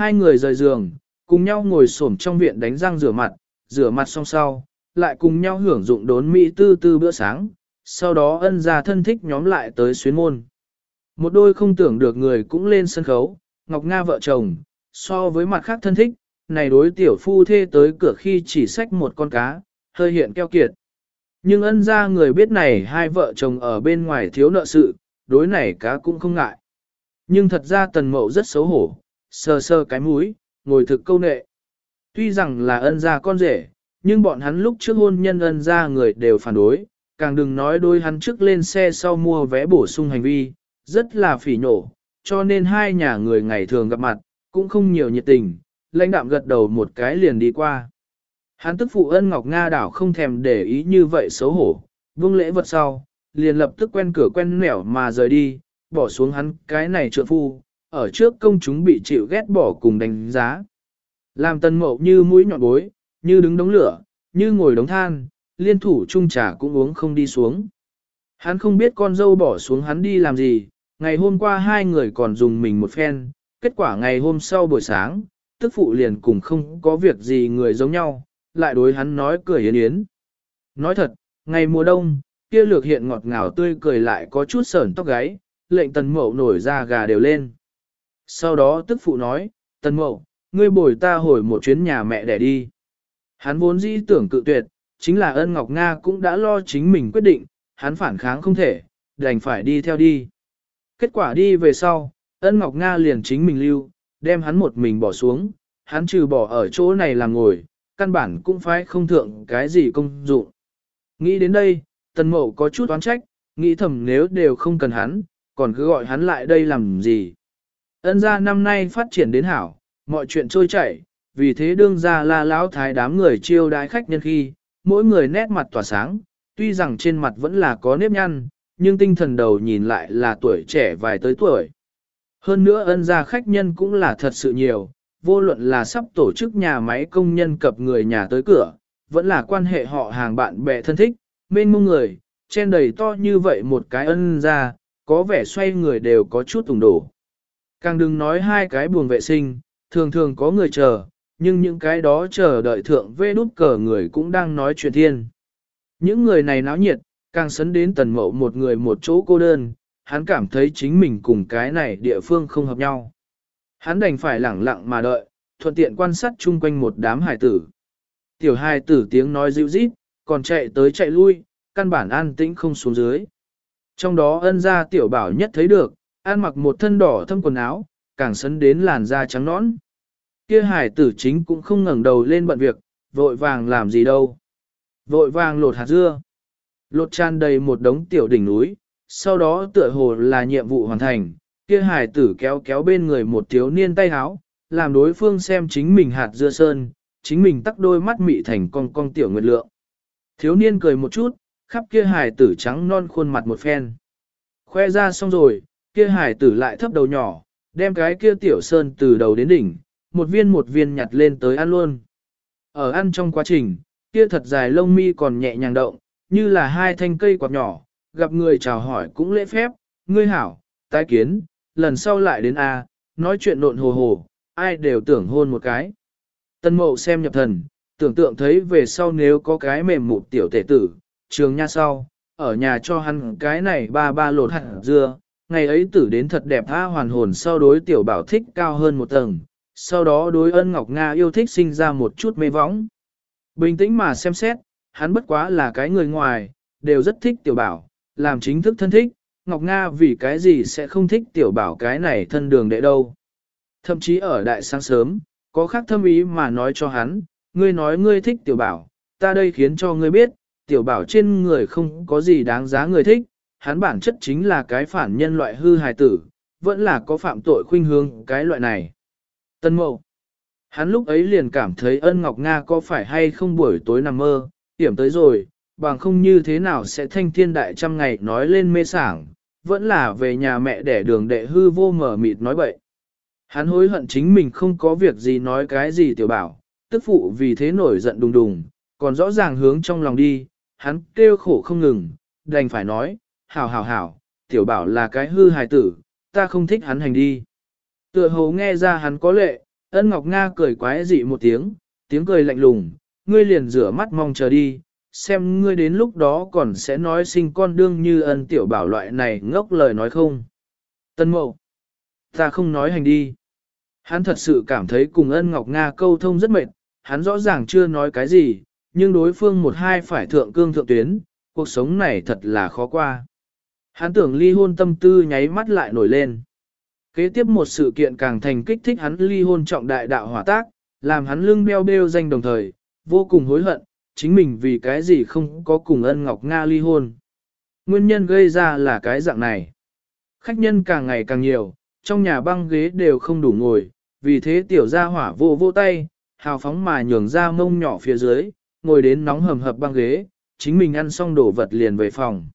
Hai người rời giường, cùng nhau ngồi xổm trong viện đánh răng rửa mặt, rửa mặt xong sau, lại cùng nhau hưởng dụng đốn mỹ tư tư bữa sáng, sau đó ân ra thân thích nhóm lại tới xuyến môn. Một đôi không tưởng được người cũng lên sân khấu, Ngọc Nga vợ chồng, so với mặt khác thân thích, này đối tiểu phu thê tới cửa khi chỉ xách một con cá, hơi hiện keo kiệt. Nhưng ân ra người biết này hai vợ chồng ở bên ngoài thiếu nợ sự, đối này cá cũng không ngại. Nhưng thật ra tần mậu rất xấu hổ, sờ sờ cái mũi, ngồi thực câu nệ. Tuy rằng là ân gia con rể, nhưng bọn hắn lúc trước hôn nhân ân gia người đều phản đối, càng đừng nói đôi hắn trước lên xe sau mua vé bổ sung hành vi, rất là phỉ nổ, cho nên hai nhà người ngày thường gặp mặt, cũng không nhiều nhiệt tình, lãnh đạm gật đầu một cái liền đi qua. Hắn tức phụ ân Ngọc Nga đảo không thèm để ý như vậy xấu hổ, vương lễ vật sau, liền lập tức quen cửa quen nẻo mà rời đi, bỏ xuống hắn cái này trượng phu, ở trước công chúng bị chịu ghét bỏ cùng đánh giá. Làm tân mậu như mũi nhọn bối, như đứng đống lửa, như ngồi đống than, liên thủ chung trà cũng uống không đi xuống. Hắn không biết con dâu bỏ xuống hắn đi làm gì, ngày hôm qua hai người còn dùng mình một phen, kết quả ngày hôm sau buổi sáng, tức phụ liền cùng không có việc gì người giống nhau, lại đối hắn nói cười yến yến. Nói thật, ngày mùa đông, kia lược hiện ngọt ngào tươi cười lại có chút sởn tóc gáy, lệnh tần mậu nổi ra gà đều lên. Sau đó tức phụ nói, tần mậu, ngươi bồi ta hồi một chuyến nhà mẹ để đi. Hắn vốn dĩ tưởng cự tuyệt, chính là ân Ngọc Nga cũng đã lo chính mình quyết định, hắn phản kháng không thể, đành phải đi theo đi. Kết quả đi về sau, ân Ngọc Nga liền chính mình lưu, đem hắn một mình bỏ xuống, hắn trừ bỏ ở chỗ này là ngồi, căn bản cũng phải không thượng cái gì công dụng. Nghĩ đến đây, tần mậu có chút oán trách, nghĩ thầm nếu đều không cần hắn, còn cứ gọi hắn lại đây làm gì. Ân gia năm nay phát triển đến hảo, mọi chuyện trôi chảy, vì thế đương gia la lão thái đám người chiêu đái khách nhân khi, mỗi người nét mặt tỏa sáng, tuy rằng trên mặt vẫn là có nếp nhăn, nhưng tinh thần đầu nhìn lại là tuổi trẻ vài tới tuổi. Hơn nữa ân gia khách nhân cũng là thật sự nhiều, vô luận là sắp tổ chức nhà máy công nhân cập người nhà tới cửa, vẫn là quan hệ họ hàng bạn bè thân thích, mênh mông người, trên đầy to như vậy một cái ân gia, có vẻ xoay người đều có chút tùng đổ. Càng đừng nói hai cái buồng vệ sinh, thường thường có người chờ, nhưng những cái đó chờ đợi thượng vê đút cờ người cũng đang nói chuyện thiên. Những người này náo nhiệt, càng sấn đến tần mậu một người một chỗ cô đơn, hắn cảm thấy chính mình cùng cái này địa phương không hợp nhau. Hắn đành phải lẳng lặng mà đợi, thuận tiện quan sát chung quanh một đám hải tử. Tiểu hài tử tiếng nói dịu rít, còn chạy tới chạy lui, căn bản an tĩnh không xuống dưới. Trong đó ân gia tiểu bảo nhất thấy được, ăn mặc một thân đỏ thâm quần áo, càng sấn đến làn da trắng nõn. Kia hải tử chính cũng không ngẩng đầu lên bận việc, vội vàng làm gì đâu. Vội vàng lột hạt dưa. Lột tràn đầy một đống tiểu đỉnh núi, sau đó tựa hồ là nhiệm vụ hoàn thành, kia hải tử kéo kéo bên người một thiếu niên tay háo, làm đối phương xem chính mình hạt dưa sơn, chính mình tắc đôi mắt mị thành con con tiểu nguyệt lượng. Thiếu niên cười một chút, khắp kia hải tử trắng non khuôn mặt một phen. Khoe ra xong rồi, kia hải tử lại thấp đầu nhỏ, đem cái kia tiểu sơn từ đầu đến đỉnh, một viên một viên nhặt lên tới ăn luôn. Ở ăn trong quá trình, kia thật dài lông mi còn nhẹ nhàng động, như là hai thanh cây quạt nhỏ, gặp người chào hỏi cũng lễ phép, ngươi hảo, tái kiến, lần sau lại đến A, nói chuyện nộn hồ hồ, ai đều tưởng hôn một cái. Tân mậu xem nhập thần, tưởng tượng thấy về sau nếu có cái mềm mụt tiểu tể tử, trường nha sau, ở nhà cho hắn cái này ba ba lột hạt dưa, ngày ấy tử đến thật đẹp tha hoàn hồn sau đối tiểu bảo thích cao hơn một tầng, sau đó đối ân Ngọc Nga yêu thích sinh ra một chút mê võng. Bình tĩnh mà xem xét, hắn bất quá là cái người ngoài, đều rất thích tiểu bảo, làm chính thức thân thích, Ngọc Nga vì cái gì sẽ không thích tiểu bảo cái này thân đường đệ đâu. Thậm chí ở đại sáng sớm, có khác thâm ý mà nói cho hắn, ngươi nói ngươi thích tiểu bảo, ta đây khiến cho ngươi biết, tiểu bảo trên người không có gì đáng giá người thích, hắn bản chất chính là cái phản nhân loại hư hài tử, vẫn là có phạm tội khuynh hướng cái loại này. Tân mộ. Hắn lúc ấy liền cảm thấy ân Ngọc Nga có phải hay không buổi tối nằm mơ, hiểm tới rồi, bằng không như thế nào sẽ thanh thiên đại trăm ngày nói lên mê sảng, vẫn là về nhà mẹ để đường đệ hư vô mở mịt nói bậy. Hắn hối hận chính mình không có việc gì nói cái gì tiểu bảo, tức phụ vì thế nổi giận đùng đùng, còn rõ ràng hướng trong lòng đi, hắn kêu khổ không ngừng, đành phải nói, hảo hảo hảo, tiểu bảo là cái hư hài tử, ta không thích hắn hành đi. Tựa hồ nghe ra hắn có lệ, ân Ngọc Nga cười quái dị một tiếng, tiếng cười lạnh lùng, ngươi liền rửa mắt mong chờ đi, xem ngươi đến lúc đó còn sẽ nói sinh con đương như ân tiểu bảo loại này ngốc lời nói không. Tân mộ, ta không nói hành đi. Hắn thật sự cảm thấy cùng ân Ngọc Nga câu thông rất mệt, hắn rõ ràng chưa nói cái gì, nhưng đối phương một hai phải thượng cương thượng tuyến, cuộc sống này thật là khó qua. Hắn tưởng ly hôn tâm tư nháy mắt lại nổi lên. Kế tiếp một sự kiện càng thành kích thích hắn ly hôn trọng đại đạo hỏa tác, làm hắn lưng beo beo danh đồng thời, vô cùng hối hận, chính mình vì cái gì không có cùng ân Ngọc Nga ly hôn. Nguyên nhân gây ra là cái dạng này. Khách nhân càng ngày càng nhiều, trong nhà băng ghế đều không đủ ngồi, vì thế tiểu gia hỏa vô vô tay, hào phóng mà nhường ra mông nhỏ phía dưới, ngồi đến nóng hầm hập băng ghế, chính mình ăn xong đổ vật liền về phòng.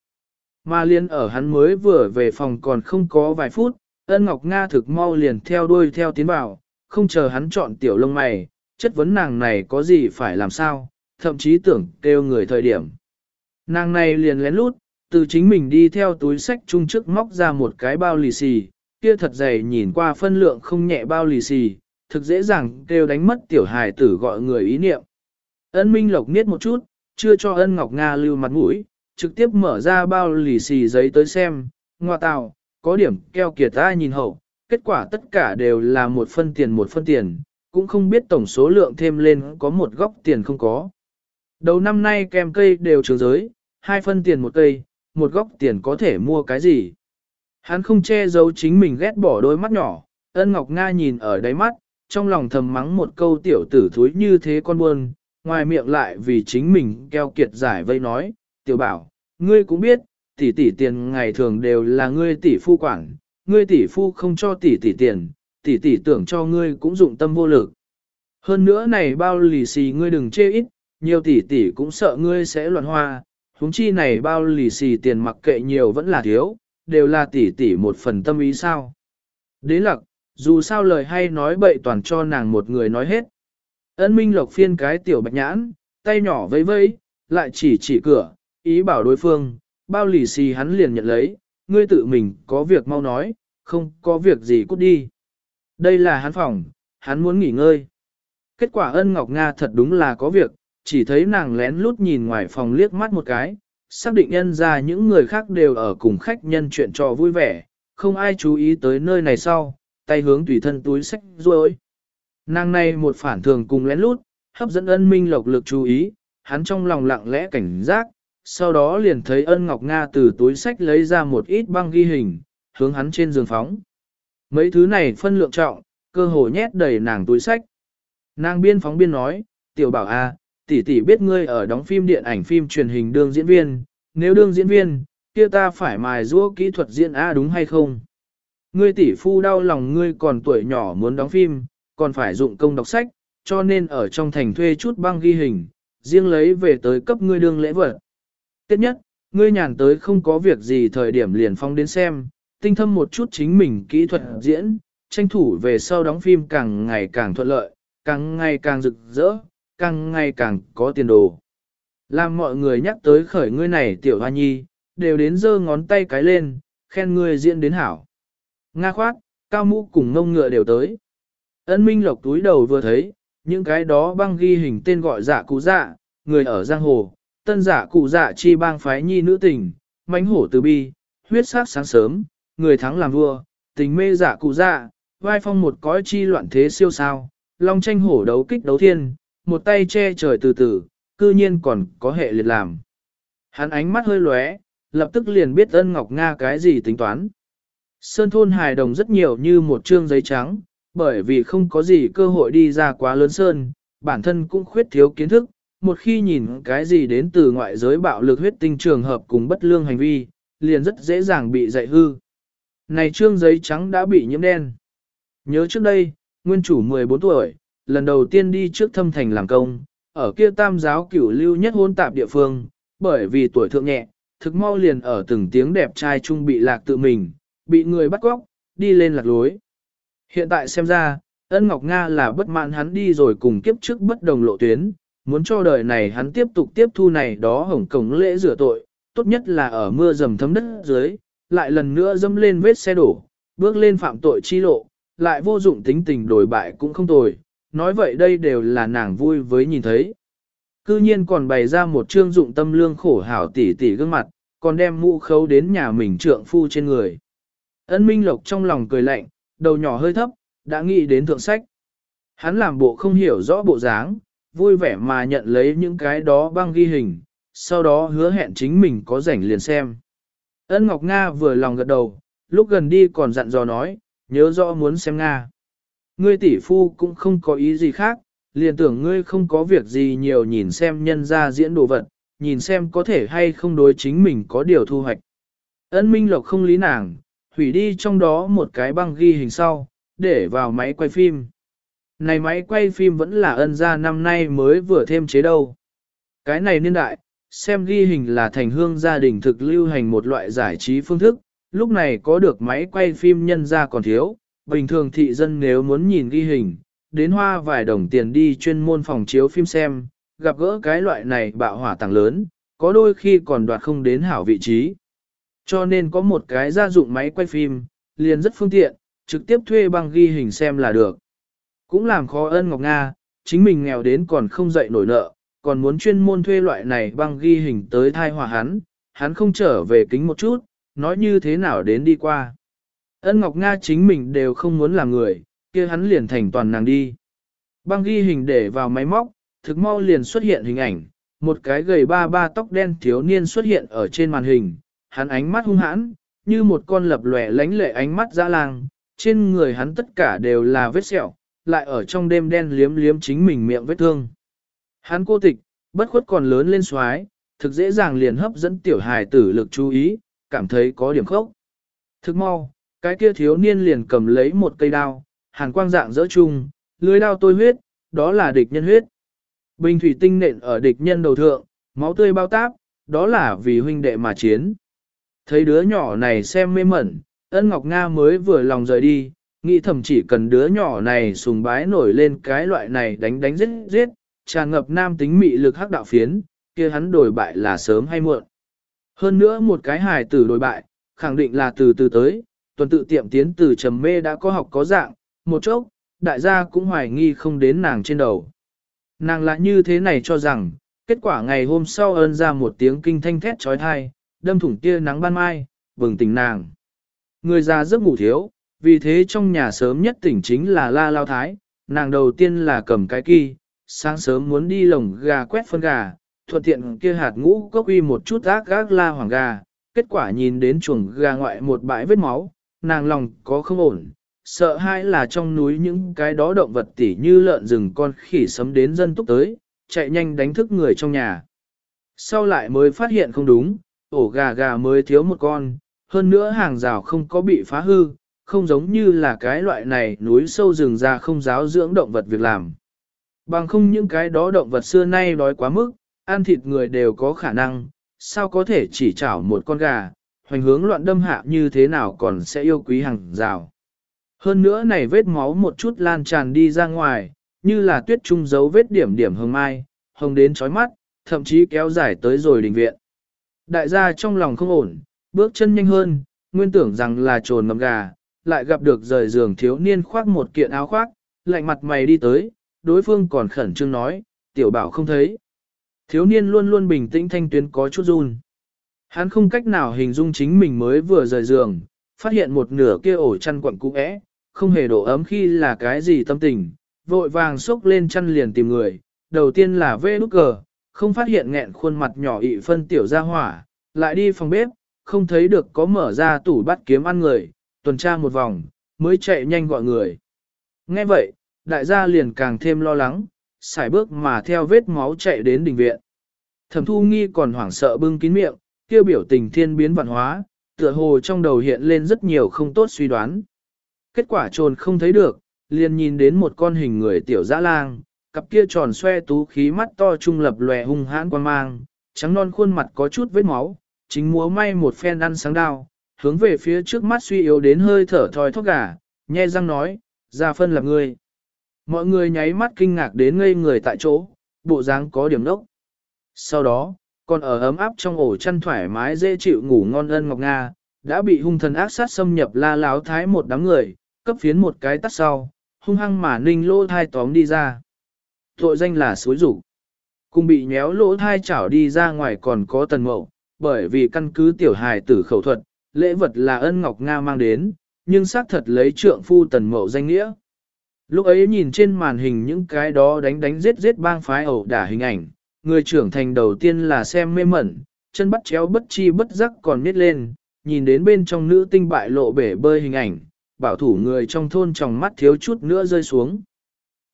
Mà liên ở hắn mới vừa về phòng còn không có vài phút, ân Ngọc Nga thực mau liền theo đuôi theo tiến vào, không chờ hắn chọn tiểu lông mày, chất vấn nàng này có gì phải làm sao, thậm chí tưởng kêu người thời điểm. Nàng này liền lén lút, từ chính mình đi theo túi sách chung trước móc ra một cái bao lì xì, kia thật dày nhìn qua phân lượng không nhẹ bao lì xì, thực dễ dàng kêu đánh mất tiểu hài tử gọi người ý niệm. Ân Minh Lộc niết một chút, chưa cho ân Ngọc Nga lưu mặt mũi, trực tiếp mở ra bao lì xì giấy tới xem, ngoa tào, có điểm keo kiệt ta nhìn hậu, kết quả tất cả đều là một phân tiền một phân tiền, cũng không biết tổng số lượng thêm lên có một góc tiền không có. Đầu năm nay kem cây đều trường giới, hai phân tiền một cây, một góc tiền có thể mua cái gì. Hắn không che giấu chính mình ghét bỏ đôi mắt nhỏ, ân Ngọc Nga nhìn ở đáy mắt, trong lòng thầm mắng một câu tiểu tử thúi như thế con buồn, ngoài miệng lại vì chính mình keo kiệt giải vây nói, tiểu bảo, ngươi cũng biết, tỷ tỷ tiền ngày thường đều là ngươi tỷ phu quản, ngươi tỷ phu không cho tỷ tỷ tiền, tỷ tỷ tưởng cho ngươi cũng dụng tâm vô lực. Hơn nữa này bao lì xì ngươi đừng chê ít, nhiều tỷ tỷ cũng sợ ngươi sẽ loạn hoa, huống chi này bao lì xì tiền mặc kệ nhiều vẫn là thiếu, đều là tỷ tỷ một phần tâm ý sao. Đế lặc, dù sao lời hay nói bậy toàn cho nàng một người nói hết. Ân Minh Lộc phiên cái tiểu bạch nhãn, tay nhỏ vẫy vẫy, lại chỉ chỉ cửa, ý bảo đối phương, bao lì xì hắn liền nhận lấy, ngươi tự mình có việc mau nói, không có việc gì cút đi. Đây là hắn phòng, hắn muốn nghỉ ngơi. Kết quả ân Ngọc Nga thật đúng là có việc, chỉ thấy nàng lén lút nhìn ngoài phòng liếc mắt một cái, xác định nhân ra những người khác đều ở cùng khách nhân chuyện trò vui vẻ, không ai chú ý tới nơi này sau, tay hướng tùy thân túi sách ruôi. Nàng này một phản thường cùng lén lút, hấp dẫn ân minh lộc lực chú ý, hắn trong lòng lặng lẽ cảnh giác, sau đó liền thấy ân ngọc Nga từ túi sách lấy ra một ít băng ghi hình, hướng hắn trên giường phóng. Mấy thứ này phân lượng trọng, cơ hồ nhét đầy nàng túi sách. Nàng biên phóng biên nói, tiểu bảo a, à, tỷ tỷ biết ngươi ở đóng phim điện ảnh phim truyền hình đương diễn viên, nếu đương diễn viên, kia ta phải mài giũa kỹ thuật diễn a đúng hay không? Ngươi tỷ phu đau lòng ngươi còn tuổi nhỏ muốn đóng phim, còn phải dụng công đọc sách, cho nên ở trong thành thuê chút băng ghi hình, riêng lấy về tới cấp ngươi đương lễ vật. Tiếp nhất, ngươi nhàn tới không có việc gì thời điểm liền phong đến xem, tinh thâm một chút chính mình kỹ thuật diễn, tranh thủ về sau đóng phim càng ngày càng thuận lợi, càng ngày càng rực rỡ, càng ngày càng có tiền đồ. Làm mọi người nhắc tới khởi ngươi này tiểu hoa nhi, đều đến giơ ngón tay cái lên, khen ngươi diễn đến hảo. Nga khoát, cao mũ cùng ngông ngựa đều tới. Ân Minh Lộc túi đầu vừa thấy, những cái đó băng ghi hình tên gọi giả cụ dạ, người ở giang hồ, tân giả cụ dạ chi bang phái nhi nữ tình, mánh hổ từ bi, huyết sát sáng sớm, người thắng làm vua, tình mê giả cụ dạ, vai phong một cõi chi loạn thế siêu sao, long tranh hổ đấu kích đấu thiên, một tay che trời từ từ, cư nhiên còn có hệ liệt làm. Hắn ánh mắt hơi lóe, lập tức liền biết ân ngọc Nga cái gì tính toán. Sơn thôn hài đồng rất nhiều như một trương giấy trắng, bởi vì không có gì cơ hội đi ra quá lớn sơn, bản thân cũng khuyết thiếu kiến thức, một khi nhìn cái gì đến từ ngoại giới bạo lực huyết tinh trường hợp cùng bất lương hành vi, liền rất dễ dàng bị dạy hư. Này trương giấy trắng đã bị nhiễm đen. Nhớ trước đây, nguyên chủ 14 tuổi, lần đầu tiên đi trước thâm thành làm công, ở kia tam giáo cửu lưu nhất hôn tạp địa phương, bởi vì tuổi thượng nhẹ, thực mau liền ở từng tiếng đẹp trai trung bị lạc tự mình, bị người bắt cóc, đi lên lạc lối. Hiện tại xem ra, ân Ngọc Nga là bất mãn hắn đi rồi cùng kiếp trước bất đồng lộ tuyến, muốn cho đời này hắn tiếp tục tiếp thu này đó hổng cổng lễ rửa tội, tốt nhất là ở mưa dầm thấm đất dưới, lại lần nữa dâm lên vết xe đổ, bước lên phạm tội chi lộ, lại vô dụng tính tình đổi bại cũng không tồi, nói vậy đây đều là nàng vui với nhìn thấy. Cư nhiên còn bày ra một trương dụng tâm lương khổ hảo tỉ tỉ gương mặt, còn đem mũ khấu đến nhà mình trượng phu trên người. Ân Minh Lộc trong lòng cười lạnh, đầu nhỏ hơi thấp, đã nghĩ đến thượng sách. Hắn làm bộ không hiểu rõ bộ dáng, vui vẻ mà nhận lấy những cái đó băng ghi hình, sau đó hứa hẹn chính mình có rảnh liền xem. Ân Ngọc Nga vừa lòng gật đầu, lúc gần đi còn dặn dò nói, nhớ rõ muốn xem Nga. Ngươi tỷ phu cũng không có ý gì khác, liền tưởng ngươi không có việc gì nhiều nhìn xem nhân ra diễn đồ vật, nhìn xem có thể hay không đối chính mình có điều thu hoạch. Ân Minh Lộc không lý nàng, hủy đi trong đó một cái băng ghi hình sau, để vào máy quay phim. Này máy quay phim vẫn là ân gia năm nay mới vừa thêm chế đâu. Cái này niên đại, xem ghi hình là thành hương gia đình thực lưu hành một loại giải trí phương thức, lúc này có được máy quay phim nhân ra còn thiếu, bình thường thị dân nếu muốn nhìn ghi hình, đến hoa vài đồng tiền đi chuyên môn phòng chiếu phim xem, gặp gỡ cái loại này bạo hỏa tàng lớn, có đôi khi còn đoạt không đến hảo vị trí. Cho nên có một cái gia dụng máy quay phim, liền rất phương tiện, trực tiếp thuê băng ghi hình xem là được. Cũng làm khó ân Ngọc Nga, chính mình nghèo đến còn không dậy nổi nợ, còn muốn chuyên môn thuê loại này băng ghi hình tới thai hòa hắn, hắn không trở về kính một chút, nói như thế nào đến đi qua. Ân Ngọc Nga chính mình đều không muốn làm người, kia hắn liền thành toàn nàng đi. Băng ghi hình để vào máy móc, thực mau liền xuất hiện hình ảnh, một cái gầy ba ba tóc đen thiếu niên xuất hiện ở trên màn hình, hắn ánh mắt hung hãn, như một con lập lòe lánh lệ ánh mắt dã lang, trên người hắn tất cả đều là vết sẹo, lại ở trong đêm đen liếm liếm chính mình miệng vết thương. Hắn cô tịch, bất khuất còn lớn lên xoái, thực dễ dàng liền hấp dẫn tiểu hài tử lực chú ý, cảm thấy có điểm khốc. Thực mau, cái kia thiếu niên liền cầm lấy một cây đao, hàn quang dạng dỡ chung, lưới đao tôi huyết, đó là địch nhân huyết. Bình thủy tinh nện ở địch nhân đầu thượng, máu tươi bao táp, đó là vì huynh đệ mà chiến. Thấy đứa nhỏ này xem mê mẩn, ân Ngọc Nga mới vừa lòng rời đi, nghĩ thầm chỉ cần đứa nhỏ này sùng bái nổi lên cái loại này đánh đánh giết giết, tràn ngập nam tính mị lực hắc đạo phiến, kia hắn đổi bại là sớm hay muộn. Hơn nữa một cái hài tử đổi bại, khẳng định là từ từ tới, tuần tự tiệm tiến từ trầm mê đã có học có dạng, một chốc, đại gia cũng hoài nghi không đến nàng trên đầu. Nàng lại như thế này cho rằng, kết quả ngày hôm sau ơn ra một tiếng kinh thanh thét trói thai, đâm thủng tia nắng ban mai, bừng tỉnh nàng. Người già giấc ngủ thiếu, vì thế trong nhà sớm nhất tỉnh chính là La Lao Thái, nàng đầu tiên là cầm cái kỳ, sáng sớm muốn đi lồng gà quét phân gà, thuận tiện kia hạt ngũ cốc uy một chút ác gác la hoàng gà, kết quả nhìn đến chuồng gà ngoại một bãi vết máu, nàng lòng có không ổn, sợ hai là trong núi những cái đó động vật tỉ như lợn rừng con khỉ sấm đến dân túc tới, chạy nhanh đánh thức người trong nhà. Sau lại mới phát hiện không đúng, ổ gà gà mới thiếu một con, hơn nữa hàng rào không có bị phá hư, không giống như là cái loại này núi sâu rừng ra không giáo dưỡng động vật việc làm. Bằng không những cái đó động vật xưa nay đói quá mức, ăn thịt người đều có khả năng, sao có thể chỉ chảo một con gà, hoành hướng loạn đâm hạ như thế nào còn sẽ yêu quý hàng rào. Hơn nữa này vết máu một chút lan tràn đi ra ngoài, như là tuyết trung dấu vết điểm điểm hồng mai, hồng đến chói mắt, thậm chí kéo dài tới rồi đình viện. Đại gia trong lòng không ổn, bước chân nhanh hơn, nguyên tưởng rằng là trồn ngầm gà, lại gặp được rời giường thiếu niên khoác một kiện áo khoác, lạnh mặt mày đi tới, đối phương còn khẩn trương nói, tiểu bảo không thấy. Thiếu niên luôn luôn bình tĩnh thanh tuyến có chút run. Hắn không cách nào hình dung chính mình mới vừa rời giường, phát hiện một nửa kia ổ chăn quặng cũ é, không hề độ ấm khi là cái gì tâm tình, vội vàng xốc lên chăn liền tìm người, đầu tiên là vê nút cờ, không phát hiện nghẹn khuôn mặt nhỏ ị phân tiểu ra hỏa, lại đi phòng bếp, không thấy được có mở ra tủ bắt kiếm ăn người, tuần tra một vòng, mới chạy nhanh gọi người. Nghe vậy, đại gia liền càng thêm lo lắng, xài bước mà theo vết máu chạy đến đình viện. Thẩm thu nghi còn hoảng sợ bưng kín miệng, kêu biểu tình thiên biến vạn hóa, tựa hồ trong đầu hiện lên rất nhiều không tốt suy đoán. Kết quả trồn không thấy được, liền nhìn đến một con hình người tiểu dã lang, cặp kia tròn xoe tú khí mắt to trung lập lòe hung hãn quan mang, trắng non khuôn mặt có chút vết máu, chính múa may một phen ăn sáng đao, hướng về phía trước mắt suy yếu đến hơi thở thoi thóp gà, nhe răng nói, ra phân là ngươi. Mọi người nháy mắt kinh ngạc đến ngây người tại chỗ, bộ dáng có điểm đốc. Sau đó, còn ở ấm áp trong ổ chăn thoải mái dễ chịu ngủ ngon ân ngọc nga, đã bị hung thần ác sát xâm nhập la láo thái một đám người, cấp phiến một cái tắt sau, hung hăng mà ninh lỗ thai tóm đi ra. Tội danh là suối rủ. Cùng bị nhéo lỗ thai chảo đi ra ngoài còn có tần mậu, bởi vì căn cứ tiểu hài tử khẩu thuật, lễ vật là ân ngọc Nga mang đến, nhưng xác thật lấy trượng phu tần mậu danh nghĩa. Lúc ấy nhìn trên màn hình những cái đó đánh đánh giết giết bang phái ẩu đả hình ảnh, người trưởng thành đầu tiên là xem mê mẩn, chân bắt chéo bất chi bất giác còn nít lên, nhìn đến bên trong nữ tinh bại lộ bể bơi hình ảnh, bảo thủ người trong thôn trong mắt thiếu chút nữa rơi xuống.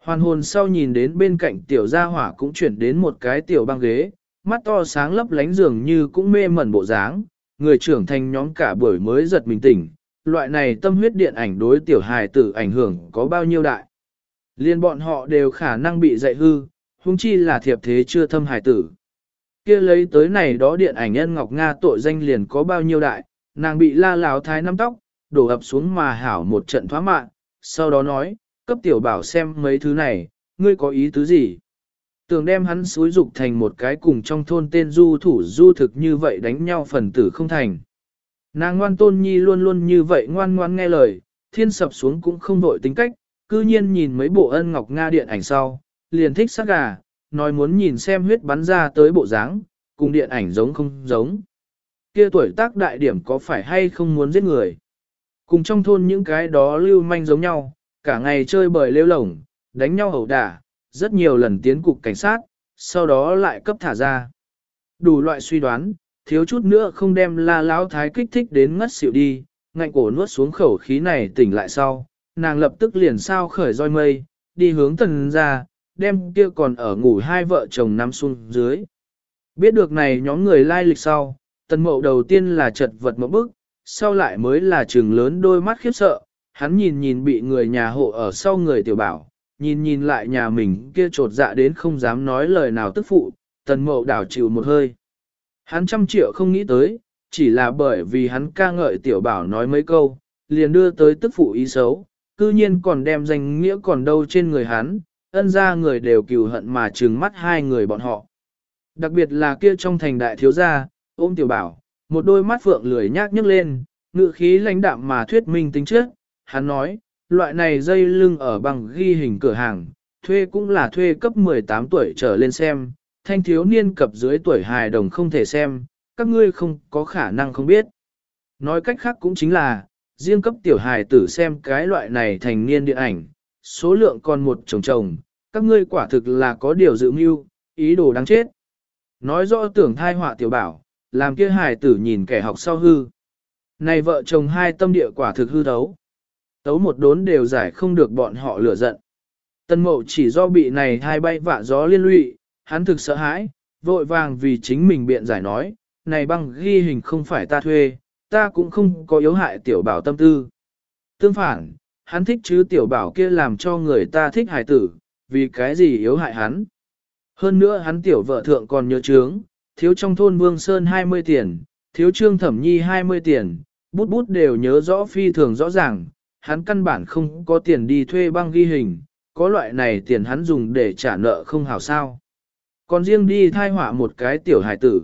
Hoàn hồn sau nhìn đến bên cạnh tiểu gia hỏa cũng chuyển đến một cái tiểu băng ghế, mắt to sáng lấp lánh dường như cũng mê mẩn bộ dáng, người trưởng thành nhóm cả buổi mới giật mình tỉnh, loại này tâm huyết điện ảnh đối tiểu hài tử ảnh hưởng có bao nhiêu đại. Liên bọn họ đều khả năng bị dạy hư, huống chi là thiệp thế chưa thâm hài tử. kia lấy tới này đó điện ảnh nhân Ngọc Nga tội danh liền có bao nhiêu đại, nàng bị la láo thái năm tóc, đổ ập xuống mà hảo một trận thoá mạng, sau đó nói, cấp tiểu bảo xem mấy thứ này, ngươi có ý tứ gì? Tưởng đem hắn xúi dục thành một cái cùng trong thôn tên du thủ du thực như vậy đánh nhau phần tử không thành. Nàng ngoan tôn nhi luôn luôn như vậy ngoan ngoan nghe lời, thiên sập xuống cũng không vội tính cách, cư nhiên nhìn mấy bộ ân ngọc Nga điện ảnh sau, liền thích sát gà, nói muốn nhìn xem huyết bắn ra tới bộ dáng, cùng điện ảnh giống không giống. Kia tuổi tác đại điểm có phải hay không muốn giết người. Cùng trong thôn những cái đó lưu manh giống nhau, cả ngày chơi bời lêu lổng, đánh nhau ẩu đả, rất nhiều lần tiến cục cảnh sát, sau đó lại cấp thả ra. Đủ loại suy đoán, thiếu chút nữa không đem la lão thái kích thích đến ngất xỉu đi, ngạnh cổ nuốt xuống khẩu khí này tỉnh lại sau, nàng lập tức liền sao khởi roi mây, đi hướng tần ra, đem kia còn ở ngủ hai vợ chồng nằm xuống dưới. Biết được này nhóm người lai lịch sau, tần mậu đầu tiên là chật vật một bức, sau lại mới là trừng lớn đôi mắt khiếp sợ, hắn nhìn nhìn bị người nhà hộ ở sau người tiểu bảo, nhìn nhìn lại nhà mình kia trột dạ đến không dám nói lời nào tức phụ, tần mậu đảo chịu một hơi. Hắn trăm triệu không nghĩ tới, chỉ là bởi vì hắn ca ngợi tiểu bảo nói mấy câu, liền đưa tới tức phụ ý xấu, cư nhiên còn đem danh nghĩa còn đâu trên người hắn, ân ra người đều cừu hận mà trừng mắt hai người bọn họ. Đặc biệt là kia trong thành đại thiếu gia, ôm tiểu bảo, một đôi mắt phượng lười nhác nhấc lên, ngự khí lãnh đạm mà thuyết minh tính trước, hắn nói, loại này dây lưng ở bằng ghi hình cửa hàng, thuê cũng là thuê cấp 18 tuổi trở lên xem, thanh thiếu niên cập dưới tuổi hài đồng không thể xem, các ngươi không có khả năng không biết. Nói cách khác cũng chính là, riêng cấp tiểu hài tử xem cái loại này thành niên điện ảnh, số lượng còn một chồng chồng, các ngươi quả thực là có điều dự mưu, ý đồ đáng chết. Nói rõ tưởng thai họa tiểu bảo, làm kia hài tử nhìn kẻ học sau hư. Này vợ chồng hai tâm địa quả thực hư thấu. Tấu một đốn đều giải không được bọn họ lửa giận. Tân mậu chỉ do bị này hai bay vạ gió liên lụy, hắn thực sợ hãi, vội vàng vì chính mình biện giải nói, này băng ghi hình không phải ta thuê, ta cũng không có yếu hại tiểu bảo tâm tư. Tương phản, hắn thích chứ tiểu bảo kia làm cho người ta thích hài tử, vì cái gì yếu hại hắn. Hơn nữa hắn tiểu vợ thượng còn nhớ chướng, thiếu trong thôn Vương Sơn 20 tiền, thiếu trương thẩm nhi 20 tiền, bút bút đều nhớ rõ phi thường rõ ràng, hắn căn bản không có tiền đi thuê băng ghi hình, có loại này tiền hắn dùng để trả nợ không hảo sao. Còn riêng đi thai họa một cái tiểu hải tử.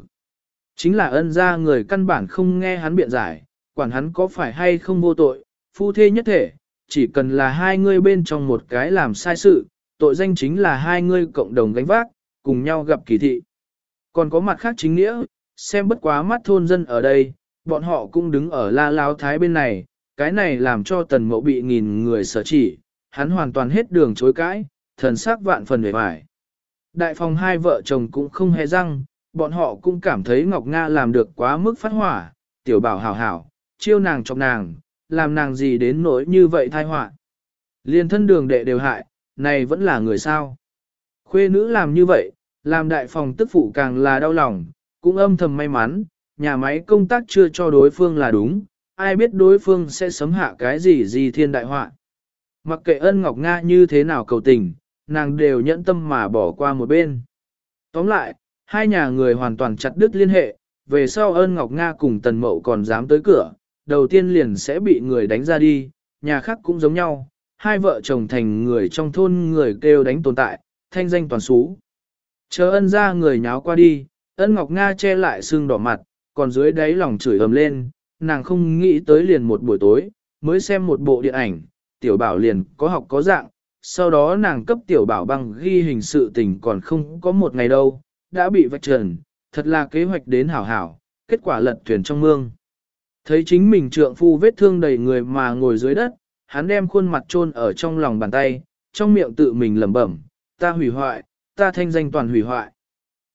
Chính là ân ra người căn bản không nghe hắn biện giải, quản hắn có phải hay không vô tội, phu thê nhất thể, chỉ cần là hai người bên trong một cái làm sai sự, tội danh chính là hai người cộng đồng gánh vác, cùng nhau gặp kỳ thị. Còn có mặt khác chính nghĩa, xem bất quá mắt thôn dân ở đây, bọn họ cũng đứng ở la lao thái bên này, cái này làm cho tần mộ bị nghìn người sở chỉ, hắn hoàn toàn hết đường chối cãi, thần sắc vạn phần về vải. Đại phòng hai vợ chồng cũng không hề răng, bọn họ cũng cảm thấy Ngọc Nga làm được quá mức phát hỏa, tiểu bảo hảo hảo, chiêu nàng trong nàng, làm nàng gì đến nỗi như vậy thai họa Liên thân đường đệ đều hại, này vẫn là người sao. Khuê nữ làm như vậy, làm đại phòng tức phụ càng là đau lòng, cũng âm thầm may mắn, nhà máy công tác chưa cho đối phương là đúng, ai biết đối phương sẽ sấm hạ cái gì gì thiên đại họa. Mặc kệ ân Ngọc Nga như thế nào cầu tình, nàng đều nhẫn tâm mà bỏ qua một bên. Tóm lại, hai nhà người hoàn toàn chặt đứt liên hệ, về sau ân Ngọc Nga cùng Tần Mậu còn dám tới cửa, đầu tiên liền sẽ bị người đánh ra đi, nhà khác cũng giống nhau, hai vợ chồng thành người trong thôn người kêu đánh tồn tại, thanh danh toàn xú. Chờ ân ra người nháo qua đi, ân Ngọc Nga che lại xương đỏ mặt, còn dưới đáy lòng chửi ầm lên, nàng không nghĩ tới liền một buổi tối, mới xem một bộ điện ảnh, tiểu bảo liền có học có dạng, sau đó nàng cấp tiểu bảo băng ghi hình sự tình còn không có một ngày đâu, đã bị vạch trần, thật là kế hoạch đến hảo hảo, kết quả lật thuyền trong mương. Thấy chính mình trượng phu vết thương đầy người mà ngồi dưới đất, hắn đem khuôn mặt chôn ở trong lòng bàn tay, trong miệng tự mình lẩm bẩm, ta hủy hoại, ta thanh danh toàn hủy hoại.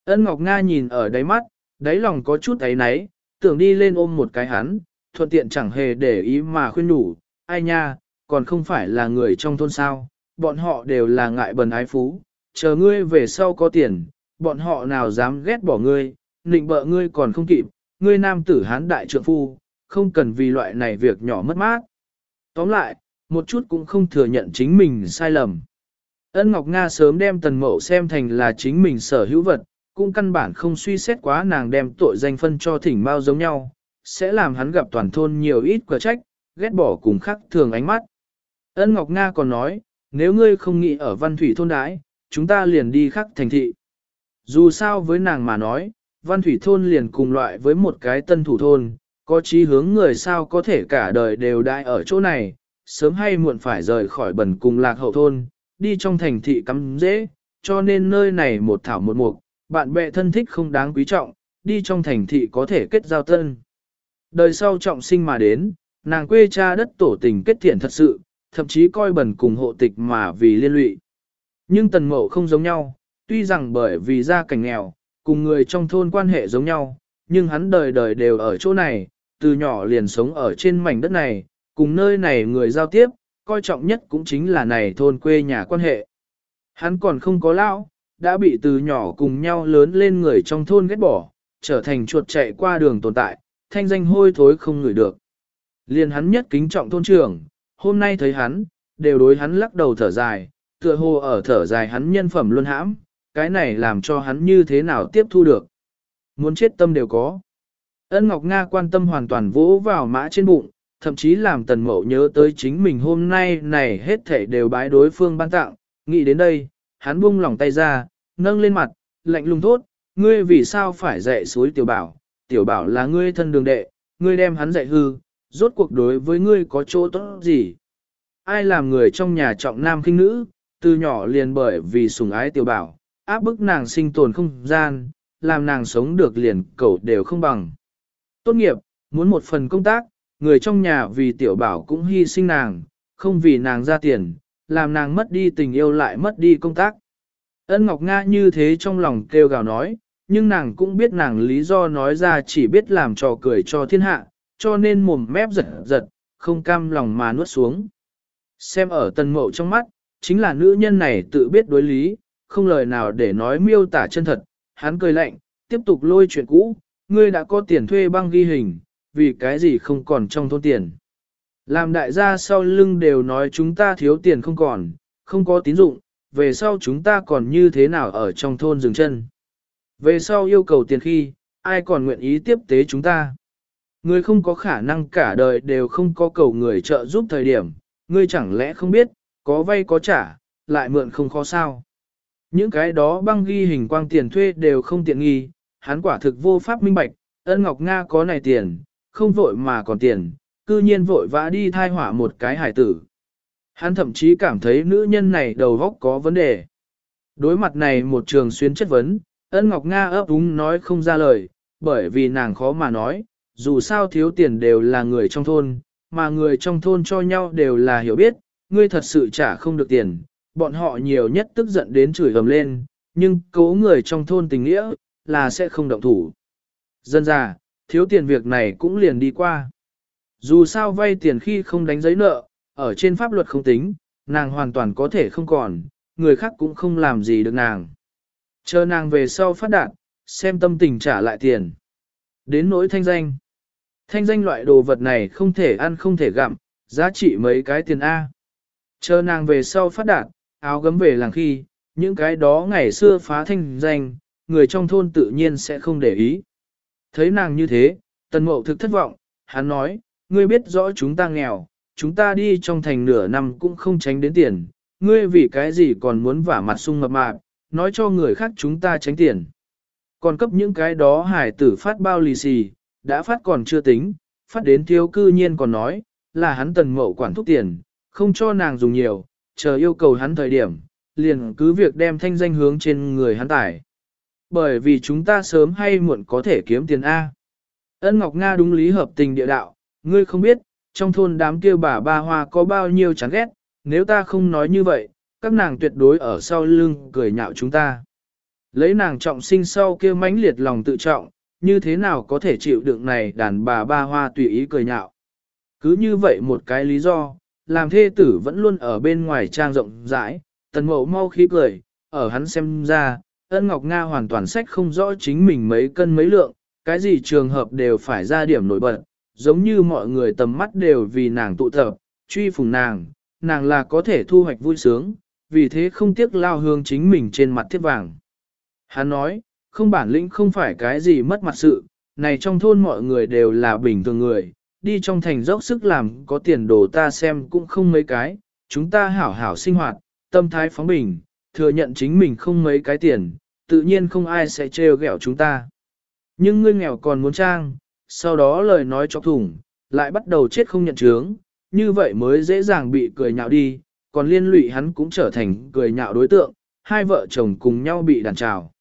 Ân Ngọc Nga nhìn ở đáy mắt, đáy lòng có chút ấy náy, tưởng đi lên ôm một cái hắn, thuận tiện chẳng hề để ý mà khuyên nhủ, ai nha, còn không phải là người trong thôn sao, bọn họ đều là ngại bần ái phú, chờ ngươi về sau có tiền, bọn họ nào dám ghét bỏ ngươi, nịnh bợ ngươi còn không kịp, ngươi nam tử hán đại trượng phu, không cần vì loại này việc nhỏ mất mát. Tóm lại, một chút cũng không thừa nhận chính mình sai lầm. Ân Ngọc Nga sớm đem tần mậu xem thành là chính mình sở hữu vật, cũng căn bản không suy xét quá nàng đem tội danh phân cho thỉnh bao giống nhau, sẽ làm hắn gặp toàn thôn nhiều ít quả trách, ghét bỏ cùng khắc thường ánh mắt. Ân Ngọc Nga còn nói, nếu ngươi không nghĩ ở văn thủy thôn đãi, chúng ta liền đi khắc thành thị. Dù sao với nàng mà nói, văn thủy thôn liền cùng loại với một cái tân thủ thôn, có chí hướng người sao có thể cả đời đều đãi ở chỗ này, sớm hay muộn phải rời khỏi bẩn cùng lạc hậu thôn, đi trong thành thị cắm dễ, cho nên nơi này một thảo một mục, bạn bè thân thích không đáng quý trọng, đi trong thành thị có thể kết giao thân, Đời sau trọng sinh mà đến, nàng quê cha đất tổ tình kết thiện thật sự, thậm chí coi bẩn cùng hộ tịch mà vì liên lụy. Nhưng tần mậu không giống nhau, tuy rằng bởi vì gia cảnh nghèo, cùng người trong thôn quan hệ giống nhau, nhưng hắn đời đời đều ở chỗ này, từ nhỏ liền sống ở trên mảnh đất này, cùng nơi này người giao tiếp, coi trọng nhất cũng chính là này thôn quê nhà quan hệ. Hắn còn không có lão, đã bị từ nhỏ cùng nhau lớn lên người trong thôn ghét bỏ, trở thành chuột chạy qua đường tồn tại, thanh danh hôi thối không ngửi được. Liền hắn nhất kính trọng thôn trưởng, hôm nay thấy hắn, đều đối hắn lắc đầu thở dài, tựa hồ ở thở dài hắn nhân phẩm luôn hãm, cái này làm cho hắn như thế nào tiếp thu được. Muốn chết tâm đều có. Ân Ngọc Nga quan tâm hoàn toàn vỗ vào mã trên bụng, thậm chí làm tần mậu nhớ tới chính mình hôm nay này hết thể đều bái đối phương ban tặng, nghĩ đến đây, hắn buông lòng tay ra, nâng lên mặt, lạnh lùng thốt, ngươi vì sao phải dạy suối tiểu bảo, tiểu bảo là ngươi thân đường đệ, ngươi đem hắn dạy hư, rốt cuộc đối với ngươi có chỗ tốt gì. Ai làm người trong nhà trọng nam khinh nữ, từ nhỏ liền bởi vì sùng ái tiểu bảo, áp bức nàng sinh tồn không gian, làm nàng sống được liền cậu đều không bằng. Tốt nghiệp, muốn một phần công tác, người trong nhà vì tiểu bảo cũng hy sinh nàng, không vì nàng ra tiền, làm nàng mất đi tình yêu lại mất đi công tác. Ân Ngọc Nga như thế trong lòng kêu gào nói, nhưng nàng cũng biết nàng lý do nói ra chỉ biết làm trò cười cho thiên hạ, cho nên mồm mép giật giật, không cam lòng mà nuốt xuống. Xem ở tần mậu trong mắt, chính là nữ nhân này tự biết đối lý, không lời nào để nói miêu tả chân thật, hắn cười lạnh, tiếp tục lôi chuyện cũ, ngươi đã có tiền thuê băng ghi hình, vì cái gì không còn trong thôn tiền. Làm đại gia sau lưng đều nói chúng ta thiếu tiền không còn, không có tín dụng, về sau chúng ta còn như thế nào ở trong thôn dừng chân. Về sau yêu cầu tiền khi, ai còn nguyện ý tiếp tế chúng ta. Ngươi không có khả năng cả đời đều không có cầu người trợ giúp thời điểm, ngươi chẳng lẽ không biết, có vay có trả, lại mượn không khó sao. Những cái đó băng ghi hình quang tiền thuê đều không tiện nghi, hắn quả thực vô pháp minh bạch, ân Ngọc Nga có này tiền, không vội mà còn tiền, cư nhiên vội vã đi thai hỏa một cái hải tử. Hắn thậm chí cảm thấy nữ nhân này đầu góc có vấn đề. Đối mặt này một trường xuyên chất vấn, ân Ngọc Nga ấp úng nói không ra lời, bởi vì nàng khó mà nói, dù sao thiếu tiền đều là người trong thôn, mà người trong thôn cho nhau đều là hiểu biết, ngươi thật sự trả không được tiền, bọn họ nhiều nhất tức giận đến chửi ầm lên, nhưng cố người trong thôn tình nghĩa, là sẽ không động thủ. Dân già, thiếu tiền việc này cũng liền đi qua. Dù sao vay tiền khi không đánh giấy nợ, ở trên pháp luật không tính, nàng hoàn toàn có thể không còn, người khác cũng không làm gì được nàng. Chờ nàng về sau phát đạt, xem tâm tình trả lại tiền. Đến nỗi thanh danh. Thanh danh loại đồ vật này không thể ăn không thể gặm, giá trị mấy cái tiền A. Chờ nàng về sau phát đạt, áo gấm về làng khi, những cái đó ngày xưa phá thanh danh, người trong thôn tự nhiên sẽ không để ý. Thấy nàng như thế, tần mậu thực thất vọng, hắn nói, ngươi biết rõ chúng ta nghèo, chúng ta đi trong thành nửa năm cũng không tránh đến tiền, ngươi vì cái gì còn muốn vả mặt sung mập mạp, nói cho người khác chúng ta tránh tiền. Còn cấp những cái đó hải tử phát bao lì xì, đã phát còn chưa tính, phát đến thiếu cư nhiên còn nói, là hắn tần mậu quản thúc tiền, không cho nàng dùng nhiều, chờ yêu cầu hắn thời điểm, liền cứ việc đem thanh danh hướng trên người hắn tải. Bởi vì chúng ta sớm hay muộn có thể kiếm tiền A. Ân Ngọc Nga đúng lý hợp tình địa đạo, ngươi không biết, trong thôn đám kia bà ba hoa có bao nhiêu chán ghét, nếu ta không nói như vậy, các nàng tuyệt đối ở sau lưng cười nhạo chúng ta. Lấy nàng trọng sinh sau kia mãnh liệt lòng tự trọng, như thế nào có thể chịu đựng này đàn bà ba hoa tùy ý cười nhạo. Cứ như vậy một cái lý do, làm thê tử vẫn luôn ở bên ngoài trang rộng rãi, tần mậu mau khí cười, ở hắn xem ra, ân ngọc Nga hoàn toàn sách không rõ chính mình mấy cân mấy lượng, cái gì trường hợp đều phải ra điểm nổi bật, giống như mọi người tầm mắt đều vì nàng tụ tập, truy phùng nàng, nàng là có thể thu hoạch vui sướng, vì thế không tiếc lao hương chính mình trên mặt thiết vàng. Hắn nói, không bản lĩnh không phải cái gì mất mặt sự, này trong thôn mọi người đều là bình thường người, đi trong thành dốc sức làm có tiền đồ ta xem cũng không mấy cái, chúng ta hảo hảo sinh hoạt, tâm thái phóng bình, thừa nhận chính mình không mấy cái tiền, tự nhiên không ai sẽ trêu ghẹo chúng ta. Nhưng ngươi nghèo còn muốn trang, sau đó lời nói cho thủng, lại bắt đầu chết không nhận chướng, như vậy mới dễ dàng bị cười nhạo đi, còn liên lụy hắn cũng trở thành cười nhạo đối tượng, hai vợ chồng cùng nhau bị đàn trào.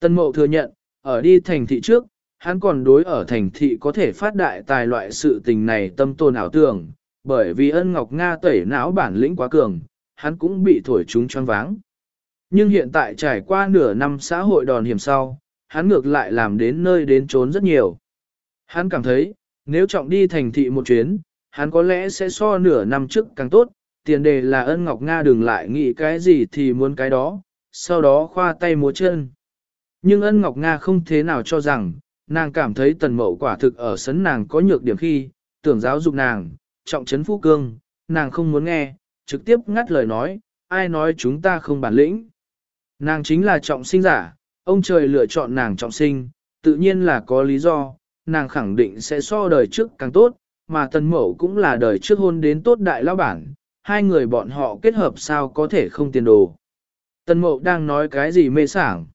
Tân mậu thừa nhận, ở đi thành thị trước, hắn còn đối ở thành thị có thể phát đại tài loại sự tình này tâm tồn ảo tưởng, bởi vì ân ngọc Nga tẩy não bản lĩnh quá cường, hắn cũng bị thổi chúng choáng váng. Nhưng hiện tại trải qua nửa năm xã hội đòn hiểm sau, hắn ngược lại làm đến nơi đến trốn rất nhiều. Hắn cảm thấy, nếu trọng đi thành thị một chuyến, hắn có lẽ sẽ so nửa năm trước càng tốt, tiền đề là ân ngọc Nga đừng lại nghĩ cái gì thì muốn cái đó, sau đó khoa tay múa chân. Nhưng ân ngọc Nga không thế nào cho rằng, nàng cảm thấy tần mậu quả thực ở sấn nàng có nhược điểm khi, tưởng giáo dục nàng, trọng trấn phú cương, nàng không muốn nghe, trực tiếp ngắt lời nói, ai nói chúng ta không bản lĩnh. Nàng chính là trọng sinh giả, ông trời lựa chọn nàng trọng sinh, tự nhiên là có lý do, nàng khẳng định sẽ so đời trước càng tốt, mà tần mậu cũng là đời trước hôn đến tốt đại lao bản, hai người bọn họ kết hợp sao có thể không tiền đồ. Tần mậu đang nói cái gì mê sảng.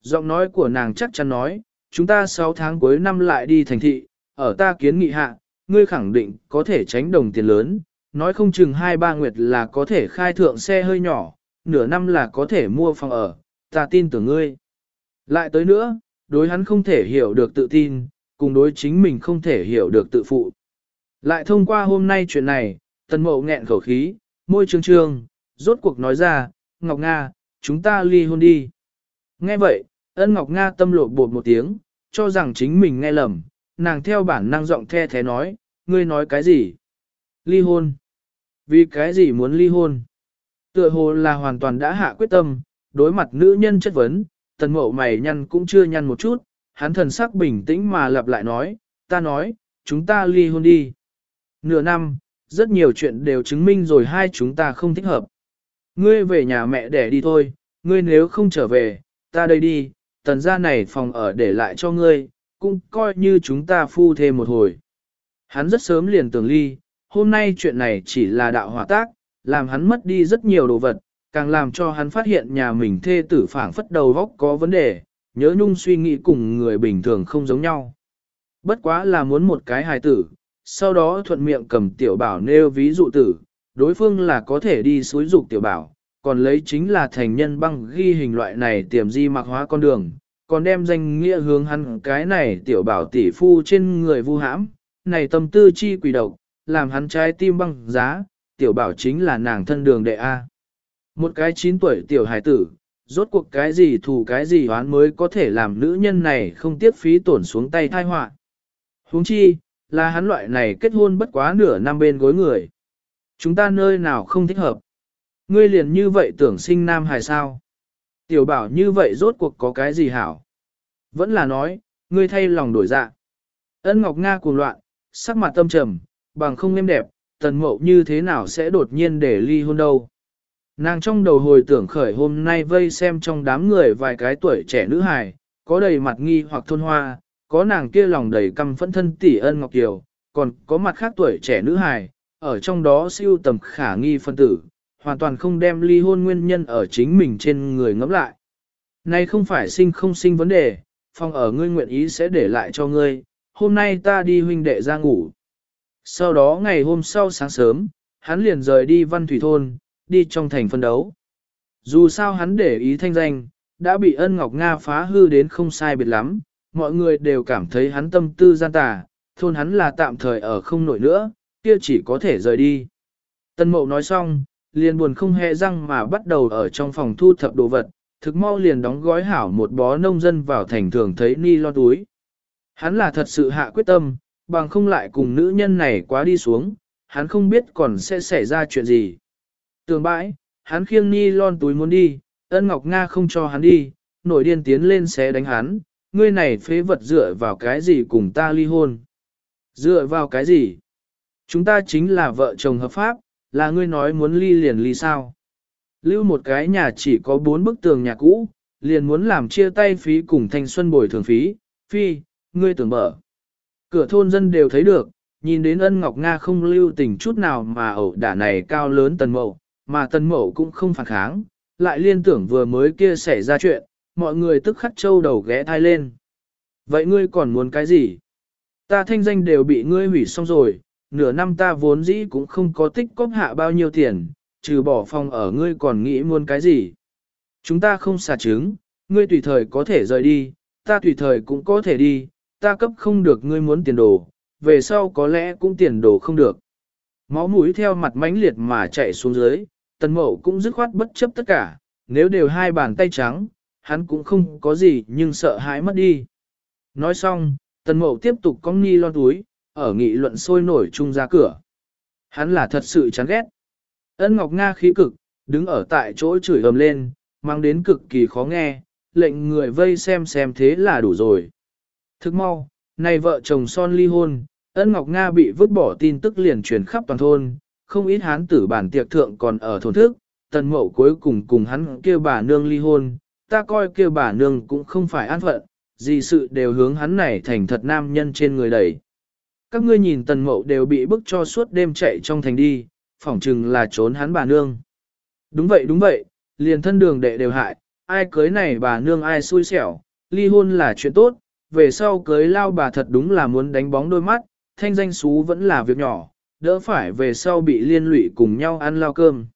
Giọng nói của nàng chắc chắn nói, chúng ta 6 tháng cuối năm lại đi thành thị, ở ta kiến nghị hạ, ngươi khẳng định có thể tránh đồng tiền lớn, nói không chừng 2-3 nguyệt là có thể khai thượng xe hơi nhỏ, nửa năm là có thể mua phòng ở, ta tin tưởng ngươi. Lại tới nữa, đối hắn không thể hiểu được tự tin, cùng đối chính mình không thể hiểu được tự phụ. Lại thông qua hôm nay chuyện này, tần mậu nghẹn khẩu khí, môi trương trương, rốt cuộc nói ra, Ngọc Nga, chúng ta ly hôn đi. Nghe vậy, ân Ngọc Nga tâm lộ bột một tiếng, cho rằng chính mình nghe lầm, nàng theo bản năng giọng the thế nói, ngươi nói cái gì? Ly hôn. Vì cái gì muốn ly hôn? Tựa hồ là hoàn toàn đã hạ quyết tâm, đối mặt nữ nhân chất vấn, tần mậu mày nhăn cũng chưa nhăn một chút, hắn thần sắc bình tĩnh mà lặp lại nói, ta nói, chúng ta ly hôn đi. Nửa năm, rất nhiều chuyện đều chứng minh rồi hai chúng ta không thích hợp. Ngươi về nhà mẹ để đi thôi, ngươi nếu không trở về, ta đây đi, tần gia này phòng ở để lại cho ngươi, cũng coi như chúng ta phu thêm một hồi. Hắn rất sớm liền tưởng ly, hôm nay chuyện này chỉ là đạo hỏa tác, làm hắn mất đi rất nhiều đồ vật, càng làm cho hắn phát hiện nhà mình thê tử phảng phất đầu vóc có vấn đề, nhớ nhung suy nghĩ cùng người bình thường không giống nhau. Bất quá là muốn một cái hài tử, sau đó thuận miệng cầm tiểu bảo nêu ví dụ tử, đối phương là có thể đi suối dục tiểu bảo, còn lấy chính là thành nhân băng ghi hình loại này tiềm di mạc hóa con đường, còn đem danh nghĩa hướng hắn cái này tiểu bảo tỷ phu trên người vu hãm, này tâm tư chi quỷ độc, làm hắn trái tim băng giá, tiểu bảo chính là nàng thân đường đệ A. Một cái 9 tuổi tiểu hải tử, rốt cuộc cái gì thù cái gì hoán mới có thể làm nữ nhân này không tiếc phí tổn xuống tay thai họa. huống chi, là hắn loại này kết hôn bất quá nửa năm bên gối người. Chúng ta nơi nào không thích hợp. Ngươi liền như vậy tưởng sinh nam hài sao? Tiểu bảo như vậy rốt cuộc có cái gì hảo? Vẫn là nói, ngươi thay lòng đổi dạ. Ân Ngọc Nga cuồng loạn, sắc mặt tâm trầm, bằng không êm đẹp, tần mậu như thế nào sẽ đột nhiên để ly hôn đâu. Nàng trong đầu hồi tưởng khởi hôm nay vây xem trong đám người vài cái tuổi trẻ nữ hài, có đầy mặt nghi hoặc thôn hoa, có nàng kia lòng đầy căm phẫn thân tỷ ân Ngọc Kiều, còn có mặt khác tuổi trẻ nữ hài, ở trong đó siêu tầm khả nghi phân tử, hoàn toàn không đem ly hôn nguyên nhân ở chính mình trên người ngẫm lại. Này không phải sinh không sinh vấn đề, phòng ở ngươi nguyện ý sẽ để lại cho ngươi, hôm nay ta đi huynh đệ ra ngủ. Sau đó ngày hôm sau sáng sớm, hắn liền rời đi văn thủy thôn, đi trong thành phân đấu. Dù sao hắn để ý thanh danh, đã bị ân ngọc Nga phá hư đến không sai biệt lắm, mọi người đều cảm thấy hắn tâm tư gian tà, thôn hắn là tạm thời ở không nổi nữa, kia chỉ có thể rời đi. Tân mậu nói xong, liền buồn không hề răng mà bắt đầu ở trong phòng thu thập đồ vật, thực mau liền đóng gói hảo một bó nông dân vào thành thường thấy ni lo túi. Hắn là thật sự hạ quyết tâm, bằng không lại cùng nữ nhân này quá đi xuống, hắn không biết còn sẽ xảy ra chuyện gì. Tường bãi, hắn khiêng ni lon túi muốn đi, ân ngọc Nga không cho hắn đi, nổi điên tiến lên xé đánh hắn, ngươi này phế vật dựa vào cái gì cùng ta ly hôn. Dựa vào cái gì? Chúng ta chính là vợ chồng hợp pháp, là ngươi nói muốn ly liền ly sao. Lưu một cái nhà chỉ có bốn bức tường nhà cũ, liền muốn làm chia tay phí cùng thanh xuân bồi thường phí, phi, ngươi tưởng mở. Cửa thôn dân đều thấy được, nhìn đến ân ngọc Nga không lưu tình chút nào mà ẩu đả này cao lớn tần mậu, mà tần mẫu cũng không phản kháng, lại liên tưởng vừa mới kia xảy ra chuyện, mọi người tức khắc châu đầu ghé thai lên. Vậy ngươi còn muốn cái gì? Ta thanh danh đều bị ngươi hủy xong rồi, nửa năm ta vốn dĩ cũng không có tích cóp hạ bao nhiêu tiền, trừ bỏ phòng ở ngươi còn nghĩ muốn cái gì. Chúng ta không xả trứng, ngươi tùy thời có thể rời đi, ta tùy thời cũng có thể đi, ta cấp không được ngươi muốn tiền đồ, về sau có lẽ cũng tiền đồ không được. Máu mũi theo mặt mãnh liệt mà chạy xuống dưới, tần mậu cũng dứt khoát bất chấp tất cả, nếu đều hai bàn tay trắng, hắn cũng không có gì nhưng sợ hãi mất đi. Nói xong, tần mậu tiếp tục cong ni lon túi, ở nghị luận sôi nổi chung ra cửa. Hắn là thật sự chán ghét. Ân Ngọc Nga khí cực, đứng ở tại chỗ chửi ầm lên, mang đến cực kỳ khó nghe, lệnh người vây xem xem thế là đủ rồi. Thức mau, này vợ chồng son ly hôn, ân Ngọc Nga bị vứt bỏ tin tức liền truyền khắp toàn thôn, không ít hán tử bản tiệc thượng còn ở thổn thức, tần mậu cuối cùng cùng hắn kêu bà nương ly hôn, ta coi kêu bà nương cũng không phải an phận, gì sự đều hướng hắn này thành thật nam nhân trên người đẩy. Các ngươi nhìn tần mậu đều bị bức cho suốt đêm chạy trong thành đi, phỏng chừng là trốn hắn bà nương. Đúng vậy đúng vậy, liền thân đường đệ đều hại, ai cưới này bà nương ai xui xẻo, ly hôn là chuyện tốt, về sau cưới lao bà thật đúng là muốn đánh bóng đôi mắt, thanh danh xú vẫn là việc nhỏ, đỡ phải về sau bị liên lụy cùng nhau ăn lao cơm.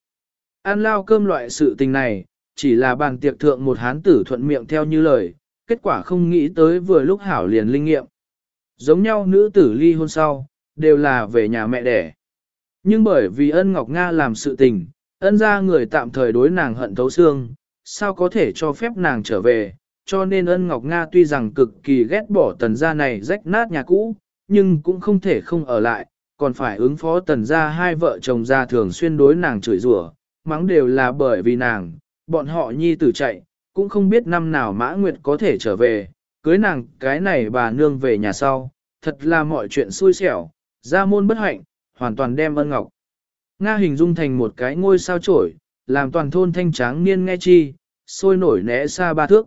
Ăn lao cơm loại sự tình này, chỉ là bàn tiệc thượng một hán tử thuận miệng theo như lời, kết quả không nghĩ tới vừa lúc hảo liền linh nghiệm. Giống nhau nữ tử ly hôn sau, đều là về nhà mẹ đẻ. Nhưng bởi vì ân Ngọc Nga làm sự tình, ân ra người tạm thời đối nàng hận thấu xương, sao có thể cho phép nàng trở về, cho nên ân Ngọc Nga tuy rằng cực kỳ ghét bỏ tần gia này rách nát nhà cũ, nhưng cũng không thể không ở lại, còn phải ứng phó tần gia hai vợ chồng gia thường xuyên đối nàng chửi rủa, mắng đều là bởi vì nàng, bọn họ nhi tử chạy, cũng không biết năm nào Mã Nguyệt có thể trở về, cưới nàng cái này bà nương về nhà sau, thật là mọi chuyện xui xẻo, gia môn bất hạnh, hoàn toàn đem ân ngọc. Nga hình dung thành một cái ngôi sao trổi, làm toàn thôn thanh tráng niên nghe chi, sôi nổi né xa ba thước.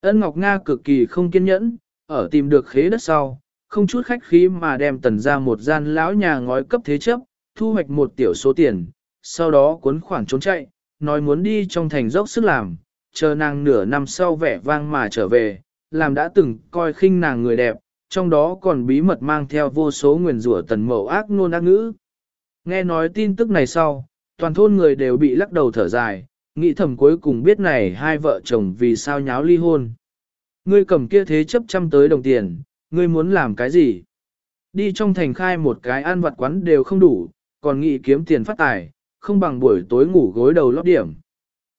Ân Ngọc Nga cực kỳ không kiên nhẫn, ở tìm được khế đất sau, không chút khách khí mà đem tần ra một gian lão nhà ngói cấp thế chấp, thu hoạch một tiểu số tiền, sau đó cuốn khoản trốn chạy, nói muốn đi trong thành dốc sức làm, chờ nàng nửa năm sau vẻ vang mà trở về, làm đã từng coi khinh nàng người đẹp, trong đó còn bí mật mang theo vô số nguyền rủa tần mẫu ác nôn ác ngữ. Nghe nói tin tức này sau, toàn thôn người đều bị lắc đầu thở dài, nghĩ thầm cuối cùng biết này hai vợ chồng vì sao nháo ly hôn. Ngươi cầm kia thế chấp trăm tới đồng tiền, ngươi muốn làm cái gì? Đi trong thành khai một cái ăn vặt quán đều không đủ, còn nghĩ kiếm tiền phát tài, không bằng buổi tối ngủ gối đầu lót điểm.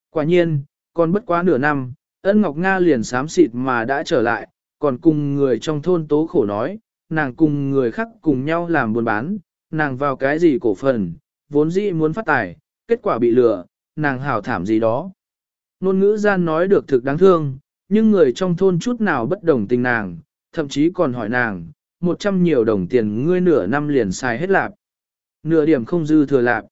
Quả nhiên, còn bất quá nửa năm, ân Ngọc Nga liền sám xịt mà đã trở lại, còn cùng người trong thôn tố khổ nói, nàng cùng người khác cùng nhau làm buôn bán, nàng vào cái gì cổ phần, vốn dĩ muốn phát tài, kết quả bị lừa, nàng hảo thảm gì đó. Nôn ngữ gian nói được thực đáng thương, nhưng người trong thôn chút nào bất đồng tình nàng, thậm chí còn hỏi nàng, một trăm nhiều đồng tiền ngươi nửa năm liền xài hết lạp. Nửa điểm không dư thừa lạp.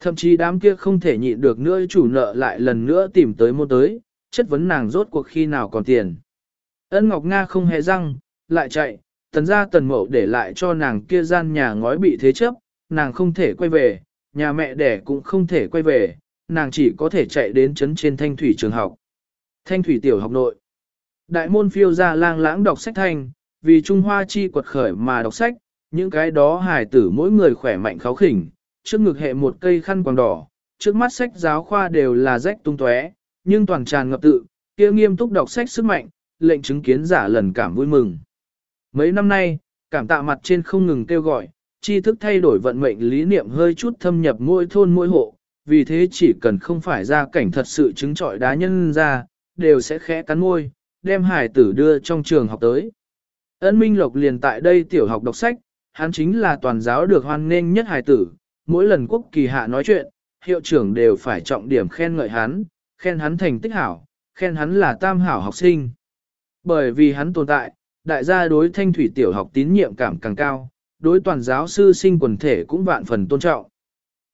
Thậm chí đám kia không thể nhịn được nữa chủ nợ lại lần nữa tìm tới mua tới, chất vấn nàng rốt cuộc khi nào còn tiền. Ân Ngọc Nga không hề răng, lại chạy, tần ra tần mộ để lại cho nàng kia gian nhà ngói bị thế chấp, nàng không thể quay về, nhà mẹ đẻ cũng không thể quay về, nàng chỉ có thể chạy đến trấn trên thanh thủy trường học. Thanh thủy tiểu học nội. Đại môn phiêu ra lang lãng đọc sách thành vì Trung Hoa chi quật khởi mà đọc sách, những cái đó hài tử mỗi người khỏe mạnh kháo khỉnh, trước ngực hệ một cây khăn quàng đỏ, trước mắt sách giáo khoa đều là rách tung tóe, nhưng toàn tràn ngập tự, kia nghiêm túc đọc sách sức mạnh, lệnh chứng kiến giả lần cảm vui mừng. Mấy năm nay, cảm tạ mặt trên không ngừng kêu gọi, tri thức thay đổi vận mệnh lý niệm hơi chút thâm nhập mỗi thôn mỗi hộ, vì thế chỉ cần không phải ra cảnh thật sự chứng trọi đá nhân ra, đều sẽ khẽ cắn môi, đem hải tử đưa trong trường học tới. ấn Minh Lộc liền tại đây tiểu học đọc sách, hắn chính là toàn giáo được hoan nghênh nhất hải tử, mỗi lần quốc kỳ hạ nói chuyện, hiệu trưởng đều phải trọng điểm khen ngợi hắn, khen hắn thành tích hảo, khen hắn là tam hảo học sinh. Bởi vì hắn tồn tại, đại gia đối thanh thủy tiểu học tín nhiệm cảm càng cao, đối toàn giáo sư sinh quần thể cũng vạn phần tôn trọng.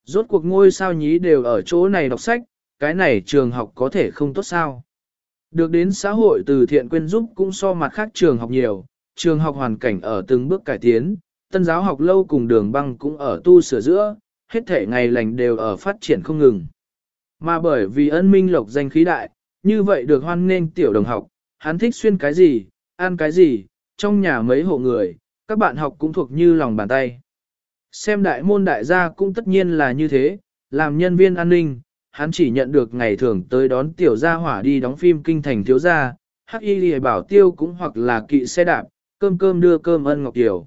Rốt cuộc ngôi sao nhí đều ở chỗ này đọc sách, cái này trường học có thể không tốt sao. Được đến xã hội từ thiện quyên giúp cũng so mặt khác trường học nhiều, trường học hoàn cảnh ở từng bước cải tiến, tân giáo học lâu cùng đường băng cũng ở tu sửa giữa, hết thể ngày lành đều ở phát triển không ngừng. Mà bởi vì ân minh lộc danh khí đại, như vậy được hoan nghênh tiểu đồng học, hắn thích xuyên cái gì, ăn cái gì, trong nhà mấy hộ người, các bạn học cũng thuộc như lòng bàn tay. Xem đại môn đại gia cũng tất nhiên là như thế, làm nhân viên an ninh, hắn chỉ nhận được ngày thường tới đón tiểu gia hỏa đi đóng phim kinh thành thiếu gia, hắc y lìa bảo tiêu cũng hoặc là kỵ xe đạp, cơm cơm đưa cơm ân ngọc tiểu.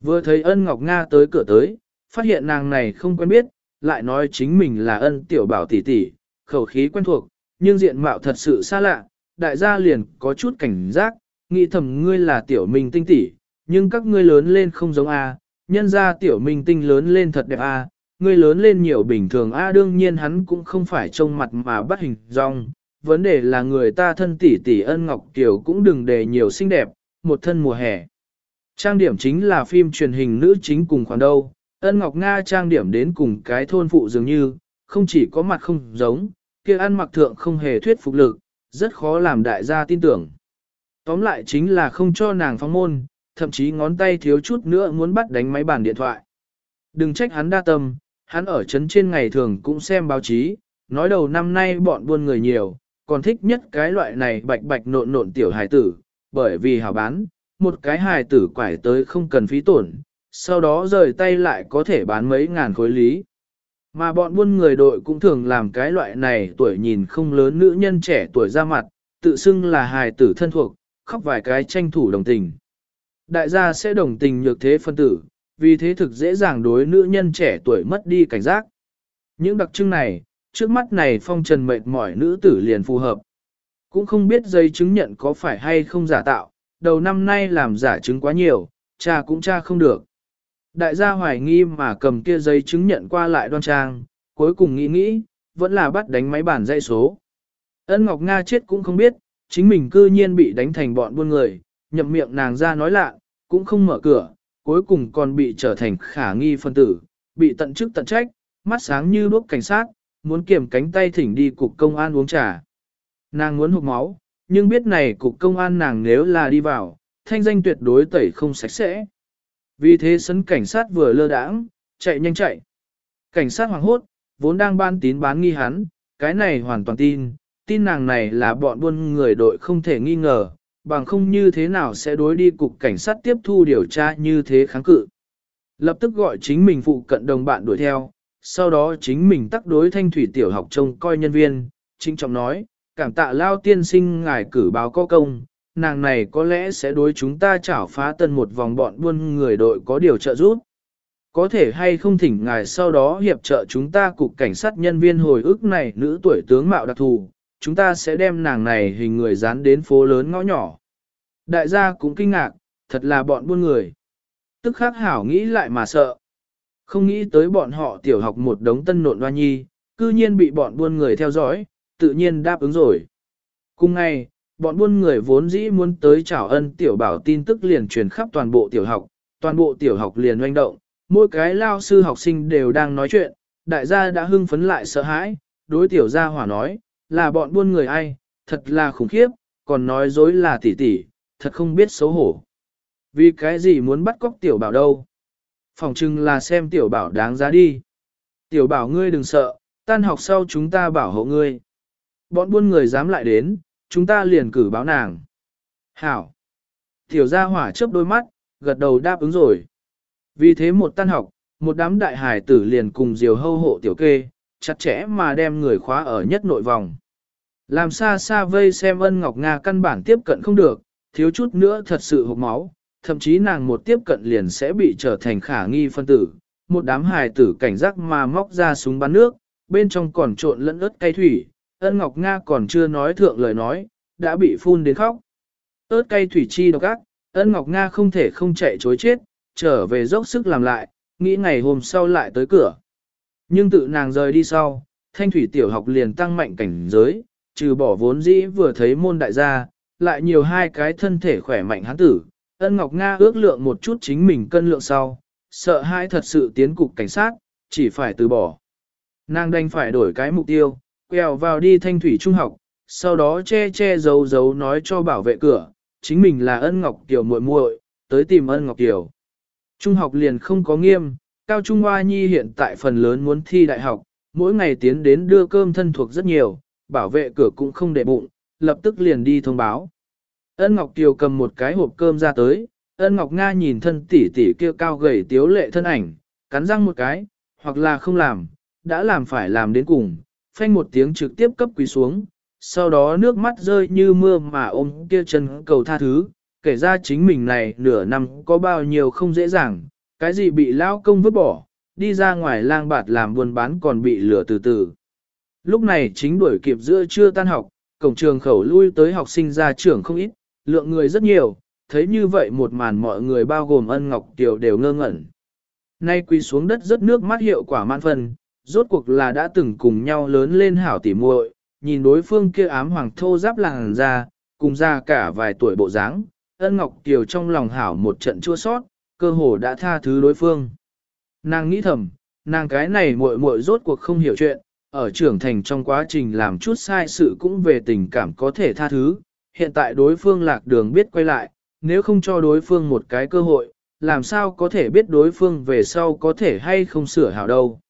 Vừa thấy ân ngọc Nga tới cửa tới, phát hiện nàng này không quen biết, lại nói chính mình là ân tiểu bảo tỷ tỷ, khẩu khí quen thuộc, nhưng diện mạo thật sự xa lạ, đại gia liền có chút cảnh giác, nghĩ thầm ngươi là tiểu minh tinh tỷ, nhưng các ngươi lớn lên không giống A, nhân ra tiểu minh tinh lớn lên thật đẹp A, ngươi lớn lên nhiều bình thường A đương nhiên hắn cũng không phải trông mặt mà bắt hình dong, vấn đề là người ta thân tỷ tỷ ân ngọc kiều cũng đừng để nhiều xinh đẹp, một thân mùa hè. Trang điểm chính là phim truyền hình nữ chính cùng khoản đâu, ân ngọc Nga trang điểm đến cùng cái thôn phụ dường như, không chỉ có mặt không giống, kia ăn mặc thượng không hề thuyết phục lực, rất khó làm đại gia tin tưởng. Tóm lại chính là không cho nàng phóng môn, thậm chí ngón tay thiếu chút nữa muốn bắt đánh máy bàn điện thoại. Đừng trách hắn đa tâm, hắn ở trấn trên ngày thường cũng xem báo chí, nói đầu năm nay bọn buôn người nhiều, còn thích nhất cái loại này bạch bạch nộn nộn tiểu hài tử, bởi vì hảo bán, một cái hài tử quải tới không cần phí tổn, sau đó rời tay lại có thể bán mấy ngàn khối lý. Mà bọn buôn người đội cũng thường làm cái loại này tuổi nhìn không lớn nữ nhân trẻ tuổi ra mặt, tự xưng là hài tử thân thuộc, khóc vài cái tranh thủ đồng tình. Đại gia sẽ đồng tình nhược thế phân tử, vì thế thực dễ dàng đối nữ nhân trẻ tuổi mất đi cảnh giác. Những đặc trưng này, trước mắt này phong trần mệt mỏi nữ tử liền phù hợp. Cũng không biết giấy chứng nhận có phải hay không giả tạo, đầu năm nay làm giả chứng quá nhiều, cha cũng cha không được. Đại gia hoài nghi mà cầm kia giấy chứng nhận qua lại đoan trang, cuối cùng nghĩ nghĩ, vẫn là bắt đánh máy bản dây số. Ân Ngọc Nga chết cũng không biết, chính mình cư nhiên bị đánh thành bọn buôn người, nhậm miệng nàng ra nói lạ, cũng không mở cửa, cuối cùng còn bị trở thành khả nghi phân tử, bị tận chức tận trách, mắt sáng như đuốc cảnh sát, muốn kiểm cánh tay thỉnh đi cục công an uống trà. Nàng muốn hụt máu, nhưng biết này cục công an nàng nếu là đi vào, thanh danh tuyệt đối tẩy không sạch sẽ. Vì thế sấn cảnh sát vừa lơ đãng, chạy nhanh chạy. Cảnh sát hoảng hốt, vốn đang ban tín bán nghi hắn, cái này hoàn toàn tin, tin nàng này là bọn buôn người đội không thể nghi ngờ, bằng không như thế nào sẽ đối đi cục cảnh sát tiếp thu điều tra như thế kháng cự. Lập tức gọi chính mình phụ cận đồng bạn đuổi theo, sau đó chính mình tắc đối thanh thủy tiểu học trông coi nhân viên, chính trọng nói, cảm tạ lao tiên sinh ngài cử báo có công, nàng này có lẽ sẽ đối chúng ta chảo phá tân một vòng bọn buôn người đội có điều trợ giúp. Có thể hay không thỉnh ngài sau đó hiệp trợ chúng ta cục cảnh sát nhân viên hồi ức này nữ tuổi tướng mạo đặc thù, chúng ta sẽ đem nàng này hình người dán đến phố lớn ngõ nhỏ. Đại gia cũng kinh ngạc, thật là bọn buôn người. Tức khắc hảo nghĩ lại mà sợ. Không nghĩ tới bọn họ tiểu học một đống tân nộn hoa nhi, cư nhiên bị bọn buôn người theo dõi, tự nhiên đáp ứng rồi. Cùng ngày, bọn buôn người vốn dĩ muốn tới chào ân tiểu bảo tin tức liền truyền khắp toàn bộ tiểu học, toàn bộ tiểu học liền oanh động, mỗi cái lao sư học sinh đều đang nói chuyện, đại gia đã hưng phấn lại sợ hãi, đối tiểu gia hỏa nói, là bọn buôn người ai, thật là khủng khiếp, còn nói dối là tỷ tỷ, thật không biết xấu hổ. Vì cái gì muốn bắt cóc tiểu bảo đâu? Phòng chừng là xem tiểu bảo đáng giá đi. Tiểu bảo ngươi đừng sợ, tan học sau chúng ta bảo hộ ngươi. Bọn buôn người dám lại đến, chúng ta liền cử báo nàng. Hảo. Tiểu gia hỏa chớp đôi mắt, gật đầu đáp ứng rồi. Vì thế một tan học, một đám đại hải tử liền cùng diều hâu hộ tiểu kê, chặt chẽ mà đem người khóa ở nhất nội vòng. Làm xa xa vây xem ân Ngọc Nga căn bản tiếp cận không được, thiếu chút nữa thật sự hộp máu, thậm chí nàng một tiếp cận liền sẽ bị trở thành khả nghi phân tử. Một đám hài tử cảnh giác mà móc ra súng bắn nước, bên trong còn trộn lẫn ớt cay thủy, ân Ngọc Nga còn chưa nói thượng lời nói, đã bị phun đến khóc. ớt cay thủy chi độc ác, ân Ngọc Nga không thể không chạy chối chết, trở về dốc sức làm lại, nghĩ ngày hôm sau lại tới cửa. Nhưng tự nàng rời đi sau, thanh thủy tiểu học liền tăng mạnh cảnh giới, trừ bỏ vốn dĩ vừa thấy môn đại gia, lại nhiều hai cái thân thể khỏe mạnh hán tử. Ân Ngọc Nga ước lượng một chút chính mình cân lượng sau, sợ hai thật sự tiến cục cảnh sát, chỉ phải từ bỏ. Nàng đành phải đổi cái mục tiêu, quẹo vào đi thanh thủy trung học, sau đó che che giấu giấu nói cho bảo vệ cửa, chính mình là ân Ngọc Tiểu muội muội, tới tìm ân Ngọc Tiểu. Trung học liền không có nghiêm, Cao Trung Hoa Nhi hiện tại phần lớn muốn thi đại học, mỗi ngày tiến đến đưa cơm thân thuộc rất nhiều, bảo vệ cửa cũng không để bụng, lập tức liền đi thông báo. Ân Ngọc Kiều cầm một cái hộp cơm ra tới, Ân Ngọc Nga nhìn thân tỷ tỷ kia cao gầy tiếu lệ thân ảnh, cắn răng một cái, hoặc là không làm, đã làm phải làm đến cùng, phanh một tiếng trực tiếp cấp quỳ xuống, sau đó nước mắt rơi như mưa mà ôm kia chân cầu tha thứ, kể ra chính mình này nửa năm có bao nhiêu không dễ dàng, cái gì bị lao công vứt bỏ, đi ra ngoài lang bạt làm buôn bán còn bị lửa từ từ. Lúc này chính đuổi kịp giữa trưa tan học, cổng trường khẩu lui tới học sinh ra trường không ít, lượng người rất nhiều, thấy như vậy một màn mọi người bao gồm ân ngọc tiểu đều ngơ ngẩn. Nay quỳ xuống đất rất nước mắt hiệu quả man phần, rốt cuộc là đã từng cùng nhau lớn lên hảo tỉ muội, nhìn đối phương kia ám hoàng thô giáp làng ra, cùng ra cả vài tuổi bộ dáng, ân ngọc tiểu trong lòng hảo một trận chua sót, cơ hồ đã tha thứ đối phương. Nàng nghĩ thầm, nàng cái này muội muội rốt cuộc không hiểu chuyện, ở trưởng thành trong quá trình làm chút sai sự cũng về tình cảm có thể tha thứ, hiện tại đối phương lạc đường biết quay lại, nếu không cho đối phương một cái cơ hội, làm sao có thể biết đối phương về sau có thể hay không sửa hảo đâu.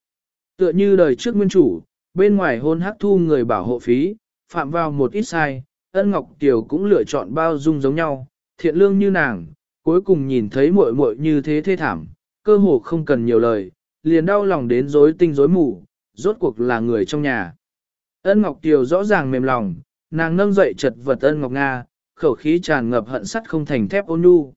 Tựa như đời trước nguyên chủ, bên ngoài hôn hắc thu người bảo hộ phí, phạm vào một ít sai, ân ngọc tiểu cũng lựa chọn bao dung giống nhau, thiện lương như nàng, cuối cùng nhìn thấy muội muội như thế thê thảm, cơ hồ không cần nhiều lời, liền đau lòng đến rối tinh rối mù, rốt cuộc là người trong nhà. Ân Ngọc Tiều rõ ràng mềm lòng, nàng nâng dậy chật vật Ân Ngọc Nga, khẩu khí tràn ngập hận sắt không thành thép ôn nhu.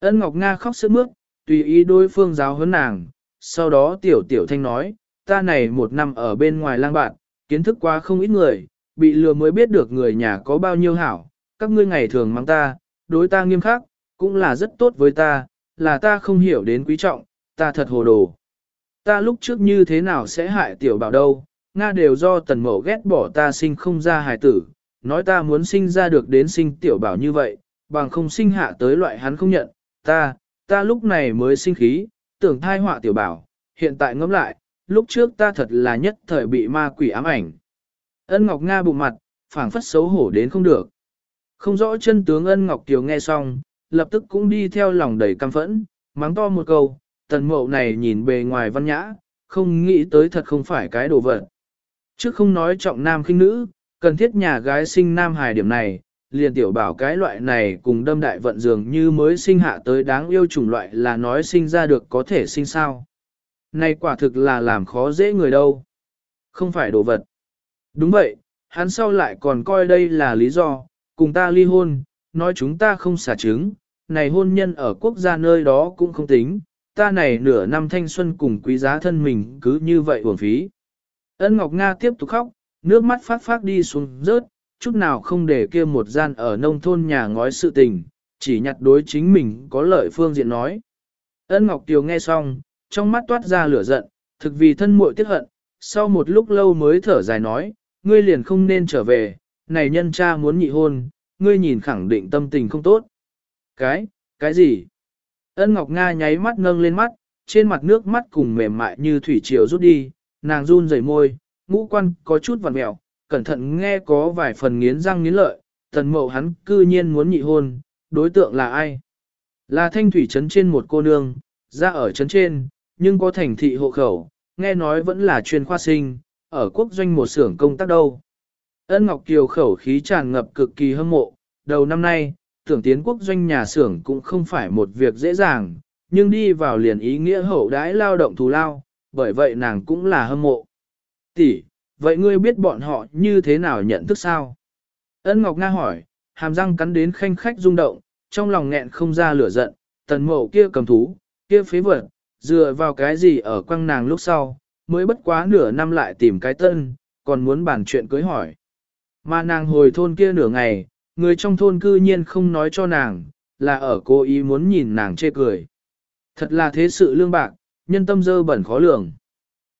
Ân Ngọc Nga khóc sướt mướt, tùy ý đối phương giáo huấn nàng, sau đó tiểu tiểu thanh nói, ta này một năm ở bên ngoài lang bạn, kiến thức quá không ít người, bị lừa mới biết được người nhà có bao nhiêu hảo, các ngươi ngày thường mang ta, đối ta nghiêm khắc, cũng là rất tốt với ta, là ta không hiểu đến quý trọng, ta thật hồ đồ. Ta lúc trước như thế nào sẽ hại tiểu bảo đâu, Nga đều do tần mẫu ghét bỏ ta sinh không ra hài tử, nói ta muốn sinh ra được đến sinh tiểu bảo như vậy, bằng không sinh hạ tới loại hắn không nhận, ta, ta lúc này mới sinh khí, tưởng thai họa tiểu bảo, hiện tại ngẫm lại, lúc trước ta thật là nhất thời bị ma quỷ ám ảnh. Ân Ngọc Nga bụng mặt, phảng phất xấu hổ đến không được. Không rõ chân tướng ân Ngọc Kiều nghe xong, lập tức cũng đi theo lòng đầy căm phẫn, mắng to một câu, tần mậu này nhìn bề ngoài văn nhã, không nghĩ tới thật không phải cái đồ vật. Chứ không nói trọng nam khinh nữ, cần thiết nhà gái sinh nam hài điểm này, liền tiểu bảo cái loại này cùng đâm đại vận dường như mới sinh hạ tới đáng yêu chủng loại là nói sinh ra được có thể sinh sao. Này quả thực là làm khó dễ người đâu. Không phải đồ vật. Đúng vậy, hắn sau lại còn coi đây là lý do, cùng ta ly hôn, nói chúng ta không xả trứng, này hôn nhân ở quốc gia nơi đó cũng không tính, ta này nửa năm thanh xuân cùng quý giá thân mình cứ như vậy uổng phí. Ân Ngọc Nga tiếp tục khóc, nước mắt phát phát đi xuống rớt, chút nào không để kia một gian ở nông thôn nhà ngói sự tình, chỉ nhặt đối chính mình có lợi phương diện nói. Ân Ngọc Tiều nghe xong, trong mắt toát ra lửa giận, thực vì thân muội tiếc hận, sau một lúc lâu mới thở dài nói, ngươi liền không nên trở về, này nhân cha muốn nhị hôn, ngươi nhìn khẳng định tâm tình không tốt. Cái, cái gì? Ân Ngọc Nga nháy mắt nâng lên mắt, trên mặt nước mắt cùng mềm mại như thủy triều rút đi, nàng run rẩy môi, ngũ quan có chút vằn mẹo, cẩn thận nghe có vài phần nghiến răng nghiến lợi, tần mậu hắn cư nhiên muốn nhị hôn, đối tượng là ai? Là thanh thủy trấn trên một cô nương, ra ở trấn trên, nhưng có thành thị hộ khẩu, nghe nói vẫn là chuyên khoa sinh, ở quốc doanh một xưởng công tác đâu. Ân Ngọc Kiều khẩu khí tràn ngập cực kỳ hâm mộ, đầu năm nay, tưởng tiến quốc doanh nhà xưởng cũng không phải một việc dễ dàng, nhưng đi vào liền ý nghĩa hậu đãi lao động thù lao, bởi vậy nàng cũng là hâm mộ. Tỷ, vậy ngươi biết bọn họ như thế nào nhận thức sao? Ân Ngọc Nga hỏi, hàm răng cắn đến khanh khách rung động, trong lòng nghẹn không ra lửa giận, tần mộ kia cầm thú, kia phế vật, dựa vào cái gì ở quăng nàng lúc sau, mới bất quá nửa năm lại tìm cái tân, còn muốn bàn chuyện cưới hỏi. Mà nàng hồi thôn kia nửa ngày, người trong thôn cư nhiên không nói cho nàng, là ở cố ý muốn nhìn nàng chê cười. Thật là thế sự lương bạc, nhân tâm dơ bẩn khó lường.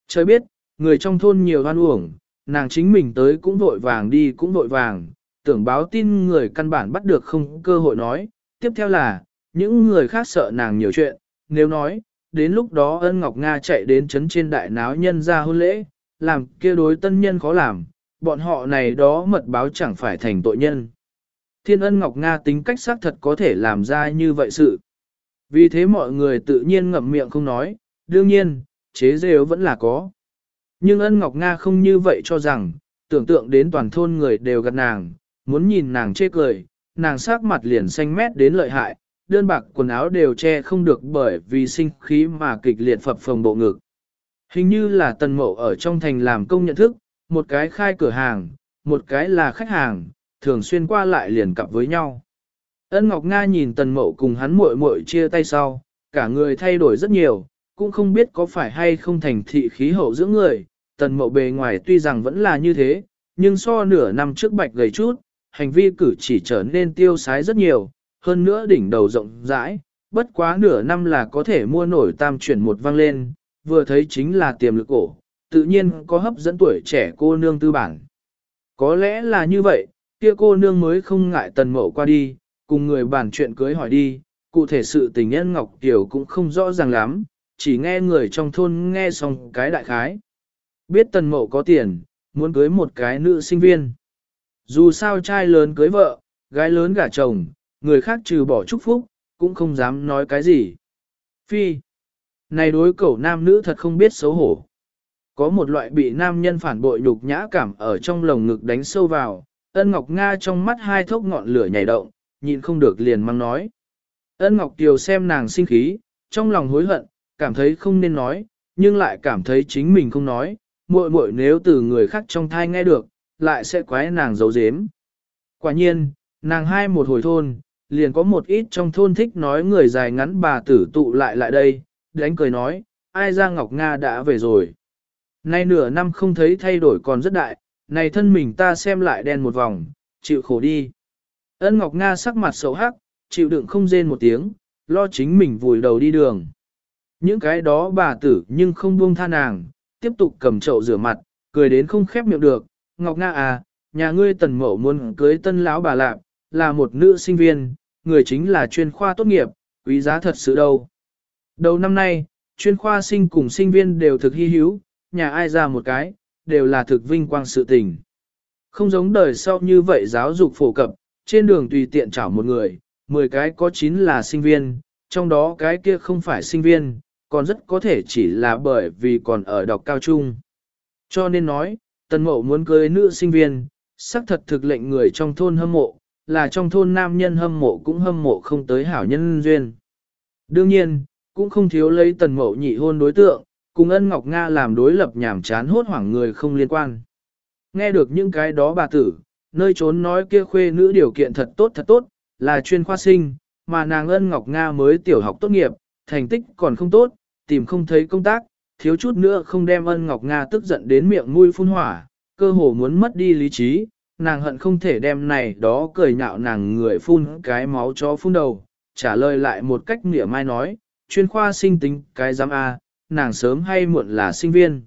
Trời biết, người trong thôn nhiều hoan uổng, nàng chính mình tới cũng vội vàng đi cũng vội vàng, tưởng báo tin người căn bản bắt được không cơ hội nói. Tiếp theo là, những người khác sợ nàng nhiều chuyện, nếu nói, đến lúc đó ân Ngọc Nga chạy đến chấn trên đại náo nhân ra hôn lễ, làm kia đối tân nhân khó làm, bọn họ này đó mật báo chẳng phải thành tội nhân. Thiên ân Ngọc Nga tính cách xác thật có thể làm ra như vậy sự. Vì thế mọi người tự nhiên ngậm miệng không nói, đương nhiên, chế rêu vẫn là có. Nhưng ân Ngọc Nga không như vậy cho rằng, tưởng tượng đến toàn thôn người đều gặp nàng, muốn nhìn nàng chê cười, nàng sắc mặt liền xanh mét đến lợi hại, đơn bạc quần áo đều che không được bởi vì sinh khí mà kịch liệt phập phồng bộ ngực. Hình như là tần mộ ở trong thành làm công nhận thức, một cái khai cửa hàng, một cái là khách hàng, thường xuyên qua lại liền cặp với nhau. Ân Ngọc Nga nhìn tần Mậu cùng hắn muội muội chia tay sau, cả người thay đổi rất nhiều, cũng không biết có phải hay không thành thị khí hậu giữa người, tần Mậu bề ngoài tuy rằng vẫn là như thế, nhưng so nửa năm trước bạch gầy chút, hành vi cử chỉ trở nên tiêu sái rất nhiều, hơn nữa đỉnh đầu rộng rãi, bất quá nửa năm là có thể mua nổi tam chuyển một vang lên, vừa thấy chính là tiềm lực cổ, tự nhiên có hấp dẫn tuổi trẻ cô nương tư bản. Có lẽ là như vậy, kia cô nương mới không ngại tần mộ qua đi, cùng người bàn chuyện cưới hỏi đi, cụ thể sự tình nhân Ngọc Kiều cũng không rõ ràng lắm, chỉ nghe người trong thôn nghe xong cái đại khái. Biết tần mộ có tiền, muốn cưới một cái nữ sinh viên. Dù sao trai lớn cưới vợ, gái lớn gả chồng, người khác trừ bỏ chúc phúc, cũng không dám nói cái gì. Phi, này đối cẩu nam nữ thật không biết xấu hổ. Có một loại bị nam nhân phản bội nhục nhã cảm ở trong lồng ngực đánh sâu vào, ân ngọc Nga trong mắt hai thốc ngọn lửa nhảy động, nhịn không được liền mang nói. Ân ngọc Tiều xem nàng sinh khí, trong lòng hối hận, cảm thấy không nên nói, nhưng lại cảm thấy chính mình không nói, muội muội nếu từ người khác trong thai nghe được, lại sẽ quái nàng giấu giếm. Quả nhiên, nàng hai một hồi thôn, liền có một ít trong thôn thích nói người dài ngắn bà tử tụ lại lại đây, đánh cười nói, ai ra Ngọc Nga đã về rồi. Nay nửa năm không thấy thay đổi còn rất đại, này thân mình ta xem lại đen một vòng, chịu khổ đi. Ân Ngọc Nga sắc mặt xấu hắc, chịu đựng không rên một tiếng, lo chính mình vùi đầu đi đường. Những cái đó bà tử nhưng không buông tha nàng, tiếp tục cầm chậu rửa mặt, cười đến không khép miệng được. Ngọc Nga à, nhà ngươi tần mẫu muốn cưới tân lão bà lạp, là một nữ sinh viên, người chính là chuyên khoa tốt nghiệp, quý giá thật sự đâu. Đầu năm nay, chuyên khoa sinh cùng sinh viên đều thực hy hữu, nhà ai ra một cái, đều là thực vinh quang sự tình. Không giống đời sau như vậy giáo dục phổ cập, trên đường tùy tiện chảo một người, 10 cái có 9 là sinh viên, trong đó cái kia không phải sinh viên, còn rất có thể chỉ là bởi vì còn ở đọc cao trung. Cho nên nói, tần mộ muốn cưới nữ sinh viên, xác thật thực lệnh người trong thôn hâm mộ, là trong thôn nam nhân hâm mộ cũng hâm mộ không tới hảo nhân duyên. Đương nhiên, cũng không thiếu lấy tần mộ nhị hôn đối tượng, cùng ân Ngọc Nga làm đối lập nhảm chán hốt hoảng người không liên quan. Nghe được những cái đó bà tử, nơi trốn nói kia khuê nữ điều kiện thật tốt thật tốt, là chuyên khoa sinh, mà nàng ân Ngọc Nga mới tiểu học tốt nghiệp, thành tích còn không tốt, tìm không thấy công tác, thiếu chút nữa không đem ân Ngọc Nga tức giận đến miệng mũi phun hỏa, cơ hồ muốn mất đi lý trí, nàng hận không thể đem này đó cười nhạo nàng người phun cái máu chó phun đầu, trả lời lại một cách nghĩa mai nói, chuyên khoa sinh tính cái giám A, nàng sớm hay muộn là sinh viên.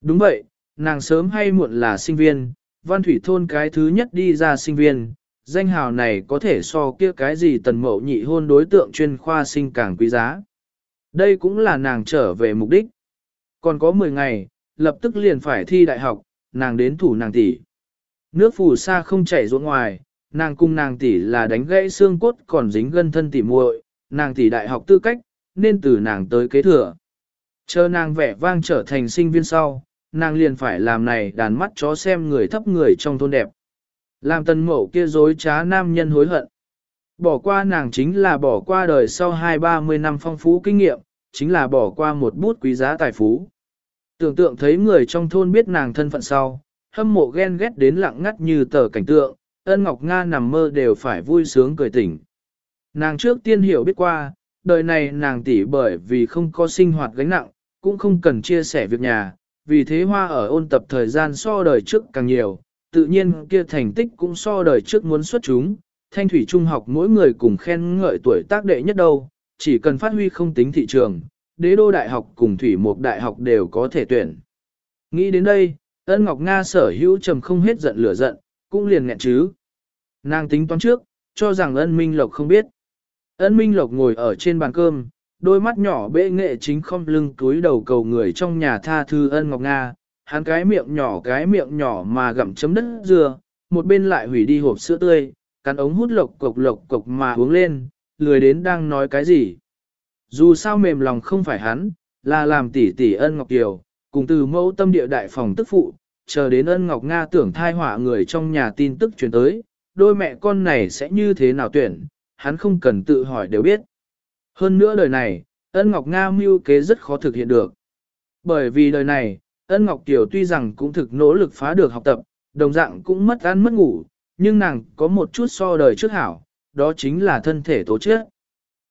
Đúng vậy, nàng sớm hay muộn là sinh viên, văn thủy thôn cái thứ nhất đi ra sinh viên, danh hào này có thể so kia cái gì tần mậu nhị hôn đối tượng chuyên khoa sinh càng quý giá. Đây cũng là nàng trở về mục đích. Còn có 10 ngày, lập tức liền phải thi đại học, nàng đến thủ nàng tỷ. Nước phù sa không chảy ruộng ngoài, nàng cung nàng tỷ là đánh gãy xương cốt còn dính gân thân tỷ muội, nàng tỷ đại học tư cách, nên từ nàng tới kế thừa. Chờ nàng vẻ vang trở thành sinh viên sau, nàng liền phải làm này đàn mắt chó xem người thấp người trong thôn đẹp. Làm tần mẫu kia dối trá nam nhân hối hận. Bỏ qua nàng chính là bỏ qua đời sau hai ba mươi năm phong phú kinh nghiệm, chính là bỏ qua một bút quý giá tài phú. Tưởng tượng thấy người trong thôn biết nàng thân phận sau, hâm mộ ghen ghét đến lặng ngắt như tờ cảnh tượng, ân Ngọc Nga nằm mơ đều phải vui sướng cười tỉnh. Nàng trước tiên hiểu biết qua, đời này nàng tỷ bởi vì không có sinh hoạt gánh nặng, cũng không cần chia sẻ việc nhà, vì thế hoa ở ôn tập thời gian so đời trước càng nhiều, tự nhiên kia thành tích cũng so đời trước muốn xuất chúng, thanh thủy trung học mỗi người cùng khen ngợi tuổi tác đệ nhất đâu, chỉ cần phát huy không tính thị trường, đế đô đại học cùng thủy một đại học đều có thể tuyển. Nghĩ đến đây, ân Ngọc Nga sở hữu trầm không hết giận lửa giận, cũng liền nghẹn chứ. Nàng tính toán trước, cho rằng ân Minh Lộc không biết. Ân Minh Lộc ngồi ở trên bàn cơm, đôi mắt nhỏ bệ nghệ chính không lưng túi đầu cầu người trong nhà tha thư ân Ngọc Nga, hắn cái miệng nhỏ cái miệng nhỏ mà gặm chấm đất dừa, một bên lại hủy đi hộp sữa tươi, cắn ống hút lộc cộc lộc cộc mà uống lên, lười đến đang nói cái gì. Dù sao mềm lòng không phải hắn, là làm tỷ tỷ ân Ngọc Kiều, cùng từ mẫu tâm địa đại phòng tức phụ, chờ đến ân Ngọc Nga tưởng thai họa người trong nhà tin tức truyền tới, đôi mẹ con này sẽ như thế nào tuyển, hắn không cần tự hỏi đều biết. Hơn nữa đời này, ân Ngọc Nga mưu kế rất khó thực hiện được. Bởi vì đời này, ân Ngọc Kiều tuy rằng cũng thực nỗ lực phá được học tập, đồng dạng cũng mất ăn mất ngủ, nhưng nàng có một chút so đời trước hảo, đó chính là thân thể tố chất.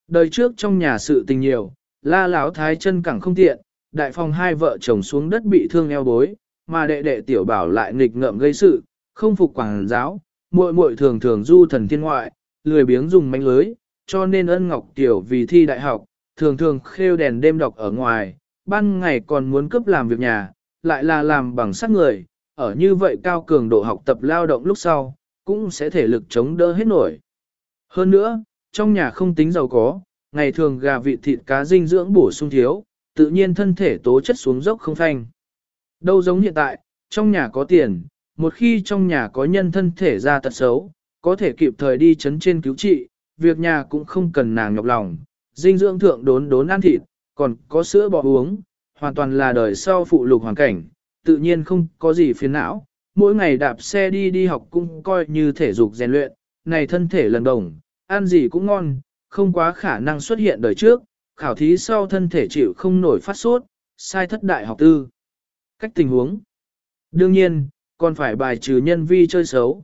Đời trước trong nhà sự tình nhiều, la lão thái chân cẳng không tiện, đại phòng hai vợ chồng xuống đất bị thương eo bối, mà đệ đệ tiểu bảo lại nghịch ngợm gây sự, không phục quảng giáo, muội muội thường thường du thần thiên ngoại, lười biếng dùng manh lưới, cho nên ân ngọc tiểu vì thi đại học, thường thường khêu đèn đêm đọc ở ngoài, ban ngày còn muốn cấp làm việc nhà, lại là làm bằng sắc người, ở như vậy cao cường độ học tập lao động lúc sau, cũng sẽ thể lực chống đỡ hết nổi. Hơn nữa, trong nhà không tính giàu có, ngày thường gà vịt thịt cá dinh dưỡng bổ sung thiếu, tự nhiên thân thể tố chất xuống dốc không phanh. Đâu giống hiện tại, trong nhà có tiền, một khi trong nhà có nhân thân thể ra tật xấu, có thể kịp thời đi chấn trên cứu trị, việc nhà cũng không cần nàng nhọc lòng, dinh dưỡng thượng đốn đốn ăn thịt, còn có sữa bò uống, hoàn toàn là đời sau phụ lục hoàn cảnh, tự nhiên không có gì phiền não, mỗi ngày đạp xe đi đi học cũng coi như thể dục rèn luyện, này thân thể lần đồng, ăn gì cũng ngon, không quá khả năng xuất hiện đời trước, khảo thí sau thân thể chịu không nổi phát sốt, sai thất đại học tư. Cách tình huống Đương nhiên, còn phải bài trừ nhân vi chơi xấu.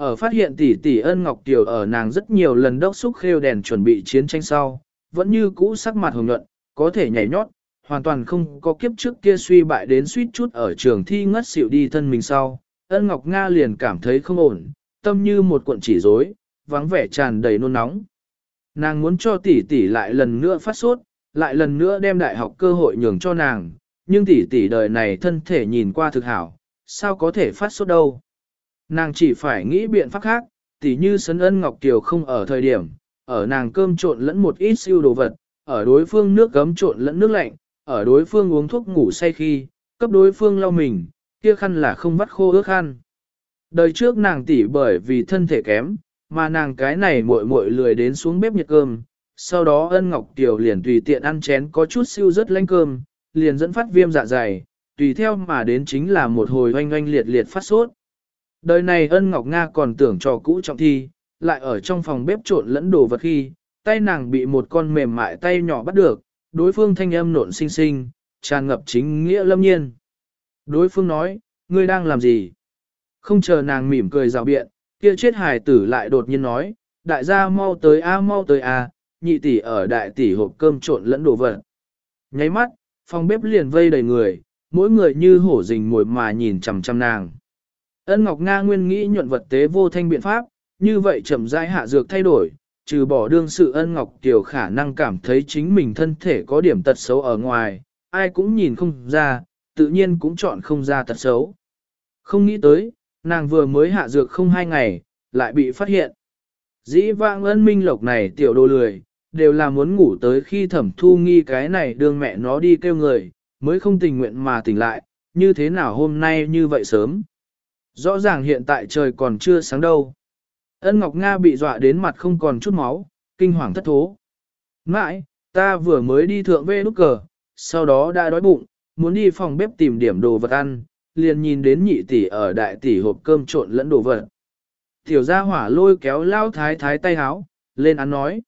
Ở phát hiện tỷ tỷ ân ngọc tiểu ở nàng rất nhiều lần đốc xúc khêu đèn chuẩn bị chiến tranh sau, vẫn như cũ sắc mặt hồng nhuận, có thể nhảy nhót, hoàn toàn không có kiếp trước kia suy bại đến suýt chút ở trường thi ngất xỉu đi thân mình sau. Ân Ngọc Nga liền cảm thấy không ổn, tâm như một cuộn chỉ rối, vắng vẻ tràn đầy nôn nóng. Nàng muốn cho tỷ tỷ lại lần nữa phát sốt, lại lần nữa đem đại học cơ hội nhường cho nàng, nhưng tỷ tỷ đời này thân thể nhìn qua thực hảo, sao có thể phát sốt đâu. Nàng chỉ phải nghĩ biện pháp khác, tỷ như sấn ân Ngọc Kiều không ở thời điểm, ở nàng cơm trộn lẫn một ít siêu đồ vật, ở đối phương nước gấm trộn lẫn nước lạnh, ở đối phương uống thuốc ngủ say khi, cấp đối phương lau mình, kia khăn là không vắt khô ước khăn. Đời trước nàng tỷ bởi vì thân thể kém, mà nàng cái này muội muội lười đến xuống bếp nhiệt cơm, sau đó ân ngọc tiểu liền tùy tiện ăn chén có chút siêu rất lanh cơm, liền dẫn phát viêm dạ dày, tùy theo mà đến chính là một hồi oanh oanh liệt liệt phát sốt. Đời này ân ngọc Nga còn tưởng trò cũ trọng thi, lại ở trong phòng bếp trộn lẫn đồ vật khi, tay nàng bị một con mềm mại tay nhỏ bắt được, đối phương thanh âm nộn xinh xinh, tràn ngập chính nghĩa lâm nhiên. Đối phương nói, ngươi đang làm gì? Không chờ nàng mỉm cười rào biện, kia chết hài tử lại đột nhiên nói, đại gia mau tới a mau tới a, nhị tỷ ở đại tỷ hộp cơm trộn lẫn đồ vật. Nháy mắt, phòng bếp liền vây đầy người, mỗi người như hổ rình mồi mà nhìn chằm chằm nàng. Ân Ngọc Nga nguyên nghĩ nhuận vật tế vô thanh biện pháp, như vậy chậm rãi hạ dược thay đổi, trừ bỏ đương sự ân Ngọc Kiều khả năng cảm thấy chính mình thân thể có điểm tật xấu ở ngoài, ai cũng nhìn không ra, tự nhiên cũng chọn không ra tật xấu. Không nghĩ tới, nàng vừa mới hạ dược không hai ngày, lại bị phát hiện. Dĩ vãng ân minh lộc này tiểu đồ lười, đều là muốn ngủ tới khi thẩm thu nghi cái này đương mẹ nó đi kêu người, mới không tình nguyện mà tỉnh lại, như thế nào hôm nay như vậy sớm. Rõ ràng hiện tại trời còn chưa sáng đâu. Ân Ngọc Nga bị dọa đến mặt không còn chút máu, kinh hoàng thất thố. Mãi, ta vừa mới đi thượng về nút cờ, sau đó đã đói bụng, muốn đi phòng bếp tìm điểm đồ vật ăn, liền nhìn đến nhị tỷ ở đại tỷ hộp cơm trộn lẫn đồ vật. Tiểu gia hỏa lôi kéo lao thái thái tay háo, lên ăn nói.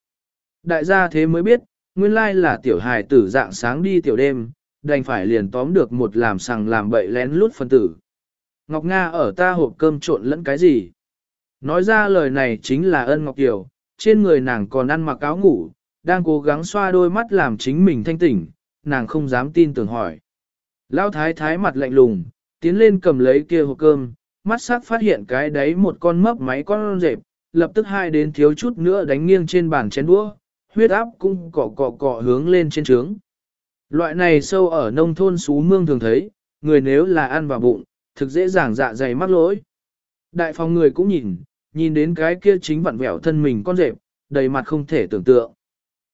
Đại gia thế mới biết, nguyên lai là tiểu hài tử dạng sáng đi tiểu đêm, đành phải liền tóm được một làm sằng làm bậy lén lút phân tử. Ngọc Nga ở ta hộp cơm trộn lẫn cái gì? Nói ra lời này chính là ân Ngọc Kiều, trên người nàng còn ăn mặc áo ngủ, đang cố gắng xoa đôi mắt làm chính mình thanh tỉnh, nàng không dám tin tưởng hỏi. Lão thái thái mặt lạnh lùng, tiến lên cầm lấy kia hộp cơm, mắt sắc phát hiện cái đấy một con mấp máy con rệp, lập tức hai đến thiếu chút nữa đánh nghiêng trên bàn chén đũa, huyết áp cũng cọ cọ cọ hướng lên trên trướng. Loại này sâu ở nông thôn xú mương thường thấy, người nếu là ăn vào bụng, thực dễ dàng dạ dày mắc lỗi. Đại phòng người cũng nhìn, nhìn đến cái kia chính vặn vẹo thân mình con rệp, đầy mặt không thể tưởng tượng.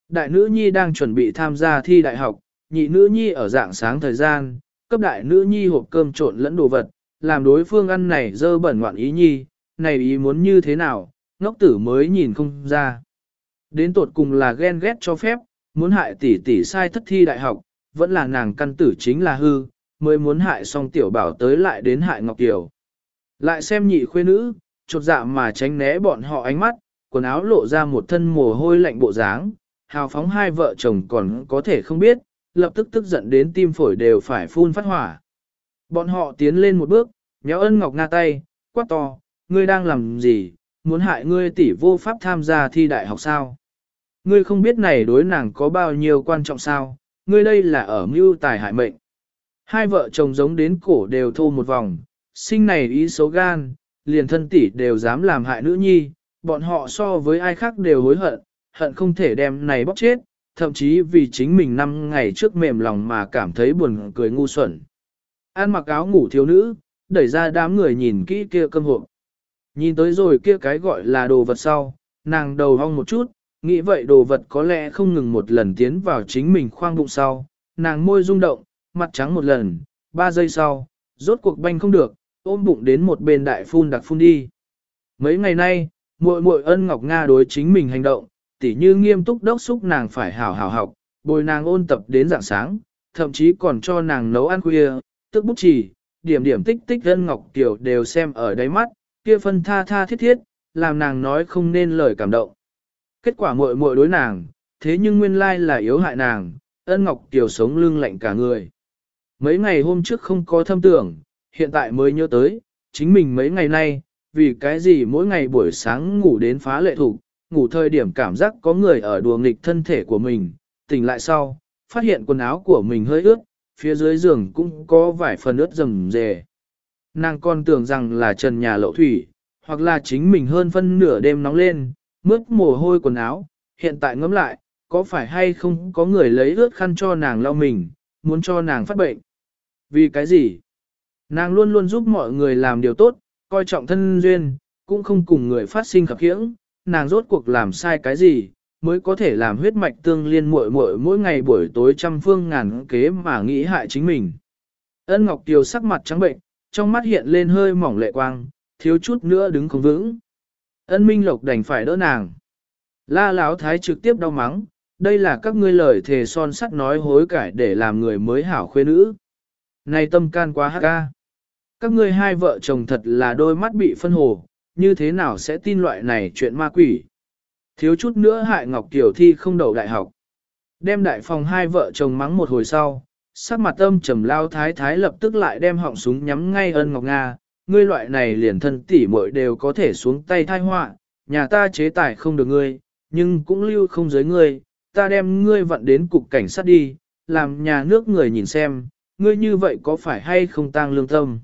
Đại nữ nhi đang chuẩn bị tham gia thi đại học, nhị nữ nhi ở dạng sáng thời gian, cấp đại nữ nhi hộp cơm trộn lẫn đồ vật, làm đối phương ăn này dơ bẩn ngoạn ý nhi, này ý muốn như thế nào, ngốc tử mới nhìn không ra. Đến tột cùng là ghen ghét cho phép, muốn hại tỷ tỷ sai thất thi đại học, vẫn là nàng căn tử chính là hư, mới muốn hại xong tiểu bảo tới lại đến hại Ngọc Kiều. Lại xem nhị khuê nữ, chột dạ mà tránh né bọn họ ánh mắt, quần áo lộ ra một thân mồ hôi lạnh bộ dáng, hào phóng hai vợ chồng còn có thể không biết, lập tức tức giận đến tim phổi đều phải phun phát hỏa. Bọn họ tiến lên một bước, nhéo ân ngọc nga tay, quát to, ngươi đang làm gì, muốn hại ngươi tỷ vô pháp tham gia thi đại học sao? Ngươi không biết này đối nàng có bao nhiêu quan trọng sao, ngươi đây là ở mưu tài hại mệnh. Hai vợ chồng giống đến cổ đều thô một vòng, sinh này ý xấu gan, liền thân tỷ đều dám làm hại nữ nhi, bọn họ so với ai khác đều hối hận, hận không thể đem này bóc chết, thậm chí vì chính mình năm ngày trước mềm lòng mà cảm thấy buồn cười ngu xuẩn. An mặc áo ngủ thiếu nữ, đẩy ra đám người nhìn kỹ kia cơm hộp. Nhìn tới rồi kia cái gọi là đồ vật sau, nàng đầu hong một chút, nghĩ vậy đồ vật có lẽ không ngừng một lần tiến vào chính mình khoang bụng sau, nàng môi rung động, mặt trắng một lần, ba giây sau, rốt cuộc banh không được, ôm bụng đến một bên đại phun đặc phun đi. Mấy ngày nay, muội muội ân ngọc Nga đối chính mình hành động, tỉ như nghiêm túc đốc xúc nàng phải hảo hảo học, bồi nàng ôn tập đến dạng sáng, thậm chí còn cho nàng nấu ăn khuya, tức bút chỉ, điểm điểm tích tích ân ngọc tiểu đều xem ở đáy mắt, kia phân tha tha thiết thiết, làm nàng nói không nên lời cảm động. Kết quả muội muội đối nàng, thế nhưng nguyên lai là yếu hại nàng, ân ngọc tiểu sống lưng lạnh cả người. Mấy ngày hôm trước không có thâm tưởng, hiện tại mới nhớ tới, chính mình mấy ngày nay, vì cái gì mỗi ngày buổi sáng ngủ đến phá lệ thủ, ngủ thời điểm cảm giác có người ở đùa nghịch thân thể của mình, tỉnh lại sau, phát hiện quần áo của mình hơi ướt, phía dưới giường cũng có vài phần ướt rầm rề. Nàng còn tưởng rằng là trần nhà lậu thủy, hoặc là chính mình hơn phân nửa đêm nóng lên, mướt mồ hôi quần áo, hiện tại ngẫm lại, có phải hay không có người lấy ướt khăn cho nàng lau mình, muốn cho nàng phát bệnh. Vì cái gì? Nàng luôn luôn giúp mọi người làm điều tốt, coi trọng thân duyên, cũng không cùng người phát sinh khập khiễng, nàng rốt cuộc làm sai cái gì, mới có thể làm huyết mạch tương liên muội muội mỗi ngày buổi tối trăm phương ngàn kế mà nghĩ hại chính mình. Ân Ngọc Tiều sắc mặt trắng bệnh, trong mắt hiện lên hơi mỏng lệ quang, thiếu chút nữa đứng không vững. Ân Minh Lộc đành phải đỡ nàng. La Lão Thái trực tiếp đau mắng, đây là các ngươi lời thề son sắt nói hối cải để làm người mới hảo khuê nữ. Này tâm can quá hắc ca. Các ngươi hai vợ chồng thật là đôi mắt bị phân hồ, như thế nào sẽ tin loại này chuyện ma quỷ. Thiếu chút nữa hại Ngọc Tiểu Thi không đậu đại học. Đem đại phòng hai vợ chồng mắng một hồi sau, sắc mặt âm trầm lao thái thái lập tức lại đem họng súng nhắm ngay ân Ngọc Nga, ngươi loại này liền thân tỷ muội đều có thể xuống tay thai họa, nhà ta chế tài không được ngươi, nhưng cũng lưu không giới ngươi, ta đem ngươi vận đến cục cảnh sát đi, làm nhà nước người nhìn xem, ngươi như vậy có phải hay không tang lương tâm.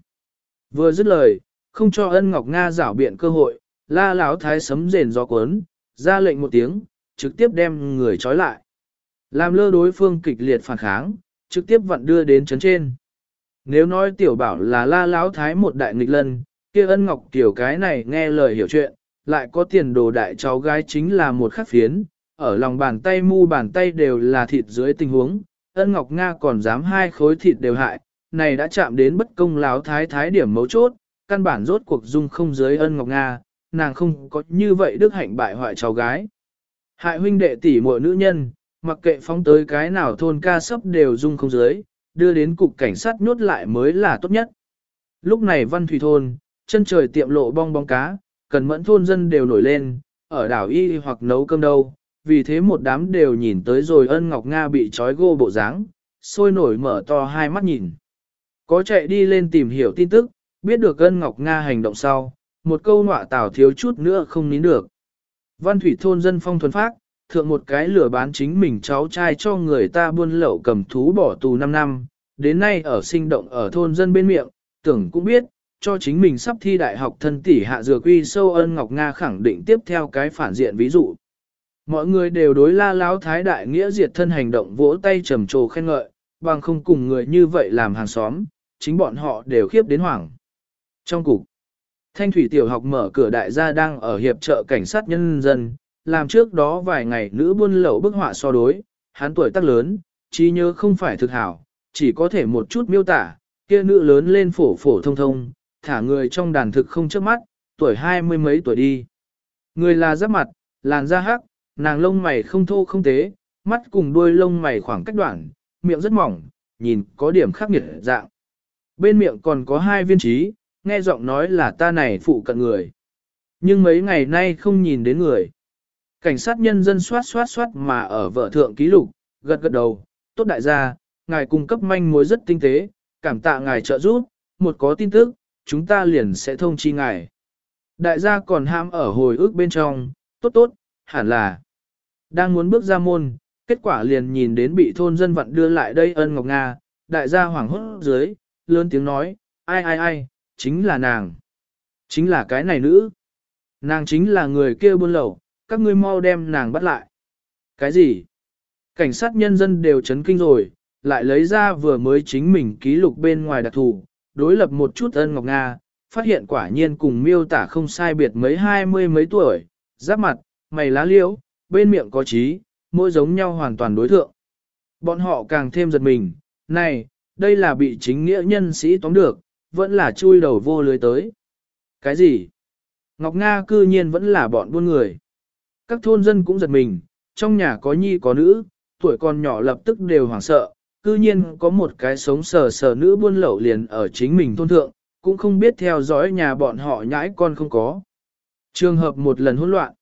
Vừa dứt lời, không cho ân Ngọc Nga rảo biện cơ hội, la lão thái sấm rền gió cuốn, ra lệnh một tiếng, trực tiếp đem người trói lại. Làm lơ đối phương kịch liệt phản kháng, trực tiếp vận đưa đến chấn trên. Nếu nói tiểu bảo là la lão thái một đại nghịch lân, kia ân ngọc tiểu cái này nghe lời hiểu chuyện, lại có tiền đồ đại cháu gái chính là một khắc phiến, ở lòng bàn tay mu bàn tay đều là thịt dưới tình huống, ân ngọc Nga còn dám hai khối thịt đều hại, này đã chạm đến bất công láo thái thái điểm mấu chốt, căn bản rốt cuộc dung không dưới ân ngọc Nga, nàng không có như vậy đức hạnh bại hoại cháu gái. Hại huynh đệ tỷ muội nữ nhân, mặc kệ phóng tới cái nào thôn ca sấp đều dung không dưới, đưa đến cục cảnh sát nhốt lại mới là tốt nhất. Lúc này văn thủy thôn, chân trời tiệm lộ bong bóng cá, cần mẫn thôn dân đều nổi lên, ở đảo y hoặc nấu cơm đâu, vì thế một đám đều nhìn tới rồi ân Ngọc Nga bị trói gô bộ dáng, sôi nổi mở to hai mắt nhìn. Có chạy đi lên tìm hiểu tin tức, biết được ân Ngọc Nga hành động sau, một câu nọa tảo thiếu chút nữa không nín được. Văn thủy thôn dân phong thuần phát, thượng một cái lửa bán chính mình cháu trai cho người ta buôn lậu cầm thú bỏ tù 5 năm, đến nay ở sinh động ở thôn dân bên miệng, tưởng cũng biết, cho chính mình sắp thi đại học thân tỷ hạ dược uy sâu ân Ngọc Nga khẳng định tiếp theo cái phản diện ví dụ. Mọi người đều đối la láo thái đại nghĩa diệt thân hành động vỗ tay trầm trồ khen ngợi, bằng không cùng người như vậy làm hàng xóm, chính bọn họ đều khiếp đến hoảng. Trong cục, Thanh Thủy Tiểu học mở cửa đại gia đang ở hiệp trợ cảnh sát nhân dân, làm trước đó vài ngày nữ buôn lậu bức họa so đối, hắn tuổi tác lớn, trí nhớ không phải thực hảo, chỉ có thể một chút miêu tả, kia nữ lớn lên phổ phổ thông thông, thả người trong đàn thực không trước mắt, tuổi hai mươi mấy tuổi đi. Người là giáp mặt, làn da hắc, nàng lông mày không thô không tế, mắt cùng đuôi lông mày khoảng cách đoạn, miệng rất mỏng, nhìn có điểm khác nghiệt dạng. Bên miệng còn có hai viên trí, nghe giọng nói là ta này phụ cận người. Nhưng mấy ngày nay không nhìn đến người. Cảnh sát nhân dân soát soát soát mà ở vợ thượng ký lục, gật gật đầu, tốt đại gia, ngài cung cấp manh mối rất tinh tế, cảm tạ ngài trợ giúp, một có tin tức, chúng ta liền sẽ thông chi ngài. Đại gia còn ham ở hồi ức bên trong, tốt tốt, hẳn là đang muốn bước ra môn, kết quả liền nhìn đến bị thôn dân vận đưa lại đây ân ngọc Nga, đại gia hoảng hốt dưới, lớn tiếng nói, ai ai ai, chính là nàng. Chính là cái này nữ. Nàng chính là người kia buôn lậu, các ngươi mau đem nàng bắt lại. Cái gì? Cảnh sát nhân dân đều chấn kinh rồi, lại lấy ra vừa mới chính mình ký lục bên ngoài đặc thù, đối lập một chút ân ngọc Nga, phát hiện quả nhiên cùng miêu tả không sai biệt mấy hai mươi mấy tuổi, giáp mặt, mày lá liễu, bên miệng có trí, mỗi giống nhau hoàn toàn đối thượng. Bọn họ càng thêm giật mình, này, đây là bị chính nghĩa nhân sĩ tóm được, vẫn là chui đầu vô lưới tới. Cái gì? Ngọc Nga cư nhiên vẫn là bọn buôn người. Các thôn dân cũng giật mình, trong nhà có nhi có nữ, tuổi còn nhỏ lập tức đều hoảng sợ, cư nhiên có một cái sống sờ sờ nữ buôn lậu liền ở chính mình thôn thượng, cũng không biết theo dõi nhà bọn họ nhãi con không có. Trường hợp một lần hỗn loạn.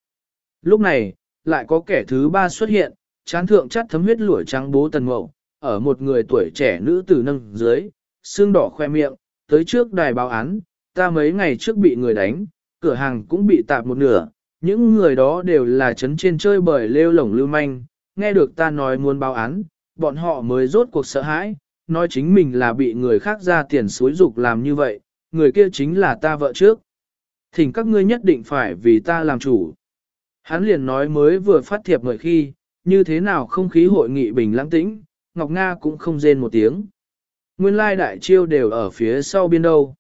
Lúc này, lại có kẻ thứ ba xuất hiện, chán thượng chắt thấm huyết lũi trắng bố tần mậu, ở một người tuổi trẻ nữ tử nâng dưới, xương đỏ khoe miệng, tới trước đài báo án, ta mấy ngày trước bị người đánh, cửa hàng cũng bị tạp một nửa, những người đó đều là chấn trên chơi bời lêu lổng lưu manh, nghe được ta nói muốn báo án, bọn họ mới rốt cuộc sợ hãi, nói chính mình là bị người khác ra tiền suối dục làm như vậy, người kia chính là ta vợ trước. Thỉnh các ngươi nhất định phải vì ta làm chủ. Hắn liền nói mới vừa phát thiệp người khi, như thế nào không khí hội nghị bình lãng tĩnh, Ngọc Nga cũng không rên một tiếng. Nguyên lai đại chiêu đều ở phía sau biên đâu.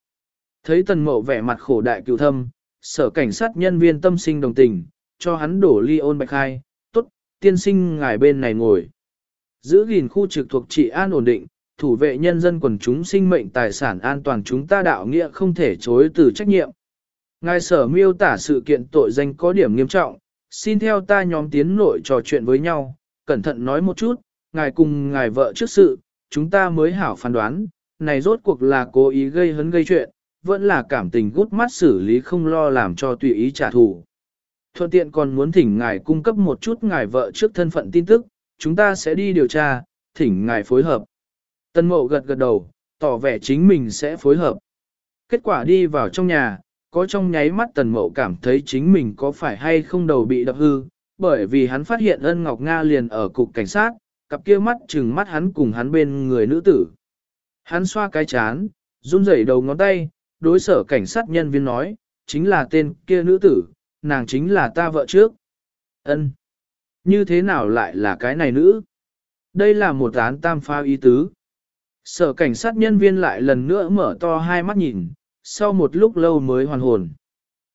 Thấy tần mộ vẻ mặt khổ đại cựu thâm, sở cảnh sát nhân viên tâm sinh đồng tình, cho hắn đổ ly ôn bạch hai, tốt, tiên sinh ngài bên này ngồi. Giữ gìn khu trực thuộc trị an ổn định, thủ vệ nhân dân quần chúng sinh mệnh tài sản an toàn chúng ta đạo nghĩa không thể chối từ trách nhiệm. Ngài sở miêu tả sự kiện tội danh có điểm nghiêm trọng, xin theo ta nhóm tiến nội trò chuyện với nhau, cẩn thận nói một chút, ngài cùng ngài vợ trước sự, chúng ta mới hảo phán đoán, này rốt cuộc là cố ý gây hấn gây chuyện, vẫn là cảm tình gút mắt xử lý không lo làm cho tùy ý trả thù. Thuận tiện còn muốn thỉnh ngài cung cấp một chút ngài vợ trước thân phận tin tức, chúng ta sẽ đi điều tra, thỉnh ngài phối hợp. Tân mộ gật gật đầu, tỏ vẻ chính mình sẽ phối hợp. Kết quả đi vào trong nhà, có trong nháy mắt tần mậu cảm thấy chính mình có phải hay không đầu bị đập hư, bởi vì hắn phát hiện ân Ngọc Nga liền ở cục cảnh sát, cặp kia mắt chừng mắt hắn cùng hắn bên người nữ tử. Hắn xoa cái chán, run rẩy đầu ngón tay, đối sở cảnh sát nhân viên nói, chính là tên kia nữ tử, nàng chính là ta vợ trước. Ân, Như thế nào lại là cái này nữ? Đây là một án tam pha ý tứ. Sở cảnh sát nhân viên lại lần nữa mở to hai mắt nhìn, sau một lúc lâu mới hoàn hồn.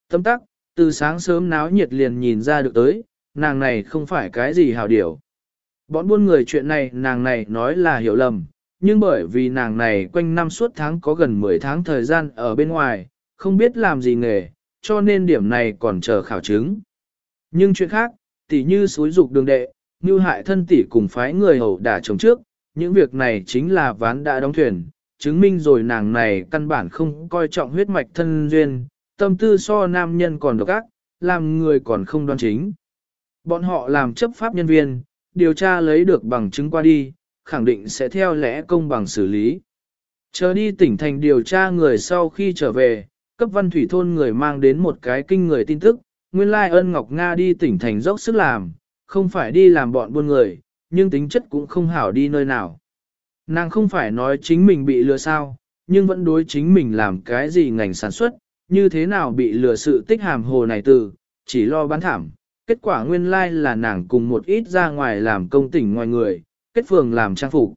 Tâm tắc, từ sáng sớm náo nhiệt liền nhìn ra được tới, nàng này không phải cái gì hào điểu. Bọn buôn người chuyện này nàng này nói là hiểu lầm, nhưng bởi vì nàng này quanh năm suốt tháng có gần 10 tháng thời gian ở bên ngoài, không biết làm gì nghề, cho nên điểm này còn chờ khảo chứng. Nhưng chuyện khác, tỉ như suối dục đường đệ, như hại thân tỷ cùng phái người hầu đả chồng trước, những việc này chính là ván đã đóng thuyền, chứng minh rồi nàng này căn bản không coi trọng huyết mạch thân duyên, tâm tư so nam nhân còn độc ác, làm người còn không đoan chính. Bọn họ làm chấp pháp nhân viên, điều tra lấy được bằng chứng qua đi, khẳng định sẽ theo lẽ công bằng xử lý. Chờ đi tỉnh thành điều tra người sau khi trở về, cấp văn thủy thôn người mang đến một cái kinh người tin tức, nguyên lai ân Ngọc Nga đi tỉnh thành dốc sức làm, không phải đi làm bọn buôn người, nhưng tính chất cũng không hảo đi nơi nào. Nàng không phải nói chính mình bị lừa sao, nhưng vẫn đối chính mình làm cái gì ngành sản xuất, như thế nào bị lừa sự tích hàm hồ này từ, chỉ lo bán thảm. Kết quả nguyên lai là nàng cùng một ít ra ngoài làm công tỉnh ngoài người, kết phường làm trang phục.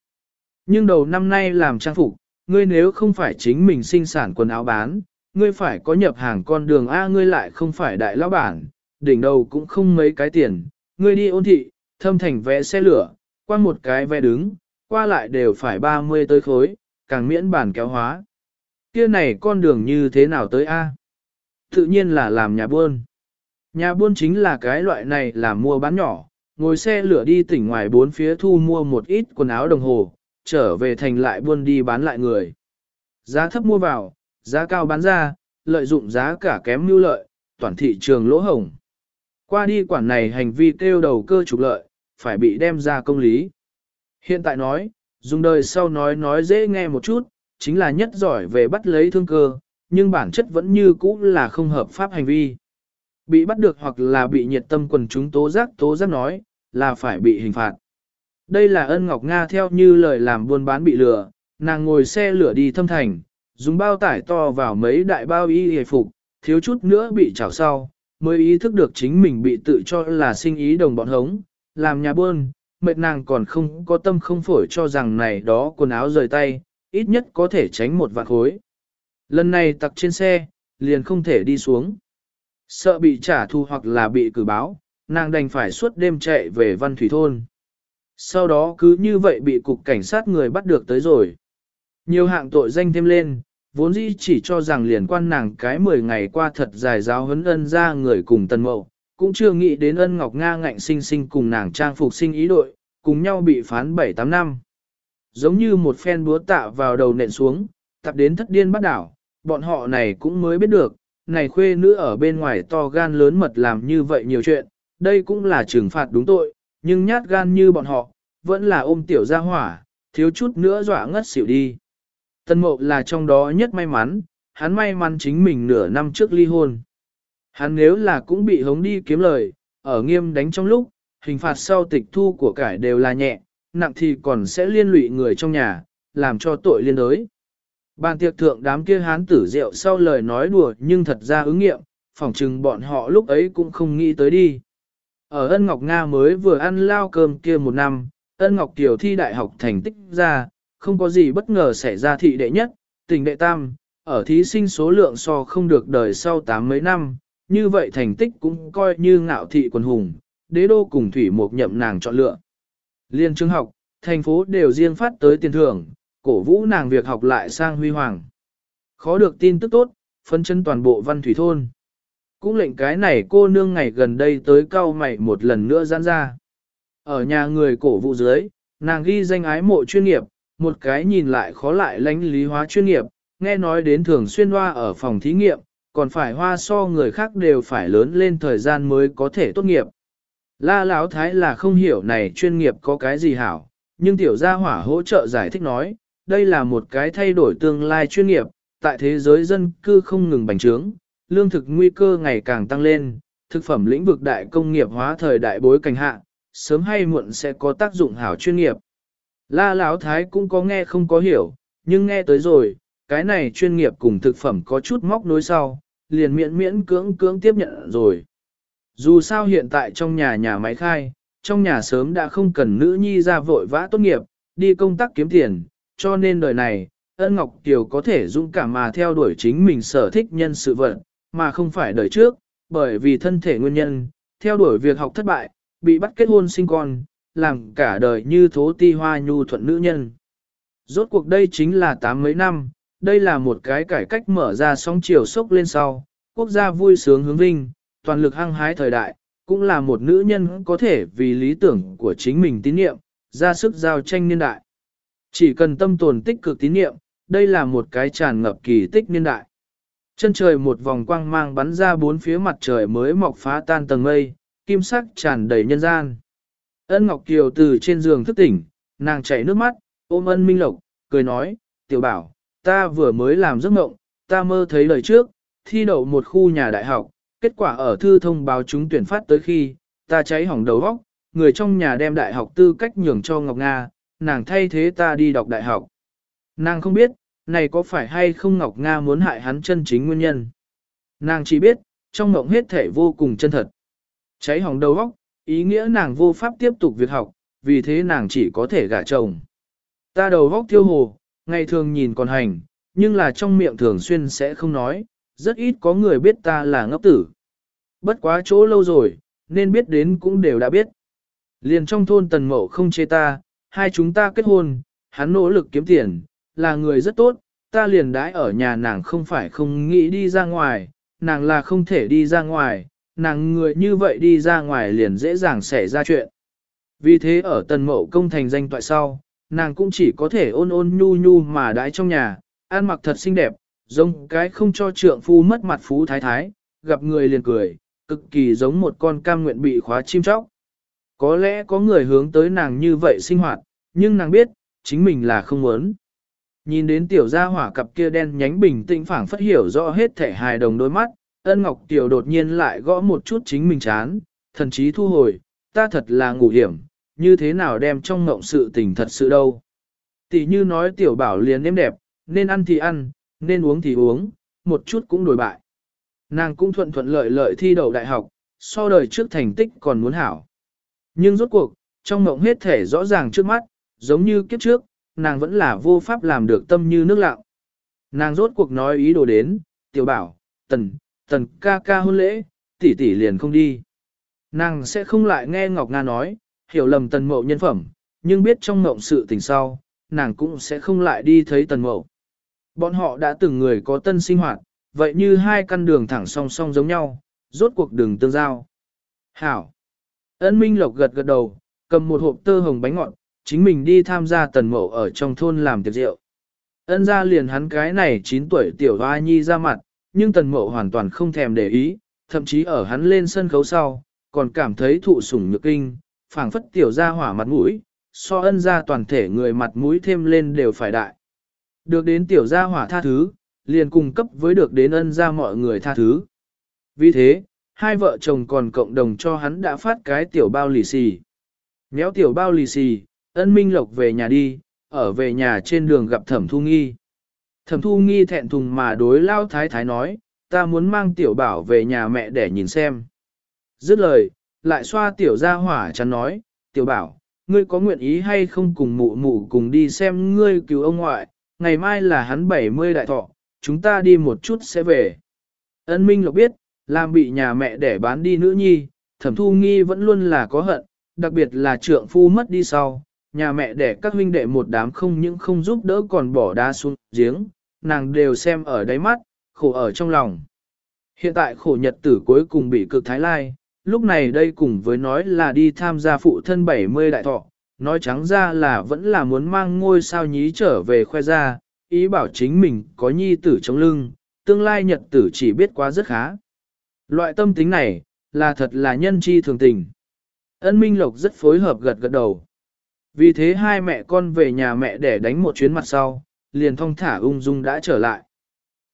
Nhưng đầu năm nay làm trang phục, ngươi nếu không phải chính mình sinh sản quần áo bán, ngươi phải có nhập hàng con đường A ngươi lại không phải đại lão bản, đỉnh đầu cũng không mấy cái tiền, ngươi đi ôn thị, thâm thành vẽ xe lửa, qua một cái vẽ đứng, qua lại đều phải 30 tới khối, càng miễn bản kéo hóa. Kia này con đường như thế nào tới A? Tự nhiên là làm nhà buôn. Nhà buôn chính là cái loại này là mua bán nhỏ, ngồi xe lửa đi tỉnh ngoài bốn phía thu mua một ít quần áo đồng hồ, trở về thành lại buôn đi bán lại người. Giá thấp mua vào, giá cao bán ra, lợi dụng giá cả kém mưu lợi, toàn thị trường lỗ hổng. Qua đi quản này hành vi kêu đầu cơ trục lợi, phải bị đem ra công lý. Hiện tại nói, dùng đời sau nói nói dễ nghe một chút, chính là nhất giỏi về bắt lấy thương cơ, nhưng bản chất vẫn như cũ là không hợp pháp hành vi. Bị bắt được hoặc là bị nhiệt tâm quần chúng tố giác tố giác nói, là phải bị hình phạt. Đây là ân Ngọc Nga theo như lời làm buôn bán bị lừa, nàng ngồi xe lửa đi thâm thành, dùng bao tải to vào mấy đại bao y hề phục, thiếu chút nữa bị chảo sau, mới ý thức được chính mình bị tự cho là sinh ý đồng bọn hống, làm nhà buôn, mệt nàng còn không có tâm không phổi cho rằng này đó quần áo rời tay, ít nhất có thể tránh một vạn khối. Lần này tặc trên xe, liền không thể đi xuống. Sợ bị trả thù hoặc là bị cử báo, nàng đành phải suốt đêm chạy về văn thủy thôn. Sau đó cứ như vậy bị cục cảnh sát người bắt được tới rồi. Nhiều hạng tội danh thêm lên, vốn dĩ chỉ cho rằng liền quan nàng cái 10 ngày qua thật dài giáo huấn ân ra người cùng tân mậu, cũng chưa nghĩ đến ân Ngọc Nga ngạnh sinh sinh cùng nàng trang phục sinh ý đội, cùng nhau bị phán 7-8 năm. Giống như một phen búa tạ vào đầu nện xuống, tập đến thất điên bắt đảo, bọn họ này cũng mới biết được, này khuê nữ ở bên ngoài to gan lớn mật làm như vậy nhiều chuyện, đây cũng là trừng phạt đúng tội, nhưng nhát gan như bọn họ, vẫn là ôm tiểu ra hỏa, thiếu chút nữa dọa ngất xỉu đi. Tân mộ là trong đó nhất may mắn, hắn may mắn chính mình nửa năm trước ly hôn. Hắn nếu là cũng bị hống đi kiếm lời, ở nghiêm đánh trong lúc, hình phạt sau tịch thu của cải đều là nhẹ, nặng thì còn sẽ liên lụy người trong nhà, làm cho tội liên đới. Bàn tiệc thượng đám kia hán tử rượu sau lời nói đùa nhưng thật ra ứng nghiệm, phỏng chừng bọn họ lúc ấy cũng không nghĩ tới đi. Ở ân Ngọc Nga mới vừa ăn lao cơm kia một năm, ân Ngọc Kiều thi đại học thành tích ra, không có gì bất ngờ xảy ra thị đệ nhất, tình đệ tam, ở thí sinh số lượng so không được đời sau tám mấy năm, như vậy thành tích cũng coi như ngạo thị quần hùng, đế đô cùng thủy một nhậm nàng chọn lựa. Liên trường học, thành phố đều riêng phát tới tiền thưởng, cổ vũ nàng việc học lại sang huy hoàng. Khó được tin tức tốt, phân chân toàn bộ văn thủy thôn. Cũng lệnh cái này cô nương ngày gần đây tới cao mày một lần nữa giãn ra. Ở nhà người cổ vũ dưới, nàng ghi danh ái mộ chuyên nghiệp, một cái nhìn lại khó lại lánh lý hóa chuyên nghiệp, nghe nói đến thường xuyên hoa ở phòng thí nghiệm, còn phải hoa so người khác đều phải lớn lên thời gian mới có thể tốt nghiệp. La Lão Thái là không hiểu này chuyên nghiệp có cái gì hảo, nhưng tiểu gia hỏa hỗ trợ giải thích nói, đây là một cái thay đổi tương lai chuyên nghiệp, tại thế giới dân cư không ngừng bành trướng, lương thực nguy cơ ngày càng tăng lên, thực phẩm lĩnh vực đại công nghiệp hóa thời đại bối cảnh hạ, sớm hay muộn sẽ có tác dụng hảo chuyên nghiệp. La Lão Thái cũng có nghe không có hiểu, nhưng nghe tới rồi, cái này chuyên nghiệp cùng thực phẩm có chút móc nối sau, liền miễn miễn cưỡng cưỡng tiếp nhận rồi. Dù sao hiện tại trong nhà nhà máy khai, trong nhà sớm đã không cần nữ nhi ra vội vã tốt nghiệp, đi công tác kiếm tiền, cho nên đời này, ân Ngọc Kiều có thể dũng cảm mà theo đuổi chính mình sở thích nhân sự vật mà không phải đời trước, bởi vì thân thể nguyên nhân, theo đuổi việc học thất bại, bị bắt kết hôn sinh con, làm cả đời như thố ti hoa nhu thuận nữ nhân. Rốt cuộc đây chính là tám mấy năm, đây là một cái cải cách mở ra sóng chiều sốc lên sau, quốc gia vui sướng hướng vinh, toàn lực hăng hái thời đại, cũng là một nữ nhân có thể vì lý tưởng của chính mình tín nhiệm, ra sức giao tranh niên đại. Chỉ cần tâm tồn tích cực tín niệm, đây là một cái tràn ngập kỳ tích niên đại. Chân trời một vòng quang mang bắn ra bốn phía mặt trời mới mọc phá tan tầng mây, kim sắc tràn đầy nhân gian. Ân Ngọc Kiều từ trên giường thức tỉnh, nàng chảy nước mắt, ôm ân Minh Lộc, cười nói, tiểu bảo, ta vừa mới làm giấc mộng, ta mơ thấy lời trước, thi đậu một khu nhà đại học, kết quả ở thư thông báo chúng tuyển phát tới khi, ta cháy hỏng đầu óc, người trong nhà đem đại học tư cách nhường cho Ngọc Nga, nàng thay thế ta đi đọc đại học. Nàng không biết, này có phải hay không Ngọc Nga muốn hại hắn chân chính nguyên nhân. Nàng chỉ biết, trong mộng hết thể vô cùng chân thật. Cháy hỏng đầu óc, ý nghĩa nàng vô pháp tiếp tục việc học, vì thế nàng chỉ có thể gả chồng. Ta đầu óc thiêu hồ, ngày thường nhìn còn hành, nhưng là trong miệng thường xuyên sẽ không nói, rất ít có người biết ta là ngốc tử. Bất quá chỗ lâu rồi, nên biết đến cũng đều đã biết. Liền trong thôn tần mậu không chê ta, hai chúng ta kết hôn, hắn nỗ lực kiếm tiền, là người rất tốt, ta liền đãi ở nhà nàng không phải không nghĩ đi ra ngoài, nàng là không thể đi ra ngoài, nàng người như vậy đi ra ngoài liền dễ dàng xảy ra chuyện. Vì thế ở tần mậu công thành danh toại sau, nàng cũng chỉ có thể ôn ôn nhu nhu mà đãi trong nhà, ăn mặc thật xinh đẹp, giống cái không cho trượng phu mất mặt phú thái thái, gặp người liền cười, cực kỳ giống một con cam nguyện bị khóa chim chóc. Có lẽ có người hướng tới nàng như vậy sinh hoạt, nhưng nàng biết, chính mình là không muốn. Nhìn đến tiểu gia hỏa cặp kia đen nhánh bình tĩnh phảng phất hiểu rõ hết thể hài đồng đôi mắt, ân ngọc tiểu đột nhiên lại gõ một chút chính mình chán, thần chí thu hồi, ta thật là ngủ hiểm, như thế nào đem trong ngộng sự tình thật sự đâu. Tỷ như nói tiểu bảo liền nếm đẹp, nên ăn thì ăn, nên uống thì uống, một chút cũng đổi bại. Nàng cũng thuận thuận lợi lợi thi đầu đại học, so đời trước thành tích còn muốn hảo. Nhưng rốt cuộc, trong mộng hết thể rõ ràng trước mắt, giống như kiếp trước, nàng vẫn là vô pháp làm được tâm như nước lặng. Nàng rốt cuộc nói ý đồ đến, tiểu bảo, tần, tần ca ca hôn lễ, tỷ tỷ liền không đi. Nàng sẽ không lại nghe Ngọc Nga nói, hiểu lầm tần mậu nhân phẩm, nhưng biết trong mộng sự tình sau, nàng cũng sẽ không lại đi thấy tần mậu. Bọn họ đã từng người có tân sinh hoạt, vậy như hai căn đường thẳng song song giống nhau, rốt cuộc đường tương giao. Hảo! Ân Minh Lộc gật gật đầu, cầm một hộp tơ hồng bánh ngọt, chính mình đi tham gia tần mậu ở trong thôn làm tiệc rượu. Ân ra liền hắn cái này 9 tuổi tiểu hoa nhi ra mặt, nhưng tần mậu hoàn toàn không thèm để ý, thậm chí ở hắn lên sân khấu sau, còn cảm thấy thụ sủng nhược kinh, phảng phất tiểu ra hỏa mặt mũi, so ân ra toàn thể người mặt mũi thêm lên đều phải đại. Được đến tiểu gia hỏa tha thứ, liền cung cấp với được đến ân ra mọi người tha thứ. Vì thế, hai vợ chồng còn cộng đồng cho hắn đã phát cái tiểu bao lì xì. néo tiểu bao lì xì, ân minh lộc về nhà đi, ở về nhà trên đường gặp thẩm thu nghi. Thẩm thu nghi thẹn thùng mà đối lao thái thái nói, ta muốn mang tiểu bảo về nhà mẹ để nhìn xem. Dứt lời, lại xoa tiểu ra hỏa chắn nói, tiểu bảo, ngươi có nguyện ý hay không cùng mụ mụ cùng đi xem ngươi cứu ông ngoại, ngày mai là hắn 70 đại thọ, chúng ta đi một chút sẽ về. Ân Minh Lộc biết, làm bị nhà mẹ để bán đi nữ nhi, thẩm thu nghi vẫn luôn là có hận, đặc biệt là trượng phu mất đi sau, nhà mẹ để các huynh đệ một đám không những không giúp đỡ còn bỏ đá xuống giếng, nàng đều xem ở đáy mắt, khổ ở trong lòng. Hiện tại khổ nhật tử cuối cùng bị cực thái lai, lúc này đây cùng với nói là đi tham gia phụ thân 70 đại thọ, nói trắng ra là vẫn là muốn mang ngôi sao nhí trở về khoe ra, ý bảo chính mình có nhi tử trong lưng, tương lai nhật tử chỉ biết quá rất khá. Loại tâm tính này, là thật là nhân chi thường tình. Ân Minh Lộc rất phối hợp gật gật đầu. Vì thế hai mẹ con về nhà mẹ để đánh một chuyến mặt sau, liền thong thả ung dung đã trở lại.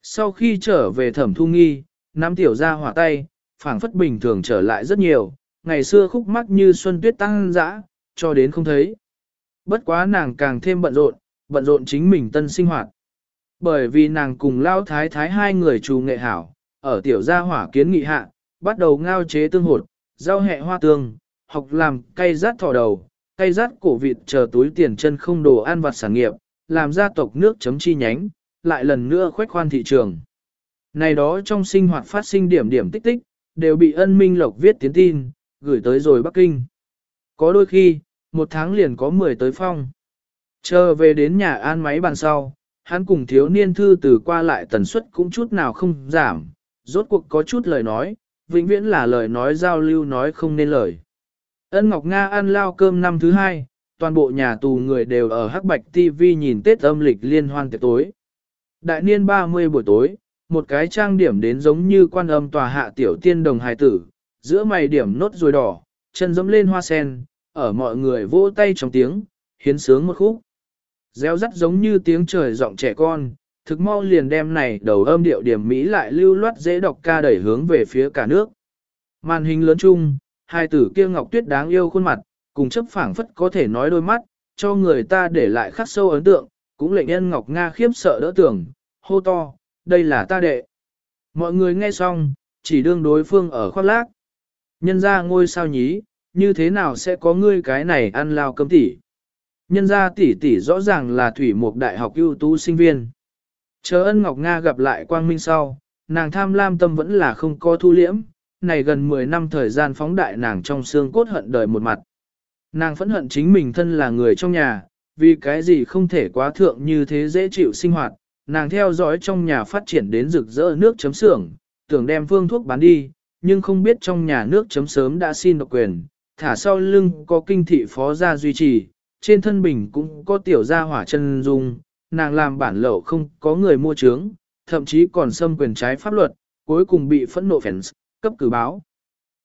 Sau khi trở về thẩm thu nghi, nắm tiểu ra hỏa tay, phảng phất bình thường trở lại rất nhiều, ngày xưa khúc mắc như xuân tuyết tăng dã, cho đến không thấy. Bất quá nàng càng thêm bận rộn, bận rộn chính mình tân sinh hoạt. Bởi vì nàng cùng lao thái thái hai người trù nghệ hảo, ở tiểu gia hỏa kiến nghị hạ, bắt đầu ngao chế tương hột, rau hẹ hoa tương, học làm cây rát thỏ đầu, cây rát cổ vịt chờ túi tiền chân không đồ ăn vặt sản nghiệp, làm gia tộc nước chấm chi nhánh, lại lần nữa khoét khoan thị trường. Này đó trong sinh hoạt phát sinh điểm điểm tích tích, đều bị ân minh lộc viết tiến tin, gửi tới rồi Bắc Kinh. Có đôi khi, một tháng liền có 10 tới phong. Chờ về đến nhà an máy bàn sau, hắn cùng thiếu niên thư từ qua lại tần suất cũng chút nào không giảm, rốt cuộc có chút lời nói, vĩnh viễn là lời nói giao lưu nói không nên lời. Ân Ngọc Nga ăn lao cơm năm thứ hai, toàn bộ nhà tù người đều ở Hắc Bạch TV nhìn Tết âm lịch liên hoan tiệc tối. Đại niên 30 buổi tối, một cái trang điểm đến giống như quan âm tòa hạ tiểu tiên đồng hài tử, giữa mày điểm nốt rồi đỏ, chân dẫm lên hoa sen, ở mọi người vỗ tay trong tiếng, hiến sướng một khúc. Gieo rắt giống như tiếng trời giọng trẻ con, thực mau liền đem này đầu âm điệu điểm Mỹ lại lưu loát dễ đọc ca đẩy hướng về phía cả nước. Màn hình lớn chung, hai tử kia ngọc tuyết đáng yêu khuôn mặt, cùng chấp phảng phất có thể nói đôi mắt, cho người ta để lại khắc sâu ấn tượng, cũng lệnh nhân ngọc Nga khiếp sợ đỡ tưởng, hô to, đây là ta đệ. Mọi người nghe xong, chỉ đương đối phương ở khoác lác. Nhân ra ngôi sao nhí, như thế nào sẽ có ngươi cái này ăn lao cơm tỉ. Nhân ra tỷ tỷ rõ ràng là thủy một đại học ưu tú sinh viên. Chờ ân Ngọc Nga gặp lại Quang Minh sau, nàng tham lam tâm vẫn là không có thu liễm, này gần 10 năm thời gian phóng đại nàng trong xương cốt hận đời một mặt. Nàng phẫn hận chính mình thân là người trong nhà, vì cái gì không thể quá thượng như thế dễ chịu sinh hoạt, nàng theo dõi trong nhà phát triển đến rực rỡ nước chấm xưởng, tưởng đem phương thuốc bán đi, nhưng không biết trong nhà nước chấm sớm đã xin độc quyền, thả sau lưng có kinh thị phó gia duy trì, trên thân bình cũng có tiểu gia hỏa chân dung, nàng làm bản lậu không có người mua trướng, thậm chí còn xâm quyền trái pháp luật, cuối cùng bị phẫn nộ fans, cấp cử báo.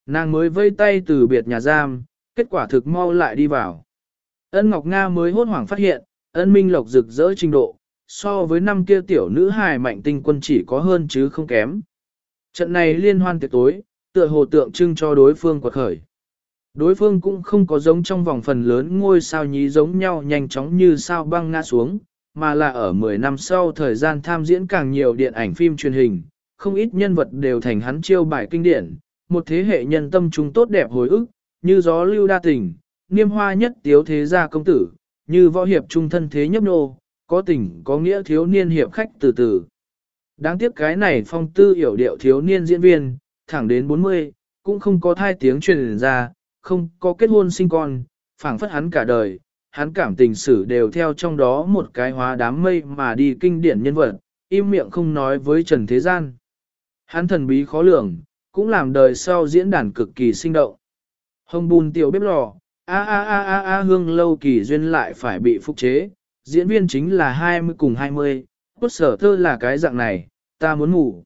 Nàng mới vây tay từ biệt nhà giam, kết quả thực mau lại đi vào. Ân Ngọc Nga mới hốt hoảng phát hiện, ân minh lộc rực rỡ trình độ, so với năm kia tiểu nữ hài mạnh tinh quân chỉ có hơn chứ không kém. Trận này liên hoan tiệc tối, tựa hồ tượng trưng cho đối phương quật khởi. Đối phương cũng không có giống trong vòng phần lớn ngôi sao nhí giống nhau nhanh chóng như sao băng ngã xuống, mà là ở 10 năm sau thời gian tham diễn càng nhiều điện ảnh phim truyền hình, không ít nhân vật đều thành hắn chiêu bài kinh điển, một thế hệ nhân tâm chúng tốt đẹp hồi ức, như gió lưu đa tình, niêm hoa nhất tiếu thế gia công tử, như võ hiệp trung thân thế nhấp nô, có tình có nghĩa thiếu niên hiệp khách từ từ. Đáng tiếc cái này phong tư hiểu điệu thiếu niên diễn viên, thẳng đến 40, cũng không có thai tiếng truyền ra, không có kết hôn sinh con, phảng phất hắn cả đời, hắn cảm tình sử đều theo trong đó một cái hóa đám mây mà đi kinh điển nhân vật, im miệng không nói với Trần Thế Gian. Hắn thần bí khó lường, cũng làm đời sau diễn đàn cực kỳ sinh động. Hồng bùn tiểu bếp lò, a a a a a hương lâu kỳ duyên lại phải bị phục chế, diễn viên chính là 20 cùng 20, cốt sở thơ là cái dạng này, ta muốn ngủ.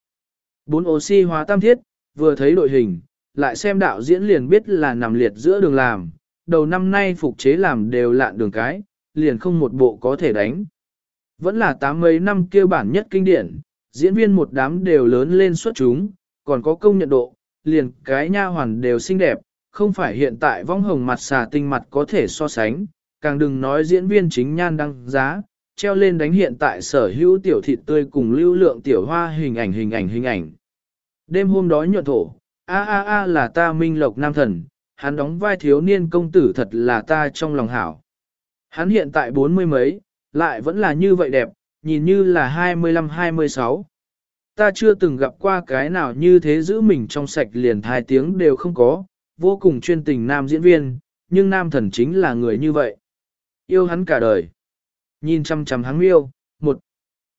Bốn oxy hóa tam thiết, vừa thấy đội hình, lại xem đạo diễn liền biết là nằm liệt giữa đường làm, đầu năm nay phục chế làm đều lạn đường cái, liền không một bộ có thể đánh. Vẫn là tám mấy năm kia bản nhất kinh điển, diễn viên một đám đều lớn lên xuất chúng, còn có công nhận độ, liền cái nha hoàn đều xinh đẹp, không phải hiện tại vong hồng mặt xà tinh mặt có thể so sánh, càng đừng nói diễn viên chính nhan đăng giá, treo lên đánh hiện tại sở hữu tiểu thịt tươi cùng lưu lượng tiểu hoa hình ảnh hình ảnh hình ảnh. Đêm hôm đó nhuận thổ, a a a là ta minh lộc nam thần, hắn đóng vai thiếu niên công tử thật là ta trong lòng hảo. Hắn hiện tại bốn mươi mấy, lại vẫn là như vậy đẹp, nhìn như là 25-26. Ta chưa từng gặp qua cái nào như thế giữ mình trong sạch liền hai tiếng đều không có, vô cùng chuyên tình nam diễn viên, nhưng nam thần chính là người như vậy. Yêu hắn cả đời. Nhìn chăm chăm hắn yêu, một.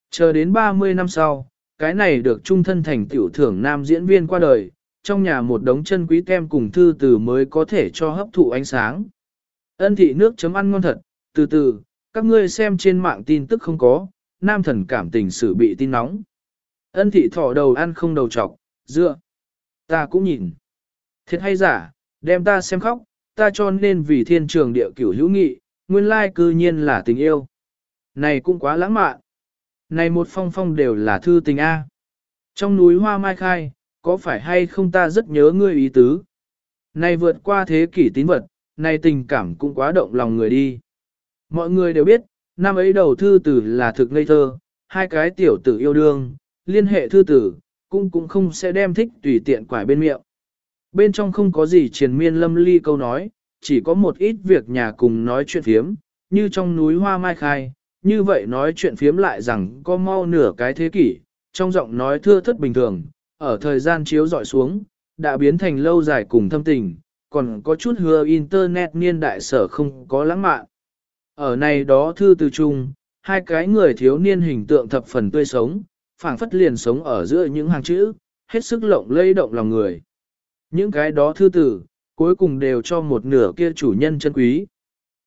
Chờ đến 30 năm sau, cái này được trung thân thành tiểu thưởng nam diễn viên qua đời, trong nhà một đống chân quý kem cùng thư từ mới có thể cho hấp thụ ánh sáng. Ân thị nước chấm ăn ngon thật, từ từ, các ngươi xem trên mạng tin tức không có, nam thần cảm tình sự bị tin nóng. Ân thị thỏ đầu ăn không đầu trọc, dựa. Ta cũng nhìn. Thiệt hay giả, đem ta xem khóc, ta cho nên vì thiên trường địa cửu hữu nghị, nguyên lai cư nhiên là tình yêu. Này cũng quá lãng mạn. Này một phong phong đều là thư tình A. Trong núi hoa mai khai, có phải hay không ta rất nhớ ngươi ý tứ. Này vượt qua thế kỷ tín vật, này tình cảm cũng quá động lòng người đi. Mọi người đều biết, năm ấy đầu thư tử là thực ngây thơ, hai cái tiểu tử yêu đương, liên hệ thư tử, cũng cũng không sẽ đem thích tùy tiện quải bên miệng. Bên trong không có gì triền miên lâm ly câu nói, chỉ có một ít việc nhà cùng nói chuyện phiếm, như trong núi hoa mai khai, như vậy nói chuyện phiếm lại rằng có mau nửa cái thế kỷ, trong giọng nói thưa thất bình thường, ở thời gian chiếu dọi xuống, đã biến thành lâu dài cùng thâm tình, còn có chút hứa internet niên đại sở không có lãng mạn. Ở này đó thư từ chung, hai cái người thiếu niên hình tượng thập phần tươi sống, phảng phất liền sống ở giữa những hàng chữ, hết sức lộng lây động lòng người. Những cái đó thư tử, cuối cùng đều cho một nửa kia chủ nhân chân quý.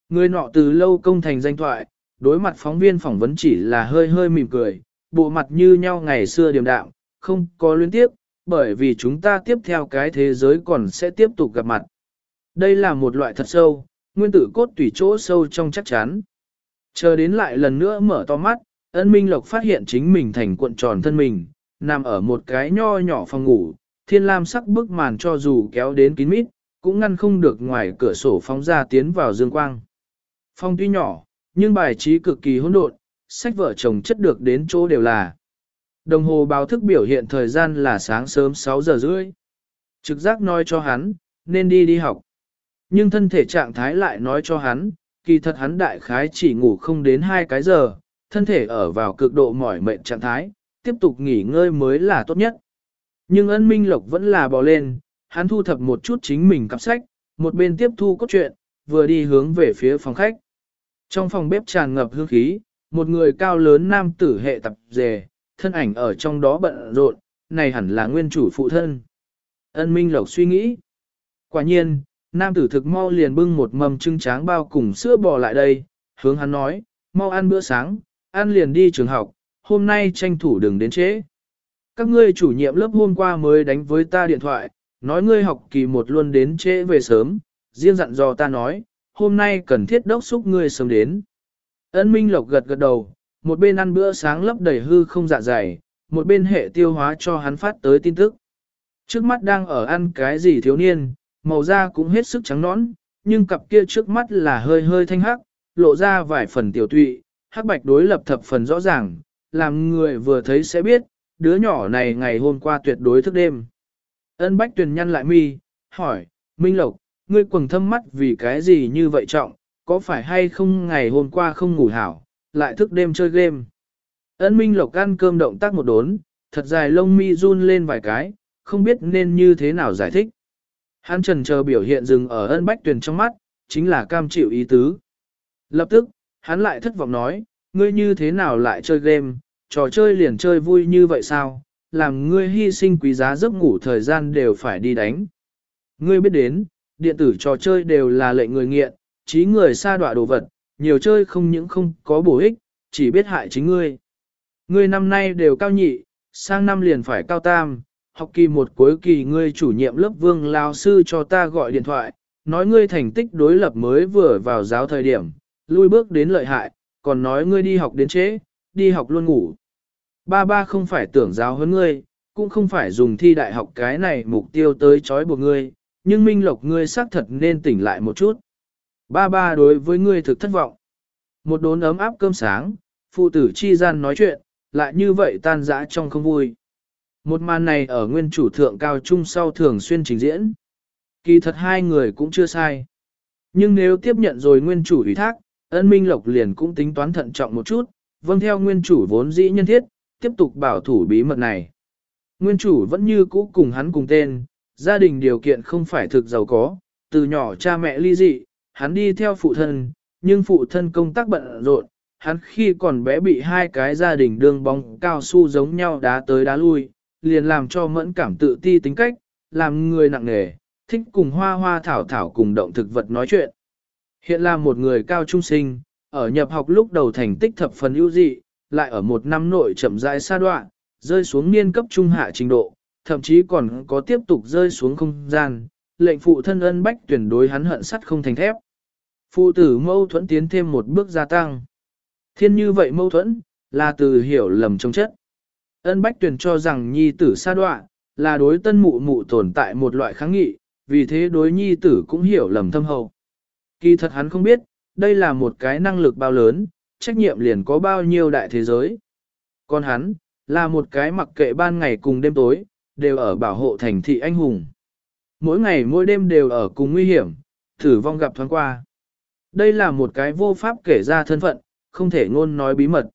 Người nọ từ lâu công thành danh thoại, đối mặt phóng viên phỏng vấn chỉ là hơi hơi mỉm cười, bộ mặt như nhau ngày xưa điềm đạm, không có liên tiếp, bởi vì chúng ta tiếp theo cái thế giới còn sẽ tiếp tục gặp mặt. Đây là một loại thật sâu, nguyên tử cốt tủy chỗ sâu trong chắc chắn. Chờ đến lại lần nữa mở to mắt, ân minh lộc phát hiện chính mình thành cuộn tròn thân mình, nằm ở một cái nho nhỏ phòng ngủ, thiên lam sắc bức màn cho dù kéo đến kín mít, cũng ngăn không được ngoài cửa sổ phóng ra tiến vào dương quang. phong tuy nhỏ, nhưng bài trí cực kỳ hỗn độn, sách vợ chồng chất được đến chỗ đều là. Đồng hồ báo thức biểu hiện thời gian là sáng sớm 6 giờ rưỡi. Trực giác nói cho hắn, nên đi đi học. Nhưng thân thể trạng thái lại nói cho hắn, kỳ thật hắn đại khái chỉ ngủ không đến hai cái giờ, thân thể ở vào cực độ mỏi mệt trạng thái, tiếp tục nghỉ ngơi mới là tốt nhất. Nhưng ân minh lộc vẫn là bò lên, hắn thu thập một chút chính mình cặp sách, một bên tiếp thu cốt truyện, vừa đi hướng về phía phòng khách. Trong phòng bếp tràn ngập hương khí, một người cao lớn nam tử hệ tập dề, thân ảnh ở trong đó bận rộn, này hẳn là nguyên chủ phụ thân. Ân Minh Lộc suy nghĩ. Quả nhiên, nam tử thực mau liền bưng một mầm trưng tráng bao cùng sữa bò lại đây, hướng hắn nói, mau ăn bữa sáng, ăn liền đi trường học, hôm nay tranh thủ đừng đến trễ. Các ngươi chủ nhiệm lớp hôm qua mới đánh với ta điện thoại, nói ngươi học kỳ một luôn đến trễ về sớm, riêng dặn dò ta nói, hôm nay cần thiết đốc xúc ngươi sớm đến. Ân Minh Lộc gật gật đầu, một bên ăn bữa sáng lấp đầy hư không dạ dày, một bên hệ tiêu hóa cho hắn phát tới tin tức. Trước mắt đang ở ăn cái gì thiếu niên, màu da cũng hết sức trắng nõn, nhưng cặp kia trước mắt là hơi hơi thanh hắc, lộ ra vài phần tiểu tụy, hắc bạch đối lập thập phần rõ ràng, làm người vừa thấy sẽ biết, đứa nhỏ này ngày hôm qua tuyệt đối thức đêm. Ân bách tuyền nhăn lại mi, hỏi, Minh Lộc, ngươi quầng thâm mắt vì cái gì như vậy trọng, có phải hay không ngày hôm qua không ngủ hảo, lại thức đêm chơi game. Ân Minh Lộc ăn cơm động tác một đốn, thật dài lông mi run lên vài cái, không biết nên như thế nào giải thích. Hắn trần chờ biểu hiện dừng ở ân bách tuyền trong mắt, chính là cam chịu ý tứ. Lập tức, hắn lại thất vọng nói, ngươi như thế nào lại chơi game, trò chơi liền chơi vui như vậy sao, làm ngươi hy sinh quý giá giấc ngủ thời gian đều phải đi đánh. Ngươi biết đến, điện tử trò chơi đều là lệnh người nghiện, trí người xa đọa đồ vật, nhiều chơi không những không có bổ ích, chỉ biết hại chính ngươi. Ngươi năm nay đều cao nhị, sang năm liền phải cao tam, học kỳ một cuối kỳ ngươi chủ nhiệm lớp vương lao sư cho ta gọi điện thoại, nói ngươi thành tích đối lập mới vừa vào giáo thời điểm, lui bước đến lợi hại, còn nói ngươi đi học đến trễ, đi học luôn ngủ. Ba ba không phải tưởng giáo huấn ngươi, cũng không phải dùng thi đại học cái này mục tiêu tới chói buộc ngươi, nhưng minh lộc ngươi xác thật nên tỉnh lại một chút. Ba ba đối với ngươi thực thất vọng. Một đốn ấm áp cơm sáng, phụ tử chi gian nói chuyện, lại như vậy tan dã trong không vui. Một màn này ở nguyên chủ thượng cao trung sau thường xuyên trình diễn. Kỳ thật hai người cũng chưa sai. Nhưng nếu tiếp nhận rồi nguyên chủ ủy thác, ân minh lộc liền cũng tính toán thận trọng một chút, vâng theo nguyên chủ vốn dĩ nhân thiết, tiếp tục bảo thủ bí mật này. Nguyên chủ vẫn như cũ cùng hắn cùng tên, gia đình điều kiện không phải thực giàu có, từ nhỏ cha mẹ ly dị, hắn đi theo phụ thân, nhưng phụ thân công tác bận rộn, hắn khi còn bé bị hai cái gia đình đương bóng cao su giống nhau đá tới đá lui, liền làm cho mẫn cảm tự ti tính cách, làm người nặng nề, thích cùng hoa hoa thảo thảo cùng động thực vật nói chuyện. Hiện là một người cao trung sinh, ở nhập học lúc đầu thành tích thập phần ưu dị, lại ở một năm nội chậm rãi xa đoạn, rơi xuống niên cấp trung hạ trình độ, thậm chí còn có tiếp tục rơi xuống không gian, lệnh phụ thân ân bách tuyển đối hắn hận sắt không thành thép. Phụ tử mâu thuẫn tiến thêm một bước gia tăng. Thiên như vậy mâu thuẫn, là từ hiểu lầm trong chất. Ân bách tuyển cho rằng nhi tử sa đoạn, là đối tân mụ mụ tồn tại một loại kháng nghị, vì thế đối nhi tử cũng hiểu lầm thâm hậu. Kỳ thật hắn không biết, đây là một cái năng lực bao lớn, trách nhiệm liền có bao nhiêu đại thế giới. Còn hắn, là một cái mặc kệ ban ngày cùng đêm tối, đều ở bảo hộ thành thị anh hùng. Mỗi ngày mỗi đêm đều ở cùng nguy hiểm, thử vong gặp thoáng qua. Đây là một cái vô pháp kể ra thân phận, không thể ngôn nói bí mật.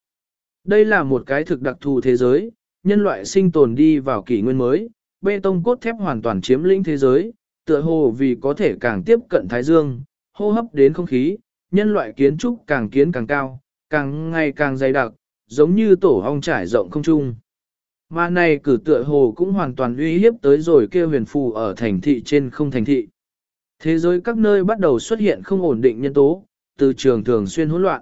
Đây là một cái thực đặc thù thế giới, nhân loại sinh tồn đi vào kỷ nguyên mới, bê tông cốt thép hoàn toàn chiếm lĩnh thế giới, tựa hồ vì có thể càng tiếp cận Thái Dương, hô hấp đến không khí, nhân loại kiến trúc càng kiến càng cao, càng ngày càng dày đặc, giống như tổ ong trải rộng không trung. Mà này cử tựa hồ cũng hoàn toàn uy hiếp tới rồi kia huyền phù ở thành thị trên không thành thị. Thế giới các nơi bắt đầu xuất hiện không ổn định nhân tố, từ trường thường xuyên hỗn loạn.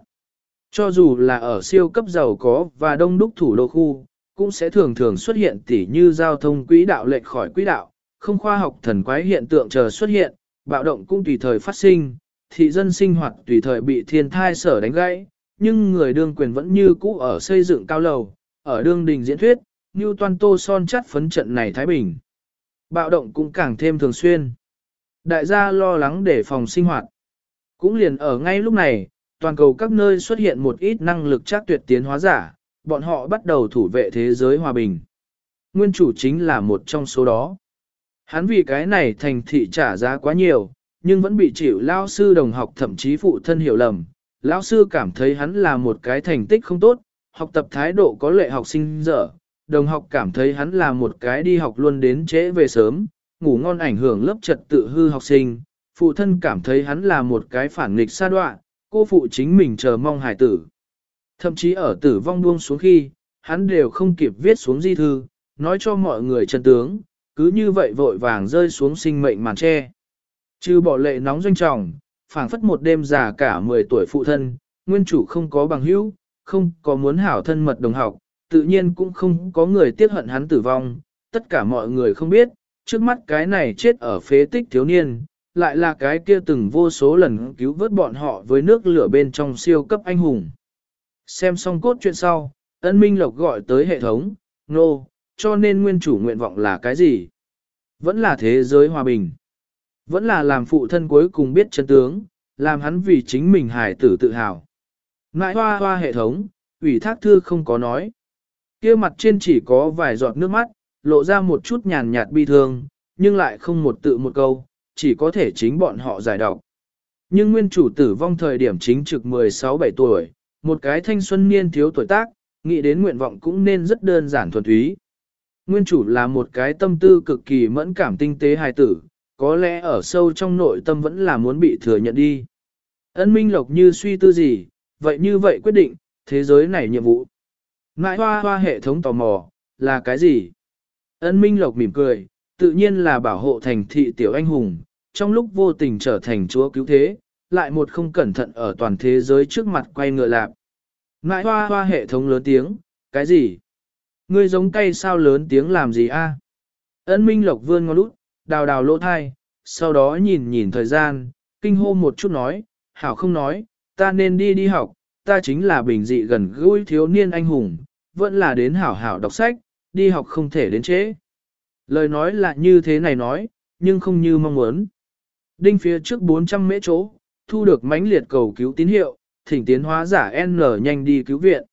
Cho dù là ở siêu cấp giàu có và đông đúc thủ đô khu, cũng sẽ thường thường xuất hiện tỉ như giao thông quỹ đạo lệch khỏi quỹ đạo, không khoa học thần quái hiện tượng chờ xuất hiện, bạo động cũng tùy thời phát sinh, thị dân sinh hoạt tùy thời bị thiên thai sở đánh gãy, nhưng người đương quyền vẫn như cũ ở xây dựng cao lầu, ở đương đình diễn thuyết, như toàn tô son chắt phấn trận này Thái Bình. Bạo động cũng càng thêm thường xuyên. Đại gia lo lắng để phòng sinh hoạt. Cũng liền ở ngay lúc này, toàn cầu các nơi xuất hiện một ít năng lực chắc tuyệt tiến hóa giả, bọn họ bắt đầu thủ vệ thế giới hòa bình. Nguyên chủ chính là một trong số đó. Hắn vì cái này thành thị trả giá quá nhiều, nhưng vẫn bị chịu lao sư đồng học thậm chí phụ thân hiểu lầm. Lão sư cảm thấy hắn là một cái thành tích không tốt, học tập thái độ có lệ học sinh dở. Đồng học cảm thấy hắn là một cái đi học luôn đến trễ về sớm, ngủ ngon ảnh hưởng lớp trật tự hư học sinh. Phụ thân cảm thấy hắn là một cái phản nghịch xa đoạn, cô phụ chính mình chờ mong hải tử. Thậm chí ở tử vong buông xuống khi, hắn đều không kịp viết xuống di thư, nói cho mọi người chân tướng, cứ như vậy vội vàng rơi xuống sinh mệnh màn tre. Trừ bỏ lệ nóng doanh trọng, phảng phất một đêm già cả 10 tuổi phụ thân, nguyên chủ không có bằng hữu, không có muốn hảo thân mật đồng học, tự nhiên cũng không có người tiếc hận hắn tử vong, tất cả mọi người không biết, trước mắt cái này chết ở phế tích thiếu niên, lại là cái kia từng vô số lần cứu vớt bọn họ với nước lửa bên trong siêu cấp anh hùng. Xem xong cốt chuyện sau, ân minh lộc gọi tới hệ thống, nô, no, cho nên nguyên chủ nguyện vọng là cái gì? Vẫn là thế giới hòa bình. Vẫn là làm phụ thân cuối cùng biết chân tướng, làm hắn vì chính mình hài tử tự hào. Ngại hoa hoa hệ thống, ủy thác thư không có nói. kia mặt trên chỉ có vài giọt nước mắt, lộ ra một chút nhàn nhạt bi thương, nhưng lại không một tự một câu, chỉ có thể chính bọn họ giải đọc. Nhưng nguyên chủ tử vong thời điểm chính trực 16-17 tuổi, một cái thanh xuân niên thiếu tuổi tác, nghĩ đến nguyện vọng cũng nên rất đơn giản thuần túy. Nguyên chủ là một cái tâm tư cực kỳ mẫn cảm tinh tế hài tử, có lẽ ở sâu trong nội tâm vẫn là muốn bị thừa nhận đi. Ân Minh Lộc như suy tư gì, vậy như vậy quyết định, thế giới này nhiệm vụ. Ngại hoa hoa hệ thống tò mò, là cái gì? Ân Minh Lộc mỉm cười, tự nhiên là bảo hộ thành thị tiểu anh hùng, trong lúc vô tình trở thành chúa cứu thế, lại một không cẩn thận ở toàn thế giới trước mặt quay ngựa lạp. Ngại hoa hoa hệ thống lớn tiếng, cái gì? Ngươi giống cây sao lớn tiếng làm gì a? Ân Minh Lộc vươn ngón út, đào đào lỗ thai, sau đó nhìn nhìn thời gian, kinh hô một chút nói, hảo không nói, ta nên đi đi học, ta chính là bình dị gần gũi thiếu niên anh hùng, vẫn là đến hảo hảo đọc sách, đi học không thể đến trễ. Lời nói là như thế này nói, nhưng không như mong muốn. Đinh phía trước 400 mễ chỗ, thu được mãnh liệt cầu cứu tín hiệu, thỉnh tiến hóa giả N nhanh đi cứu viện.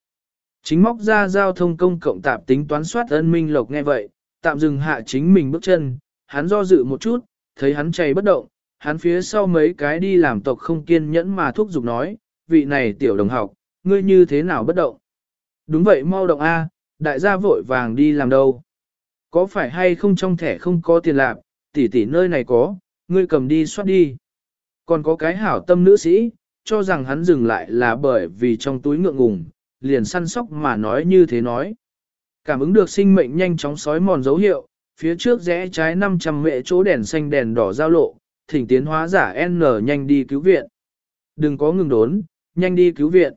Chính móc ra giao thông công cộng tạp tính toán soát ân minh lộc nghe vậy, tạm dừng hạ chính mình bước chân, hắn do dự một chút, thấy hắn chạy bất động, hắn phía sau mấy cái đi làm tộc không kiên nhẫn mà thúc giục nói, vị này tiểu đồng học, ngươi như thế nào bất động? Đúng vậy mau động A, đại gia vội vàng đi làm đâu? Có phải hay không trong thẻ không có tiền lạc, tỷ tỷ nơi này có, ngươi cầm đi soát đi. Còn có cái hảo tâm nữ sĩ, cho rằng hắn dừng lại là bởi vì trong túi ngượng ngùng, liền săn sóc mà nói như thế nói. Cảm ứng được sinh mệnh nhanh chóng sói mòn dấu hiệu, phía trước rẽ trái 500 mệ chỗ đèn xanh đèn đỏ giao lộ, thỉnh tiến hóa giả N nhanh đi cứu viện. Đừng có ngừng đốn, nhanh đi cứu viện.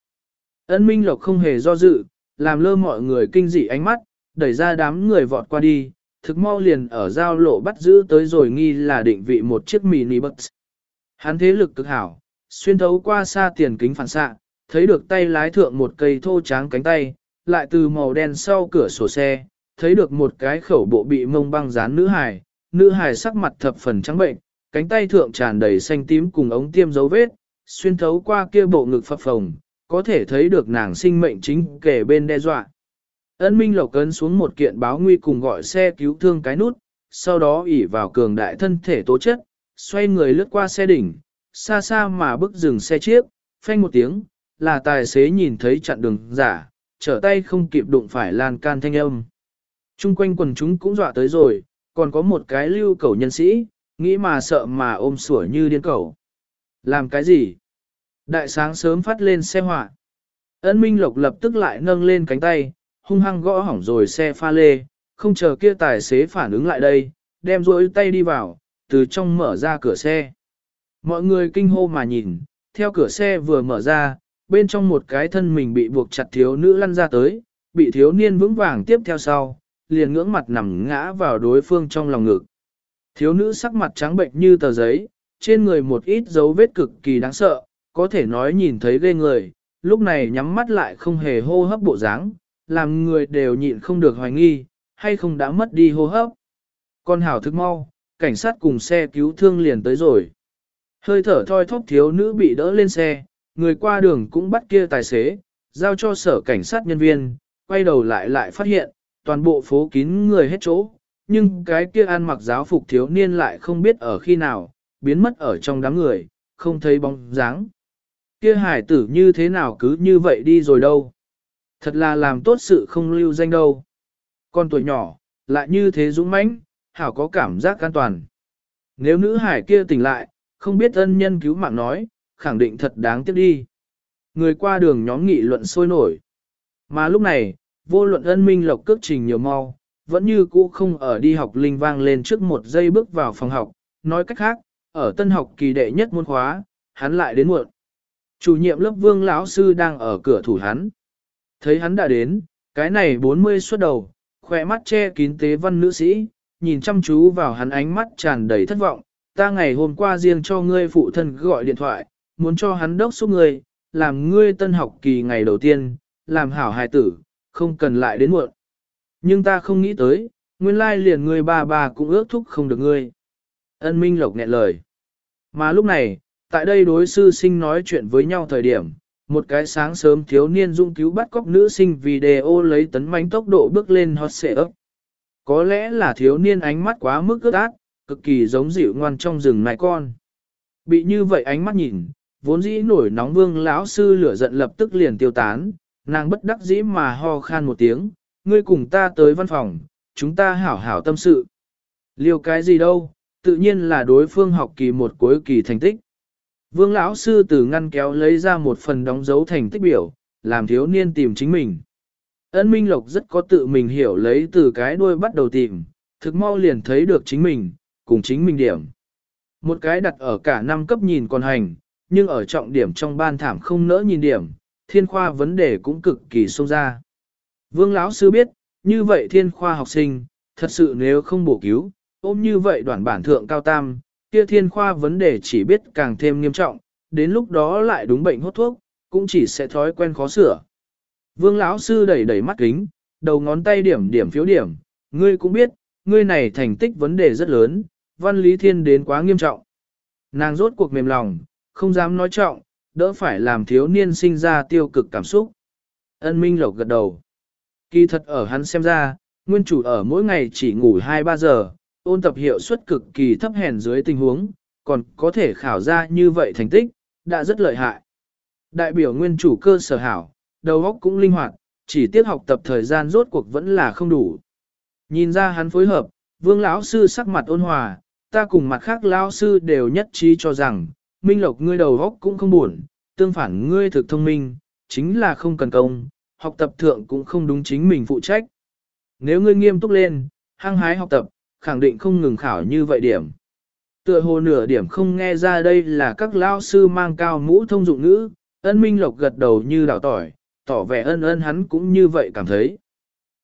Ân Minh Lộc không hề do dự, làm lơ mọi người kinh dị ánh mắt, đẩy ra đám người vọt qua đi, thực mau liền ở giao lộ bắt giữ tới rồi nghi là định vị một chiếc mini bus. Hắn thế lực cực hảo, xuyên thấu qua xa tiền kính phản xạ, thấy được tay lái thượng một cây thô tráng cánh tay, lại từ màu đen sau cửa sổ xe, thấy được một cái khẩu bộ bị mông băng dán nữ hài, nữ hài sắc mặt thập phần trắng bệnh, cánh tay thượng tràn đầy xanh tím cùng ống tiêm dấu vết, xuyên thấu qua kia bộ ngực phập phồng, có thể thấy được nàng sinh mệnh chính kể bên đe dọa. Ấn Minh Lộc cấn xuống một kiện báo nguy cùng gọi xe cứu thương cái nút, sau đó ỉ vào cường đại thân thể tố chất, xoay người lướt qua xe đỉnh, xa xa mà bước dừng xe chiếc, phanh một tiếng, là tài xế nhìn thấy chặn đường giả, trở tay không kịp đụng phải lan can thanh âm. Trung quanh quần chúng cũng dọa tới rồi, còn có một cái lưu cầu nhân sĩ, nghĩ mà sợ mà ôm sủa như điên cầu. Làm cái gì? Đại sáng sớm phát lên xe hỏa. Ân Minh Lộc lập tức lại nâng lên cánh tay, hung hăng gõ hỏng rồi xe pha lê, không chờ kia tài xế phản ứng lại đây, đem rối tay đi vào, từ trong mở ra cửa xe. Mọi người kinh hô mà nhìn, theo cửa xe vừa mở ra, bên trong một cái thân mình bị buộc chặt thiếu nữ lăn ra tới, bị thiếu niên vững vàng tiếp theo sau, liền ngưỡng mặt nằm ngã vào đối phương trong lòng ngực. Thiếu nữ sắc mặt trắng bệnh như tờ giấy, trên người một ít dấu vết cực kỳ đáng sợ, có thể nói nhìn thấy ghê người, lúc này nhắm mắt lại không hề hô hấp bộ dáng, làm người đều nhịn không được hoài nghi, hay không đã mất đi hô hấp. Con hảo thức mau, cảnh sát cùng xe cứu thương liền tới rồi. Hơi thở thoi thóp thiếu nữ bị đỡ lên xe, người qua đường cũng bắt kia tài xế, giao cho sở cảnh sát nhân viên, quay đầu lại lại phát hiện, toàn bộ phố kín người hết chỗ, nhưng cái kia ăn mặc giáo phục thiếu niên lại không biết ở khi nào, biến mất ở trong đám người, không thấy bóng dáng. Kia hải tử như thế nào cứ như vậy đi rồi đâu. Thật là làm tốt sự không lưu danh đâu. Con tuổi nhỏ, lại như thế dũng mãnh, hảo có cảm giác an toàn. Nếu nữ hải kia tỉnh lại, không biết ân nhân cứu mạng nói, khẳng định thật đáng tiếc đi. Người qua đường nhóm nghị luận sôi nổi. Mà lúc này, vô luận ân minh lộc cước trình nhiều mau, vẫn như cũ không ở đi học linh vang lên trước một giây bước vào phòng học, nói cách khác, ở tân học kỳ đệ nhất môn khóa, hắn lại đến muộn. Chủ nhiệm lớp vương lão sư đang ở cửa thủ hắn. Thấy hắn đã đến, cái này 40 xuất đầu, khỏe mắt che kín tế văn nữ sĩ, nhìn chăm chú vào hắn ánh mắt tràn đầy thất vọng. Ta ngày hôm qua riêng cho ngươi phụ thân gọi điện thoại, muốn cho hắn đốc xúc ngươi, làm ngươi tân học kỳ ngày đầu tiên, làm hảo hài tử, không cần lại đến muộn. Nhưng ta không nghĩ tới, nguyên lai liền người ba bà cũng ước thúc không được ngươi. Ân Minh Lộc nghẹn lời. Mà lúc này, tại đây đối sư sinh nói chuyện với nhau thời điểm, một cái sáng sớm thiếu niên dung cứu bắt cóc nữ sinh video lấy tấn manh tốc độ bước lên hot xệ ấp. Có lẽ là thiếu niên ánh mắt quá mức ướt át, cực kỳ giống dịu ngoan trong rừng nai con. Bị như vậy ánh mắt nhìn, vốn dĩ nổi nóng vương lão sư lửa giận lập tức liền tiêu tán, nàng bất đắc dĩ mà ho khan một tiếng, ngươi cùng ta tới văn phòng, chúng ta hảo hảo tâm sự. Liêu cái gì đâu, tự nhiên là đối phương học kỳ một cuối kỳ thành tích. Vương lão sư từ ngăn kéo lấy ra một phần đóng dấu thành tích biểu, làm thiếu niên tìm chính mình. Ân Minh Lộc rất có tự mình hiểu lấy từ cái đuôi bắt đầu tìm, thực mau liền thấy được chính mình, cùng chính mình điểm. Một cái đặt ở cả năm cấp nhìn còn hành, nhưng ở trọng điểm trong ban thảm không nỡ nhìn điểm, thiên khoa vấn đề cũng cực kỳ sâu ra. Vương lão sư biết, như vậy thiên khoa học sinh, thật sự nếu không bổ cứu, ôm như vậy đoạn bản thượng cao tam, kia thiên khoa vấn đề chỉ biết càng thêm nghiêm trọng, đến lúc đó lại đúng bệnh hốt thuốc, cũng chỉ sẽ thói quen khó sửa. Vương lão sư đẩy đẩy mắt kính, đầu ngón tay điểm điểm phiếu điểm, ngươi cũng biết, ngươi này thành tích vấn đề rất lớn, văn lý thiên đến quá nghiêm trọng. Nàng rốt cuộc mềm lòng, không dám nói trọng, đỡ phải làm thiếu niên sinh ra tiêu cực cảm xúc. Ân Minh Lộc gật đầu. Kỳ thật ở hắn xem ra, nguyên chủ ở mỗi ngày chỉ ngủ 2-3 giờ, ôn tập hiệu suất cực kỳ thấp hèn dưới tình huống, còn có thể khảo ra như vậy thành tích, đã rất lợi hại. Đại biểu nguyên chủ cơ sở hảo, đầu óc cũng linh hoạt, chỉ tiếc học tập thời gian rốt cuộc vẫn là không đủ. Nhìn ra hắn phối hợp, vương lão sư sắc mặt ôn hòa, ta cùng mặt khác lão sư đều nhất trí cho rằng, minh lộc ngươi đầu góc cũng không buồn, tương phản ngươi thực thông minh, chính là không cần công, học tập thượng cũng không đúng chính mình phụ trách. Nếu ngươi nghiêm túc lên, hăng hái học tập, khẳng định không ngừng khảo như vậy điểm. Tựa hồ nửa điểm không nghe ra đây là các lao sư mang cao mũ thông dụng ngữ, ân minh lộc gật đầu như đảo tỏi, tỏ vẻ ân ân hắn cũng như vậy cảm thấy.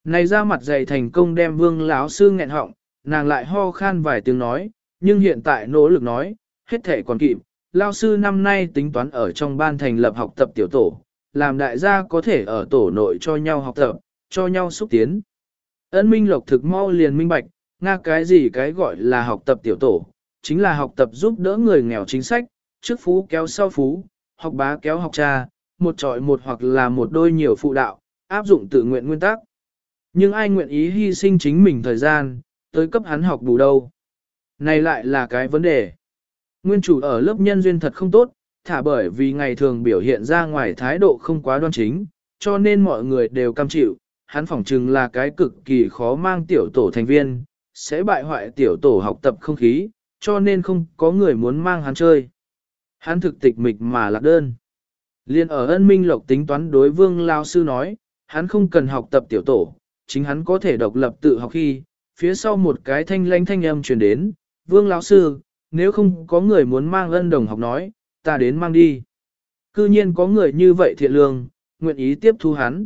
Này ra mặt dày thành công đem vương lão sư nghẹn họng, nàng lại ho khan vài tiếng nói, nhưng hiện tại nỗ lực nói, hết thể còn kịp, lao sư năm nay tính toán ở trong ban thành lập học tập tiểu tổ, làm đại gia có thể ở tổ nội cho nhau học tập, cho nhau xúc tiến. Ân minh lộc thực mau liền minh bạch, Nga cái gì cái gọi là học tập tiểu tổ, chính là học tập giúp đỡ người nghèo chính sách, trước phú kéo sau phú, học bá kéo học cha, một trọi một hoặc là một đôi nhiều phụ đạo, áp dụng tự nguyện nguyên tắc. Nhưng ai nguyện ý hy sinh chính mình thời gian, tới cấp hắn học bù đâu. Này lại là cái vấn đề. Nguyên chủ ở lớp nhân duyên thật không tốt, thả bởi vì ngày thường biểu hiện ra ngoài thái độ không quá đoan chính, cho nên mọi người đều cam chịu, hắn phỏng chừng là cái cực kỳ khó mang tiểu tổ thành viên, sẽ bại hoại tiểu tổ học tập không khí, cho nên không có người muốn mang hắn chơi. Hắn thực tịch mịch mà lạc đơn. Liên ở ân minh lộc tính toán đối vương lao sư nói, hắn không cần học tập tiểu tổ, chính hắn có thể độc lập tự học khi, phía sau một cái thanh lanh thanh âm truyền đến, vương lão sư, nếu không có người muốn mang ân đồng học nói, ta đến mang đi. Cư nhiên có người như vậy thiện lương, nguyện ý tiếp thu hắn.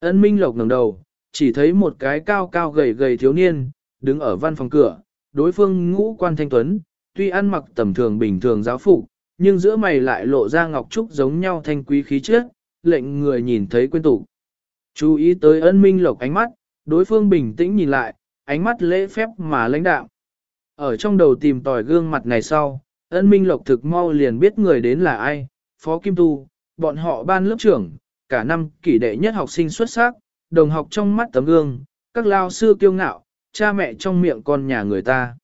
Ân Minh Lộc ngẩng đầu, chỉ thấy một cái cao cao gầy gầy thiếu niên, đứng ở văn phòng cửa, đối phương ngũ quan thanh tuấn, tuy ăn mặc tầm thường bình thường giáo phục, nhưng giữa mày lại lộ ra ngọc trúc giống nhau thanh quý khí chất, lệnh người nhìn thấy quên tụ. Chú ý tới ân minh lộc ánh mắt, đối phương bình tĩnh nhìn lại, ánh mắt lễ phép mà lãnh đạo. Ở trong đầu tìm tòi gương mặt này sau, ân minh lộc thực mau liền biết người đến là ai, Phó Kim Tu, bọn họ ban lớp trưởng, cả năm kỷ đệ nhất học sinh xuất sắc, đồng học trong mắt tấm gương, các lao sư kiêu ngạo, cha mẹ trong miệng con nhà người ta.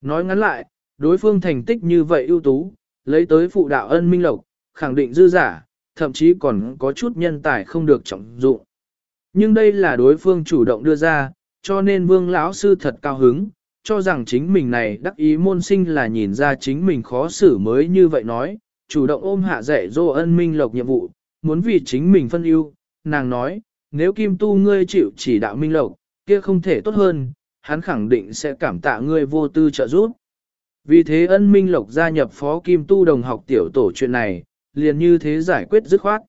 Nói ngắn lại, đối phương thành tích như vậy ưu tú, lấy tới phụ đạo ân minh lộc, khẳng định dư giả, thậm chí còn có chút nhân tài không được trọng dụng. Nhưng đây là đối phương chủ động đưa ra, cho nên vương lão sư thật cao hứng, cho rằng chính mình này đắc ý môn sinh là nhìn ra chính mình khó xử mới như vậy nói, chủ động ôm hạ dạy dô ân minh lộc nhiệm vụ, muốn vì chính mình phân ưu, nàng nói, nếu kim tu ngươi chịu chỉ đạo minh lộc, kia không thể tốt hơn, hắn khẳng định sẽ cảm tạ ngươi vô tư trợ giúp. Vì thế ân minh lộc gia nhập phó kim tu đồng học tiểu tổ chuyện này, liền như thế giải quyết dứt khoát.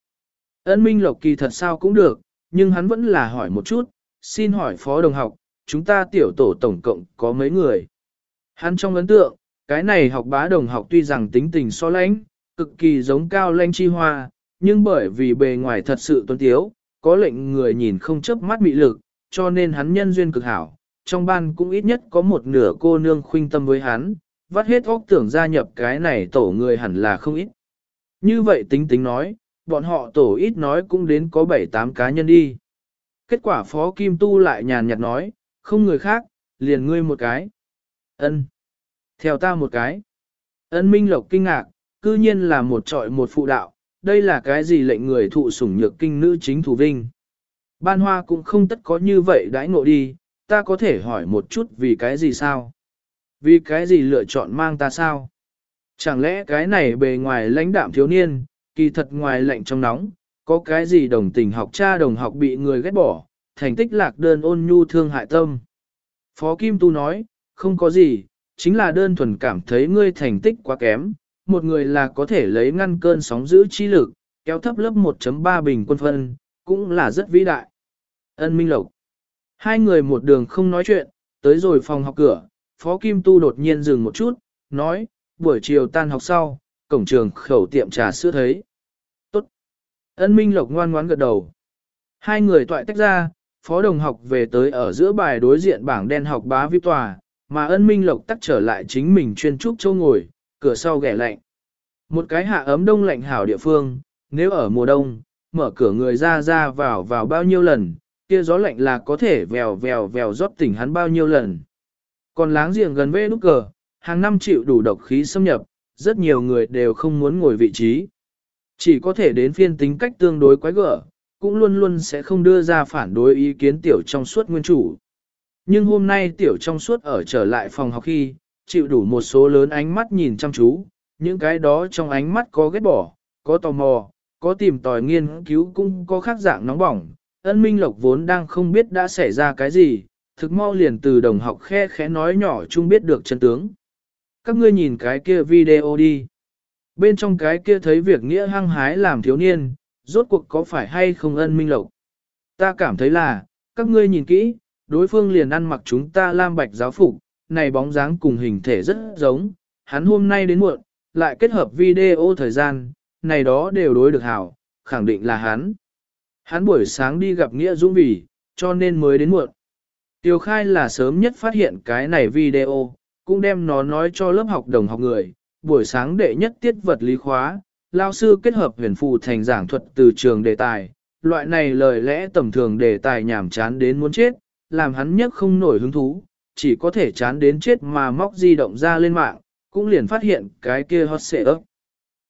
Ân minh lộc kỳ thật sao cũng được, nhưng hắn vẫn là hỏi một chút, xin hỏi phó đồng học, chúng ta tiểu tổ tổng cộng có mấy người. Hắn trong ấn tượng, cái này học bá đồng học tuy rằng tính tình so lãnh, cực kỳ giống cao lãnh chi hoa, nhưng bởi vì bề ngoài thật sự tuấn tiếu, có lệnh người nhìn không chớp mắt mị lực, cho nên hắn nhân duyên cực hảo. Trong ban cũng ít nhất có một nửa cô nương khuynh tâm với hắn, vắt hết óc tưởng gia nhập cái này tổ người hẳn là không ít. Như vậy tính tính nói, bọn họ tổ ít nói cũng đến có 7-8 cá nhân đi. Kết quả Phó Kim Tu lại nhàn nhạt nói, không người khác, liền ngươi một cái. Ân, Theo ta một cái. Ân Minh Lộc kinh ngạc, cư nhiên là một trọi một phụ đạo, đây là cái gì lệnh người thụ sủng nhược kinh nữ chính thủ vinh. Ban hoa cũng không tất có như vậy đãi ngộ đi, ta có thể hỏi một chút vì cái gì sao? Vì cái gì lựa chọn mang ta sao? Chẳng lẽ cái này bề ngoài lãnh đạm thiếu niên, kỳ thật ngoài lạnh trong nóng, có cái gì đồng tình học cha đồng học bị người ghét bỏ, thành tích lạc đơn ôn nhu thương hại tâm. Phó Kim Tu nói, không có gì, chính là đơn thuần cảm thấy ngươi thành tích quá kém, một người là có thể lấy ngăn cơn sóng giữ chi lực, kéo thấp lớp 1.3 bình quân phân, cũng là rất vĩ đại. Ân Minh Lộc. Hai người một đường không nói chuyện, tới rồi phòng học cửa, Phó Kim Tu đột nhiên dừng một chút, nói, buổi chiều tan học sau, cổng trường khẩu tiệm trà sữa thấy. Tốt. Ân Minh Lộc ngoan ngoãn gật đầu. Hai người toại tách ra, Phó đồng học về tới ở giữa bài đối diện bảng đen học bá vi tòa, mà ân Minh Lộc tắt trở lại chính mình chuyên trúc châu ngồi, cửa sau ghẻ lạnh. Một cái hạ ấm đông lạnh hảo địa phương, nếu ở mùa đông, mở cửa người ra ra vào vào bao nhiêu lần, kia gió lạnh là có thể vèo vèo vèo rót tỉnh hắn bao nhiêu lần. Còn láng giềng gần vê nút cờ, hàng năm chịu đủ độc khí xâm nhập, rất nhiều người đều không muốn ngồi vị trí. Chỉ có thể đến phiên tính cách tương đối quái gở, cũng luôn luôn sẽ không đưa ra phản đối ý kiến tiểu trong suốt nguyên chủ. Nhưng hôm nay tiểu trong suốt ở trở lại phòng học khi, chịu đủ một số lớn ánh mắt nhìn chăm chú, những cái đó trong ánh mắt có ghét bỏ, có tò mò, có tìm tòi nghiên cứu cũng có khác dạng nóng bỏng. Ân Minh Lộc vốn đang không biết đã xảy ra cái gì, thực mau liền từ đồng học khe khẽ nói nhỏ chung biết được chân tướng. Các ngươi nhìn cái kia video đi. Bên trong cái kia thấy việc nghĩa hăng hái làm thiếu niên, rốt cuộc có phải hay không ân minh lộc. Ta cảm thấy là, các ngươi nhìn kỹ, đối phương liền ăn mặc chúng ta lam bạch giáo phục, này bóng dáng cùng hình thể rất giống, hắn hôm nay đến muộn, lại kết hợp video thời gian, này đó đều đối được hảo, khẳng định là hắn. Hắn buổi sáng đi gặp Nghĩa Dũng vì, cho nên mới đến muộn. Tiêu khai là sớm nhất phát hiện cái này video, cũng đem nó nói cho lớp học đồng học người, buổi sáng đệ nhất tiết vật lý khóa, lao sư kết hợp huyền phù thành giảng thuật từ trường đề tài, loại này lời lẽ tầm thường đề tài nhảm chán đến muốn chết, làm hắn nhất không nổi hứng thú, chỉ có thể chán đến chết mà móc di động ra lên mạng, cũng liền phát hiện cái kia hot xệ ấp.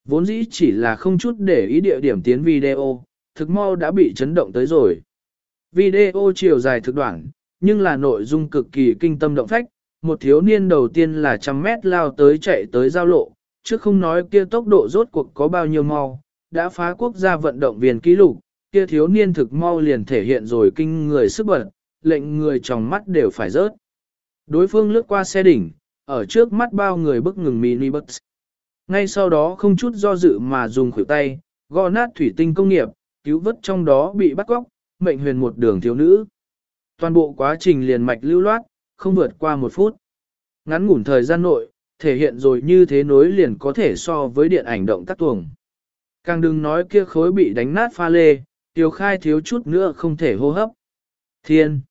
Vốn dĩ chỉ là không chút để ý địa điểm tiến video, thực mau đã bị chấn động tới rồi. Video chiều dài thực đoạn, nhưng là nội dung cực kỳ kinh tâm động phách, một thiếu niên đầu tiên là trăm mét lao tới chạy tới giao lộ, chứ không nói kia tốc độ rốt cuộc có bao nhiêu mau, đã phá quốc gia vận động viên kỷ lục, kia thiếu niên thực mau liền thể hiện rồi kinh người sức bật, lệnh người trong mắt đều phải rớt. Đối phương lướt qua xe đỉnh, ở trước mắt bao người bức ngừng mini bus. Ngay sau đó không chút do dự mà dùng khuỷu tay, gõ nát thủy tinh công nghiệp, cứu vớt trong đó bị bắt cóc, mệnh huyền một đường thiếu nữ. Toàn bộ quá trình liền mạch lưu loát, không vượt qua một phút. Ngắn ngủn thời gian nội, thể hiện rồi như thế nối liền có thể so với điện ảnh động tác tuồng. Càng đừng nói kia khối bị đánh nát pha lê, tiêu khai thiếu chút nữa không thể hô hấp. Thiên!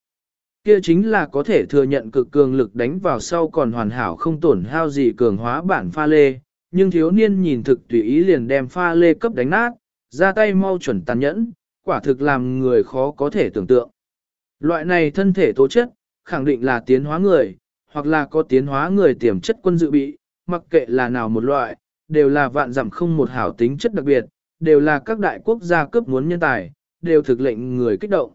Kia chính là có thể thừa nhận cực cường lực đánh vào sau còn hoàn hảo không tổn hao gì cường hóa bản pha lê, nhưng thiếu niên nhìn thực tùy ý liền đem pha lê cấp đánh nát, ra tay mau chuẩn tàn nhẫn, quả thực làm người khó có thể tưởng tượng. Loại này thân thể tố chất, khẳng định là tiến hóa người, hoặc là có tiến hóa người tiềm chất quân dự bị, mặc kệ là nào một loại, đều là vạn dặm không một hảo tính chất đặc biệt, đều là các đại quốc gia cấp muốn nhân tài, đều thực lệnh người kích động.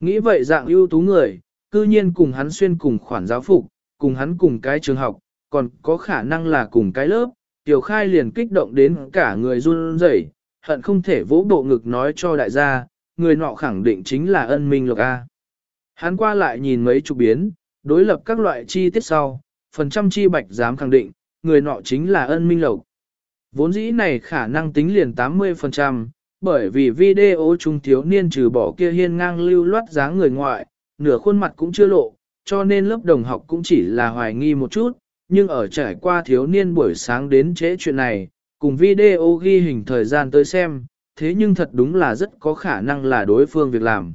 Nghĩ vậy dạng ưu tú người, cư nhiên cùng hắn xuyên cùng khoản giáo phục, cùng hắn cùng cái trường học, còn có khả năng là cùng cái lớp, tiểu khai liền kích động đến cả người run rẩy, hận không thể vỗ bộ ngực nói cho đại gia, người nọ khẳng định chính là ân minh lộc A. Hắn qua lại nhìn mấy chục biến, đối lập các loại chi tiết sau, phần trăm chi bạch dám khẳng định, người nọ chính là ân minh lộc. Vốn dĩ này khả năng tính liền 80%, bởi vì video trung thiếu niên trừ bỏ kia hiên ngang lưu loát dáng người ngoại, nửa khuôn mặt cũng chưa lộ, cho nên lớp đồng học cũng chỉ là hoài nghi một chút, nhưng ở trải qua thiếu niên buổi sáng đến trễ chuyện này, cùng video ghi hình thời gian tới xem, thế nhưng thật đúng là rất có khả năng là đối phương việc làm.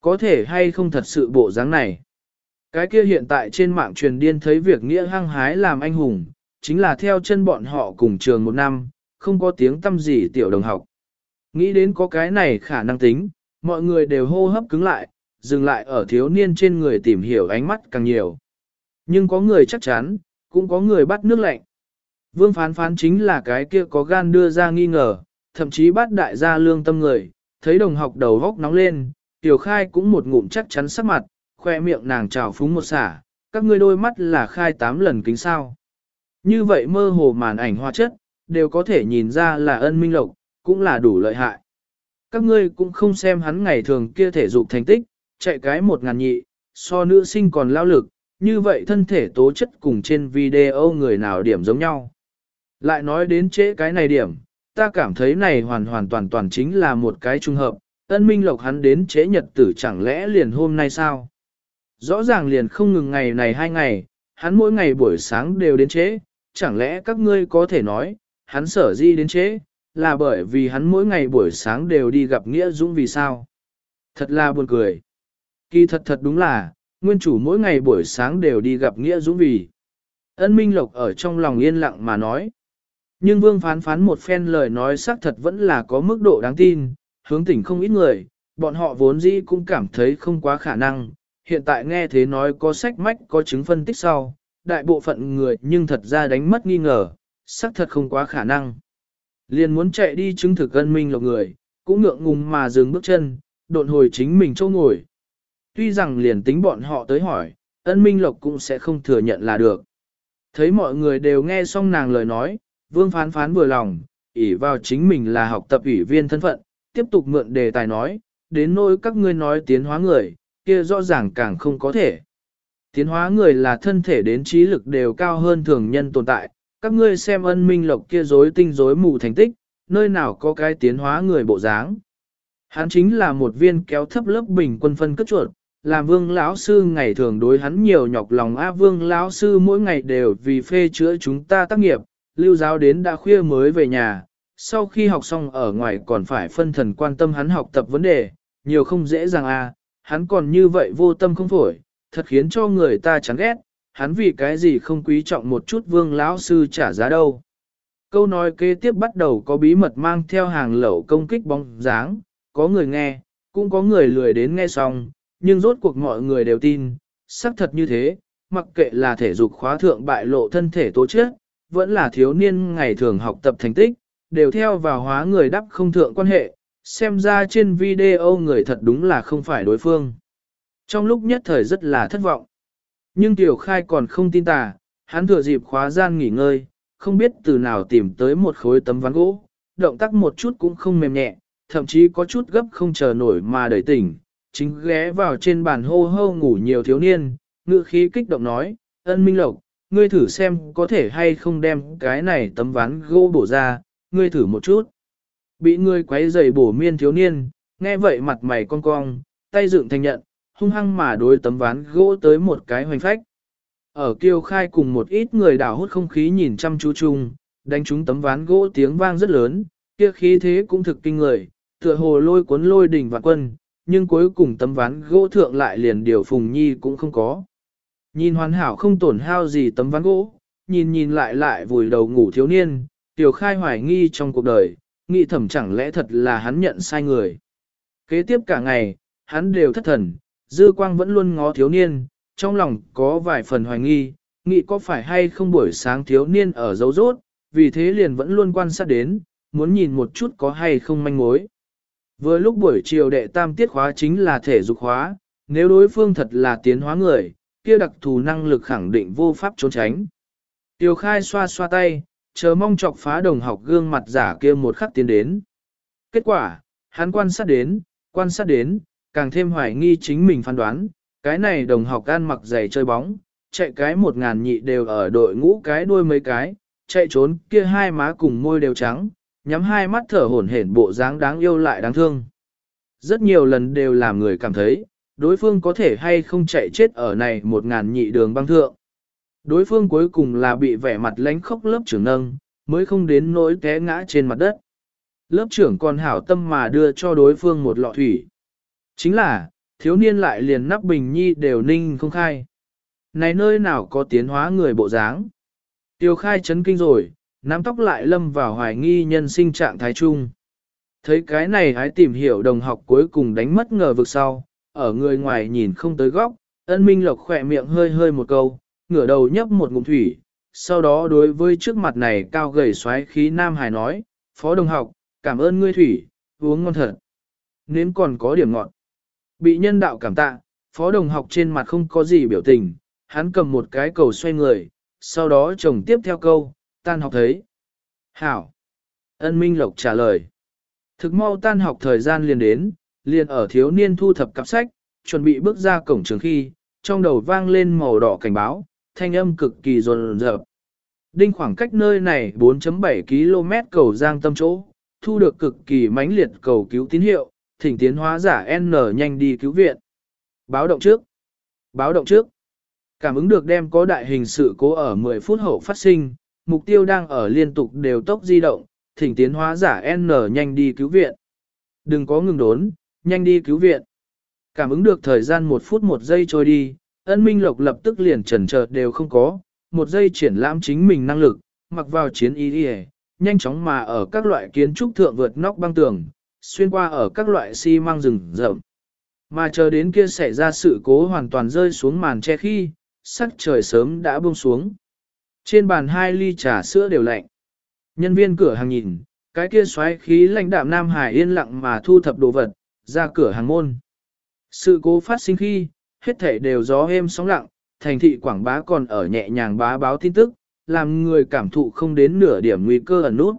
Có thể hay không thật sự bộ dáng này. Cái kia hiện tại trên mạng truyền điên thấy việc nghĩa hăng hái làm anh hùng, chính là theo chân bọn họ cùng trường một năm, không có tiếng tâm gì tiểu đồng học. Nghĩ đến có cái này khả năng tính, mọi người đều hô hấp cứng lại, dừng lại ở thiếu niên trên người tìm hiểu ánh mắt càng nhiều. Nhưng có người chắc chắn, cũng có người bắt nước lạnh. Vương phán phán chính là cái kia có gan đưa ra nghi ngờ, thậm chí bắt đại gia lương tâm người, thấy đồng học đầu góc nóng lên, tiểu khai cũng một ngụm chắc chắn sắc mặt, khoe miệng nàng trào phúng một xả, các ngươi đôi mắt là khai tám lần kính sao. Như vậy mơ hồ màn ảnh hoa chất, đều có thể nhìn ra là ân minh lộc, cũng là đủ lợi hại. Các ngươi cũng không xem hắn ngày thường kia thể dục thành tích, chạy cái một ngàn nhị, so nữ sinh còn lao lực, như vậy thân thể tố chất cùng trên video người nào điểm giống nhau. Lại nói đến trễ cái này điểm, ta cảm thấy này hoàn hoàn toàn toàn chính là một cái trùng hợp, ân minh lộc hắn đến trễ nhật tử chẳng lẽ liền hôm nay sao? Rõ ràng liền không ngừng ngày này hai ngày, hắn mỗi ngày buổi sáng đều đến trễ, chẳng lẽ các ngươi có thể nói, hắn sở di đến trễ, là bởi vì hắn mỗi ngày buổi sáng đều đi gặp Nghĩa Dũng vì sao? Thật là buồn cười. Kỳ thật thật đúng là, nguyên chủ mỗi ngày buổi sáng đều đi gặp Nghĩa Dũng vì. Ân Minh Lộc ở trong lòng yên lặng mà nói. Nhưng Vương phán phán một phen lời nói xác thật vẫn là có mức độ đáng tin, hướng tỉnh không ít người, bọn họ vốn dĩ cũng cảm thấy không quá khả năng, hiện tại nghe thế nói có sách mách có chứng phân tích sau, đại bộ phận người nhưng thật ra đánh mất nghi ngờ, xác thật không quá khả năng. Liền muốn chạy đi chứng thực ân minh lộc người, cũng ngượng ngùng mà dừng bước chân, độn hồi chính mình châu ngồi. Tuy rằng liền tính bọn họ tới hỏi, ân minh lộc cũng sẽ không thừa nhận là được. Thấy mọi người đều nghe xong nàng lời nói, vương phán phán vừa lòng, ỷ vào chính mình là học tập ủy viên thân phận, tiếp tục mượn đề tài nói, đến nỗi các ngươi nói tiến hóa người, kia rõ ràng càng không có thể. Tiến hóa người là thân thể đến trí lực đều cao hơn thường nhân tồn tại, các ngươi xem ân minh lộc kia rối tinh rối mù thành tích, nơi nào có cái tiến hóa người bộ dáng. Hắn chính là một viên kéo thấp lớp bình quân phân cất chuột, làm vương lão sư ngày thường đối hắn nhiều nhọc lòng a vương lão sư mỗi ngày đều vì phê chữa chúng ta tác nghiệp, lưu giáo đến đã khuya mới về nhà, sau khi học xong ở ngoài còn phải phân thần quan tâm hắn học tập vấn đề, nhiều không dễ dàng a hắn còn như vậy vô tâm không phổi, thật khiến cho người ta chán ghét, hắn vì cái gì không quý trọng một chút vương lão sư trả giá đâu. Câu nói kế tiếp bắt đầu có bí mật mang theo hàng lẩu công kích bóng dáng, có người nghe, cũng có người lười đến nghe xong, nhưng rốt cuộc mọi người đều tin, xác thật như thế, mặc kệ là thể dục khóa thượng bại lộ thân thể tố chất, vẫn là thiếu niên ngày thường học tập thành tích, đều theo vào hóa người đắp không thượng quan hệ, xem ra trên video người thật đúng là không phải đối phương. Trong lúc nhất thời rất là thất vọng. Nhưng Tiểu Khai còn không tin tà, hắn thừa dịp khóa gian nghỉ ngơi, không biết từ nào tìm tới một khối tấm ván gỗ, động tác một chút cũng không mềm nhẹ, thậm chí có chút gấp không chờ nổi mà đẩy tỉnh, chính ghé vào trên bàn hô hô ngủ nhiều thiếu niên, ngự khí kích động nói, ân minh lộc, ngươi thử xem có thể hay không đem cái này tấm ván gỗ bổ ra, ngươi thử một chút. Bị ngươi quấy giày bổ miên thiếu niên, nghe vậy mặt mày cong cong, tay dựng thành nhận, hung hăng mà đối tấm ván gỗ tới một cái hoành phách. Ở kiêu khai cùng một ít người đảo hút không khí nhìn chăm chú chung, đánh trúng tấm ván gỗ tiếng vang rất lớn, kia khí thế cũng thực kinh người, tựa hồ lôi cuốn lôi đỉnh và quân, nhưng cuối cùng tấm ván gỗ thượng lại liền điều phùng nhi cũng không có. Nhìn hoàn hảo không tổn hao gì tấm ván gỗ, nhìn nhìn lại lại vùi đầu ngủ thiếu niên, tiểu khai hoài nghi trong cuộc đời, nghĩ thầm chẳng lẽ thật là hắn nhận sai người. Kế tiếp cả ngày, hắn đều thất thần, dư quang vẫn luôn ngó thiếu niên, trong lòng có vài phần hoài nghi, nghĩ có phải hay không buổi sáng thiếu niên ở dấu rốt, vì thế liền vẫn luôn quan sát đến, muốn nhìn một chút có hay không manh mối. Vừa lúc buổi chiều đệ tam tiết khóa chính là thể dục khóa, nếu đối phương thật là tiến hóa người, kia đặc thù năng lực khẳng định vô pháp trốn tránh. Tiêu khai xoa xoa tay, chờ mong chọc phá đồng học gương mặt giả kia một khắc tiến đến. Kết quả, hắn quan sát đến, quan sát đến, càng thêm hoài nghi chính mình phán đoán, cái này đồng học ăn mặc giày chơi bóng, chạy cái một ngàn nhị đều ở đội ngũ cái đuôi mấy cái, chạy trốn kia hai má cùng môi đều trắng, nhắm hai mắt thở hổn hển bộ dáng đáng yêu lại đáng thương. Rất nhiều lần đều làm người cảm thấy, đối phương có thể hay không chạy chết ở này một ngàn nhị đường băng thượng. Đối phương cuối cùng là bị vẻ mặt lánh khóc lớp trưởng nâng, mới không đến nỗi té ngã trên mặt đất. Lớp trưởng còn hảo tâm mà đưa cho đối phương một lọ thủy. Chính là, thiếu niên lại liền nắp bình nhi đều ninh không khai. Này nơi nào có tiến hóa người bộ dáng? Tiêu khai chấn kinh rồi, nắm tóc lại lâm vào hoài nghi nhân sinh trạng thái chung. Thấy cái này hãy tìm hiểu đồng học cuối cùng đánh mất ngờ vực sau, ở người ngoài nhìn không tới góc, ân minh lộc khỏe miệng hơi hơi một câu, ngửa đầu nhấp một ngụm thủy, sau đó đối với trước mặt này cao gầy xoáy khí nam hải nói, phó đồng học, cảm ơn ngươi thủy, uống ngon thật. Nếm còn có điểm ngọt. Bị nhân đạo cảm tạ, phó đồng học trên mặt không có gì biểu tình, hắn cầm một cái cầu xoay người, sau đó chồng tiếp theo câu, tan học thấy. Hảo. Ân Minh Lộc trả lời. Thực mau tan học thời gian liền đến, liền ở thiếu niên thu thập cặp sách, chuẩn bị bước ra cổng trường khi, trong đầu vang lên màu đỏ cảnh báo, thanh âm cực kỳ rồn rợp. Đinh khoảng cách nơi này 4.7 km cầu giang tâm chỗ, thu được cực kỳ mãnh liệt cầu cứu tín hiệu, thỉnh tiến hóa giả N nhanh đi cứu viện. Báo động trước. Báo động trước. Cảm ứng được đem có đại hình sự cố ở 10 phút hậu phát sinh, mục tiêu đang ở liên tục đều tốc di động, thỉnh tiến hóa giả N nhanh đi cứu viện. Đừng có ngừng đốn, nhanh đi cứu viện. Cảm ứng được thời gian 1 phút 1 giây trôi đi, ân minh lộc lập tức liền trần chợt đều không có, một giây triển lãm chính mình năng lực, mặc vào chiến y đi nhanh chóng mà ở các loại kiến trúc thượng vượt nóc băng tường, xuyên qua ở các loại xi măng rừng rậm. Mà chờ đến kia xảy ra sự cố hoàn toàn rơi xuống màn che khi, sắc trời sớm đã buông xuống. Trên bàn hai ly trà sữa đều lạnh. Nhân viên cửa hàng nhìn, cái kia xoáy khí lãnh đạm Nam Hải yên lặng mà thu thập đồ vật, ra cửa hàng môn. Sự cố phát sinh khi, hết thể đều gió êm sóng lặng, thành thị quảng bá còn ở nhẹ nhàng bá báo tin tức, làm người cảm thụ không đến nửa điểm nguy cơ ẩn nút.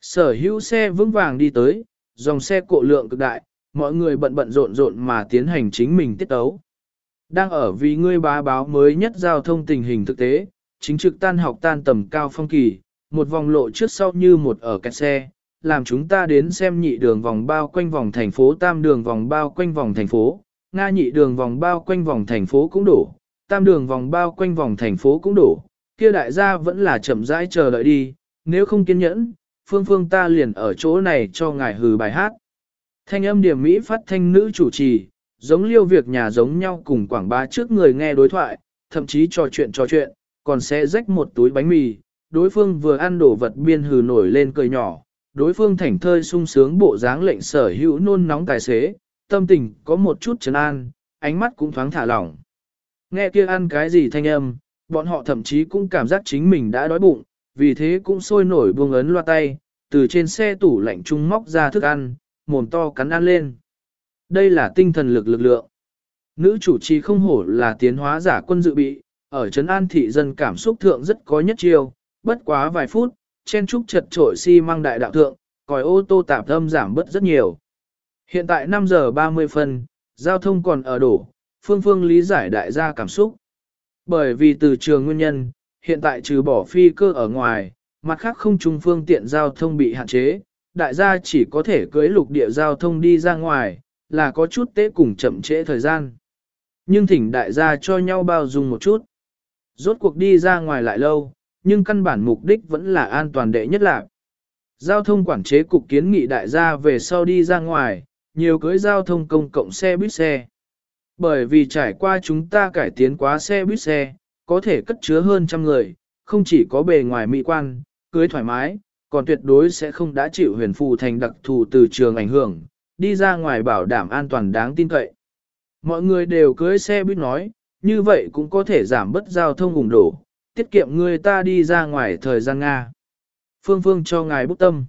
Sở hữu xe vững vàng đi tới, dòng xe cộ lượng cực đại, mọi người bận bận rộn rộn mà tiến hành chính mình tiết tấu. Đang ở vì ngươi bá báo mới nhất giao thông tình hình thực tế, chính trực tan học tan tầm cao phong kỳ, một vòng lộ trước sau như một ở kẹt xe, làm chúng ta đến xem nhị đường vòng bao quanh vòng thành phố tam đường vòng bao quanh vòng thành phố, Nga nhị đường vòng bao quanh vòng thành phố cũng đổ, tam đường vòng bao quanh vòng thành phố cũng đổ, kia đại gia vẫn là chậm rãi chờ đợi đi, nếu không kiên nhẫn, phương phương ta liền ở chỗ này cho ngài hừ bài hát. Thanh âm điểm Mỹ phát thanh nữ chủ trì, giống liêu việc nhà giống nhau cùng quảng bá trước người nghe đối thoại, thậm chí trò chuyện trò chuyện, còn sẽ rách một túi bánh mì, đối phương vừa ăn đổ vật biên hừ nổi lên cười nhỏ, đối phương thảnh thơi sung sướng bộ dáng lệnh sở hữu nôn nóng tài xế, tâm tình có một chút trấn an, ánh mắt cũng thoáng thả lỏng. Nghe kia ăn cái gì thanh âm, bọn họ thậm chí cũng cảm giác chính mình đã đói bụng, vì thế cũng sôi nổi buông ấn loa tay, từ trên xe tủ lạnh trung móc ra thức ăn, mồm to cắn ăn lên. Đây là tinh thần lực lực lượng. Nữ chủ trì không hổ là tiến hóa giả quân dự bị, ở Trấn An thị dân cảm xúc thượng rất có nhất chiêu, bất quá vài phút, chen trúc chật trội xi si mang đại đạo thượng, còi ô tô tạp âm giảm bớt rất nhiều. Hiện tại 5 giờ 30 phân, giao thông còn ở đổ, phương phương lý giải đại gia cảm xúc. Bởi vì từ trường nguyên nhân, hiện tại trừ bỏ phi cơ ở ngoài, mặt khác không trung phương tiện giao thông bị hạn chế, đại gia chỉ có thể cưới lục địa giao thông đi ra ngoài, là có chút tế cùng chậm trễ thời gian. Nhưng thỉnh đại gia cho nhau bao dung một chút. Rốt cuộc đi ra ngoài lại lâu, nhưng căn bản mục đích vẫn là an toàn đệ nhất lạc. Giao thông quản chế cục kiến nghị đại gia về sau đi ra ngoài, nhiều cưới giao thông công cộng xe buýt xe. Bởi vì trải qua chúng ta cải tiến quá xe buýt xe, có thể cất chứa hơn trăm người, không chỉ có bề ngoài mỹ quan, cưới thoải mái, còn tuyệt đối sẽ không đã chịu huyền phù thành đặc thù từ trường ảnh hưởng, đi ra ngoài bảo đảm an toàn đáng tin cậy. Mọi người đều cưới xe buýt nói, như vậy cũng có thể giảm bớt giao thông ủng đổ, tiết kiệm người ta đi ra ngoài thời gian Nga. Phương Phương cho ngài bút tâm.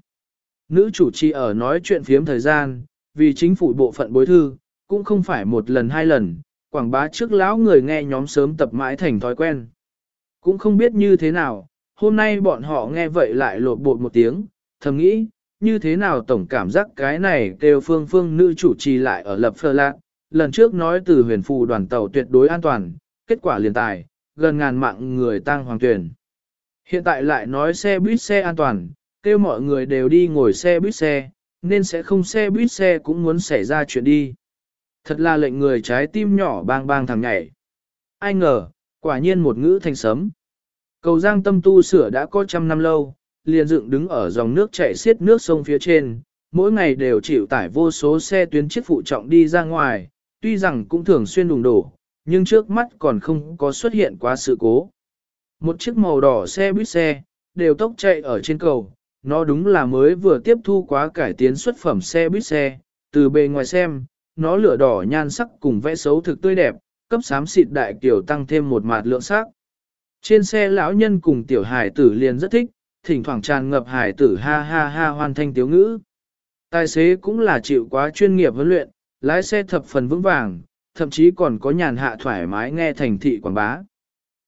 Nữ chủ trì ở nói chuyện phiếm thời gian, vì chính phủ bộ phận bối thư, cũng không phải một lần hai lần, quảng bá trước lão người nghe nhóm sớm tập mãi thành thói quen. Cũng không biết như thế nào, hôm nay bọn họ nghe vậy lại lột bột một tiếng, thầm nghĩ, như thế nào tổng cảm giác cái này kêu phương phương nữ chủ trì lại ở lập phơ lạc, lần trước nói từ huyền phù đoàn tàu tuyệt đối an toàn, kết quả liền tài, gần ngàn mạng người tăng hoàng tuyển. Hiện tại lại nói xe buýt xe an toàn, kêu mọi người đều đi ngồi xe buýt xe, nên sẽ không xe buýt xe cũng muốn xảy ra chuyện đi. Thật là lệnh người trái tim nhỏ bang bang thằng nhảy. Ai ngờ, quả nhiên một ngữ thành sấm. Cầu giang tâm tu sửa đã có trăm năm lâu, liền dựng đứng ở dòng nước chảy xiết nước sông phía trên, mỗi ngày đều chịu tải vô số xe tuyến chiếc phụ trọng đi ra ngoài, tuy rằng cũng thường xuyên đùng đổ, nhưng trước mắt còn không có xuất hiện quá sự cố. Một chiếc màu đỏ xe buýt xe, đều tốc chạy ở trên cầu, nó đúng là mới vừa tiếp thu quá cải tiến xuất phẩm xe buýt xe, từ bề ngoài xem, nó lửa đỏ nhan sắc cùng vẽ xấu thực tươi đẹp, cấp xám xịt đại kiểu tăng thêm một mạt lượng sắc. Trên xe lão nhân cùng tiểu hải tử liền rất thích, thỉnh thoảng tràn ngập hải tử ha ha ha hoàn thanh tiếu ngữ. Tài xế cũng là chịu quá chuyên nghiệp huấn luyện, lái xe thập phần vững vàng, thậm chí còn có nhàn hạ thoải mái nghe thành thị quảng bá.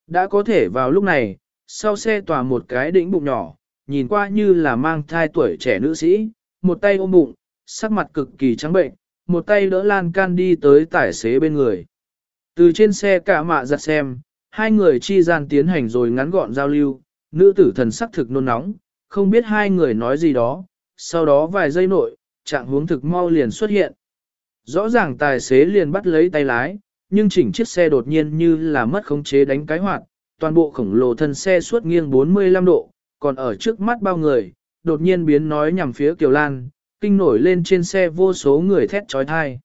Đã có thể vào lúc này, sau xe tòa một cái đỉnh bụng nhỏ, nhìn qua như là mang thai tuổi trẻ nữ sĩ, một tay ôm bụng, sắc mặt cực kỳ trắng bệnh, một tay đỡ lan can đi tới tài xế bên người. Từ trên xe cả mạ giặt xem, hai người chi gian tiến hành rồi ngắn gọn giao lưu, nữ tử thần sắc thực nôn nóng, không biết hai người nói gì đó, sau đó vài giây nội, trạng hướng thực mau liền xuất hiện. Rõ ràng tài xế liền bắt lấy tay lái, nhưng chỉnh chiếc xe đột nhiên như là mất khống chế đánh cái hoạt, toàn bộ khổng lồ thân xe suốt nghiêng 45 độ, còn ở trước mắt bao người, đột nhiên biến nói nhằm phía Kiều Lan, kinh nổi lên trên xe vô số người thét trói thai.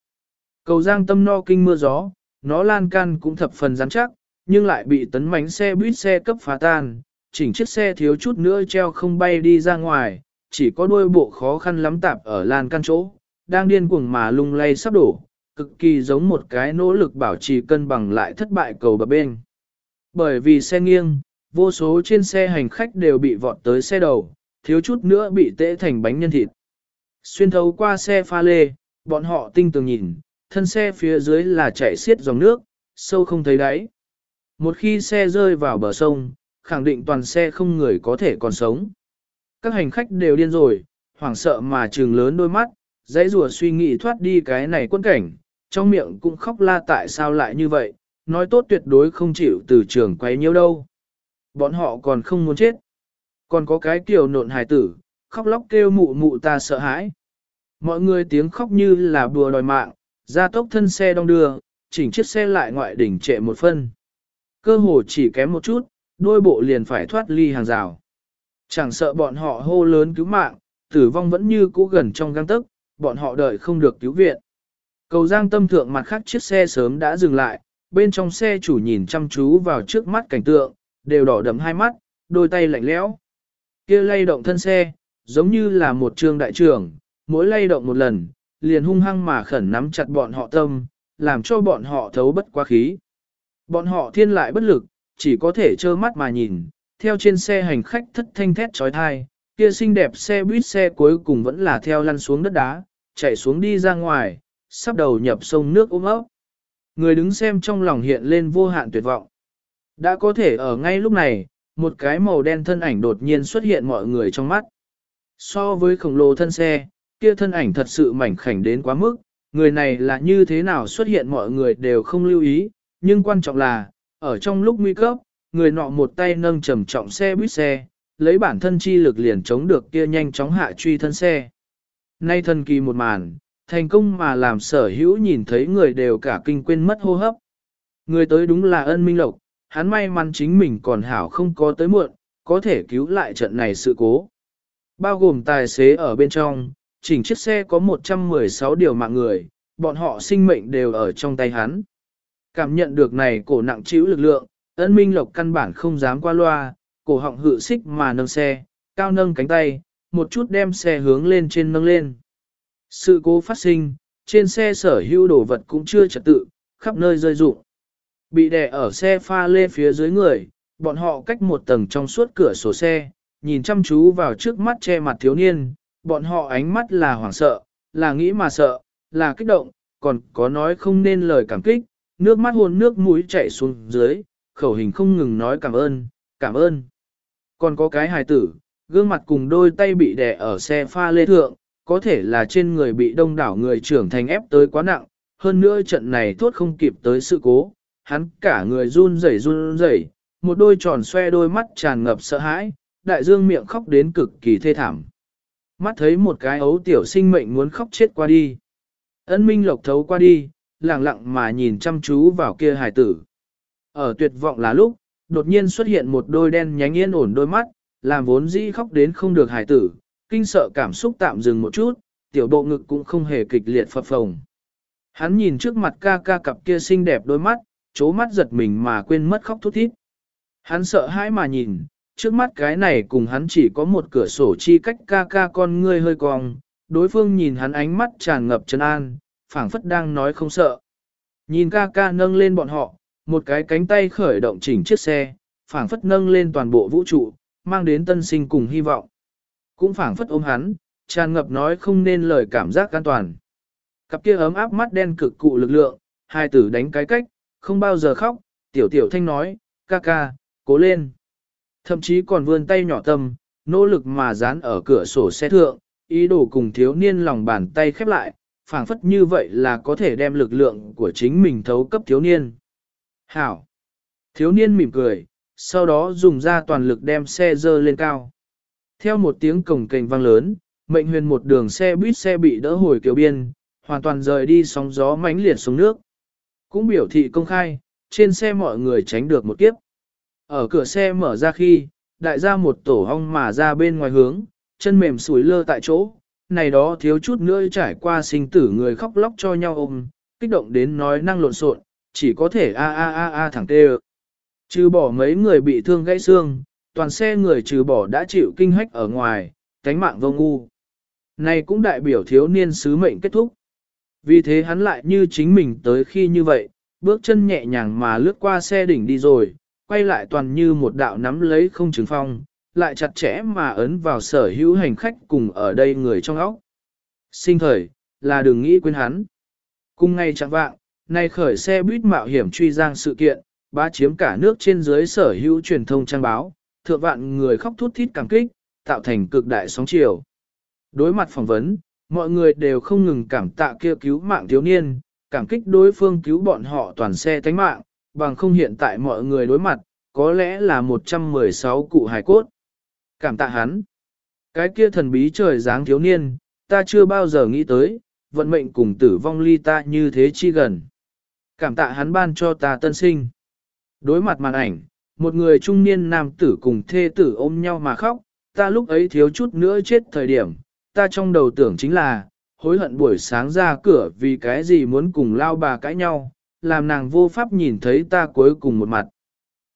Cầu giang tâm no kinh mưa gió, nó lan can cũng thập phần rắn chắc, nhưng lại bị tấn mánh xe buýt xe cấp phá tan, chỉnh chiếc xe thiếu chút nữa treo không bay đi ra ngoài, chỉ có đuôi bộ khó khăn lắm tạp ở lan can chỗ, đang điên cuồng mà lung lay sắp đổ, cực kỳ giống một cái nỗ lực bảo trì cân bằng lại thất bại cầu bập bên. Bởi vì xe nghiêng, vô số trên xe hành khách đều bị vọt tới xe đầu, thiếu chút nữa bị tễ thành bánh nhân thịt. Xuyên thấu qua xe pha lê, bọn họ tinh tường nhìn, thân xe phía dưới là chảy xiết dòng nước, sâu không thấy đáy. Một khi xe rơi vào bờ sông, khẳng định toàn xe không người có thể còn sống. Các hành khách đều điên rồi, hoảng sợ mà trừng lớn đôi mắt, dãy rùa suy nghĩ thoát đi cái này quân cảnh, trong miệng cũng khóc la tại sao lại như vậy, nói tốt tuyệt đối không chịu từ trường quay nhiêu đâu. Bọn họ còn không muốn chết. Còn có cái kiểu nộn hài tử, khóc lóc kêu mụ mụ ta sợ hãi. Mọi người tiếng khóc như là bùa đòi mạng, ra tốc thân xe đong đưa, chỉnh chiếc xe lại ngoại đỉnh trệ một phân. Cơ hồ chỉ kém một chút, đôi bộ liền phải thoát ly hàng rào. Chẳng sợ bọn họ hô lớn cứu mạng, tử vong vẫn như cũ gần trong găng tức, bọn họ đợi không được cứu viện. Cầu giang tâm thượng mặt khác chiếc xe sớm đã dừng lại, bên trong xe chủ nhìn chăm chú vào trước mắt cảnh tượng, đều đỏ đậm hai mắt, đôi tay lạnh lẽo. kia lay động thân xe, giống như là một trường đại trưởng, mỗi lay động một lần, liền hung hăng mà khẩn nắm chặt bọn họ tâm, làm cho bọn họ thấu bất quá khí. Bọn họ thiên lại bất lực, chỉ có thể trơ mắt mà nhìn, theo trên xe hành khách thất thanh thét trói thai, kia xinh đẹp xe buýt xe cuối cùng vẫn là theo lăn xuống đất đá, chạy xuống đi ra ngoài, sắp đầu nhập sông nước ôm ấp. Người đứng xem trong lòng hiện lên vô hạn tuyệt vọng. Đã có thể ở ngay lúc này, một cái màu đen thân ảnh đột nhiên xuất hiện mọi người trong mắt. So với khổng lồ thân xe, kia thân ảnh thật sự mảnh khảnh đến quá mức, người này là như thế nào xuất hiện mọi người đều không lưu ý, nhưng quan trọng là, ở trong lúc nguy cấp, người nọ một tay nâng trầm trọng xe buýt xe, lấy bản thân chi lực liền chống được kia nhanh chóng hạ truy thân xe, Nay thần kỳ một màn, thành công mà làm sở hữu nhìn thấy người đều cả kinh quên mất hô hấp. Người tới đúng là ân minh lộc, hắn may mắn chính mình còn hảo không có tới muộn, có thể cứu lại trận này sự cố. Bao gồm tài xế ở bên trong, chỉnh chiếc xe có 116 điều mạng người, bọn họ sinh mệnh đều ở trong tay hắn. Cảm nhận được này cổ nặng chịu lực lượng, ân minh lộc căn bản không dám qua loa, cổ họng hự xích mà nâng xe, cao nâng cánh tay, một chút đem xe hướng lên trên nâng lên. Sự cố phát sinh, trên xe sở hữu đồ vật cũng chưa trật tự, khắp nơi rơi rụng. Bị đè ở xe pha lê phía dưới người, bọn họ cách một tầng trong suốt cửa sổ xe, nhìn chăm chú vào trước mắt che mặt thiếu niên, bọn họ ánh mắt là hoảng sợ, là nghĩ mà sợ, là kích động, còn có nói không nên lời cảm kích, nước mắt hôn nước mũi chảy xuống dưới, khẩu hình không ngừng nói cảm ơn, cảm ơn. Còn có cái hài tử, gương mặt cùng đôi tay bị đè ở xe pha lê thượng, có thể là trên người bị đông đảo người trưởng thành ép tới quá nặng, hơn nữa trận này thốt không kịp tới sự cố, hắn cả người run rẩy run rẩy, một đôi tròn xoe đôi mắt tràn ngập sợ hãi, đại dương miệng khóc đến cực kỳ thê thảm. Mắt thấy một cái ấu tiểu sinh mệnh muốn khóc chết qua đi. Ân minh lộc thấu qua đi, lặng lặng mà nhìn chăm chú vào kia hài tử. Ở tuyệt vọng là lúc, đột nhiên xuất hiện một đôi đen nhánh yên ổn đôi mắt, làm vốn dĩ khóc đến không được hài tử, kinh sợ cảm xúc tạm dừng một chút, tiểu bộ ngực cũng không hề kịch liệt phập phồng. Hắn nhìn trước mặt ca ca cặp kia xinh đẹp đôi mắt, chố mắt giật mình mà quên mất khóc thút thít. Hắn sợ hãi mà nhìn, trước mắt cái này cùng hắn chỉ có một cửa sổ chi cách ca ca con ngươi hơi cong, đối phương nhìn hắn ánh mắt tràn ngập chân an, phảng phất đang nói không sợ. Nhìn ca ca nâng lên bọn họ, một cái cánh tay khởi động chỉnh chiếc xe, phảng phất nâng lên toàn bộ vũ trụ, mang đến tân sinh cùng hy vọng. Cũng phảng phất ôm hắn, tràn ngập nói không nên lời cảm giác an toàn. Cặp kia ấm áp mắt đen cực cụ lực lượng, hai tử đánh cái cách, không bao giờ khóc, tiểu tiểu thanh nói, ca ca, cố lên. Thậm chí còn vươn tay nhỏ tâm, nỗ lực mà dán ở cửa sổ xe thượng, ý đồ cùng thiếu niên lòng bàn tay khép lại, phảng phất như vậy là có thể đem lực lượng của chính mình thấu cấp thiếu niên. Hảo! Thiếu niên mỉm cười, sau đó dùng ra toàn lực đem xe dơ lên cao. Theo một tiếng cổng kềnh vang lớn, mệnh huyền một đường xe buýt xe bị đỡ hồi kiểu biên, hoàn toàn rời đi sóng gió mãnh liệt xuống nước. Cũng biểu thị công khai, trên xe mọi người tránh được một kiếp. Ở cửa xe mở ra khi, đại gia một tổ hong mà ra bên ngoài hướng, chân mềm sủi lơ tại chỗ, này đó thiếu chút nữa trải qua sinh tử người khóc lóc cho nhau ôm, kích động đến nói năng lộn xộn, chỉ có thể a a a a thẳng tê Trừ bỏ mấy người bị thương gãy xương, toàn xe người trừ bỏ đã chịu kinh hách ở ngoài, cánh mạng vô ngu. Này cũng đại biểu thiếu niên sứ mệnh kết thúc. Vì thế hắn lại như chính mình tới khi như vậy, bước chân nhẹ nhàng mà lướt qua xe đỉnh đi rồi, quay lại toàn như một đạo nắm lấy không trừng phong, lại chặt chẽ mà ấn vào sở hữu hành khách cùng ở đây người trong óc. Sinh thời, là đừng nghĩ quên hắn. Cùng ngay chẳng vạng, nay khởi xe buýt mạo hiểm truy giang sự kiện, bá chiếm cả nước trên dưới sở hữu truyền thông trang báo, thượng vạn người khóc thút thít cảm kích, tạo thành cực đại sóng chiều. Đối mặt phỏng vấn, mọi người đều không ngừng cảm tạ kia cứu mạng thiếu niên, cảm kích đối phương cứu bọn họ toàn xe tánh mạng, bằng không hiện tại mọi người đối mặt, có lẽ là 116 cụ hài cốt. Cảm tạ hắn. Cái kia thần bí trời dáng thiếu niên, ta chưa bao giờ nghĩ tới, vận mệnh cùng tử vong ly ta như thế chi gần. Cảm tạ hắn ban cho ta tân sinh. Đối mặt màn ảnh, một người trung niên nam tử cùng thê tử ôm nhau mà khóc, ta lúc ấy thiếu chút nữa chết thời điểm, ta trong đầu tưởng chính là, hối hận buổi sáng ra cửa vì cái gì muốn cùng lao bà cãi nhau, làm nàng vô pháp nhìn thấy ta cuối cùng một mặt.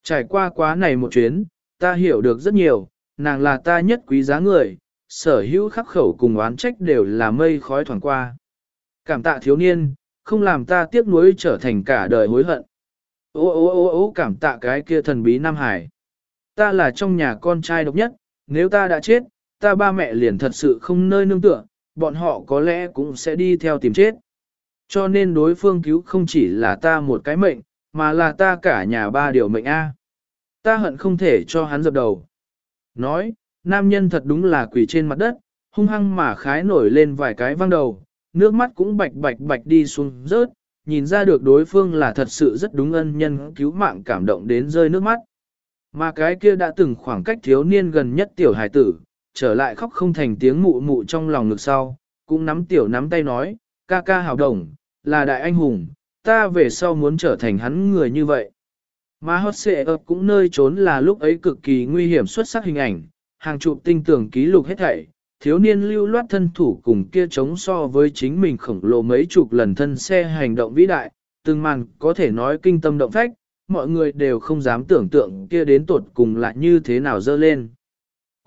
Trải qua quá này một chuyến, ta hiểu được rất nhiều, nàng là ta nhất quý giá người, sở hữu khắc khẩu cùng oán trách đều là mây khói thoảng qua. Cảm tạ thiếu niên, không làm ta tiếc nuối trở thành cả đời hối hận. Ô ô ô ô cảm tạ cái kia thần bí Nam Hải. Ta là trong nhà con trai độc nhất, nếu ta đã chết, ta ba mẹ liền thật sự không nơi nương tựa, bọn họ có lẽ cũng sẽ đi theo tìm chết. Cho nên đối phương cứu không chỉ là ta một cái mệnh, mà là ta cả nhà ba điều mệnh A. Ta hận không thể cho hắn dập đầu. Nói, nam nhân thật đúng là quỷ trên mặt đất, hung hăng mà khái nổi lên vài cái văng đầu, nước mắt cũng bạch bạch bạch đi xuống rớt, nhìn ra được đối phương là thật sự rất đúng ân nhân cứu mạng cảm động đến rơi nước mắt. Mà cái kia đã từng khoảng cách thiếu niên gần nhất tiểu hải tử, trở lại khóc không thành tiếng mụ mụ trong lòng ngực sau, cũng nắm tiểu nắm tay nói, ca ca hào đồng, là đại anh hùng, ta về sau muốn trở thành hắn người như vậy. Mà hot xệ ập cũng nơi trốn là lúc ấy cực kỳ nguy hiểm xuất sắc hình ảnh, hàng chục tinh tưởng ký lục hết thảy, thiếu niên lưu loát thân thủ cùng kia chống so với chính mình khổng lồ mấy chục lần thân xe hành động vĩ đại, từng màn có thể nói kinh tâm động phách, mọi người đều không dám tưởng tượng kia đến tột cùng lại như thế nào dơ lên.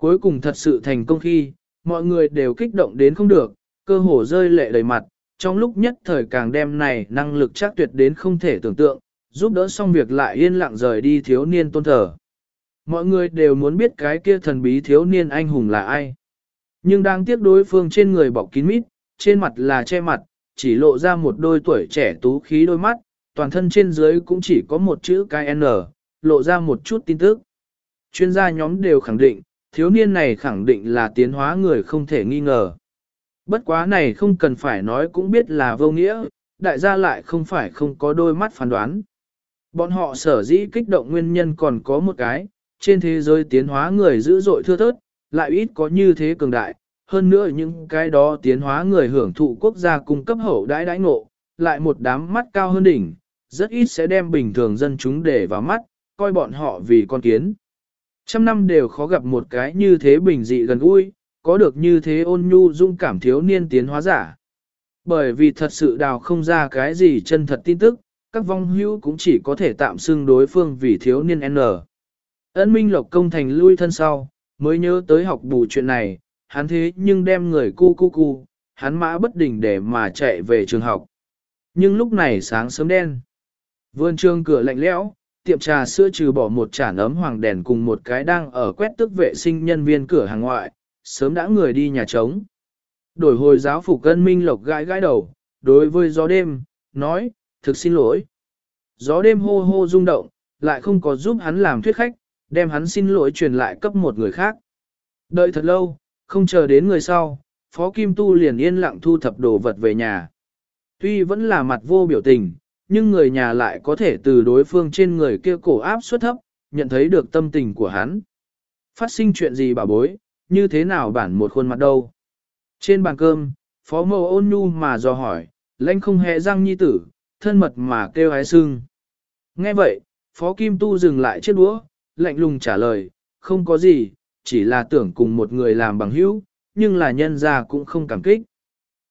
Cuối cùng thật sự thành công khi, mọi người đều kích động đến không được, cơ hồ rơi lệ đầy mặt, trong lúc nhất thời càng đem này năng lực chắc tuyệt đến không thể tưởng tượng, giúp đỡ xong việc lại yên lặng rời đi thiếu niên tôn thờ. Mọi người đều muốn biết cái kia thần bí thiếu niên anh hùng là ai. Nhưng đang tiếc đối phương trên người bọc kín mít, trên mặt là che mặt, chỉ lộ ra một đôi tuổi trẻ tú khí đôi mắt, toàn thân trên dưới cũng chỉ có một chữ KN, N, lộ ra một chút tin tức. Chuyên gia nhóm đều khẳng định, thiếu niên này khẳng định là tiến hóa người không thể nghi ngờ. Bất quá này không cần phải nói cũng biết là vô nghĩa, đại gia lại không phải không có đôi mắt phán đoán. Bọn họ sở dĩ kích động nguyên nhân còn có một cái, trên thế giới tiến hóa người dữ dội thưa thớt, lại ít có như thế cường đại, hơn nữa những cái đó tiến hóa người hưởng thụ quốc gia cung cấp hậu đãi đãi ngộ, lại một đám mắt cao hơn đỉnh, rất ít sẽ đem bình thường dân chúng để vào mắt, coi bọn họ vì con kiến. Trăm năm đều khó gặp một cái như thế bình dị gần gũi, có được như thế ôn nhu dung cảm thiếu niên tiến hóa giả. Bởi vì thật sự đào không ra cái gì chân thật tin tức, các vong hữu cũng chỉ có thể tạm xưng đối phương vì thiếu niên N. Ấn Minh Lộc công thành lui thân sau, mới nhớ tới học bù chuyện này, hắn thế nhưng đem người cu cu cu, hắn mã bất đình để mà chạy về trường học. Nhưng lúc này sáng sớm đen. Vườn trường cửa lạnh lẽo, tiệm trà sữa trừ bỏ một chản ấm hoàng đèn cùng một cái đang ở quét tức vệ sinh nhân viên cửa hàng ngoại, sớm đã người đi nhà trống. Đổi hồi giáo phục cân minh lộc gãi gãi đầu, đối với gió đêm, nói, thực xin lỗi. Gió đêm hô hô rung động, lại không có giúp hắn làm thuyết khách, đem hắn xin lỗi truyền lại cấp một người khác. Đợi thật lâu, không chờ đến người sau, Phó Kim Tu liền yên lặng thu thập đồ vật về nhà. Tuy vẫn là mặt vô biểu tình, nhưng người nhà lại có thể từ đối phương trên người kia cổ áp suất thấp, nhận thấy được tâm tình của hắn. Phát sinh chuyện gì bà bối, như thế nào bản một khuôn mặt đâu. Trên bàn cơm, Phó Mâu ôn nhu mà dò hỏi, lãnh không hề răng nhi tử, thân mật mà kêu hái sưng. Nghe vậy, Phó Kim Tu dừng lại chiếc đũa, lạnh lùng trả lời, không có gì, chỉ là tưởng cùng một người làm bằng hữu, nhưng là nhân ra cũng không cảm kích.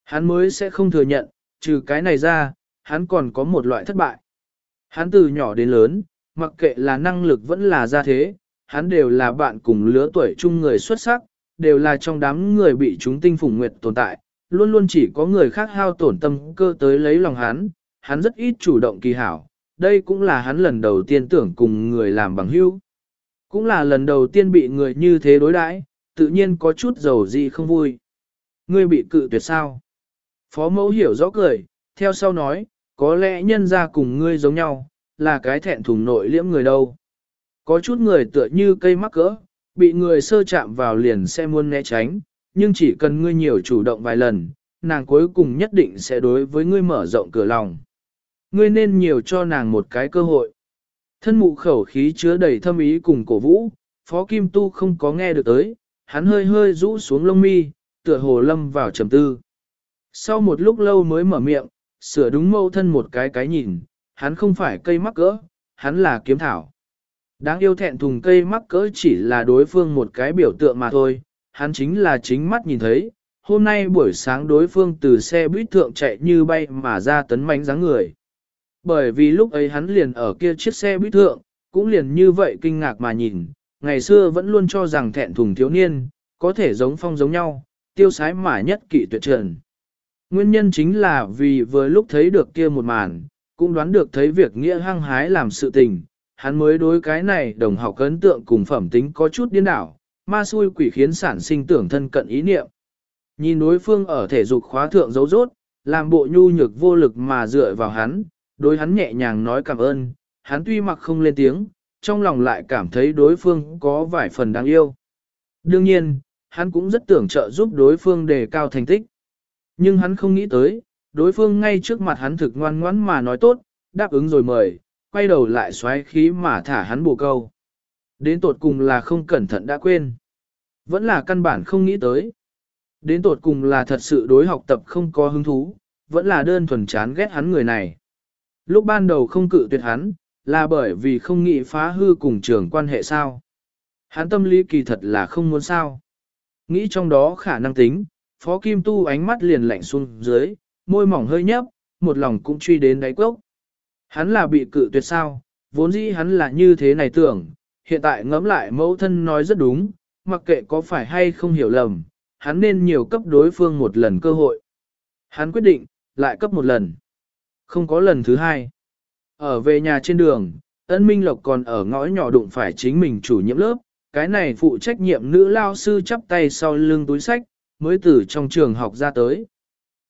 Hắn mới sẽ không thừa nhận, trừ cái này ra, hắn còn có một loại thất bại. Hắn từ nhỏ đến lớn, mặc kệ là năng lực vẫn là gia thế, hắn đều là bạn cùng lứa tuổi chung người xuất sắc, đều là trong đám người bị chúng tinh phủng nguyệt tồn tại, luôn luôn chỉ có người khác hao tổn tâm cơ tới lấy lòng hắn, hắn rất ít chủ động kỳ hảo, đây cũng là hắn lần đầu tiên tưởng cùng người làm bằng hữu. Cũng là lần đầu tiên bị người như thế đối đãi, tự nhiên có chút dầu gì không vui. Ngươi bị cự tuyệt sao? Phó mẫu hiểu rõ cười, theo sau nói, có lẽ nhân ra cùng ngươi giống nhau, là cái thẹn thùng nội liễm người đâu. Có chút người tựa như cây mắc cỡ, bị người sơ chạm vào liền sẽ muốn né tránh, nhưng chỉ cần ngươi nhiều chủ động vài lần, nàng cuối cùng nhất định sẽ đối với ngươi mở rộng cửa lòng. Ngươi nên nhiều cho nàng một cái cơ hội. Thân mụ khẩu khí chứa đầy thâm ý cùng cổ vũ, Phó Kim Tu không có nghe được tới, hắn hơi hơi rũ xuống lông mi, tựa hồ lâm vào trầm tư. Sau một lúc lâu mới mở miệng, sửa đúng mâu thân một cái cái nhìn, hắn không phải cây mắc cỡ, hắn là kiếm thảo. Đáng yêu thẹn thùng cây mắc cỡ chỉ là đối phương một cái biểu tượng mà thôi, hắn chính là chính mắt nhìn thấy, hôm nay buổi sáng đối phương từ xe buýt thượng chạy như bay mà ra tấn mánh dáng người. Bởi vì lúc ấy hắn liền ở kia chiếc xe buýt thượng, cũng liền như vậy kinh ngạc mà nhìn, ngày xưa vẫn luôn cho rằng thẹn thùng thiếu niên, có thể giống phong giống nhau, tiêu sái mà nhất kỵ tuyệt trần. Nguyên nhân chính là vì vừa lúc thấy được kia một màn, cũng đoán được thấy việc nghĩa hăng hái làm sự tình, hắn mới đối cái này đồng học ấn tượng cùng phẩm tính có chút điên đảo, ma xui quỷ khiến sản sinh tưởng thân cận ý niệm. Nhìn đối phương ở thể dục khóa thượng dấu rốt, làm bộ nhu nhược vô lực mà dựa vào hắn, đối hắn nhẹ nhàng nói cảm ơn, hắn tuy mặc không lên tiếng, trong lòng lại cảm thấy đối phương có vài phần đáng yêu. Đương nhiên, hắn cũng rất tưởng trợ giúp đối phương đề cao thành tích. Nhưng hắn không nghĩ tới, đối phương ngay trước mặt hắn thực ngoan ngoãn mà nói tốt, đáp ứng rồi mời, quay đầu lại xoáy khí mà thả hắn bù câu. Đến tột cùng là không cẩn thận đã quên. Vẫn là căn bản không nghĩ tới. Đến tột cùng là thật sự đối học tập không có hứng thú, vẫn là đơn thuần chán ghét hắn người này. Lúc ban đầu không cự tuyệt hắn, là bởi vì không nghĩ phá hư cùng trường quan hệ sao. Hắn tâm lý kỳ thật là không muốn sao. Nghĩ trong đó khả năng tính, Phó Kim Tu ánh mắt liền lạnh xuống dưới, môi mỏng hơi nhấp, một lòng cũng truy đến đáy cốc. Hắn là bị cự tuyệt sao, vốn dĩ hắn là như thế này tưởng, hiện tại ngẫm lại mẫu thân nói rất đúng, mặc kệ có phải hay không hiểu lầm, hắn nên nhiều cấp đối phương một lần cơ hội. Hắn quyết định, lại cấp một lần. Không có lần thứ hai. Ở về nhà trên đường, ân minh lộc còn ở ngõ nhỏ đụng phải chính mình chủ nhiệm lớp, cái này phụ trách nhiệm nữ lao sư chắp tay sau lưng túi sách, mới từ trong trường học ra tới.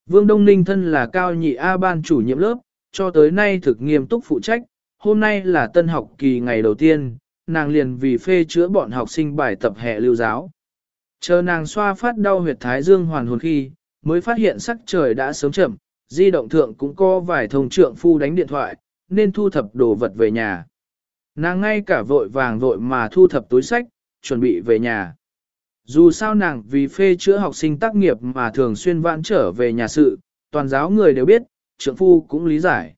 Vương Đông Ninh thân là cao nhị A ban chủ nhiệm lớp, cho tới nay thực nghiêm túc phụ trách, hôm nay là tân học kỳ ngày đầu tiên, nàng liền vì phê chữa bọn học sinh bài tập hệ lưu giáo. Chờ nàng xoa phát đau huyệt thái dương hoàn hồn khi, mới phát hiện sắc trời đã sớm chậm, di động thượng cũng có vài thông trượng phu đánh điện thoại, nên thu thập đồ vật về nhà. Nàng ngay cả vội vàng vội mà thu thập túi sách, chuẩn bị về nhà. Dù sao nàng vì phê chữa học sinh tác nghiệp mà thường xuyên vãn trở về nhà sự, toàn giáo người đều biết, trưởng phu cũng lý giải.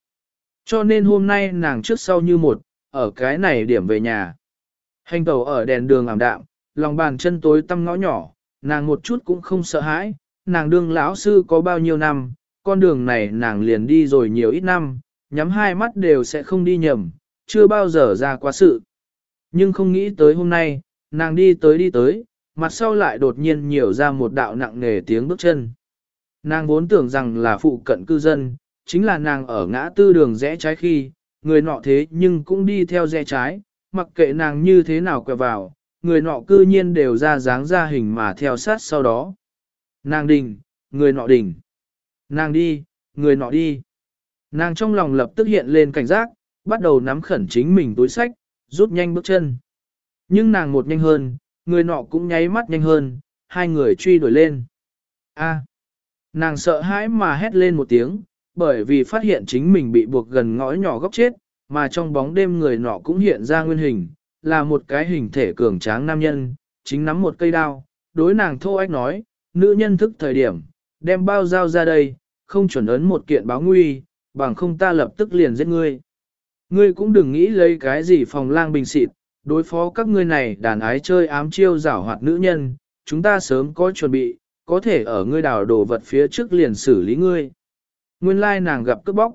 Cho nên hôm nay nàng trước sau như một, ở cái này điểm về nhà. Hành tàu ở đèn đường ảm đạm, lòng bàn chân tối tăm ngõ nhỏ, nàng một chút cũng không sợ hãi, nàng đương lão sư có bao nhiêu năm, con đường này nàng liền đi rồi nhiều ít năm, nhắm hai mắt đều sẽ không đi nhầm, chưa bao giờ ra quá sự. Nhưng không nghĩ tới hôm nay, nàng đi tới đi tới, mặt sau lại đột nhiên nhiều ra một đạo nặng nề tiếng bước chân. Nàng vốn tưởng rằng là phụ cận cư dân, chính là nàng ở ngã tư đường rẽ trái khi, người nọ thế nhưng cũng đi theo rẽ trái, mặc kệ nàng như thế nào quẹo vào, người nọ cư nhiên đều ra dáng ra hình mà theo sát sau đó. Nàng đình, người nọ đình. Nàng đi, người nọ đi. Nàng trong lòng lập tức hiện lên cảnh giác, bắt đầu nắm khẩn chính mình túi sách, rút nhanh bước chân. Nhưng nàng một nhanh hơn, người nọ cũng nháy mắt nhanh hơn, hai người truy đuổi lên. A. nàng sợ hãi mà hét lên một tiếng, bởi vì phát hiện chính mình bị buộc gần ngõ nhỏ góc chết, mà trong bóng đêm người nọ cũng hiện ra nguyên hình, là một cái hình thể cường tráng nam nhân, chính nắm một cây đao, đối nàng thô ách nói, nữ nhân thức thời điểm, đem bao dao ra đây, không chuẩn ấn một kiện báo nguy, bằng không ta lập tức liền giết ngươi. Ngươi cũng đừng nghĩ lấy cái gì phòng lang bình xịt, đối phó các ngươi này đàn ái chơi ám chiêu giảo hoạt nữ nhân, chúng ta sớm có chuẩn bị, có thể ở ngươi đào đồ vật phía trước liền xử lý ngươi. Nguyên lai nàng gặp cướp bóc.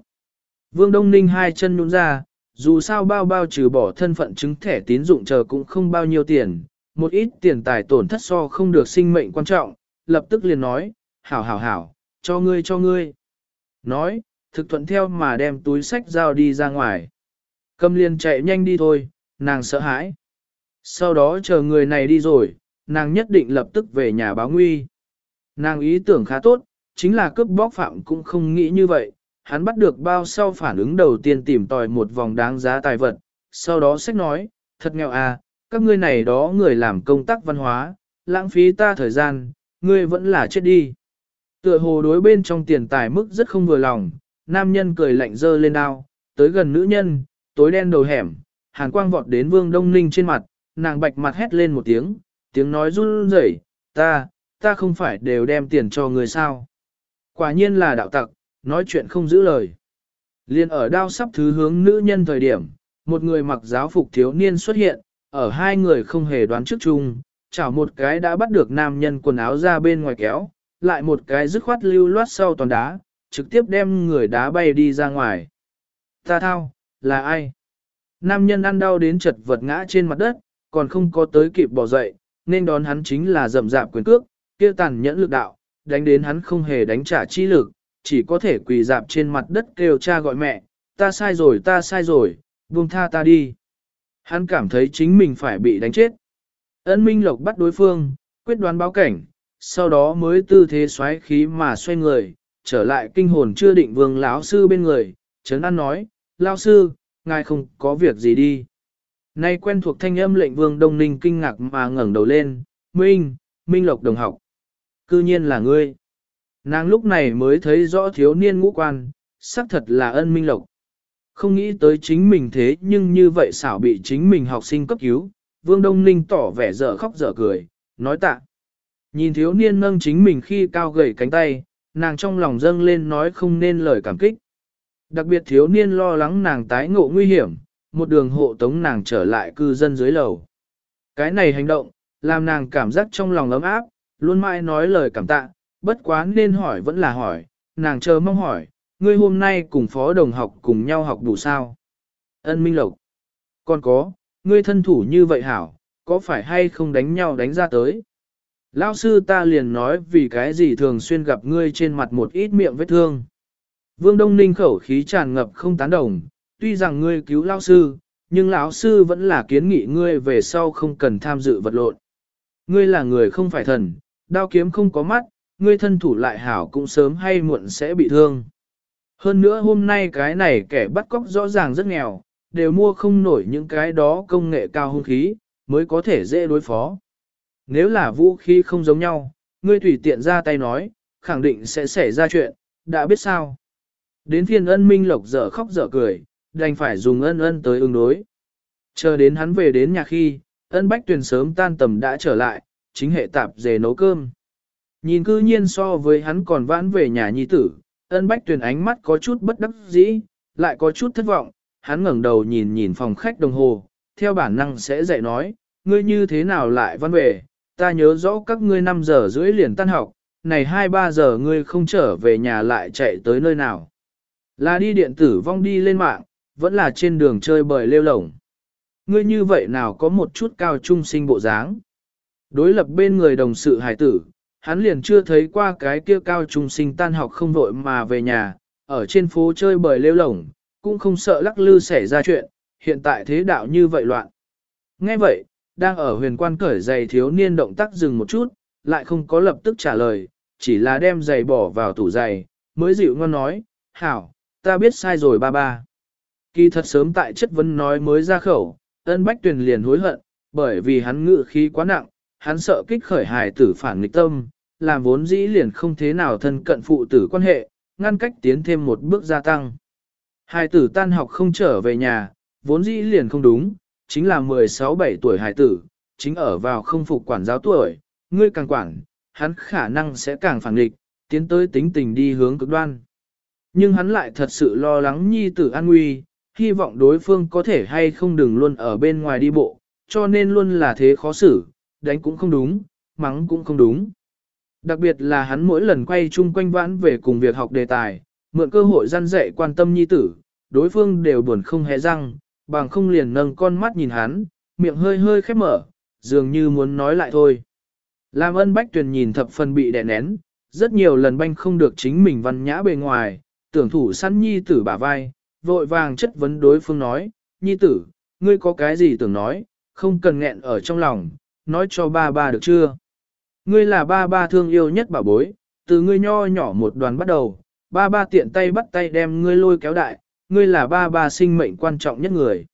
Vương Đông Ninh hai chân nhún ra, dù sao bao bao trừ bỏ thân phận chứng thẻ tín dụng chờ cũng không bao nhiêu tiền, một ít tiền tài tổn thất so không được sinh mệnh quan trọng, lập tức liền nói, hảo hảo hảo, cho ngươi cho ngươi. Nói, thực thuận theo mà đem túi sách giao đi ra ngoài. Cầm liền chạy nhanh đi thôi, nàng sợ hãi. Sau đó chờ người này đi rồi, nàng nhất định lập tức về nhà báo nguy. Nàng ý tưởng khá tốt, chính là cướp bóc phạm cũng không nghĩ như vậy, hắn bắt được bao sau phản ứng đầu tiên tìm tòi một vòng đáng giá tài vật, sau đó sách nói, thật nghèo à, các ngươi này đó người làm công tác văn hóa, lãng phí ta thời gian, ngươi vẫn là chết đi. Tựa hồ đối bên trong tiền tài mức rất không vừa lòng, nam nhân cười lạnh dơ lên đao, tới gần nữ nhân, tối đen đầu hẻm, hàn quang vọt đến vương đông ninh trên mặt, nàng bạch mặt hét lên một tiếng, tiếng nói run rẩy, ta, ta không phải đều đem tiền cho người sao. Quả nhiên là đạo tặc, nói chuyện không giữ lời. Liên ở đao sắp thứ hướng nữ nhân thời điểm, một người mặc giáo phục thiếu niên xuất hiện, ở hai người không hề đoán trước chung, chảo một cái đã bắt được nam nhân quần áo ra bên ngoài kéo, lại một cái dứt khoát lưu loát sau toàn đá, trực tiếp đem người đá bay đi ra ngoài. Ta thao, là ai? Nam nhân ăn đau đến chật vật ngã trên mặt đất, còn không có tới kịp bỏ dậy, nên đón hắn chính là rầm rạp quyền cước, kia tàn nhẫn lực đạo, đánh đến hắn không hề đánh trả chi lực, chỉ có thể quỳ dạp trên mặt đất kêu cha gọi mẹ, ta sai rồi ta sai rồi, buông tha ta đi. Hắn cảm thấy chính mình phải bị đánh chết. ấn Minh Lộc bắt đối phương, quyết đoán báo cảnh, sau đó mới tư thế xoáy khí mà xoay người, trở lại kinh hồn chưa định vương lão sư bên người, Trấn An nói, lão sư, ngài không có việc gì đi. Nay quen thuộc thanh âm lệnh vương Đông Ninh kinh ngạc mà ngẩng đầu lên, Minh, Minh Lộc đồng học. Cư nhiên là ngươi. Nàng lúc này mới thấy rõ thiếu niên ngũ quan, xác thật là ân Minh Lộc. Không nghĩ tới chính mình thế nhưng như vậy xảo bị chính mình học sinh cấp cứu, Vương Đông Ninh tỏ vẻ dở khóc dở cười, nói tạ. Nhìn thiếu niên nâng chính mình khi cao gầy cánh tay, nàng trong lòng dâng lên nói không nên lời cảm kích. Đặc biệt thiếu niên lo lắng nàng tái ngộ nguy hiểm, một đường hộ tống nàng trở lại cư dân dưới lầu. Cái này hành động, làm nàng cảm giác trong lòng ấm áp, luôn mãi nói lời cảm tạ, bất quá nên hỏi vẫn là hỏi, nàng chờ mong hỏi, ngươi hôm nay cùng phó đồng học cùng nhau học đủ sao? Ân Minh Lộc. Còn có, ngươi thân thủ như vậy hảo, có phải hay không đánh nhau đánh ra tới? Lão sư ta liền nói vì cái gì thường xuyên gặp ngươi trên mặt một ít miệng vết thương. Vương Đông Ninh khẩu khí tràn ngập không tán đồng, tuy rằng ngươi cứu lão sư, nhưng lão sư vẫn là kiến nghị ngươi về sau không cần tham dự vật lộn. Ngươi là người không phải thần, đao kiếm không có mắt, ngươi thân thủ lại hảo cũng sớm hay muộn sẽ bị thương. Hơn nữa hôm nay cái này kẻ bắt cóc rõ ràng rất nghèo, đều mua không nổi những cái đó công nghệ cao hung khí, mới có thể dễ đối phó. Nếu là vũ khí không giống nhau, ngươi tùy tiện ra tay nói, khẳng định sẽ xảy ra chuyện, đã biết sao. Đến phiên ân minh lộc dở khóc dở cười, đành phải dùng ân ân tới ứng đối. Chờ đến hắn về đến nhà khi, ân bách tuyển sớm tan tầm đã trở lại, chính hệ tạp dề nấu cơm. Nhìn cư nhiên so với hắn còn vãn về nhà nhi tử, ân bách tuyển ánh mắt có chút bất đắc dĩ, lại có chút thất vọng, hắn ngẩng đầu nhìn nhìn phòng khách đồng hồ, theo bản năng sẽ dạy nói, ngươi như thế nào lại văn về, ta nhớ rõ các ngươi 5 giờ rưỡi liền tan học, này 2-3 giờ ngươi không trở về nhà lại chạy tới nơi nào. Là đi điện tử vong đi lên mạng, vẫn là trên đường chơi bời lêu lổng. Ngươi như vậy nào có một chút cao trung sinh bộ dáng. Đối lập bên người đồng sự hải tử, hắn liền chưa thấy qua cái kia cao trung sinh tan học không vội mà về nhà, ở trên phố chơi bời lêu lổng, cũng không sợ lắc lư xảy ra chuyện, hiện tại thế đạo như vậy loạn. Nghe vậy, đang ở huyền quan cởi giày thiếu niên động tác dừng một chút, lại không có lập tức trả lời, chỉ là đem giày bỏ vào tủ giày, mới dịu ngon nói, hảo, ta biết sai rồi ba ba. Kỳ thật sớm tại chất vấn nói mới ra khẩu, ân bách tuyền liền hối hận, bởi vì hắn ngự khí quá nặng, hắn sợ kích khởi hài tử phản nghịch tâm, làm vốn dĩ liền không thế nào thân cận phụ tử quan hệ, ngăn cách tiến thêm một bước gia tăng. Hài tử tan học không trở về nhà, vốn dĩ liền không đúng, chính là 16-17 tuổi hài tử, chính ở vào không phục quản giáo tuổi, ngươi càng quản, hắn khả năng sẽ càng phản nghịch, tiến tới tính tình đi hướng cực đoan. Nhưng hắn lại thật sự lo lắng nhi tử an nguy, hy vọng đối phương có thể hay không đừng luôn ở bên ngoài đi bộ, cho nên luôn là thế khó xử, đánh cũng không đúng, mắng cũng không đúng. Đặc biệt là hắn mỗi lần quay chung quanh vãn về cùng việc học đề tài, mượn cơ hội gian dạy quan tâm nhi tử, đối phương đều buồn không hề răng, bằng không liền nâng con mắt nhìn hắn, miệng hơi hơi khép mở, dường như muốn nói lại thôi. làm ân bách tuyền nhìn thập phần bị đè nén, rất nhiều lần banh không được chính mình văn nhã bề ngoài, tưởng thủ săn nhi tử bả vai, vội vàng chất vấn đối phương nói, nhi tử, ngươi có cái gì tưởng nói, không cần nghẹn ở trong lòng, nói cho ba ba được chưa? Ngươi là ba ba thương yêu nhất bảo bối, từ ngươi nho nhỏ một đoàn bắt đầu, ba ba tiện tay bắt tay đem ngươi lôi kéo đại, ngươi là ba ba sinh mệnh quan trọng nhất người.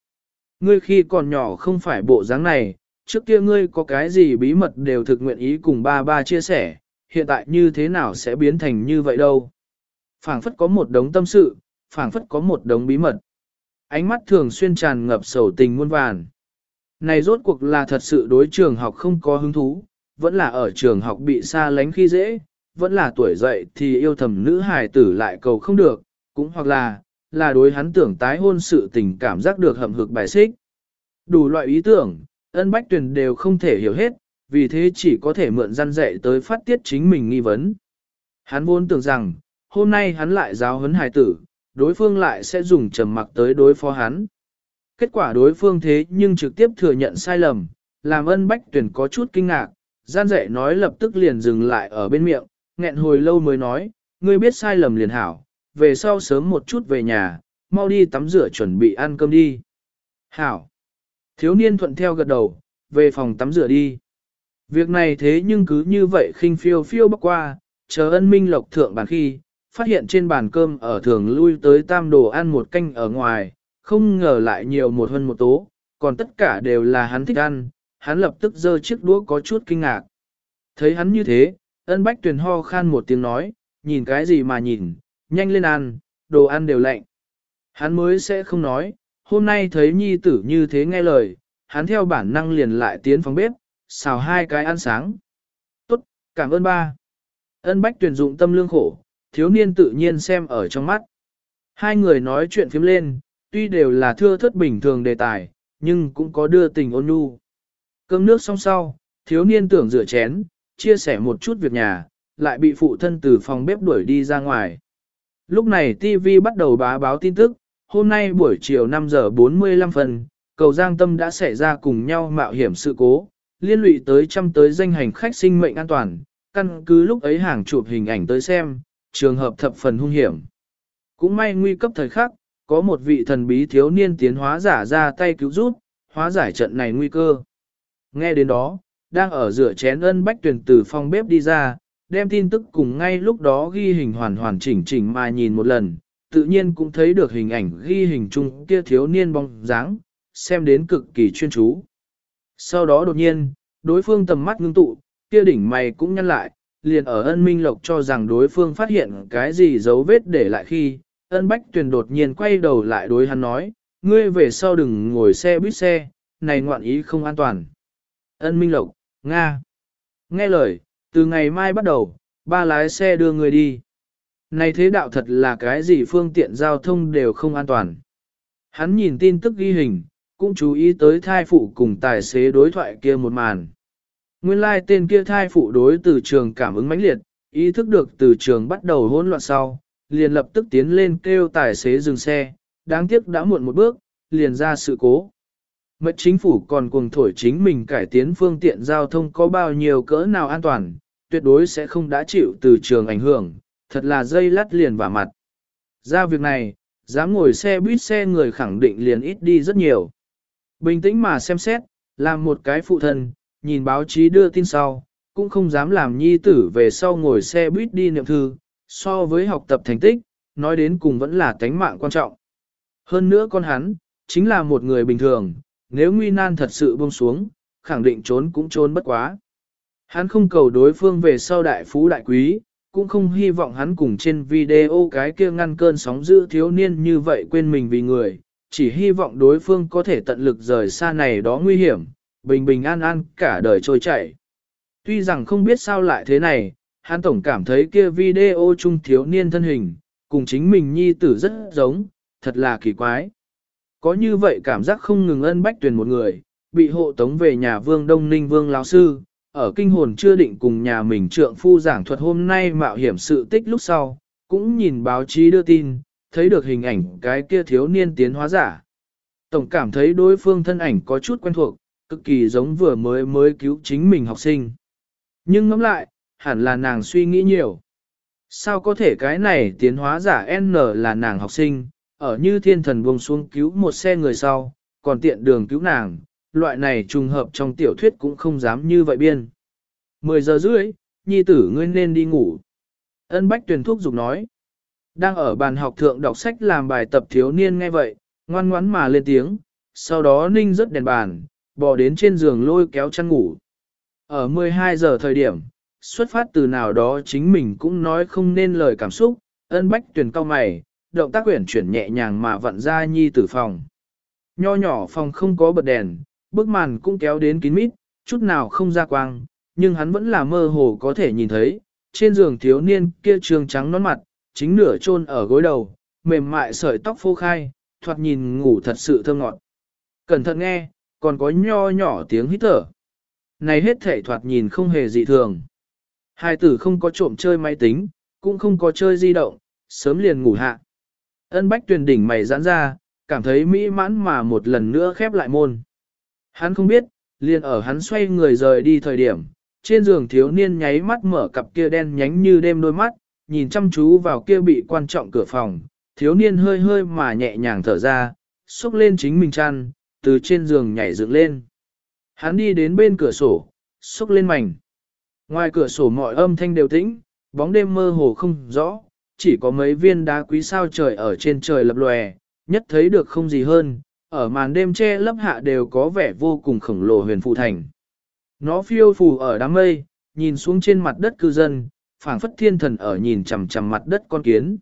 Ngươi khi còn nhỏ không phải bộ dáng này, trước kia ngươi có cái gì bí mật đều thực nguyện ý cùng ba ba chia sẻ, hiện tại như thế nào sẽ biến thành như vậy đâu phảng phất có một đống tâm sự, phảng phất có một đống bí mật. Ánh mắt thường xuyên tràn ngập sầu tình muôn vàn. Này rốt cuộc là thật sự đối trường học không có hứng thú, vẫn là ở trường học bị xa lánh khi dễ, vẫn là tuổi dậy thì yêu thầm nữ hài tử lại cầu không được, cũng hoặc là, là đối hắn tưởng tái hôn sự tình cảm giác được hầm hực bài xích. Đủ loại ý tưởng, ân bách tuyển đều không thể hiểu hết, vì thế chỉ có thể mượn răn dạy tới phát tiết chính mình nghi vấn. Hắn vốn tưởng rằng, hôm nay hắn lại giáo huấn hài tử, đối phương lại sẽ dùng trầm mặc tới đối phó hắn. Kết quả đối phương thế nhưng trực tiếp thừa nhận sai lầm, làm ân bách tuyển có chút kinh ngạc, gian dạy nói lập tức liền dừng lại ở bên miệng, nghẹn hồi lâu mới nói, ngươi biết sai lầm liền hảo, về sau sớm một chút về nhà, mau đi tắm rửa chuẩn bị ăn cơm đi. Hảo. Thiếu niên thuận theo gật đầu, về phòng tắm rửa đi. Việc này thế nhưng cứ như vậy khinh phiêu phiêu bắc qua, chờ ân minh lộc thượng bàn khi, phát hiện trên bàn cơm ở thường lui tới tam đồ ăn một canh ở ngoài, không ngờ lại nhiều một hơn một tố, còn tất cả đều là hắn thích ăn, hắn lập tức giơ chiếc đũa có chút kinh ngạc. Thấy hắn như thế, ân bách tuyển ho khan một tiếng nói, nhìn cái gì mà nhìn, nhanh lên ăn, đồ ăn đều lạnh. Hắn mới sẽ không nói, hôm nay thấy nhi tử như thế nghe lời, hắn theo bản năng liền lại tiến phòng bếp, xào hai cái ăn sáng. Tốt, cảm ơn ba. Ân bách tuyển dụng tâm lương khổ, thiếu niên tự nhiên xem ở trong mắt. Hai người nói chuyện phím lên, tuy đều là thưa thất bình thường đề tài, nhưng cũng có đưa tình ôn nhu. Cơm nước xong sau, thiếu niên tưởng rửa chén, chia sẻ một chút việc nhà, lại bị phụ thân từ phòng bếp đuổi đi ra ngoài. Lúc này TV bắt đầu bá báo tin tức, hôm nay buổi chiều 5 giờ 45 phần, cầu Giang Tâm đã xảy ra cùng nhau mạo hiểm sự cố, liên lụy tới trăm tới danh hành khách sinh mệnh an toàn, căn cứ lúc ấy hàng chụp hình ảnh tới xem, trường hợp thập phần hung hiểm. Cũng may nguy cấp thời khắc, có một vị thần bí thiếu niên tiến hóa giả ra tay cứu giúp, hóa giải trận này nguy cơ. Nghe đến đó, đang ở rửa chén ân bách tuyển từ phòng bếp đi ra, đem tin tức cùng ngay lúc đó ghi hình hoàn hoàn chỉnh chỉnh mà nhìn một lần, tự nhiên cũng thấy được hình ảnh ghi hình chung kia thiếu niên bóng dáng, xem đến cực kỳ chuyên chú. Sau đó đột nhiên, đối phương tầm mắt ngưng tụ, kia đỉnh mày cũng nhăn lại, liền ở ân minh lộc cho rằng đối phương phát hiện cái gì dấu vết để lại khi, ân bách tuyền đột nhiên quay đầu lại đối hắn nói, ngươi về sau đừng ngồi xe buýt xe, này ngoạn ý không an toàn. Ân minh lộc, Nga. Nghe lời, từ ngày mai bắt đầu, ba lái xe đưa người đi. Này thế đạo thật là cái gì phương tiện giao thông đều không an toàn. Hắn nhìn tin tức ghi hình, cũng chú ý tới thai phụ cùng tài xế đối thoại kia một màn. Nguyên lai tên kia thai phụ đối từ trường cảm ứng mãnh liệt, ý thức được từ trường bắt đầu hỗn loạn sau, liền lập tức tiến lên kêu tài xế dừng xe, đáng tiếc đã muộn một bước, liền ra sự cố. Mật chính phủ còn cuồng thổi chính mình cải tiến phương tiện giao thông có bao nhiêu cỡ nào an toàn, tuyệt đối sẽ không đã chịu từ trường ảnh hưởng, thật là dây lắt liền vào mặt. Ra việc này, dám ngồi xe buýt xe người khẳng định liền ít đi rất nhiều. Bình tĩnh mà xem xét, làm một cái phụ thân, nhìn báo chí đưa tin sau, cũng không dám làm nhi tử về sau ngồi xe buýt đi niệm thư, so với học tập thành tích, nói đến cùng vẫn là tánh mạng quan trọng. Hơn nữa con hắn, chính là một người bình thường, nếu nguy nan thật sự buông xuống, khẳng định trốn cũng trốn bất quá. Hắn không cầu đối phương về sau đại phú đại quý, cũng không hy vọng hắn cùng trên video cái kia ngăn cơn sóng dữ thiếu niên như vậy quên mình vì người, chỉ hy vọng đối phương có thể tận lực rời xa này đó nguy hiểm, bình bình an an cả đời trôi chảy. Tuy rằng không biết sao lại thế này, hắn tổng cảm thấy kia video chung thiếu niên thân hình, cùng chính mình nhi tử rất giống, thật là kỳ quái. Có như vậy cảm giác không ngừng ân bách tuyển một người, bị hộ tống về nhà vương Đông Ninh Vương lão sư, ở kinh hồn chưa định cùng nhà mình trượng phu giảng thuật hôm nay mạo hiểm sự tích lúc sau, cũng nhìn báo chí đưa tin, thấy được hình ảnh cái kia thiếu niên tiến hóa giả. Tổng cảm thấy đối phương thân ảnh có chút quen thuộc, cực kỳ giống vừa mới mới cứu chính mình học sinh. Nhưng ngẫm lại, hẳn là nàng suy nghĩ nhiều. Sao có thể cái này tiến hóa giả N là nàng học sinh, ở như thiên thần buông xuống cứu một xe người sau, còn tiện đường cứu nàng, loại này trùng hợp trong tiểu thuyết cũng không dám như vậy biên. 10 giờ rưỡi, nhi tử ngươi nên đi ngủ. Ân Bách tuyển thuốc dục nói. Đang ở bàn học thượng đọc sách làm bài tập thiếu niên nghe vậy, ngoan ngoắn mà lên tiếng, sau đó ninh rất đèn bàn, bò đến trên giường lôi kéo chăn ngủ. Ở 12 giờ thời điểm, xuất phát từ nào đó chính mình cũng nói không nên lời cảm xúc, ân bách tuyển cao mày, động tác quyển chuyển nhẹ nhàng mà vặn ra nhi tử phòng. Nho nhỏ phòng không có bật đèn, bức màn cũng kéo đến kín mít, chút nào không ra quang, nhưng hắn vẫn là mơ hồ có thể nhìn thấy, trên giường thiếu niên kia trường trắng nón mặt, chính nửa chôn ở gối đầu, mềm mại sợi tóc phô khai, thoạt nhìn ngủ thật sự thơm ngọt. Cẩn thận nghe, còn có nho nhỏ tiếng hít thở. Này hết thể thoạt nhìn không hề dị thường. Hai tử không có trộm chơi máy tính, cũng không có chơi di động, sớm liền ngủ hạ. Ân bách tuyền đỉnh mày giãn ra, cảm thấy mỹ mãn mà một lần nữa khép lại môn. Hắn không biết, liền ở hắn xoay người rời đi thời điểm, trên giường thiếu niên nháy mắt mở cặp kia đen nhánh như đêm đôi mắt, nhìn chăm chú vào kia bị quan trọng cửa phòng, thiếu niên hơi hơi mà nhẹ nhàng thở ra, xúc lên chính mình chăn, từ trên giường nhảy dựng lên. Hắn đi đến bên cửa sổ, xúc lên mảnh. Ngoài cửa sổ mọi âm thanh đều tĩnh, bóng đêm mơ hồ không rõ, chỉ có mấy viên đá quý sao trời ở trên trời lập lòe, nhất thấy được không gì hơn, ở màn đêm che lấp hạ đều có vẻ vô cùng khổng lồ huyền phụ thành. Nó phiêu phù ở đám mây, nhìn xuống trên mặt đất cư dân, phảng phất thiên thần ở nhìn chằm chằm mặt đất con kiến.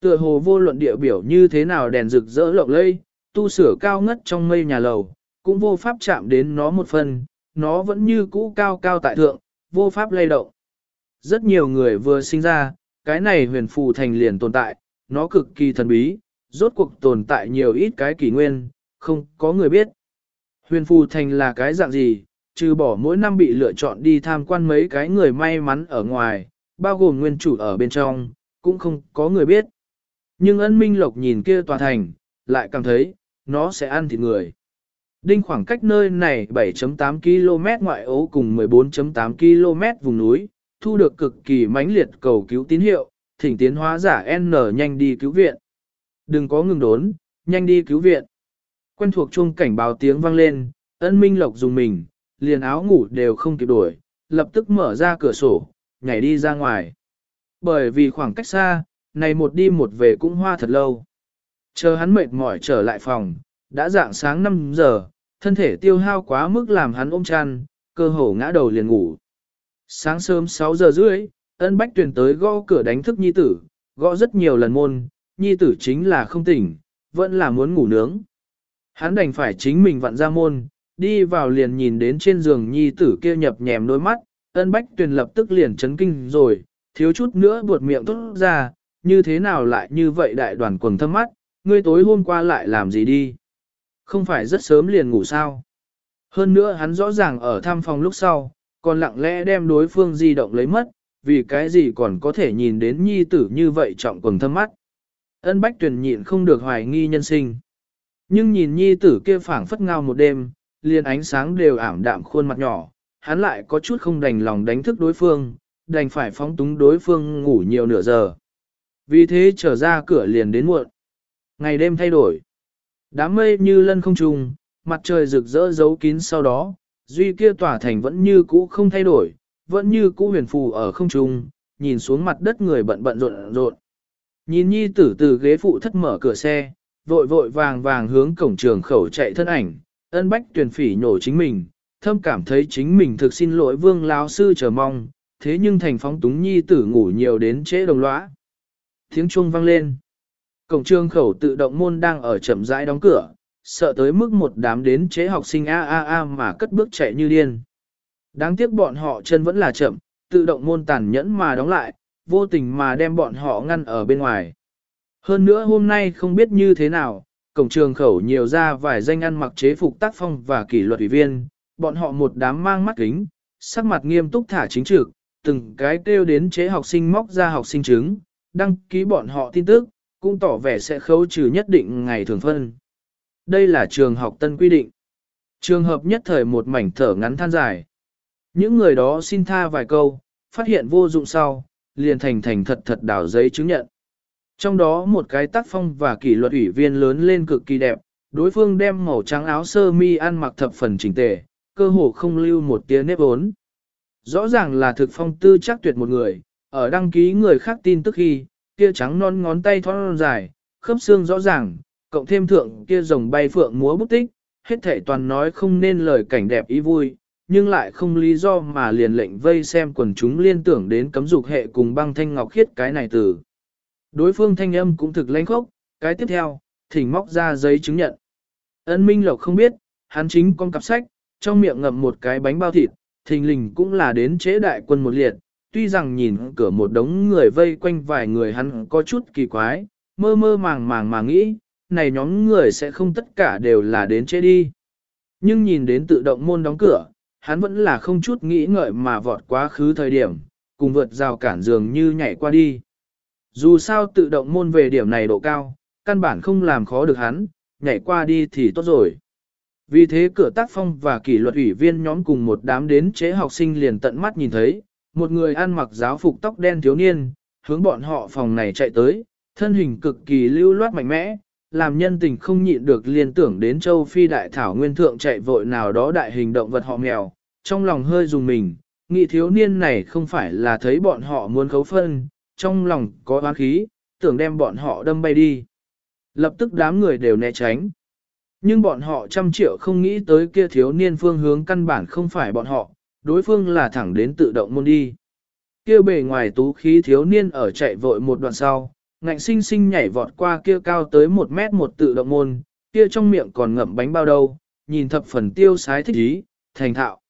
Tựa hồ vô luận địa biểu như thế nào đèn rực rỡ lộng lây, tu sửa cao ngất trong mây nhà lầu, cũng vô pháp chạm đến nó một phần, nó vẫn như cũ cao cao tại thượng, vô pháp lay động. Rất nhiều người vừa sinh ra, cái này huyền phù thành liền tồn tại, nó cực kỳ thần bí, rốt cuộc tồn tại nhiều ít cái kỷ nguyên, không có người biết. Huyền phù thành là cái dạng gì, trừ bỏ mỗi năm bị lựa chọn đi tham quan mấy cái người may mắn ở ngoài, bao gồm nguyên chủ ở bên trong, cũng không có người biết. Nhưng ân minh lộc nhìn kia tòa thành, lại cảm thấy, nó sẽ ăn thịt người. Đinh khoảng cách nơi này 7.8 km ngoại ố cùng 14.8 km vùng núi, thu được cực kỳ mãnh liệt cầu cứu tín hiệu, thỉnh tiến hóa giả N nhanh đi cứu viện. Đừng có ngừng đốn, nhanh đi cứu viện. Quen thuộc chuông cảnh báo tiếng vang lên, ân minh lộc dùng mình, liền áo ngủ đều không kịp đuổi, lập tức mở ra cửa sổ, nhảy đi ra ngoài. Bởi vì khoảng cách xa, này một đi một về cũng hoa thật lâu. Chờ hắn mệt mỏi trở lại phòng, đã dạng sáng 5 giờ, thân thể tiêu hao quá mức làm hắn ôm chăn, cơ hồ ngã đầu liền ngủ. Sáng sớm 6 giờ rưỡi, ân bách tuyển tới gõ cửa đánh thức nhi tử, gõ rất nhiều lần môn, nhi tử chính là không tỉnh, vẫn là muốn ngủ nướng. Hắn đành phải chính mình vặn ra môn, đi vào liền nhìn đến trên giường nhi tử kia nhập nhèm đôi mắt, ân bách tuyển lập tức liền chấn kinh rồi, thiếu chút nữa buột miệng tốt ra, như thế nào lại như vậy đại đoàn quần thâm mắt, ngươi tối hôm qua lại làm gì đi? Không phải rất sớm liền ngủ sao? Hơn nữa hắn rõ ràng ở thăm phòng lúc sau, còn lặng lẽ đem đối phương di động lấy mất, vì cái gì còn có thể nhìn đến nhi tử như vậy trọng quần thâm mắt. Ân bách tuyển nhịn không được hoài nghi nhân sinh. Nhưng nhìn nhi tử kia phảng phất ngao một đêm, liền ánh sáng đều ảm đạm khuôn mặt nhỏ, hắn lại có chút không đành lòng đánh thức đối phương, đành phải phóng túng đối phương ngủ nhiều nửa giờ. Vì thế trở ra cửa liền đến muộn. Ngày đêm thay đổi. Đám mây như lân không trùng, mặt trời rực rỡ giấu kín sau đó, duy kia tỏa thành vẫn như cũ không thay đổi, vẫn như cũ huyền phù ở không trùng. nhìn xuống mặt đất người bận bận rộn rộn. Nhìn nhi tử từ ghế phụ thất mở cửa xe, vội vội vàng vàng hướng cổng trường khẩu chạy thân ảnh, ân bách tuyển phỉ nhổ chính mình, thâm cảm thấy chính mình thực xin lỗi vương lão sư chờ mong, thế nhưng thành phóng túng nhi tử ngủ nhiều đến trễ đồng lõa. Tiếng chuông vang lên. Cổng trường khẩu tự động môn đang ở chậm rãi đóng cửa, sợ tới mức một đám đến chế học sinh a a a mà cất bước chạy như điên. Đáng tiếc bọn họ chân vẫn là chậm, tự động môn tàn nhẫn mà đóng lại, vô tình mà đem bọn họ ngăn ở bên ngoài. Hơn nữa hôm nay không biết như thế nào, cổng trường khẩu nhiều ra vài danh ăn mặc chế phục tác phong và kỷ luật ủy viên, bọn họ một đám mang mắt kính, sắc mặt nghiêm túc thả chính trực, từng cái kêu đến chế học sinh móc ra học sinh chứng, đăng ký bọn họ tin tức, cũng tỏ vẻ sẽ khấu trừ nhất định ngày thường phân. Đây là trường học tân quy định. Trường hợp nhất thời một mảnh thở ngắn than dài. Những người đó xin tha vài câu, phát hiện vô dụng sau, liền thành thành thật thật đảo giấy chứng nhận. Trong đó một cái tác phong và kỷ luật ủy viên lớn lên cực kỳ đẹp, đối phương đem màu trắng áo sơ mi ăn mặc thập phần chỉnh tề, cơ hồ không lưu một tia nếp ốn. Rõ ràng là thực phong tư chắc tuyệt một người, ở đăng ký người khác tin tức khi, kia trắng non ngón tay thon dài, khớp xương rõ ràng, cộng thêm thượng kia rồng bay phượng múa bút tích, hết thảy toàn nói không nên lời cảnh đẹp ý vui, nhưng lại không lý do mà liền lệnh vây xem quần chúng liên tưởng đến cấm dục hệ cùng băng thanh ngọc khiết cái này từ. Đối phương thanh âm cũng thực lãnh khốc, cái tiếp theo, thỉnh móc ra giấy chứng nhận. Ân Minh Lộc không biết, hắn chính con cặp sách, trong miệng ngậm một cái bánh bao thịt, thình lình cũng là đến chế đại quân một liệt, tuy rằng nhìn cửa một đống người vây quanh vài người hắn có chút kỳ quái, mơ mơ màng màng mà nghĩ, này nhóm người sẽ không tất cả đều là đến chế đi. Nhưng nhìn đến tự động môn đóng cửa, hắn vẫn là không chút nghĩ ngợi mà vọt quá khứ thời điểm, cùng vượt rào cản giường như nhảy qua đi. Dù sao tự động môn về điểm này độ cao, căn bản không làm khó được hắn, nhảy qua đi thì tốt rồi. Vì thế cửa tác phong và kỷ luật ủy viên nhóm cùng một đám đến chế học sinh liền tận mắt nhìn thấy, một người ăn mặc giáo phục tóc đen thiếu niên, hướng bọn họ phòng này chạy tới, thân hình cực kỳ lưu loát mạnh mẽ, làm nhân tình không nhịn được liên tưởng đến châu Phi đại thảo nguyên thượng chạy vội nào đó đại hình động vật họ mèo, trong lòng hơi dùng mình, nghị thiếu niên này không phải là thấy bọn họ muốn khấu phân, trong lòng có oán khí, tưởng đem bọn họ đâm bay đi. Lập tức đám người đều né tránh. Nhưng bọn họ trăm triệu không nghĩ tới kia thiếu niên phương hướng căn bản không phải bọn họ, đối phương là thẳng đến tự động môn đi. Kia bề ngoài tú khí thiếu niên ở chạy vội một đoạn sau, ngạnh sinh sinh nhảy vọt qua kia cao tới một mét một tự động môn, kia trong miệng còn ngậm bánh bao đâu, nhìn thập phần tiêu sái thích ý, thành thạo.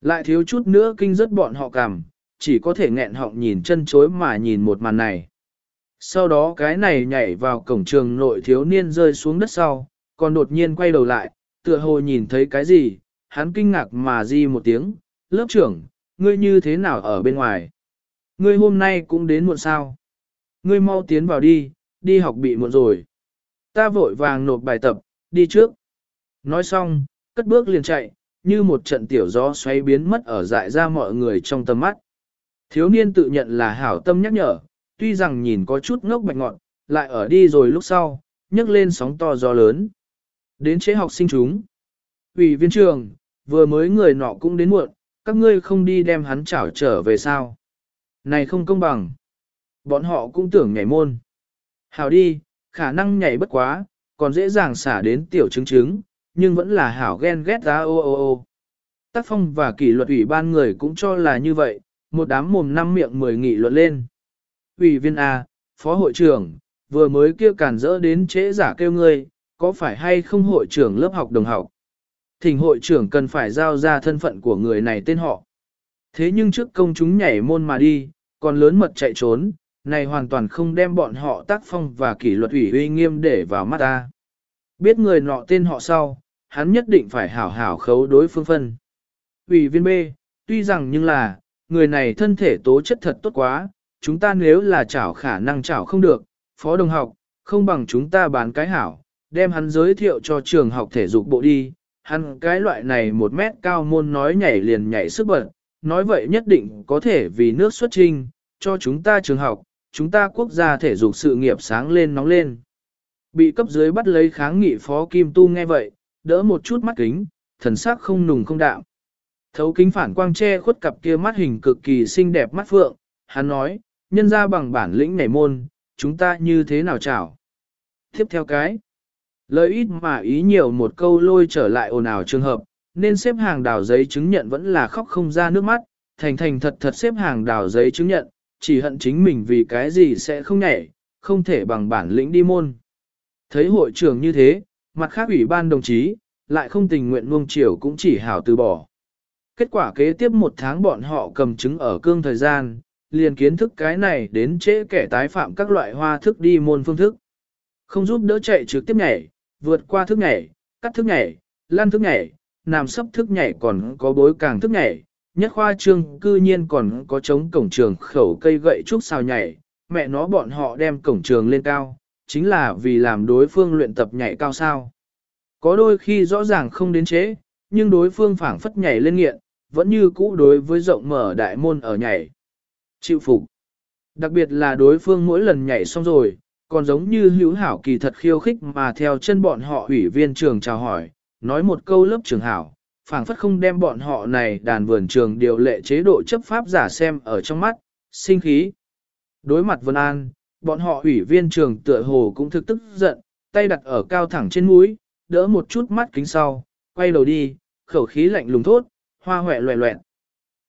Lại thiếu chút nữa kinh rất bọn họ cảm, chỉ có thể nghẹn họng nhìn chân chối mà nhìn một màn này. Sau đó cái này nhảy vào cổng trường nội thiếu niên rơi xuống đất sau, còn đột nhiên quay đầu lại, tựa hồ nhìn thấy cái gì, hắn kinh ngạc mà di một tiếng, lớp trưởng, ngươi như thế nào ở bên ngoài? Ngươi hôm nay cũng đến muộn sao? Ngươi mau tiến vào đi, đi học bị muộn rồi. Ta vội vàng nộp bài tập, đi trước. Nói xong, cất bước liền chạy, như một trận tiểu gió xoay biến mất ở dại ra mọi người trong tầm mắt. Thiếu niên tự nhận là hảo tâm nhắc nhở, tuy rằng nhìn có chút ngốc bạch ngọn, lại ở đi rồi lúc sau, nhấc lên sóng to gió lớn. Đến chế học sinh chúng. Ủy viên trường, vừa mới người nọ cũng đến muộn, các ngươi không đi đem hắn chảo trở về sao. Này không công bằng. Bọn họ cũng tưởng nhảy môn. Hảo đi, khả năng nhảy bất quá, còn dễ dàng xả đến tiểu chứng chứng, nhưng vẫn là hảo ghen ghét ra ô ô ô. Tác phong và kỷ luật ủy ban người cũng cho là như vậy, một đám mồm năm miệng mười nghị luận lên. Ủy viên A, phó hội trưởng, vừa mới kia cản rỡ đến trễ giả kêu ngươi, có phải hay không hội trưởng lớp học đồng học? Thỉnh hội trưởng cần phải giao ra thân phận của người này tên họ. Thế nhưng trước công chúng nhảy môn mà đi, còn lớn mật chạy trốn, này hoàn toàn không đem bọn họ tác phong và kỷ luật ủy uy nghiêm để vào mắt ta. Biết người nọ tên họ sau, hắn nhất định phải hảo hảo khấu đối phương phân. Ủy viên B, tuy rằng nhưng là, người này thân thể tố chất thật tốt quá, chúng ta nếu là chảo khả năng chảo không được, phó đồng học, không bằng chúng ta bán cái hảo, đem hắn giới thiệu cho trường học thể dục bộ đi, hắn cái loại này một mét cao môn nói nhảy liền nhảy sức bật, nói vậy nhất định có thể vì nước xuất trinh, cho chúng ta trường học, chúng ta quốc gia thể dục sự nghiệp sáng lên nóng lên. Bị cấp dưới bắt lấy kháng nghị phó Kim Tu nghe vậy, đỡ một chút mắt kính, thần sắc không nùng không đạm. Thấu kính phản quang che khuất cặp kia mắt hình cực kỳ xinh đẹp mắt phượng, hắn nói, nhân ra bằng bản lĩnh nhảy môn, chúng ta như thế nào chảo. Tiếp theo cái, lời ít mà ý nhiều một câu lôi trở lại ồn ào trường hợp, nên xếp hàng đào giấy chứng nhận vẫn là khóc không ra nước mắt, thành thành thật thật xếp hàng đào giấy chứng nhận, chỉ hận chính mình vì cái gì sẽ không nhảy, không thể bằng bản lĩnh đi môn. Thấy hội trưởng như thế, mặt khác ủy ban đồng chí, lại không tình nguyện nuông chiều cũng chỉ hảo từ bỏ. Kết quả kế tiếp một tháng bọn họ cầm chứng ở cương thời gian, liền kiến thức cái này đến trễ kẻ tái phạm các loại hoa thức đi môn phương thức. Không giúp đỡ chạy trực tiếp nhảy, vượt qua thức nhảy, cắt thức nhảy, lan thức nhảy, nằm sấp thức nhảy còn có bối càng thức nhảy, nhất khoa trương cư nhiên còn có chống cổng trường khẩu cây gậy trúc xào nhảy, mẹ nó bọn họ đem cổng trường lên cao, chính là vì làm đối phương luyện tập nhảy cao sao. Có đôi khi rõ ràng không đến chế, nhưng đối phương phảng phất nhảy lên nghiện, vẫn như cũ đối với rộng mở đại môn ở nhảy. Chịu phục. Đặc biệt là đối phương mỗi lần nhảy xong rồi, còn giống như hữu hảo kỳ thật khiêu khích mà theo chân bọn họ ủy viên trường chào hỏi, nói một câu lớp trường hảo, phảng phất không đem bọn họ này đàn vườn trường điều lệ chế độ chấp pháp giả xem ở trong mắt, sinh khí. Đối mặt Vân An, bọn họ ủy viên trường tựa hồ cũng thực tức giận, tay đặt ở cao thẳng trên mũi, đỡ một chút mắt kính sau, quay đầu đi, khẩu khí lạnh lùng thốt, hoa hoẹ loẹ loẹn.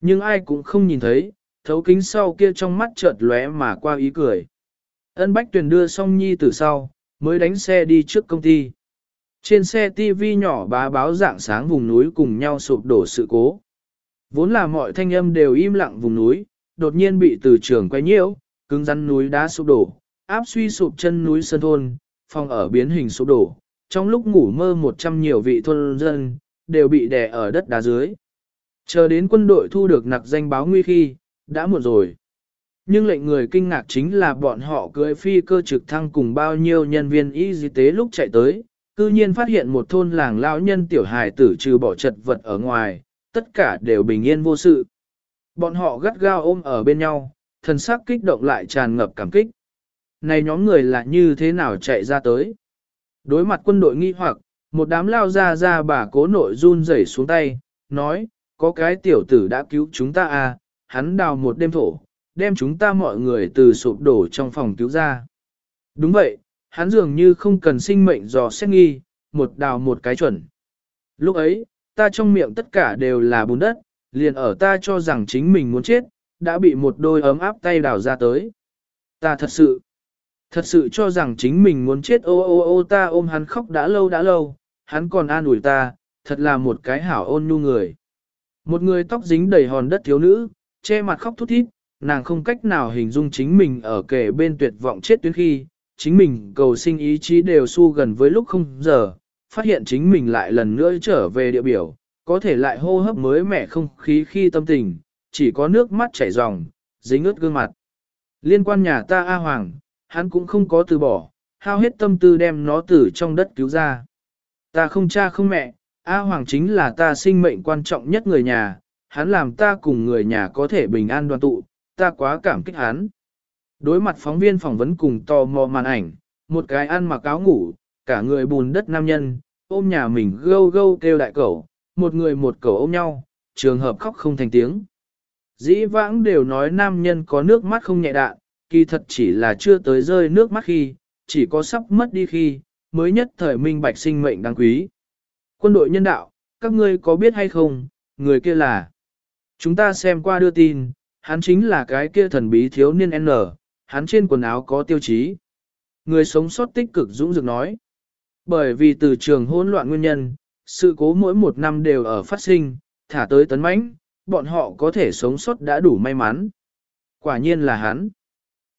Nhưng ai cũng không nhìn thấy, thấu kính sau kia trong mắt chợt lóe mà qua ý cười. Ân Bách Tuyền đưa song nhi từ sau, mới đánh xe đi trước công ty. Trên xe TV nhỏ bá báo dạng sáng vùng núi cùng nhau sụp đổ sự cố. Vốn là mọi thanh âm đều im lặng vùng núi, đột nhiên bị từ trường quay nhiễu, cứng rắn núi đá sụp đổ, áp suy sụp chân núi sơn thôn, phòng ở biến hình sụp đổ. Trong lúc ngủ mơ một trăm nhiều vị thôn dân, đều bị đè ở đất đá dưới. Chờ đến quân đội thu được nặc danh báo nguy khi, đã muộn rồi. Nhưng lệnh người kinh ngạc chính là bọn họ cưỡi phi cơ trực thăng cùng bao nhiêu nhân viên y tế lúc chạy tới, cư nhiên phát hiện một thôn làng lão nhân tiểu hài tử trừ bỏ chật vật ở ngoài, tất cả đều bình yên vô sự. Bọn họ gắt gao ôm ở bên nhau, thần sắc kích động lại tràn ngập cảm kích. Này nhóm người là như thế nào chạy ra tới? Đối mặt quân đội nghi hoặc, một đám lao ra ra bà cố nội run rẩy xuống tay, nói, có cái tiểu tử đã cứu chúng ta à, hắn đào một đêm thổ, đem chúng ta mọi người từ sụp đổ trong phòng cứu ra. Đúng vậy, hắn dường như không cần sinh mệnh dò xét nghi, một đào một cái chuẩn. Lúc ấy, ta trong miệng tất cả đều là bùn đất, liền ở ta cho rằng chính mình muốn chết, đã bị một đôi ấm áp tay đào ra tới. Ta thật sự, thật sự cho rằng chính mình muốn chết ô ô ô ta ôm hắn khóc đã lâu đã lâu, hắn còn an ủi ta, thật là một cái hảo ôn nhu người. Một người tóc dính đầy hòn đất thiếu nữ, che mặt khóc thút thít, nàng không cách nào hình dung chính mình ở kề bên tuyệt vọng chết tuyến khi, chính mình cầu sinh ý chí đều su gần với lúc không giờ, phát hiện chính mình lại lần nữa trở về địa biểu, có thể lại hô hấp mới mẻ không khí khi tâm tình, chỉ có nước mắt chảy ròng, dính ướt gương mặt. Liên quan nhà ta A Hoàng, hắn cũng không có từ bỏ, hao hết tâm tư đem nó từ trong đất cứu ra. Ta không cha không mẹ, A Hoàng chính là ta sinh mệnh quan trọng nhất người nhà, hắn làm ta cùng người nhà có thể bình an đoàn tụ, ta quá cảm kích hắn. Đối mặt phóng viên phỏng vấn cùng tò mò màn ảnh, một cái ăn mặc áo ngủ, cả người bùn đất nam nhân, ôm nhà mình gâu gâu kêu đại cẩu, một người một cẩu ôm nhau, trường hợp khóc không thành tiếng. Dĩ vãng đều nói nam nhân có nước mắt không nhẹ đạn, kỳ thật chỉ là chưa tới rơi nước mắt khi, chỉ có sắp mất đi khi, mới nhất thời minh bạch sinh mệnh đáng quý. Quân đội nhân đạo, các ngươi có biết hay không, người kia là. Chúng ta xem qua đưa tin, hắn chính là cái kia thần bí thiếu niên N, hắn trên quần áo có tiêu chí. Người sống sót tích cực dũng dực nói. Bởi vì từ trường hỗn loạn nguyên nhân, sự cố mỗi một năm đều ở phát sinh, thả tới tấn mãnh, bọn họ có thể sống sót đã đủ may mắn. Quả nhiên là hắn.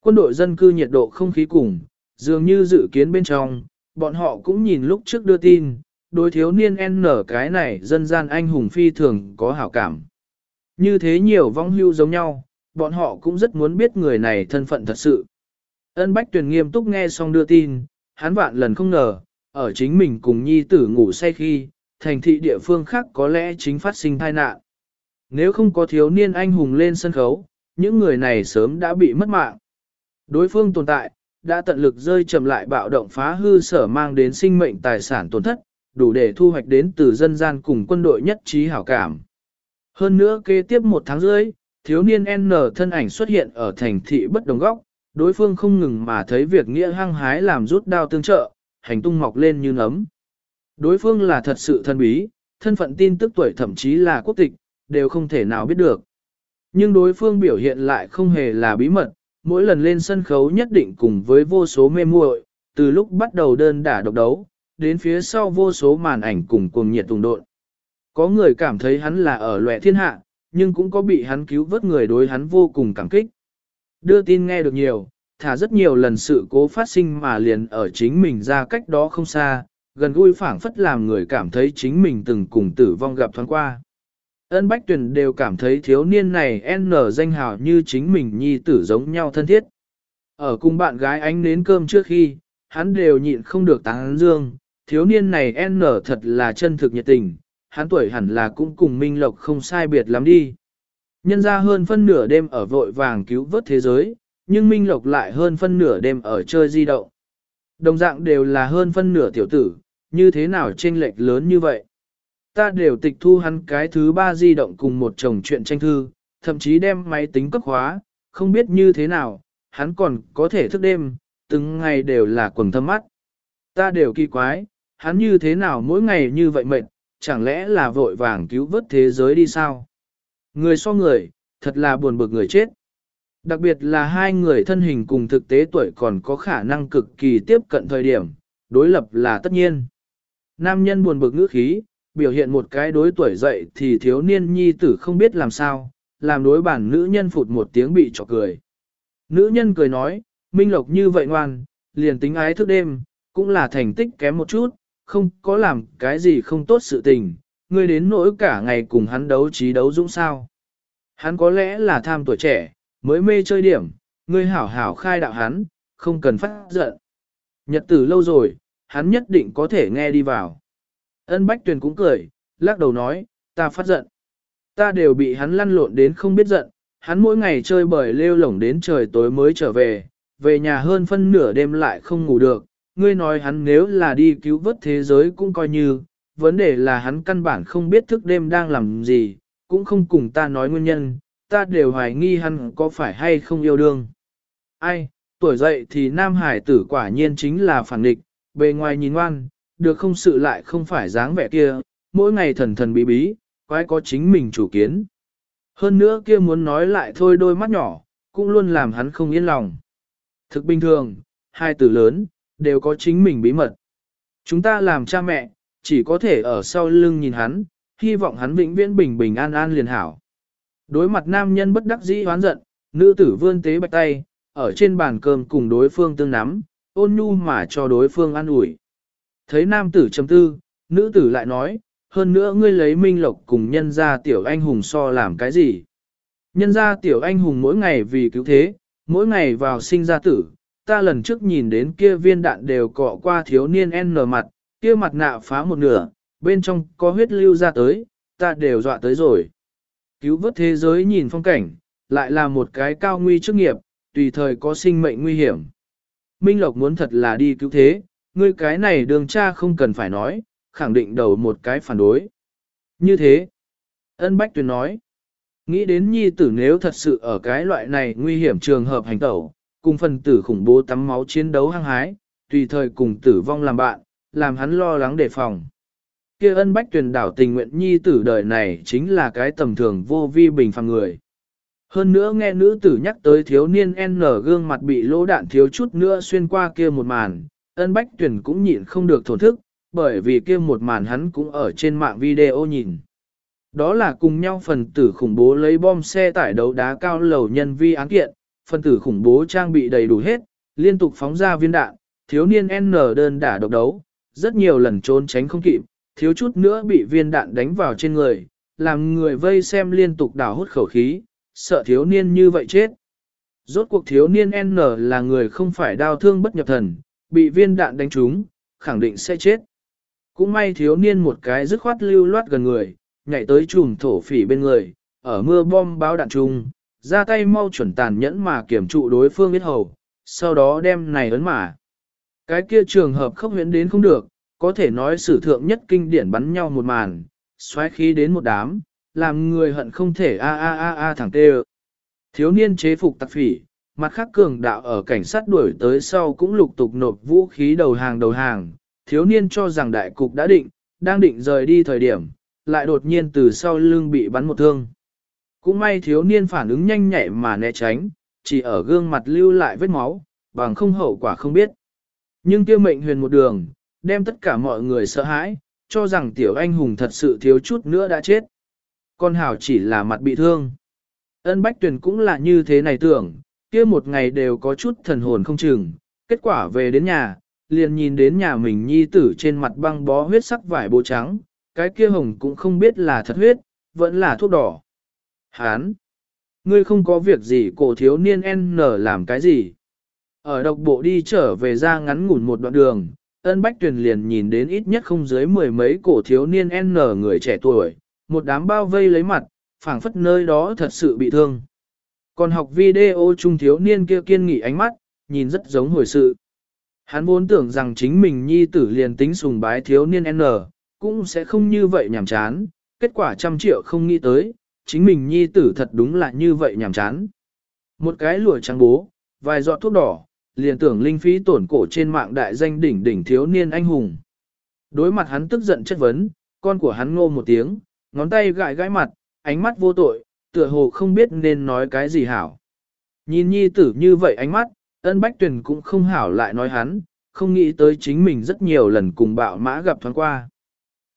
Quân đội dân cư nhiệt độ không khí cùng, dường như dự kiến bên trong, bọn họ cũng nhìn lúc trước đưa tin, đối thiếu niên N cái này dân gian anh hùng phi thường có hảo cảm. Như thế nhiều vong hưu giống nhau, bọn họ cũng rất muốn biết người này thân phận thật sự. Ân Bách Tuyền nghiêm túc nghe xong đưa tin, hắn vạn lần không ngờ, ở chính mình cùng nhi tử ngủ say khi, thành thị địa phương khác có lẽ chính phát sinh tai nạn. Nếu không có thiếu niên anh hùng lên sân khấu, những người này sớm đã bị mất mạng. Đối phương tồn tại, đã tận lực rơi chậm lại bạo động phá hư sở mang đến sinh mệnh tài sản tổn thất, đủ để thu hoạch đến từ dân gian cùng quân đội nhất trí hảo cảm. Hơn nữa kế tiếp một tháng rưỡi, thiếu niên N thân ảnh xuất hiện ở thành thị bất đồng góc, đối phương không ngừng mà thấy việc nghĩa hăng hái làm rút đao tương trợ, hành tung mọc lên như nấm. Đối phương là thật sự thân bí, thân phận tin tức tuổi thậm chí là quốc tịch, đều không thể nào biết được. Nhưng đối phương biểu hiện lại không hề là bí mật, mỗi lần lên sân khấu nhất định cùng với vô số mê muội, từ lúc bắt đầu đơn đả độc đấu, đến phía sau vô số màn ảnh cùng cuồng nhiệt tùng độn. Có người cảm thấy hắn là ở lệ thiên hạ, nhưng cũng có bị hắn cứu vớt người đối hắn vô cùng cảm kích. Đưa tin nghe được nhiều, thả rất nhiều lần sự cố phát sinh mà liền ở chính mình ra cách đó không xa, gần gũi phảng phất làm người cảm thấy chính mình từng cùng tử vong gặp thoáng qua. Ân Bách Tuyền đều cảm thấy thiếu niên này N danh hào như chính mình nhi tử giống nhau thân thiết. Ở cùng bạn gái ánh nến cơm trước khi, hắn đều nhịn không được tán dương, thiếu niên này N thật là chân thực nhiệt tình, hắn tuổi hẳn là cũng cùng Minh Lộc không sai biệt lắm đi. Nhân ra hơn phân nửa đêm ở vội vàng cứu vớt thế giới, nhưng Minh Lộc lại hơn phân nửa đêm ở chơi di động. Đồng dạng đều là hơn phân nửa tiểu tử, như thế nào chênh lệch lớn như vậy? Ta đều tịch thu hắn cái thứ ba di động cùng một chồng chuyện tranh thư, thậm chí đem máy tính cấp hóa, không biết như thế nào, hắn còn có thể thức đêm, từng ngày đều là quần thâm mắt. Ta đều kỳ quái, hắn như thế nào mỗi ngày như vậy mệt, chẳng lẽ là vội vàng cứu vớt thế giới đi sao? Người so người, thật là buồn bực người chết. Đặc biệt là hai người thân hình cùng thực tế tuổi còn có khả năng cực kỳ tiếp cận thời điểm, đối lập là tất nhiên. Nam nhân buồn bực ngữ khí, biểu hiện một cái đối tuổi dậy thì thiếu niên nhi tử không biết làm sao, làm đối bản nữ nhân phụt một tiếng bị trọc cười. Nữ nhân cười nói, Minh Lộc như vậy ngoan, liền tính ái thức đêm, cũng là thành tích kém một chút, không có làm cái gì không tốt sự tình, ngươi đến nỗi cả ngày cùng hắn đấu trí đấu dũng sao. Hắn có lẽ là tham tuổi trẻ, mới mê chơi điểm, ngươi hảo hảo khai đạo hắn, không cần phát giận. Nhật tử lâu rồi, hắn nhất định có thể nghe đi vào. Ân Bách Tuyền cũng cười, lắc đầu nói, ta phát giận. Ta đều bị hắn lăn lộn đến không biết giận, hắn mỗi ngày chơi bời lêu lổng đến trời tối mới trở về, về nhà hơn phân nửa đêm lại không ngủ được. Ngươi nói hắn nếu là đi cứu vớt thế giới cũng coi như, vấn đề là hắn căn bản không biết thức đêm đang làm gì, cũng không cùng ta nói nguyên nhân, ta đều hoài nghi hắn có phải hay không yêu đương. Ai, tuổi dậy thì nam hải tử quả nhiên chính là phản địch, bề ngoài nhìn ngoan, được không sự lại không phải dáng vẻ kia, mỗi ngày thần thần bí bí, quái có chính mình chủ kiến. Hơn nữa kia muốn nói lại thôi đôi mắt nhỏ, cũng luôn làm hắn không yên lòng. Thực bình thường, hai tử lớn, đều có chính mình bí mật. Chúng ta làm cha mẹ, chỉ có thể ở sau lưng nhìn hắn, hy vọng hắn vĩnh viễn bình bình an an liền hảo. Đối mặt nam nhân bất đắc dĩ hoán giận, nữ tử vươn tế bạch tay, ở trên bàn cơm cùng đối phương tương nắm, ôn nhu mà cho đối phương ăn ủi. Thấy nam tử chấm tư, nữ tử lại nói, hơn nữa ngươi lấy minh lộc cùng nhân gia tiểu anh hùng so làm cái gì. Nhân gia tiểu anh hùng mỗi ngày vì cứu thế, mỗi ngày vào sinh ra tử, ta lần trước nhìn đến kia viên đạn đều cọ qua thiếu niên N mặt, kia mặt nạ phá một nửa, bên trong có huyết lưu ra tới, ta đều dọa tới rồi. Cứu vớt thế giới nhìn phong cảnh, lại là một cái cao nguy chức nghiệp, tùy thời có sinh mệnh nguy hiểm. Minh Lộc muốn thật là đi cứu thế, ngươi cái này đường cha không cần phải nói, khẳng định đầu một cái phản đối. Như thế, ân bách tuyên nói, nghĩ đến nhi tử nếu thật sự ở cái loại này nguy hiểm trường hợp hành tẩu, cùng phần tử khủng bố tắm máu chiến đấu hăng hái, tùy thời cùng tử vong làm bạn, làm hắn lo lắng đề phòng. Kia ân bách tuyển đảo tình nguyện nhi tử đời này chính là cái tầm thường vô vi bình phàm người. Hơn nữa nghe nữ tử nhắc tới thiếu niên N gương mặt bị lỗ đạn thiếu chút nữa xuyên qua kia một màn, ân bách tuyển cũng nhịn không được thổn thức, bởi vì kia một màn hắn cũng ở trên mạng video nhìn. Đó là cùng nhau phần tử khủng bố lấy bom xe tải đấu đá cao lầu nhân vi án kiện, Phân tử khủng bố trang bị đầy đủ hết, liên tục phóng ra viên đạn, thiếu niên N đơn đả độc đấu, rất nhiều lần trốn tránh không kịp, thiếu chút nữa bị viên đạn đánh vào trên người, làm người vây xem liên tục đảo hút khẩu khí, sợ thiếu niên như vậy chết. Rốt cuộc thiếu niên N là người không phải đau thương bất nhập thần, bị viên đạn đánh trúng, khẳng định sẽ chết. Cũng may thiếu niên một cái dứt khoát lưu loát gần người, nhảy tới chùm thổ phỉ bên người, ở mưa bom báo đạn trùng, ra tay mau chuẩn tàn nhẫn mà kiểm trụ đối phương biết hầu, sau đó đem này ấn mà. Cái kia trường hợp không huyễn đến không được, có thể nói sử thượng nhất kinh điển bắn nhau một màn, xoáy khí đến một đám, làm người hận không thể a a a a thẳng tê Thiếu niên chế phục tặc phỉ, mặt khác cường đạo ở cảnh sát đuổi tới sau cũng lục tục nộp vũ khí đầu hàng đầu hàng, thiếu niên cho rằng đại cục đã định, đang định rời đi thời điểm, lại đột nhiên từ sau lưng bị bắn một thương. Cũng may thiếu niên phản ứng nhanh nhạy mà né tránh, chỉ ở gương mặt lưu lại vết máu, bằng không hậu quả không biết. Nhưng kia mệnh huyền một đường, đem tất cả mọi người sợ hãi, cho rằng tiểu anh hùng thật sự thiếu chút nữa đã chết. Con hảo chỉ là mặt bị thương. Ân Bách Tuyền cũng là như thế này tưởng, kia một ngày đều có chút thần hồn không chừng, kết quả về đến nhà, liền nhìn đến nhà mình nhi tử trên mặt băng bó huyết sắc vải bố trắng, cái kia hồng cũng không biết là thật huyết, vẫn là thuốc đỏ. Hán! Ngươi không có việc gì cổ thiếu niên N làm cái gì? Ở độc bộ đi trở về ra ngắn ngủn một đoạn đường, ân bách tuyển liền nhìn đến ít nhất không dưới mười mấy cổ thiếu niên N người trẻ tuổi, một đám bao vây lấy mặt, phảng phất nơi đó thật sự bị thương. Còn học video trung thiếu niên kia kiên nghị ánh mắt, nhìn rất giống hồi sự. Hắn vốn tưởng rằng chính mình nhi tử liền tính sùng bái thiếu niên N, cũng sẽ không như vậy nhảm chán, kết quả trăm triệu không nghĩ tới, chính mình nhi tử thật đúng là như vậy nhàm chán. Một cái lụa trắng bố, vài giọt thuốc đỏ, liền tưởng linh phí tổn cổ trên mạng đại danh đỉnh đỉnh thiếu niên anh hùng. Đối mặt hắn tức giận chất vấn, con của hắn ngô một tiếng, ngón tay gãi gãi mặt, ánh mắt vô tội, tựa hồ không biết nên nói cái gì hảo. Nhìn nhi tử như vậy ánh mắt, ân bách tuyển cũng không hảo lại nói hắn, không nghĩ tới chính mình rất nhiều lần cùng bạo mã gặp thoáng qua.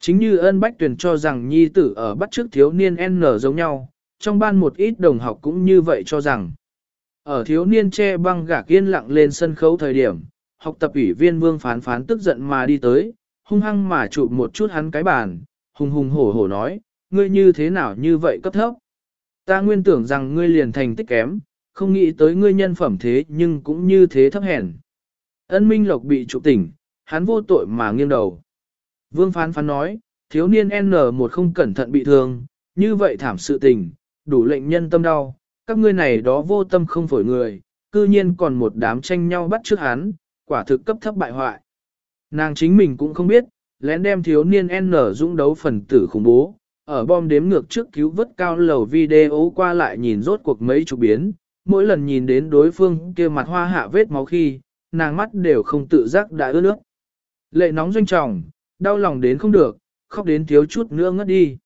Chính như ân bách tuyển cho rằng nhi tử ở bắt trước thiếu niên N giống nhau, trong ban một ít đồng học cũng như vậy cho rằng. Ở thiếu niên che băng gạc yên lặng lên sân khấu thời điểm, học tập ủy viên vương phán phán tức giận mà đi tới, hung hăng mà chụp một chút hắn cái bàn, hùng hùng hổ hổ nói, ngươi như thế nào như vậy cấp thấp. Ta nguyên tưởng rằng ngươi liền thành tích kém, không nghĩ tới ngươi nhân phẩm thế nhưng cũng như thế thấp hèn. Ân Minh Lộc bị trụ tỉnh, hắn vô tội mà nghiêng đầu. Vương phán phán nói, thiếu niên N1 không cẩn thận bị thương, như vậy thảm sự tình, đủ lệnh nhân tâm đau, các ngươi này đó vô tâm không phổi người, cư nhiên còn một đám tranh nhau bắt trước hắn, quả thực cấp thấp bại hoại. Nàng chính mình cũng không biết, lén đem thiếu niên N dũng đấu phần tử khủng bố, ở bom đếm ngược trước cứu vớt cao lầu video qua lại nhìn rốt cuộc mấy chục biến, mỗi lần nhìn đến đối phương kia mặt hoa hạ vết máu khi, nàng mắt đều không tự giác đã ướt nước. Lệ nóng doanh trọng, đau lòng đến không được, khóc đến thiếu chút nữa ngất đi.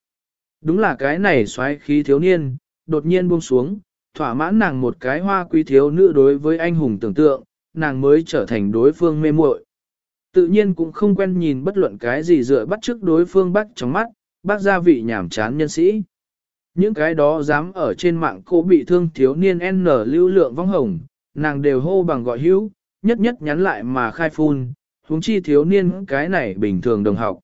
Đúng là cái này xoáy khí thiếu niên, đột nhiên buông xuống, thỏa mãn nàng một cái hoa quý thiếu nữ đối với anh hùng tưởng tượng, nàng mới trở thành đối phương mê muội. Tự nhiên cũng không quen nhìn bất luận cái gì dựa bắt trước đối phương bắt trong mắt, bác gia vị nhảm chán nhân sĩ. Những cái đó dám ở trên mạng cô bị thương thiếu niên N lưu lượng vong hồng, nàng đều hô bằng gọi hữu, nhất nhất nhắn lại mà khai phun, huống chi thiếu niên cái này bình thường đồng học.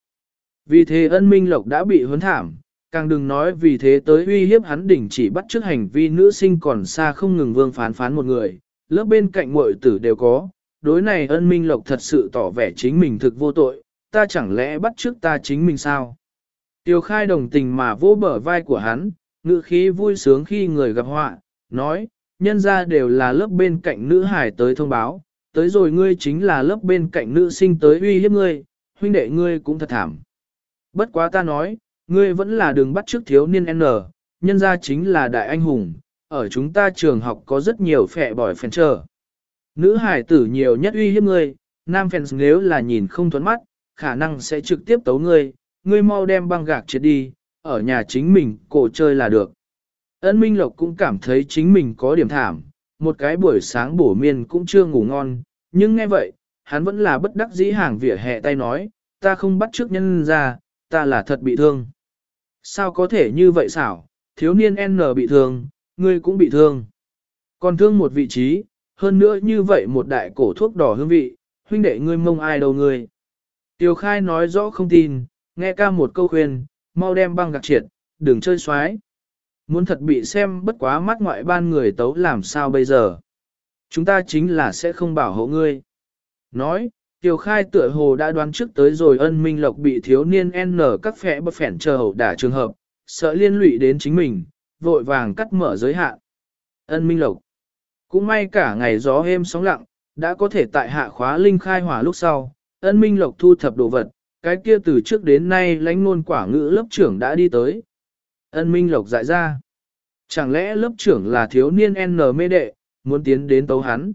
Vì thế ân minh lộc đã bị huấn thảm, càng đừng nói vì thế tới uy hiếp hắn đỉnh chỉ bắt trước hành vi nữ sinh còn xa không ngừng vương phán phán một người, lớp bên cạnh muội tử đều có, đối này ân minh lộc thật sự tỏ vẻ chính mình thực vô tội, ta chẳng lẽ bắt trước ta chính mình sao? Tiêu khai đồng tình mà vô bờ vai của hắn, ngữ khí vui sướng khi người gặp họa, nói, nhân ra đều là lớp bên cạnh nữ hải tới thông báo, tới rồi ngươi chính là lớp bên cạnh nữ sinh tới uy hiếp ngươi, huynh đệ ngươi cũng thật thảm. Bất quá ta nói, ngươi vẫn là đường bắt trước thiếu niên N, nhân ra chính là đại anh hùng, ở chúng ta trường học có rất nhiều phẹ bỏi phèn trở. Nữ hải tử nhiều nhất uy hiếp ngươi, nam phèn nếu là nhìn không thuẫn mắt, khả năng sẽ trực tiếp tấu ngươi, ngươi mau đem băng gạc chết đi, ở nhà chính mình cổ chơi là được. ấn Minh Lộc cũng cảm thấy chính mình có điểm thảm, một cái buổi sáng bổ miên cũng chưa ngủ ngon, nhưng nghe vậy, hắn vẫn là bất đắc dĩ hàng vỉa hè tay nói, ta không bắt trước nhân ra, ta là thật bị thương. Sao có thể như vậy xảo, thiếu niên N bị thương, ngươi cũng bị thương. Còn thương một vị trí, hơn nữa như vậy một đại cổ thuốc đỏ hương vị, huynh đệ ngươi mông ai đâu ngươi. Tiêu khai nói rõ không tin, nghe ca một câu khuyên, mau đem băng gạc triệt, đừng chơi xoái. Muốn thật bị xem bất quá mắt ngoại ban người tấu làm sao bây giờ. Chúng ta chính là sẽ không bảo hộ ngươi. Nói, Tiểu khai tựa hồ đã đoán trước tới rồi ân minh lộc bị thiếu niên N các phẻ bất phẻn chờ hậu đả trường hợp, sợ liên lụy đến chính mình, vội vàng cắt mở giới hạn. Ân minh lộc. Cũng may cả ngày gió êm sóng lặng, đã có thể tại hạ khóa linh khai hỏa lúc sau, ân minh lộc thu thập đồ vật, cái kia từ trước đến nay lãnh ngôn quả ngữ lớp trưởng đã đi tới. Ân minh lộc dại ra. Chẳng lẽ lớp trưởng là thiếu niên N mê đệ, muốn tiến đến tấu hắn.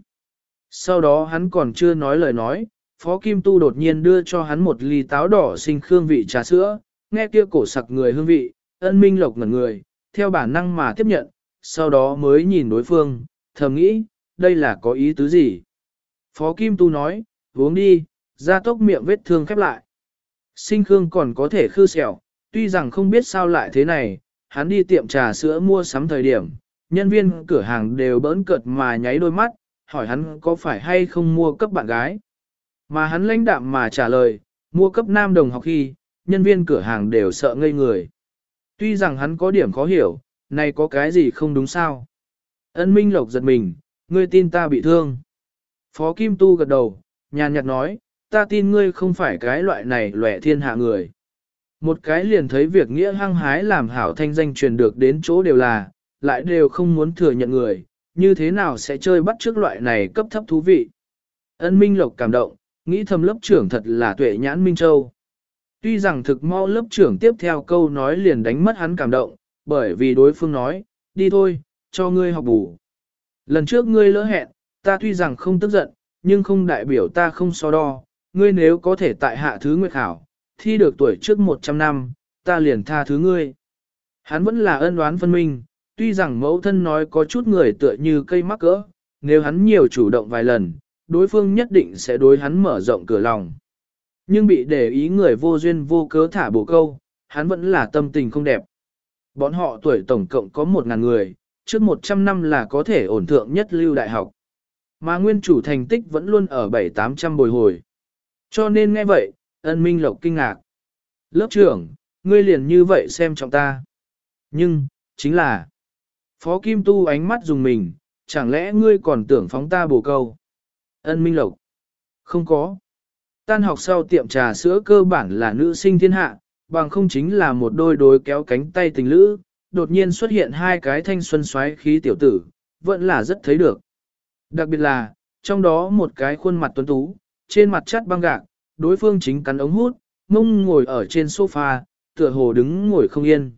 Sau đó hắn còn chưa nói lời nói, Phó Kim Tu đột nhiên đưa cho hắn một ly táo đỏ sinh khương vị trà sữa, nghe kia cổ sặc người hương vị, ân minh lộc ngẩn người, theo bản năng mà tiếp nhận, sau đó mới nhìn đối phương, thầm nghĩ, đây là có ý tứ gì? Phó Kim Tu nói, uống đi, ra tốc miệng vết thương khép lại. Sinh khương còn có thể khư sẹo, tuy rằng không biết sao lại thế này, hắn đi tiệm trà sữa mua sắm thời điểm, nhân viên cửa hàng đều bỡn cợt mà nháy đôi mắt, hỏi hắn có phải hay không mua cấp bạn gái. Mà hắn lãnh đạm mà trả lời, mua cấp nam đồng học khi, nhân viên cửa hàng đều sợ ngây người. Tuy rằng hắn có điểm khó hiểu, này có cái gì không đúng sao? Ân Minh Lộc giật mình, ngươi tin ta bị thương. Phó Kim Tu gật đầu, nhàn nhạt nói, ta tin ngươi không phải cái loại này lẻ thiên hạ người. Một cái liền thấy việc nghĩa hăng hái làm hảo thanh danh truyền được đến chỗ đều là, lại đều không muốn thừa nhận người, như thế nào sẽ chơi bắt trước loại này cấp thấp thú vị. Ân Minh Lộc cảm động, nghĩ thầm lớp trưởng thật là tuệ nhãn Minh Châu. Tuy rằng thực mau lớp trưởng tiếp theo câu nói liền đánh mất hắn cảm động, bởi vì đối phương nói, đi thôi, cho ngươi học bù. Lần trước ngươi lỡ hẹn, ta tuy rằng không tức giận, nhưng không đại biểu ta không so đo, ngươi nếu có thể tại hạ thứ nguyệt khảo, thi được tuổi trước 100 năm, ta liền tha thứ ngươi. Hắn vẫn là ân đoán phân minh, tuy rằng mẫu thân nói có chút người tựa như cây mắc cỡ, nếu hắn nhiều chủ động vài lần, đối phương nhất định sẽ đối hắn mở rộng cửa lòng. Nhưng bị để ý người vô duyên vô cớ thả bổ câu, hắn vẫn là tâm tình không đẹp. Bọn họ tuổi tổng cộng có 1.000 người, trước 100 năm là có thể ổn thượng nhất lưu đại học. Mà nguyên chủ thành tích vẫn luôn ở 7-800 bồi hồi. Cho nên nghe vậy, ân minh lộc kinh ngạc. Lớp trưởng, ngươi liền như vậy xem trọng ta. Nhưng, chính là, Phó Kim Tu ánh mắt dùng mình, chẳng lẽ ngươi còn tưởng phóng ta bổ câu. Ân Minh Lộc. Không có. Tan học sau tiệm trà sữa cơ bản là nữ sinh thiên hạ, bằng không chính là một đôi đối kéo cánh tay tình lữ, đột nhiên xuất hiện hai cái thanh xuân xoáy khí tiểu tử, vẫn là rất thấy được. Đặc biệt là, trong đó một cái khuôn mặt tuấn tú, trên mặt chắt băng gạc, đối phương chính cắn ống hút, mông ngồi ở trên sofa, tựa hồ đứng ngồi không yên.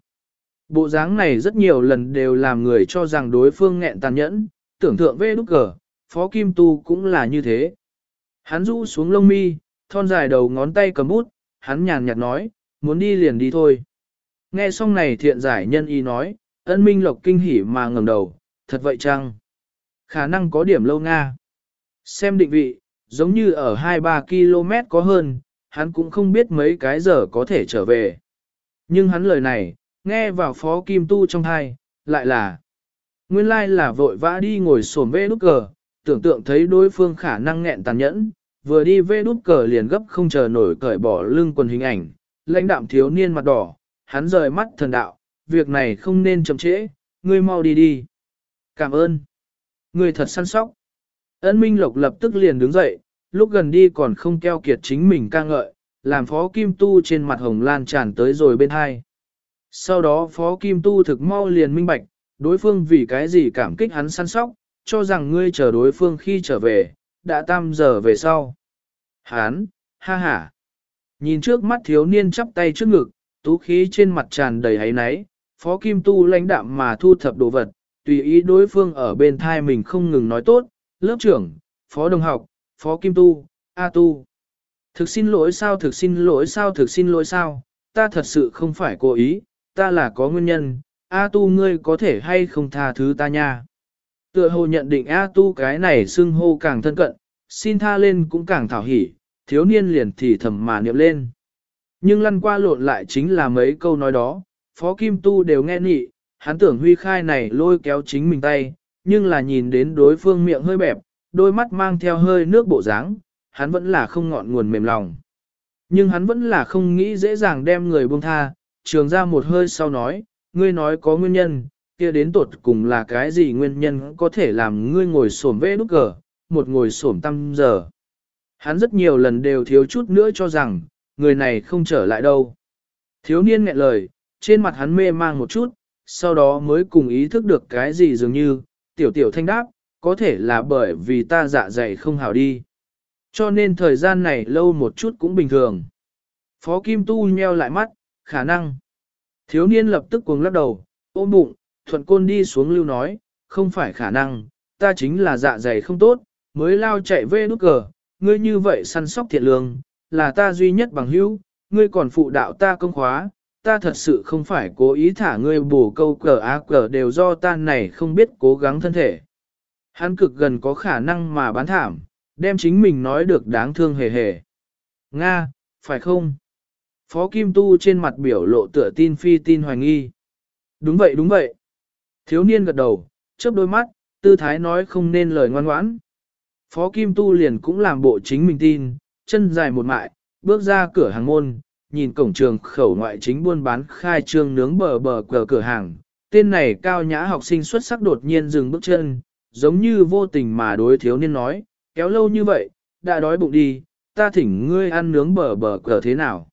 Bộ dáng này rất nhiều lần đều làm người cho rằng đối phương nghẹn tàn nhẫn, tưởng tượng về đúc cờ, Phó Kim Tu cũng là như thế. Hắn rũ xuống lông mi, thon dài đầu ngón tay cầm bút, hắn nhàn nhạt nói, muốn đi liền đi thôi. Nghe xong này thiện giải nhân y nói, ân minh lộc kinh hỉ mà ngẩng đầu, thật vậy chăng? Khả năng có điểm lâu Nga. Xem định vị, giống như ở 2-3 km có hơn, hắn cũng không biết mấy cái giờ có thể trở về. Nhưng hắn lời này, nghe vào phó kim tu trong thai, lại là nguyên lai là vội vã đi ngồi sổm vê nút cờ, tưởng tượng thấy đối phương khả năng nghẹn tàn nhẫn, vừa đi vê nút cờ liền gấp không chờ nổi cởi bỏ lưng quần hình ảnh, lãnh đạm thiếu niên mặt đỏ, hắn rời mắt thần đạo, việc này không nên chậm trễ, ngươi mau đi đi. Cảm ơn. Ngươi thật săn sóc. Ân Minh Lộc lập tức liền đứng dậy, lúc gần đi còn không keo kiệt chính mình ca ngợi, làm phó kim tu trên mặt hồng lan tràn tới rồi bên hai. Sau đó phó kim tu thực mau liền minh bạch, đối phương vì cái gì cảm kích hắn săn sóc, cho rằng ngươi chờ đối phương khi trở về, đã tam giờ về sau. Hán, ha ha. Nhìn trước mắt thiếu niên chắp tay trước ngực, tú khí trên mặt tràn đầy hấy náy, phó kim tu lãnh đạm mà thu thập đồ vật, tùy ý đối phương ở bên thai mình không ngừng nói tốt, lớp trưởng, phó đồng học, phó kim tu, a tu. Thực xin lỗi sao thực xin lỗi sao thực xin lỗi sao, ta thật sự không phải cố ý, ta là có nguyên nhân, A tu ngươi có thể hay không tha thứ ta nha. Tựa hồ nhận định A tu cái này xưng hô càng thân cận, xin tha lên cũng càng thảo hỉ, thiếu niên liền thì thầm mà niệm lên. Nhưng lăn qua lộn lại chính là mấy câu nói đó, phó kim tu đều nghe nị, hắn tưởng huy khai này lôi kéo chính mình tay, nhưng là nhìn đến đối phương miệng hơi bẹp, đôi mắt mang theo hơi nước bộ dáng, hắn vẫn là không ngọn nguồn mềm lòng. Nhưng hắn vẫn là không nghĩ dễ dàng đem người buông tha, trường ra một hơi sau nói, ngươi nói có nguyên nhân, kia đến tột cùng là cái gì nguyên nhân có thể làm ngươi ngồi xổm vẽ nút cờ, một ngồi xổm tâm giờ. Hắn rất nhiều lần đều thiếu chút nữa cho rằng, người này không trở lại đâu. Thiếu niên nghẹn lời, trên mặt hắn mê mang một chút, sau đó mới cùng ý thức được cái gì dường như, tiểu tiểu thanh đáp, có thể là bởi vì ta dạ dày không hảo đi. Cho nên thời gian này lâu một chút cũng bình thường. Phó Kim Tu nheo lại mắt, khả năng. Thiếu niên lập tức cuồng lắc đầu, ôm bụng, thuận côn đi xuống lưu nói, không phải khả năng, ta chính là dạ dày không tốt, mới lao chạy về nút cờ, ngươi như vậy săn sóc thiện lương, là ta duy nhất bằng hữu, ngươi còn phụ đạo ta công khóa, ta thật sự không phải cố ý thả ngươi bổ câu cờ á cờ đều do ta này không biết cố gắng thân thể. Hắn cực gần có khả năng mà bán thảm, đem chính mình nói được đáng thương hề hề. Nga, phải không? Phó Kim Tu trên mặt biểu lộ tựa tin phi tin hoài nghi. Đúng vậy đúng vậy. Thiếu niên gật đầu, chớp đôi mắt, tư thái nói không nên lời ngoan ngoãn. Phó Kim Tu liền cũng làm bộ chính mình tin, chân dài một mại, bước ra cửa hàng môn, nhìn cổng trường khẩu ngoại chính buôn bán khai trương nướng bờ bờ cờ cửa hàng. Tên này cao nhã học sinh xuất sắc đột nhiên dừng bước chân, giống như vô tình mà đối thiếu niên nói, kéo lâu như vậy, đã đói bụng đi, ta thỉnh ngươi ăn nướng bờ bờ cờ thế nào.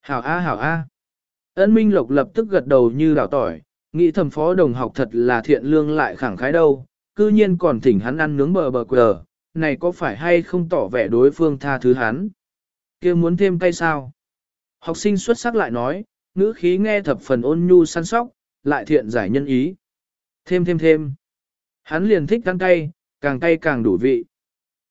Hảo A hảo A. Ân Minh Lộc lập tức gật đầu như đảo tỏi, nghĩ thầm phó đồng học thật là thiện lương lại khẳng khái đâu, cư nhiên còn thỉnh hắn ăn nướng bờ bờ cờ, này có phải hay không tỏ vẻ đối phương tha thứ hắn. kia muốn thêm cay sao? Học sinh xuất sắc lại nói, ngữ khí nghe thập phần ôn nhu săn sóc, lại thiện giải nhân ý. Thêm thêm thêm. Hắn liền thích ăn cay, càng cay càng đủ vị.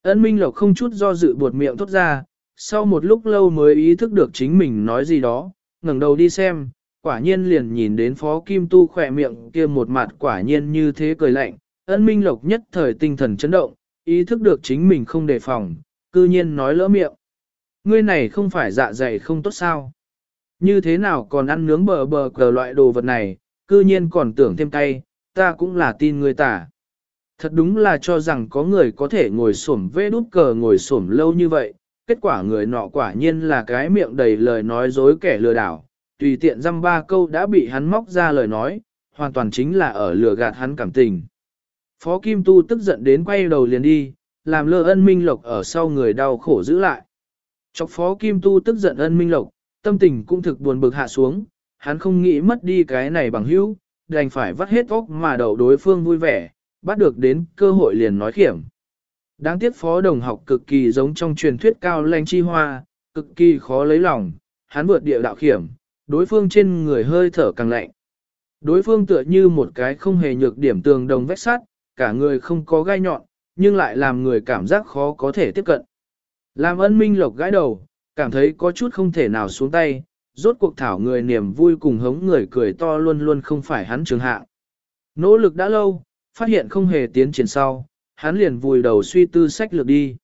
Ân Minh Lộc không chút do dự buột miệng thốt ra, sau một lúc lâu mới ý thức được chính mình nói gì đó, ngẩng đầu đi xem, quả nhiên liền nhìn đến Phó Kim Tu khỏe miệng kia một mặt quả nhiên như thế cười lạnh, ân Minh Lộc nhất thời tinh thần chấn động, ý thức được chính mình không đề phòng, cư nhiên nói lỡ miệng. Ngươi này không phải dạ dày không tốt sao? Như thế nào còn ăn nướng bờ bờ cờ loại đồ vật này, cư nhiên còn tưởng thêm cay, ta cũng là tin ngươi tả. Thật đúng là cho rằng có người có thể ngồi xổm vê đút cờ ngồi xổm lâu như vậy, kết quả người nọ quả nhiên là cái miệng đầy lời nói dối kẻ lừa đảo, tùy tiện dăm ba câu đã bị hắn móc ra lời nói, hoàn toàn chính là ở lừa gạt hắn cảm tình. Phó Kim Tu tức giận đến quay đầu liền đi, làm lơ ân minh lộc ở sau người đau khổ giữ lại. Chọc Phó Kim Tu tức giận ân minh lộc, tâm tình cũng thực buồn bực hạ xuống, hắn không nghĩ mất đi cái này bằng hữu, đành phải vắt hết óc mà đầu đối phương vui vẻ, bắt được đến cơ hội liền nói khiểm. Đáng tiếc phó đồng học cực kỳ giống trong truyền thuyết cao lanh chi hoa, cực kỳ khó lấy lòng, hắn vượt địa đạo khiểm, đối phương trên người hơi thở càng lạnh. Đối phương tựa như một cái không hề nhược điểm tường đồng vách sắt, cả người không có gai nhọn, nhưng lại làm người cảm giác khó có thể tiếp cận. Làm ân minh lộc gãi đầu, cảm thấy có chút không thể nào xuống tay, rốt cuộc thảo người niềm vui cùng hống người cười to luôn luôn không phải hắn trường hạng. Nỗ lực đã lâu, phát hiện không hề tiến triển sau, hắn liền vùi đầu suy tư sách lược đi.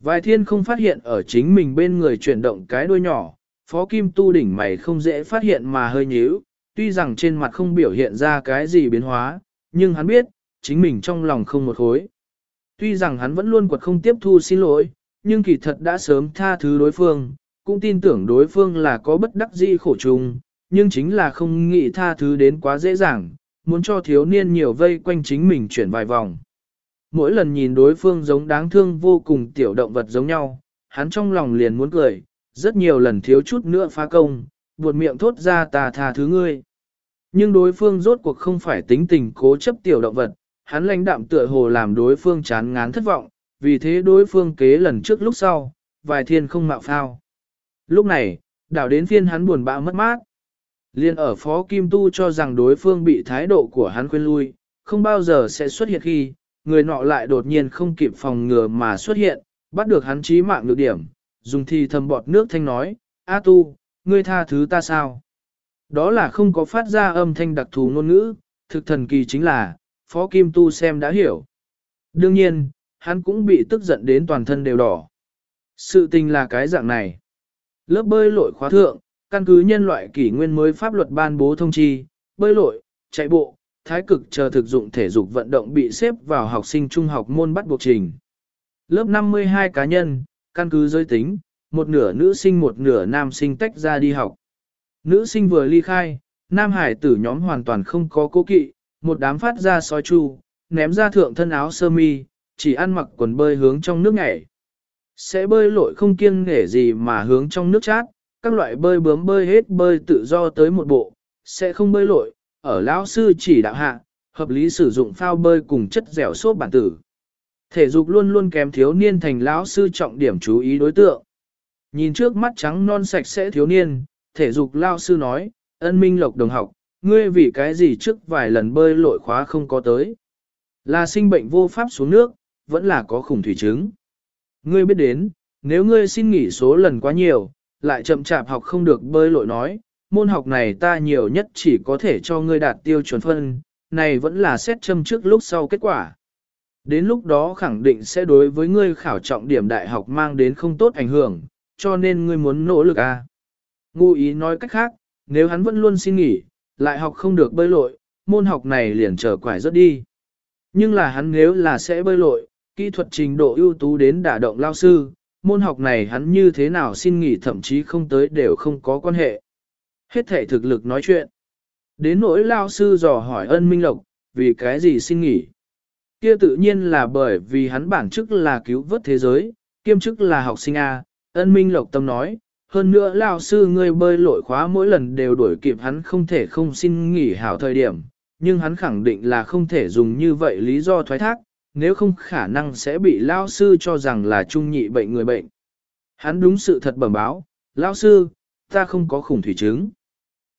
Vài thiên không phát hiện ở chính mình bên người chuyển động cái đuôi nhỏ, phó kim tu đỉnh mày không dễ phát hiện mà hơi nhíu, Tuy rằng trên mặt không biểu hiện ra cái gì biến hóa, nhưng hắn biết, chính mình trong lòng không một khối. Tuy rằng hắn vẫn luôn quật không tiếp thu xin lỗi, nhưng kỳ thật đã sớm tha thứ đối phương, cũng tin tưởng đối phương là có bất đắc dĩ khổ trùng, nhưng chính là không nghĩ tha thứ đến quá dễ dàng, muốn cho thiếu niên nhiều vây quanh chính mình chuyển vài vòng. Mỗi lần nhìn đối phương giống đáng thương vô cùng tiểu động vật giống nhau, hắn trong lòng liền muốn cười, rất nhiều lần thiếu chút nữa phá công, buột miệng thốt ra ta tha thứ ngươi. Nhưng đối phương rốt cuộc không phải tính tình cố chấp tiểu động vật, hắn lãnh đạm tựa hồ làm đối phương chán ngán thất vọng, vì thế đối phương kế lần trước lúc sau, vài thiên không mạo phao. Lúc này, đảo đến phiên hắn buồn bã mất mát. Liên ở Phó Kim Tu cho rằng đối phương bị thái độ của hắn khuyên lui, không bao giờ sẽ xuất hiện khi, người nọ lại đột nhiên không kịp phòng ngừa mà xuất hiện, bắt được hắn chí mạng lược điểm, dùng thì thầm bọt nước thanh nói, A Tu, ngươi tha thứ ta sao? Đó là không có phát ra âm thanh đặc thù ngôn ngữ, thực thần kỳ chính là, Phó Kim Tu xem đã hiểu. Đương nhiên, hắn cũng bị tức giận đến toàn thân đều đỏ. Sự tình là cái dạng này. Lớp bơi lội khóa thượng, căn cứ nhân loại kỷ nguyên mới pháp luật ban bố thông chi, bơi lội, chạy bộ, thái cực chờ thực dụng thể dục vận động bị xếp vào học sinh trung học môn bắt buộc trình. Lớp 52 cá nhân, căn cứ giới tính, một nửa nữ sinh một nửa nam sinh tách ra đi học. Nữ sinh vừa ly khai, nam hải tử nhóm hoàn toàn không có cố kỵ, một đám phát ra sói chu, ném ra thượng thân áo sơ mi, chỉ ăn mặc quần bơi hướng trong nước nhảy. Sẽ bơi lội không kiêng nghề gì mà hướng trong nước chát, các loại bơi bướm bơi hết bơi tự do tới một bộ, sẽ không bơi lội, ở lão sư chỉ đạo hạ, hợp lý sử dụng phao bơi cùng chất dẻo xốp bản tử. Thể dục luôn luôn kém thiếu niên thành lão sư trọng điểm chú ý đối tượng. Nhìn trước mắt trắng non sạch sẽ thiếu niên, thể dục lao sư nói, ân minh lộc đồng học, ngươi vì cái gì trước vài lần bơi lội khóa không có tới. Là sinh bệnh vô pháp xuống nước, vẫn là có khủng thủy chứng. Ngươi biết đến, nếu ngươi xin nghỉ số lần quá nhiều, lại chậm chạp học không được bơi lội nói, môn học này ta nhiều nhất chỉ có thể cho ngươi đạt tiêu chuẩn phân, này vẫn là xét châm trước lúc sau kết quả. Đến lúc đó khẳng định sẽ đối với ngươi khảo trọng điểm đại học mang đến không tốt ảnh hưởng, cho nên ngươi muốn nỗ lực à. Ngụ ý nói cách khác, nếu hắn vẫn luôn xin nghỉ, lại học không được bơi lội, môn học này liền trở quải rất đi. Nhưng là hắn nếu là sẽ bơi lội, kỹ thuật trình độ ưu tú đến đả động lao sư, môn học này hắn như thế nào xin nghỉ thậm chí không tới đều không có quan hệ. Hết thể thực lực nói chuyện. Đến nỗi lao sư dò hỏi ân minh lộc, vì cái gì xin nghỉ. Kia tự nhiên là bởi vì hắn bản chức là cứu vớt thế giới, kiêm chức là học sinh A, ân minh lộc tâm nói, hơn nữa lao sư ngươi bơi lội khóa mỗi lần đều đuổi kịp hắn không thể không xin nghỉ hảo thời điểm, nhưng hắn khẳng định là không thể dùng như vậy lý do thoái thác, nếu không khả năng sẽ bị lao sư cho rằng là trung nhị bệnh người bệnh. Hắn đúng sự thật bẩm báo, lao sư, ta không có khủng thủy chứng.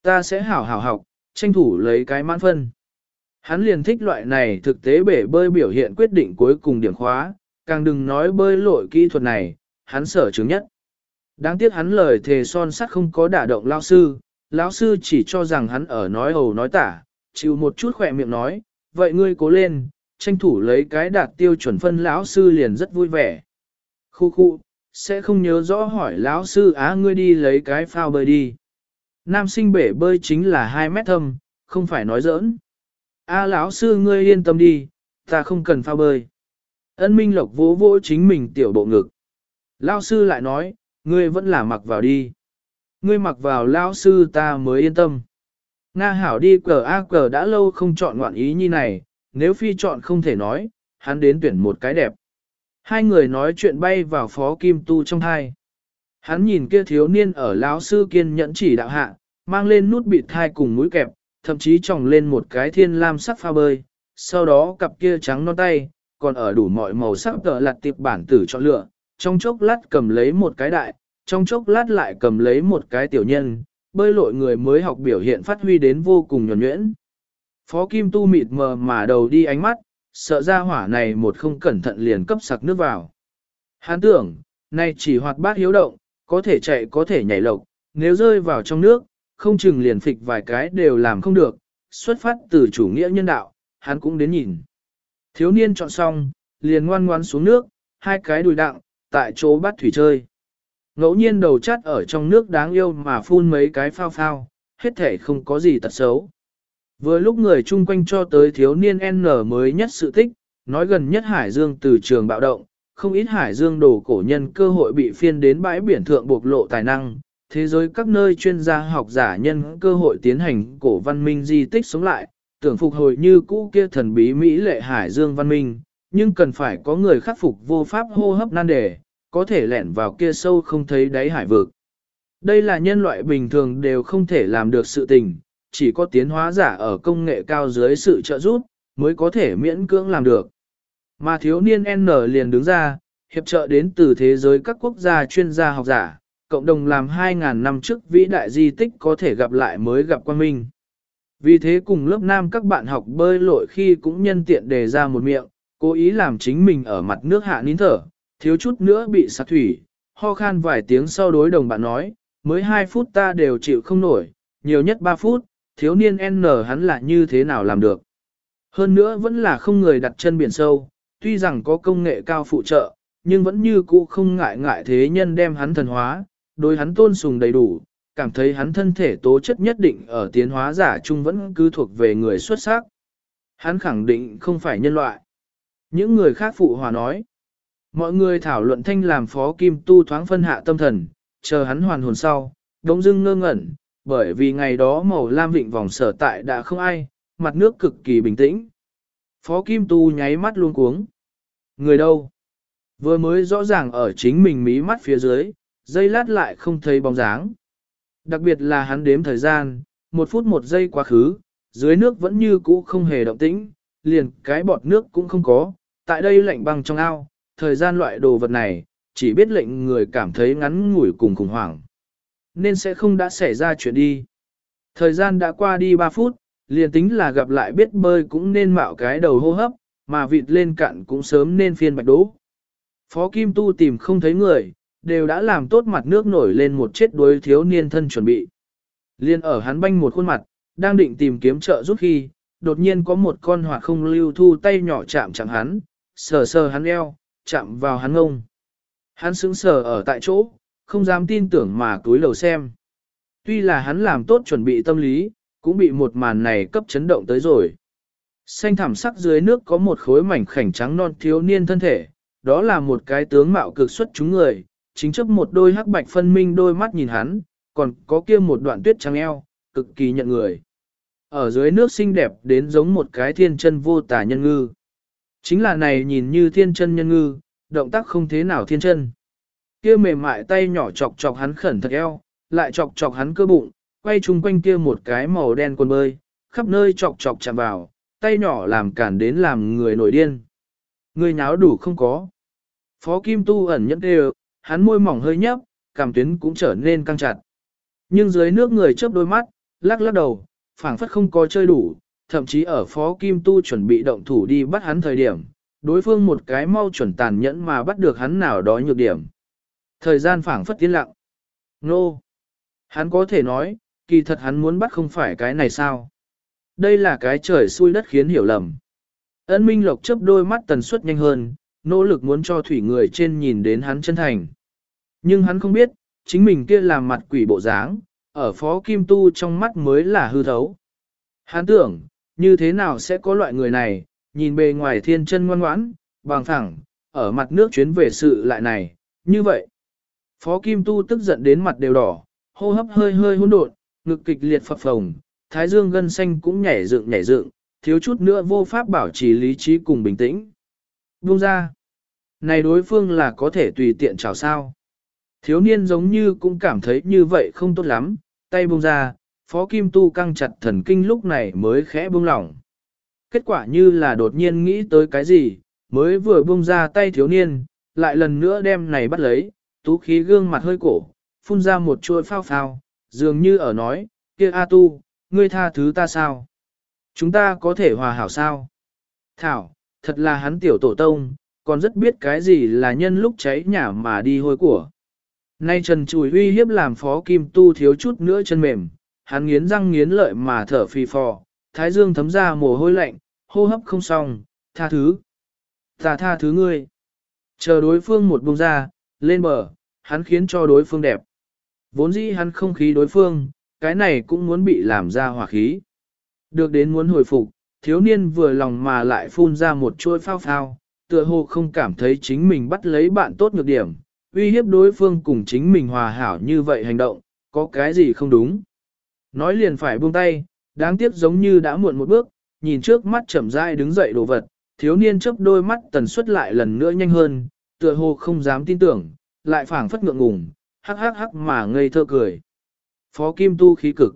Ta sẽ hảo hảo học, tranh thủ lấy cái mãn phân. Hắn liền thích loại này thực tế bể bơi biểu hiện quyết định cuối cùng điểm khóa, càng đừng nói bơi lội kỹ thuật này, hắn sở chứng nhất. Đáng tiếc hắn lời thề son sắt không có đả động lao sư, lão sư chỉ cho rằng hắn ở nói hầu nói tả, chịu một chút khỏe miệng nói, vậy ngươi cố lên, tranh thủ lấy cái đạt tiêu chuẩn phân lão sư liền rất vui vẻ. Khu khu, sẽ không nhớ rõ hỏi lão sư á ngươi đi lấy cái phao bơi đi. Nam sinh bể bơi chính là 2 mét thâm, không phải nói giỡn. A à, lão sư ngươi yên tâm đi, ta không cần phao bơi. Ân Minh Lộc vỗ vỗ chính mình tiểu bộ ngực. Lão sư lại nói, ngươi vẫn là mặc vào đi. Ngươi mặc vào lão sư ta mới yên tâm. Nga hảo đi cờ A cờ đã lâu không chọn ngoạn ý như này, nếu phi chọn không thể nói, hắn đến tuyển một cái đẹp. Hai người nói chuyện bay vào phó kim tu trong hai. Hắn nhìn kia thiếu niên ở lão sư kiên nhẫn chỉ đạo hạ, mang lên nút bị thai cùng mũi kẹp, thậm chí tròng lên một cái thiên lam sắc pha bơi, sau đó cặp kia trắng non tay, còn ở đủ mọi màu sắc tờ lặt tiệp bản tử chọn lựa, trong chốc lát cầm lấy một cái đại, trong chốc lát lại cầm lấy một cái tiểu nhân, bơi lội người mới học biểu hiện phát huy đến vô cùng nhuẩn nhuyễn. Phó Kim Tu mịt mờ mà đầu đi ánh mắt, sợ ra hỏa này một không cẩn thận liền cấp sặc nước vào. Hắn tưởng, này chỉ hoạt bát hiếu động, có thể chạy có thể nhảy lộc, nếu rơi vào trong nước, không chừng liền phịch vài cái đều làm không được, xuất phát từ chủ nghĩa nhân đạo, hắn cũng đến nhìn. Thiếu niên chọn xong, liền ngoan ngoan xuống nước, hai cái đùi đặng, tại chỗ bắt thủy chơi. Ngẫu nhiên đầu chắt ở trong nước đáng yêu mà phun mấy cái phao phao, hết thể không có gì tật xấu. Vừa lúc người chung quanh cho tới thiếu niên N mới nhất sự tích, nói gần nhất Hải Dương từ trường bạo động, không ít Hải Dương đồ cổ nhân cơ hội bị phiên đến bãi biển thượng bộc lộ tài năng, thế giới các nơi chuyên gia học giả nhân cơ hội tiến hành cổ văn minh di tích sống lại, tưởng phục hồi như cũ kia thần bí Mỹ lệ Hải Dương văn minh, nhưng cần phải có người khắc phục vô pháp hô hấp nan đề, có thể lẻn vào kia sâu không thấy đáy hải vực. Đây là nhân loại bình thường đều không thể làm được sự tình, chỉ có tiến hóa giả ở công nghệ cao dưới sự trợ giúp, mới có thể miễn cưỡng làm được. Mà thiếu niên N liền đứng ra, hiệp trợ đến từ thế giới các quốc gia chuyên gia học giả, cộng đồng làm 2.000 năm trước vĩ đại di tích có thể gặp lại mới gặp quan minh. Vì thế cùng lớp nam các bạn học bơi lội khi cũng nhân tiện đề ra một miệng, cố ý làm chính mình ở mặt nước hạ nín thở, thiếu chút nữa bị sạc thủy, ho khan vài tiếng sau đối đồng bạn nói, mới 2 phút ta đều chịu không nổi, nhiều nhất 3 phút, thiếu niên N hắn là như thế nào làm được. Hơn nữa vẫn là không người đặt chân biển sâu, tuy rằng có công nghệ cao phụ trợ, nhưng vẫn như cũ không ngại ngại thế nhân đem hắn thần hóa, đối hắn tôn sùng đầy đủ, cảm thấy hắn thân thể tố chất nhất định ở tiến hóa giả chung vẫn cứ thuộc về người xuất sắc. Hắn khẳng định không phải nhân loại. Những người khác phụ hòa nói. Mọi người thảo luận thanh làm phó kim tu thoáng phân hạ tâm thần, chờ hắn hoàn hồn sau, đống dưng ngơ ngẩn, bởi vì ngày đó màu lam vịnh vòng sở tại đã không ai, mặt nước cực kỳ bình tĩnh. Phó kim tu nháy mắt luôn cuống. Người đâu? Vừa mới rõ ràng ở chính mình mí mắt phía dưới, dây lát lại không thấy bóng dáng. Đặc biệt là hắn đếm thời gian, một phút một giây quá khứ, dưới nước vẫn như cũ không hề động tĩnh, liền cái bọt nước cũng không có, tại đây lạnh băng trong ao, thời gian loại đồ vật này, chỉ biết lệnh người cảm thấy ngắn ngủi cùng khủng hoảng. Nên sẽ không đã xảy ra chuyện đi. Thời gian đã qua đi 3 phút, liền tính là gặp lại biết bơi cũng nên mạo cái đầu hô hấp, mà vịt lên cạn cũng sớm nên phiên bạch đố. Phó Kim Tu tìm không thấy người, đều đã làm tốt mặt nước nổi lên một chết đuối thiếu niên thân chuẩn bị. Liên ở hắn banh một khuôn mặt, đang định tìm kiếm trợ giúp khi, đột nhiên có một con hỏa không lưu thu tay nhỏ chạm chẳng hắn, sờ sờ hắn eo, chạm vào hắn ngông. Hắn sững sờ ở tại chỗ, không dám tin tưởng mà túi lầu xem. Tuy là hắn làm tốt chuẩn bị tâm lý, cũng bị một màn này cấp chấn động tới rồi. Xanh thảm sắc dưới nước có một khối mảnh khảnh trắng non thiếu niên thân thể, đó là một cái tướng mạo cực xuất chúng người, chính chấp một đôi hắc bạch phân minh đôi mắt nhìn hắn, còn có kia một đoạn tuyết trắng eo, cực kỳ nhận người. Ở dưới nước xinh đẹp đến giống một cái thiên chân vô tả nhân ngư. Chính là này nhìn như thiên chân nhân ngư, động tác không thế nào thiên chân. Kia mềm mại tay nhỏ chọc chọc hắn khẩn thật eo, lại chọc chọc hắn cơ bụng, quay chung quanh kia một cái màu đen quần bơi, khắp nơi chọc chọc chạm vào, tay nhỏ làm cản đến làm người nổi điên. Người nháo đủ không có. Phó Kim Tu ẩn nhẫn đều, hắn môi mỏng hơi nhấp, cảm tuyến cũng trở nên căng chặt. Nhưng dưới nước người chớp đôi mắt, lắc lắc đầu, phảng phất không có chơi đủ, thậm chí ở Phó Kim Tu chuẩn bị động thủ đi bắt hắn thời điểm, đối phương một cái mau chuẩn tàn nhẫn mà bắt được hắn nào đó nhược điểm. Thời gian phảng phất tiến lặng. Nô! Hắn có thể nói, kỳ thật hắn muốn bắt không phải cái này sao? Đây là cái trời xui đất khiến hiểu lầm. Ân Minh Lộc chớp đôi mắt tần suất nhanh hơn, nỗ lực muốn cho thủy người trên nhìn đến hắn chân thành. Nhưng hắn không biết, chính mình kia làm mặt quỷ bộ dáng, ở phó kim tu trong mắt mới là hư thấu. Hắn tưởng, như thế nào sẽ có loại người này, nhìn bề ngoài thiên chân ngoan ngoãn, bằng thẳng, ở mặt nước chuyến về sự lại này, như vậy. Phó kim tu tức giận đến mặt đều đỏ, hô hấp hơi hơi hỗn độn, ngực kịch liệt phập phồng, thái dương gân xanh cũng nhảy dựng nhảy dựng, thiếu chút nữa vô pháp bảo trì lý trí cùng bình tĩnh. Buông ra. Này đối phương là có thể tùy tiện chào sao. Thiếu niên giống như cũng cảm thấy như vậy không tốt lắm, tay buông ra, phó kim tu căng chặt thần kinh lúc này mới khẽ buông lỏng. Kết quả như là đột nhiên nghĩ tới cái gì, mới vừa buông ra tay thiếu niên, lại lần nữa đem này bắt lấy, tú khí gương mặt hơi cổ, phun ra một chuỗi phao phao, dường như ở nói, kia A tu, ngươi tha thứ ta sao? Chúng ta có thể hòa hảo sao? Thảo, thật là hắn tiểu tổ tông, còn rất biết cái gì là nhân lúc cháy nhà mà đi hôi của. Nay Trần Chùi uy hiếp làm phó kim tu thiếu chút nữa chân mềm, hắn nghiến răng nghiến lợi mà thở phì phò, thái dương thấm ra mồ hôi lạnh, hô hấp không xong, tha thứ. Ta tha thứ ngươi. Chờ đối phương một buông ra, lên bờ, hắn khiến cho đối phương đẹp. Vốn dĩ hắn không khí đối phương, cái này cũng muốn bị làm ra hỏa khí. Được đến muốn hồi phục, thiếu niên vừa lòng mà lại phun ra một chuỗi phao phao, tựa hồ không cảm thấy chính mình bắt lấy bạn tốt nhược điểm, uy hiếp đối phương cùng chính mình hòa hảo như vậy hành động, có cái gì không đúng. Nói liền phải buông tay, đáng tiếc giống như đã muộn một bước, nhìn trước mắt chậm rãi đứng dậy đồ vật, thiếu niên chớp đôi mắt tần suất lại lần nữa nhanh hơn, tựa hồ không dám tin tưởng, lại phảng phất ngượng ngùng, hắc hắc hắc mà ngây thơ cười. Phó Kim Tu khí cực.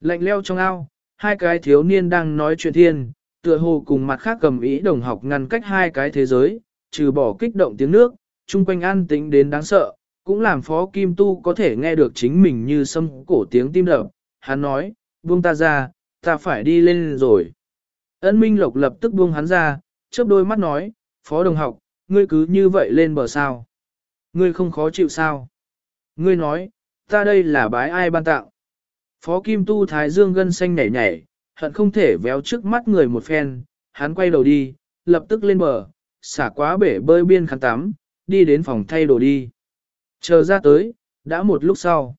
Lạnh leo trong ao, hai cái thiếu niên đang nói chuyện thiên, tựa hồ cùng mặt khác cầm ý đồng học ngăn cách hai cái thế giới, trừ bỏ kích động tiếng nước, chung quanh an tĩnh đến đáng sợ, cũng làm Phó Kim Tu có thể nghe được chính mình như sâm cổ tiếng tim đập. Hắn nói, buông ta ra, ta phải đi lên rồi. Ân Minh Lộc lập tức buông hắn ra, chớp đôi mắt nói, Phó đồng học, ngươi cứ như vậy lên bờ sao. Ngươi không khó chịu sao. Ngươi nói, ta đây là bái ai ban tạo. Phó Kim Tu Thái Dương gân xanh nhảy nhảy, hận không thể véo trước mắt người một phen, hắn quay đầu đi, lập tức lên bờ, xả quá bể bơi biên khăn tắm, đi đến phòng thay đồ đi. Chờ ra tới, đã một lúc sau.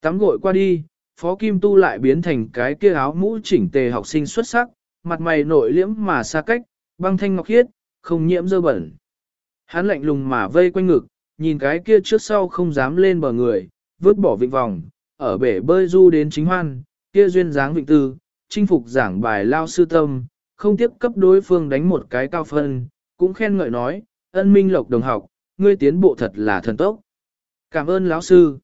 Tắm gội qua đi, Phó Kim Tu lại biến thành cái kia áo mũ chỉnh tề học sinh xuất sắc, mặt mày nội liễm mà xa cách, băng thanh ngọc khiết, không nhiễm dơ bẩn. Hắn lạnh lùng mà vây quanh ngực, nhìn cái kia trước sau không dám lên bờ người, vứt bỏ vịnh vòng, ở bể bơi du đến chính hoan, kia duyên dáng vịnh tư, chinh phục giảng bài lao sư tâm, không tiếp cấp đối phương đánh một cái cao phân, cũng khen ngợi nói, ân minh lộc đồng học, ngươi tiến bộ thật là thần tốc. Cảm ơn lão sư.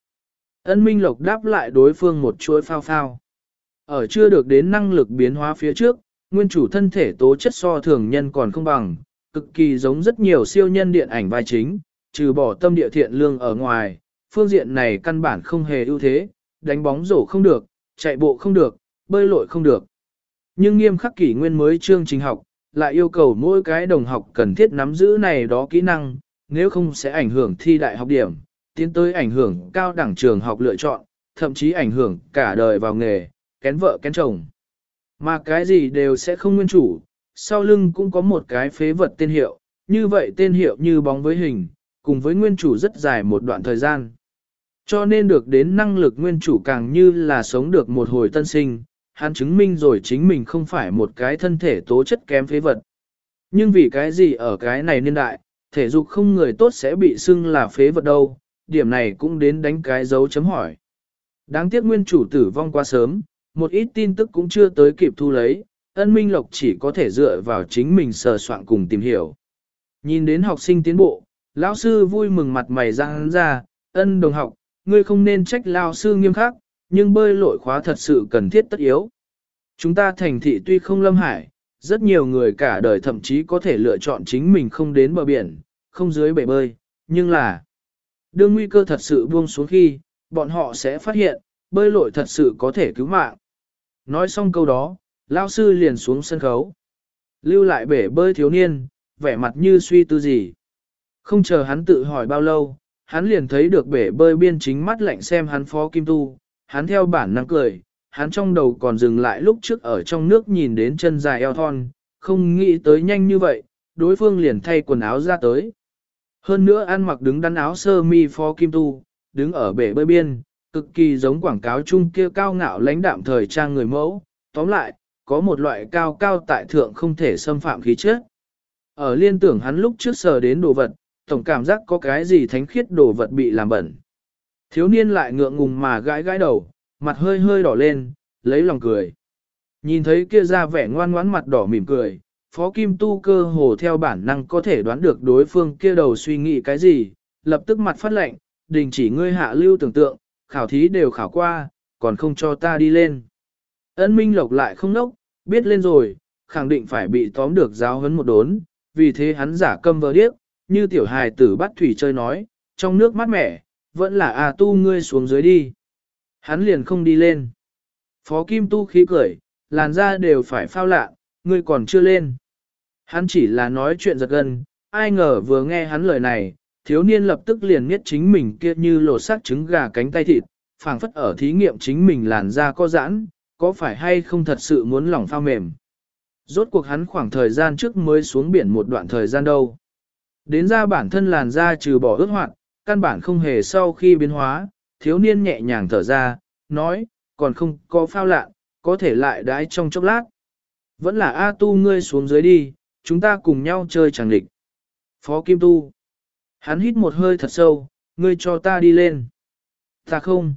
Ân minh lộc đáp lại đối phương một chuỗi phao phao. Ở chưa được đến năng lực biến hóa phía trước, nguyên chủ thân thể tố chất so thường nhân còn không bằng, cực kỳ giống rất nhiều siêu nhân điện ảnh vai chính, trừ bỏ tâm địa thiện lương ở ngoài, phương diện này căn bản không hề ưu thế, đánh bóng rổ không được, chạy bộ không được, bơi lội không được. Nhưng nghiêm khắc kỷ nguyên mới chương trình học, lại yêu cầu mỗi cái đồng học cần thiết nắm giữ này đó kỹ năng, nếu không sẽ ảnh hưởng thi đại học điểm, tiến tới ảnh hưởng cao đẳng trường học lựa chọn, thậm chí ảnh hưởng cả đời vào nghề, kén vợ kén chồng. Mà cái gì đều sẽ không nguyên chủ, sau lưng cũng có một cái phế vật tên hiệu, như vậy tên hiệu như bóng với hình, cùng với nguyên chủ rất dài một đoạn thời gian. Cho nên được đến năng lực nguyên chủ càng như là sống được một hồi tân sinh, hắn chứng minh rồi chính mình không phải một cái thân thể tố chất kém phế vật. Nhưng vì cái gì ở cái này niên đại, thể dục không người tốt sẽ bị xưng là phế vật đâu, điểm này cũng đến đánh cái dấu chấm hỏi. Đáng tiếc nguyên chủ tử vong quá sớm, một ít tin tức cũng chưa tới kịp thu lấy, ân minh lộc chỉ có thể dựa vào chính mình sờ soạn cùng tìm hiểu. Nhìn đến học sinh tiến bộ, lão sư vui mừng mặt mày răng ra, ân đồng học, ngươi không nên trách lao sư nghiêm khắc, nhưng bơi lội khóa thật sự cần thiết tất yếu. Chúng ta thành thị tuy không lâm hải, rất nhiều người cả đời thậm chí có thể lựa chọn chính mình không đến bờ biển, không dưới bể bơi, nhưng là đương nguy cơ thật sự buông xuống khi, bọn họ sẽ phát hiện, bơi lội thật sự có thể cứu mạng. Nói xong câu đó, lao sư liền xuống sân khấu. Lưu lại bể bơi thiếu niên, vẻ mặt như suy tư gì. Không chờ hắn tự hỏi bao lâu, hắn liền thấy được bể bơi biên chính mắt lạnh xem hắn phó kim tu, hắn theo bản năng cười, hắn trong đầu còn dừng lại lúc trước ở trong nước nhìn đến chân dài eo thon, không nghĩ tới nhanh như vậy, đối phương liền thay quần áo ra tới. Hơn nữa ăn mặc đứng đắn áo sơ mi phó kim tu, đứng ở bể bơi biên, cực kỳ giống quảng cáo chung kia cao ngạo lãnh đạm thời trang người mẫu, tóm lại, có một loại cao cao tại thượng không thể xâm phạm khí chất. Ở liên tưởng hắn lúc trước sờ đến đồ vật, tổng cảm giác có cái gì thánh khiết đồ vật bị làm bẩn. Thiếu niên lại ngượng ngùng mà gãi gãi đầu, mặt hơi hơi đỏ lên, lấy lòng cười. Nhìn thấy kia ra vẻ ngoan ngoãn mặt đỏ mỉm cười, Phó Kim Tu cơ hồ theo bản năng có thể đoán được đối phương kia đầu suy nghĩ cái gì, lập tức mặt phát lệnh, đình chỉ ngươi hạ lưu tưởng tượng, khảo thí đều khảo qua, còn không cho ta đi lên. Ân Minh Lộc lại không nốc, biết lên rồi, khẳng định phải bị tóm được giáo huấn một đốn, vì thế hắn giả câm vờ điếc, như tiểu hài tử bắt thủy chơi nói, trong nước mát mẻ, vẫn là à tu ngươi xuống dưới đi. Hắn liền không đi lên. Phó Kim tu khí cười, làn da đều phải phao lạ, ngươi còn chưa lên. Hắn chỉ là nói chuyện giật gân, ai ngờ vừa nghe hắn lời này, thiếu niên lập tức liền biết chính mình kia như lột xác trứng gà cánh tay thịt, phảng phất ở thí nghiệm chính mình làn da có giãn, có phải hay không thật sự muốn lỏng phao mềm. Rốt cuộc hắn khoảng thời gian trước mới xuống biển một đoạn thời gian đâu. Đến ra bản thân làn da trừ bỏ ướt hoạt, căn bản không hề sau khi biến hóa, thiếu niên nhẹ nhàng thở ra, nói, còn không có phao lạ, có thể lại đái trong chốc lát. Vẫn là A tu ngươi xuống dưới đi, chúng ta cùng nhau chơi chẳng địch. Phó Kim Tu. Hắn hít một hơi thật sâu, ngươi cho ta đi lên. Ta không.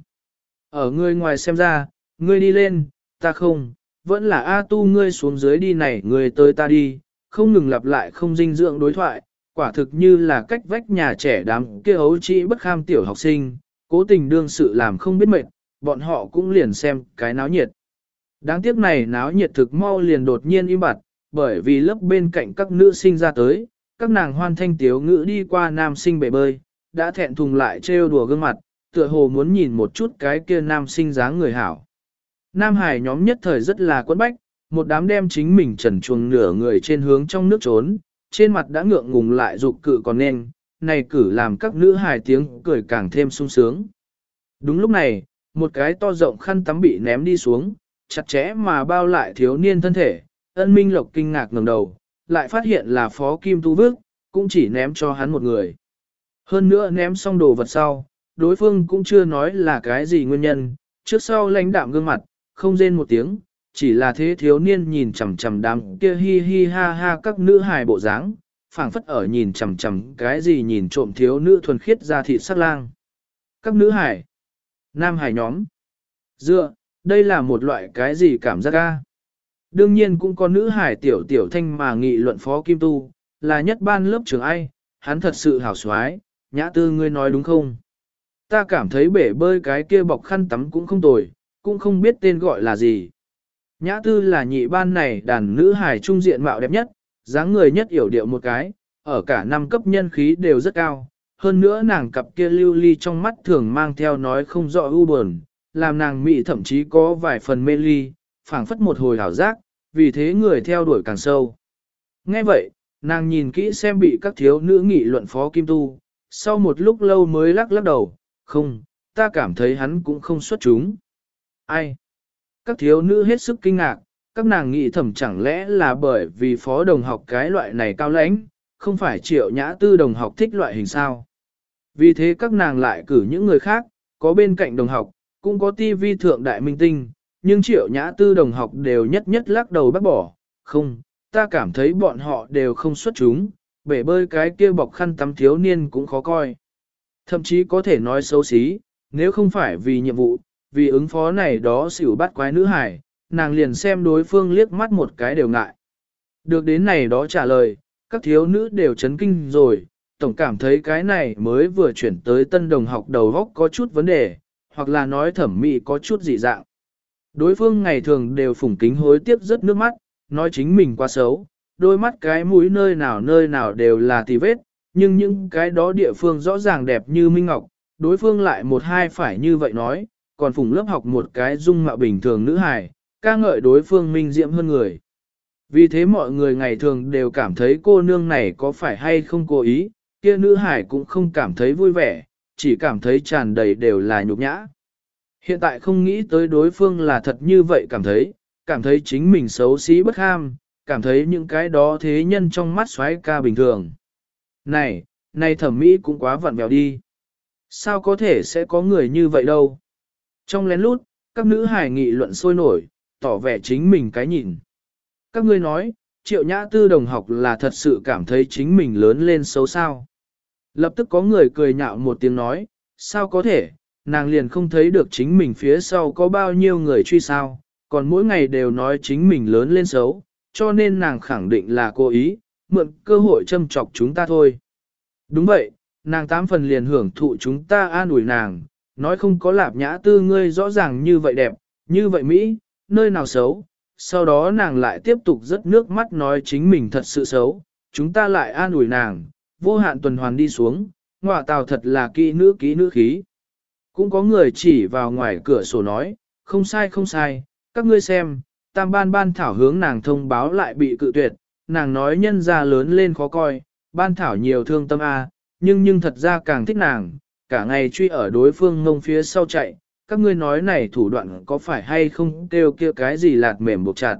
Ở ngươi ngoài xem ra, ngươi đi lên, ta không, vẫn là A tu ngươi xuống dưới đi này, ngươi tới ta đi, không ngừng lặp lại không dinh dưỡng đối thoại, quả thực như là cách vách nhà trẻ đám kia ấu trĩ bất kham tiểu học sinh, cố tình đương sự làm không biết mệt, bọn họ cũng liền xem cái náo nhiệt. Đáng tiếc này náo nhiệt thực mau liền đột nhiên im bặt, bởi vì lớp bên cạnh các nữ sinh ra tới, các nàng hoan thanh tiếu ngữ đi qua nam sinh bể bơi, đã thẹn thùng lại trêu đùa gương mặt, tựa hồ muốn nhìn một chút cái kia nam sinh dáng người hảo. Nam Hải nhóm nhất thời rất là quấn bách, một đám đem chính mình trần chuồng nửa người trên hướng trong nước trốn, trên mặt đã ngượng ngùng lại dục cự còn nên, này cử làm các nữ hài tiếng cười càng thêm sung sướng. Đúng lúc này, một cái to rộng khăn tắm bị ném đi xuống, chặt chẽ mà bao lại thiếu niên thân thể, ân minh lộc kinh ngạc ngẩng đầu, lại phát hiện là phó kim tu vước, cũng chỉ ném cho hắn một người. Hơn nữa ném xong đồ vật sau, đối phương cũng chưa nói là cái gì nguyên nhân, trước sau lãnh đạm gương mặt, không rên một tiếng, chỉ là thế thiếu niên nhìn chằm chằm đám kia hi hi ha ha các nữ hài bộ dáng, phảng phất ở nhìn chằm chằm cái gì nhìn trộm thiếu nữ thuần khiết ra thị sắc lang. Các nữ hài, nam hài nhóm, dựa, đây là một loại cái gì cảm giác ga. Đương nhiên cũng có nữ hải tiểu tiểu thanh mà nghị luận phó kim tu, là nhất ban lớp trường ai, hắn thật sự hảo xoái, nhã tư ngươi nói đúng không? Ta cảm thấy bể bơi cái kia bọc khăn tắm cũng không tồi, cũng không biết tên gọi là gì. Nhã tư là nhị ban này đàn nữ hài trung diện mạo đẹp nhất, dáng người nhất yểu điệu một cái, ở cả năm cấp nhân khí đều rất cao. Hơn nữa nàng cặp kia lưu ly trong mắt thường mang theo nói không rõ ưu buồn, làm nàng mị thậm chí có vài phần mê ly, phảng phất một hồi hảo giác, vì thế người theo đuổi càng sâu. Nghe vậy, nàng nhìn kỹ xem bị các thiếu nữ nghị luận phó kim tu, sau một lúc lâu mới lắc lắc đầu, không, ta cảm thấy hắn cũng không xuất chúng. Ai? Các thiếu nữ hết sức kinh ngạc, các nàng nghĩ thầm chẳng lẽ là bởi vì phó đồng học cái loại này cao lãnh, không phải triệu nhã tư đồng học thích loại hình sao. Vì thế các nàng lại cử những người khác, có bên cạnh đồng học, cũng có tivi thượng đại minh tinh, nhưng triệu nhã tư đồng học đều nhất nhất lắc đầu bác bỏ, không, ta cảm thấy bọn họ đều không xuất chúng, bể bơi cái kia bọc khăn tắm thiếu niên cũng khó coi. Thậm chí có thể nói xấu xí, nếu không phải vì nhiệm vụ, vì ứng phó này đó xỉu bắt quái nữ hải, nàng liền xem đối phương liếc mắt một cái đều ngại. Được đến này đó trả lời, các thiếu nữ đều chấn kinh rồi, tổng cảm thấy cái này mới vừa chuyển tới tân đồng học đầu góc có chút vấn đề, hoặc là nói thẩm mỹ có chút dị dạng. Đối phương ngày thường đều phủng kính hối tiếc rất nước mắt, nói chính mình quá xấu, đôi mắt cái mũi nơi nào nơi nào đều là tì vết, nhưng những cái đó địa phương rõ ràng đẹp như Minh Ngọc, đối phương lại một hai phải như vậy nói, còn phủng lớp học một cái dung mạo bình thường nữ hài, ca ngợi đối phương minh diễm hơn người. Vì thế mọi người ngày thường đều cảm thấy cô nương này có phải hay không cố ý, kia nữ hải cũng không cảm thấy vui vẻ, chỉ cảm thấy tràn đầy đều là nhục nhã. Hiện tại không nghĩ tới đối phương là thật như vậy cảm thấy, cảm thấy chính mình xấu xí bất ham, cảm thấy những cái đó thế nhân trong mắt xoáy ca bình thường. Này, này thẩm mỹ cũng quá vặn vẹo đi. Sao có thể sẽ có người như vậy đâu? Trong lén lút, các nữ hài nghị luận sôi nổi, tỏ vẻ chính mình cái nhìn. Các ngươi nói, triệu nhã tư đồng học là thật sự cảm thấy chính mình lớn lên xấu sao. Lập tức có người cười nhạo một tiếng nói, sao có thể, nàng liền không thấy được chính mình phía sau có bao nhiêu người truy sao, còn mỗi ngày đều nói chính mình lớn lên xấu, cho nên nàng khẳng định là cố ý, mượn cơ hội châm chọc chúng ta thôi. Đúng vậy, nàng tám phần liền hưởng thụ chúng ta an ủi nàng, nói không có lạp nhã tư ngươi rõ ràng như vậy đẹp, như vậy Mỹ, nơi nào xấu. Sau đó nàng lại tiếp tục rớt nước mắt nói chính mình thật sự xấu, chúng ta lại an ủi nàng, vô hạn tuần hoàn đi xuống, ngọa tào thật là kỹ nữ kỹ nữ khí. Cũng có người chỉ vào ngoài cửa sổ nói, không sai không sai, các ngươi xem, tam ban ban thảo hướng nàng thông báo lại bị cự tuyệt, nàng nói nhân ra lớn lên khó coi, ban thảo nhiều thương tâm a, nhưng nhưng thật ra càng thích nàng, cả ngày truy ở đối phương ngông phía sau chạy, các ngươi nói này thủ đoạn có phải hay không kêu kia cái gì lạt mềm buộc chặt.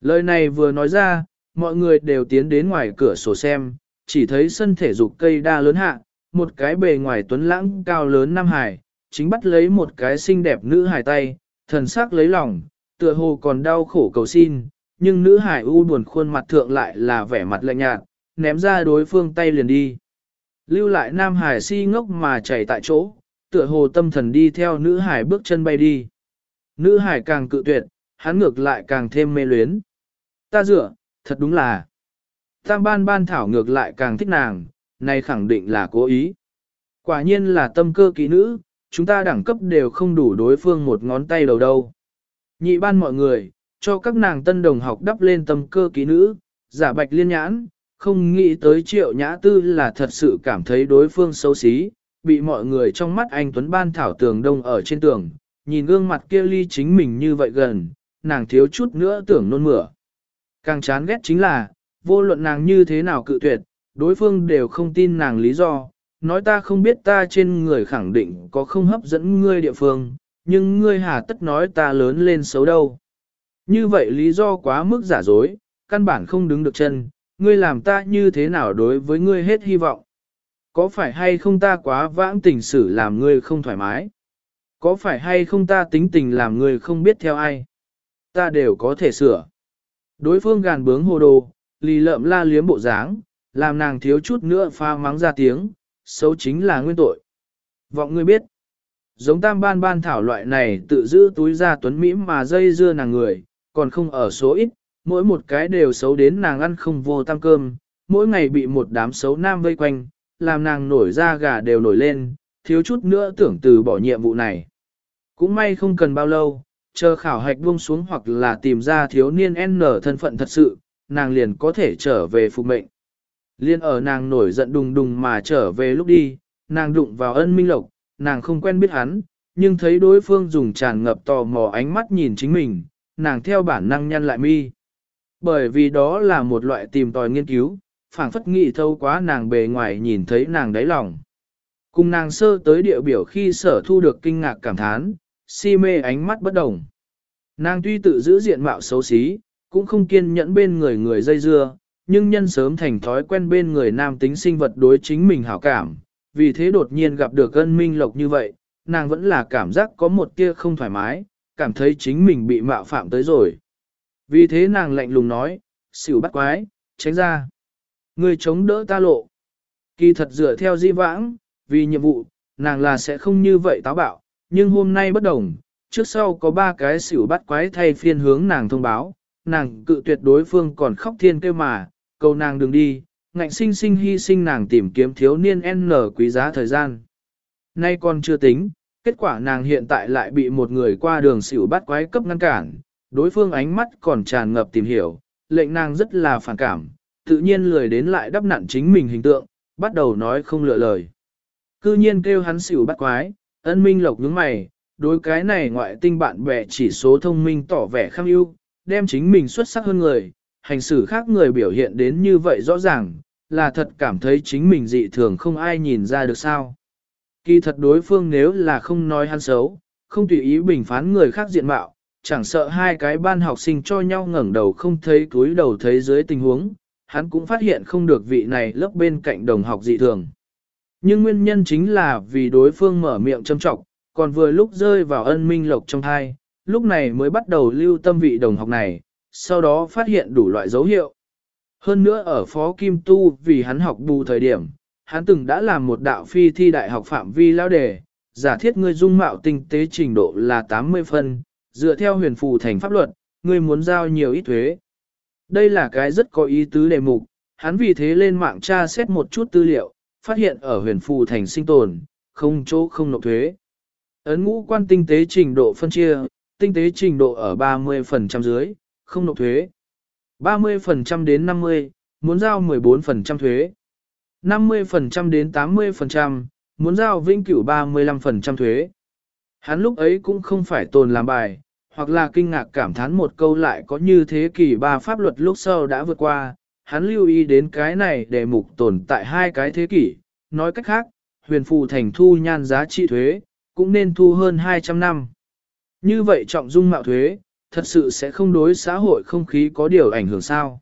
Lời này vừa nói ra, mọi người đều tiến đến ngoài cửa sổ xem, chỉ thấy sân thể dục cây đa lớn hạ, một cái bề ngoài tuấn lãng cao lớn nam hải, chính bắt lấy một cái xinh đẹp nữ hải tay, thần sắc lấy lòng, tựa hồ còn đau khổ cầu xin, nhưng nữ hải u buồn khuôn mặt thượng lại là vẻ mặt lạnh nhạt, ném ra đối phương tay liền đi. Lưu lại nam hải si ngốc mà chảy tại chỗ, tựa hồ tâm thần đi theo nữ hải bước chân bay đi. Nữ hải càng cự tuyệt, hắn ngược lại càng thêm mê luyến. Ta dựa, thật đúng là. Tam ban ban thảo ngược lại càng thích nàng, này khẳng định là cố ý. Quả nhiên là tâm cơ kỹ nữ, chúng ta đẳng cấp đều không đủ đối phương một ngón tay đầu đâu. Nhị ban mọi người, cho các nàng tân đồng học đắp lên tâm cơ kỹ nữ, giả bạch liên nhãn, không nghĩ tới triệu nhã tư là thật sự cảm thấy đối phương xấu xí, bị mọi người trong mắt anh Tuấn Ban thảo tường đông ở trên tường, nhìn gương mặt kia ly chính mình như vậy gần, nàng thiếu chút nữa tưởng nôn mửa. Càng chán ghét chính là, vô luận nàng như thế nào cự tuyệt, đối phương đều không tin nàng lý do, nói ta không biết ta trên người khẳng định có không hấp dẫn ngươi địa phương, nhưng ngươi hà tất nói ta lớn lên xấu đâu. Như vậy lý do quá mức giả dối, căn bản không đứng được chân, ngươi làm ta như thế nào đối với ngươi hết hy vọng. Có phải hay không ta quá vãng tình sử làm ngươi không thoải mái? Có phải hay không ta tính tình làm ngươi không biết theo ai? Ta đều có thể sửa. Đối phương gàn bướng hồ đồ, lì lợm la liếm bộ dáng, làm nàng thiếu chút nữa pha mắng ra tiếng, xấu chính là nguyên tội. Vọng ngươi biết, giống tam ban ban thảo loại này tự giữ túi ra tuấn mỹ mà dây dưa nàng người, còn không ở số ít, mỗi một cái đều xấu đến nàng ăn không vô tam cơm, mỗi ngày bị một đám xấu nam vây quanh, làm nàng nổi da gà đều nổi lên, thiếu chút nữa tưởng từ bỏ nhiệm vụ này. Cũng may không cần bao lâu, chờ khảo hạch buông xuống hoặc là tìm ra thiếu niên N thân phận thật sự, nàng liền có thể trở về phục mệnh. Liên ở nàng nổi giận đùng đùng mà trở về lúc đi, nàng đụng vào ân minh lộc, nàng không quen biết hắn, nhưng thấy đối phương dùng tràn ngập tò mò ánh mắt nhìn chính mình, nàng theo bản năng nhăn lại mi. Bởi vì đó là một loại tìm tòi nghiên cứu, phảng phất nghị thâu quá nàng bề ngoài nhìn thấy nàng đáy lòng. Cùng nàng sơ tới địa biểu khi sở thu được kinh ngạc cảm thán, si mê ánh mắt bất đồng. Nàng tuy tự giữ diện mạo xấu xí, cũng không kiên nhẫn bên người người dây dưa, nhưng nhân sớm thành thói quen bên người nam tính sinh vật đối chính mình hảo cảm, vì thế đột nhiên gặp được ân minh lộc như vậy, nàng vẫn là cảm giác có một tia không thoải mái, cảm thấy chính mình bị mạo phạm tới rồi. Vì thế nàng lạnh lùng nói, xỉu bắt quái, tránh ra. Người chống đỡ ta lộ. Kỳ thật dựa theo di vãng, vì nhiệm vụ, nàng là sẽ không như vậy táo bạo, nhưng hôm nay bất đồng, trước sau có ba cái xỉu bắt quái thay phiên hướng nàng thông báo, nàng cự tuyệt đối phương còn khóc thiên kêu mà, cầu nàng đừng đi, ngạnh sinh sinh hy sinh nàng tìm kiếm thiếu niên N quý giá thời gian. Nay còn chưa tính, kết quả nàng hiện tại lại bị một người qua đường xỉu bắt quái cấp ngăn cản, đối phương ánh mắt còn tràn ngập tìm hiểu, lệnh nàng rất là phản cảm, tự nhiên lười đến lại đắp nặn chính mình hình tượng, bắt đầu nói không lựa lời. Cư nhiên kêu hắn xỉu bắt quái, ân minh lộc nhướng mày, đối cái này ngoại tinh bạn bè chỉ số thông minh tỏ vẻ kham ưu, đem chính mình xuất sắc hơn người, hành xử khác người biểu hiện đến như vậy rõ ràng, là thật cảm thấy chính mình dị thường không ai nhìn ra được sao. Kỳ thật đối phương nếu là không nói hắn xấu, không tùy ý bình phán người khác diện mạo, chẳng sợ hai cái ban học sinh cho nhau ngẩng đầu không thấy túi đầu thấy dưới tình huống, hắn cũng phát hiện không được vị này lớp bên cạnh đồng học dị thường. Nhưng nguyên nhân chính là vì đối phương mở miệng châm trọng, còn vừa lúc rơi vào ân minh lộc trong thai, lúc này mới bắt đầu lưu tâm vị đồng học này, sau đó phát hiện đủ loại dấu hiệu. Hơn nữa ở Phó Kim Tu vì hắn học bù thời điểm, hắn từng đã làm một đạo phi thi đại học phạm vi lao đề, giả thiết ngươi dung mạo tinh tế trình độ là 80 phân, dựa theo huyền phù thành pháp luật, ngươi muốn giao nhiều ít thuế. Đây là cái rất có ý tứ đề mục, hắn vì thế lên mạng tra xét một chút tư liệu, phát hiện ở huyền phù thành sinh tồn, không chỗ không nộp thuế. Ấn ngũ quan tinh tế trình độ phân chia, tinh tế trình độ ở 30% dưới, không nộp thuế. 30% đến 50, muốn giao 14% thuế. 50% đến 80%, muốn giao vĩnh cửu 35% thuế. Hắn lúc ấy cũng không phải tồn làm bài, hoặc là kinh ngạc cảm thán một câu lại có như thế kỷ ba pháp luật lúc sau đã vượt qua, hắn lưu ý đến cái này để mục tồn tại hai cái thế kỷ, nói cách khác, huyền phù thành thu nhan giá trị thuế, cũng nên thu hơn 200 năm. Như vậy trọng dung mạo thuế, thật sự sẽ không đối xã hội không khí có điều ảnh hưởng sao.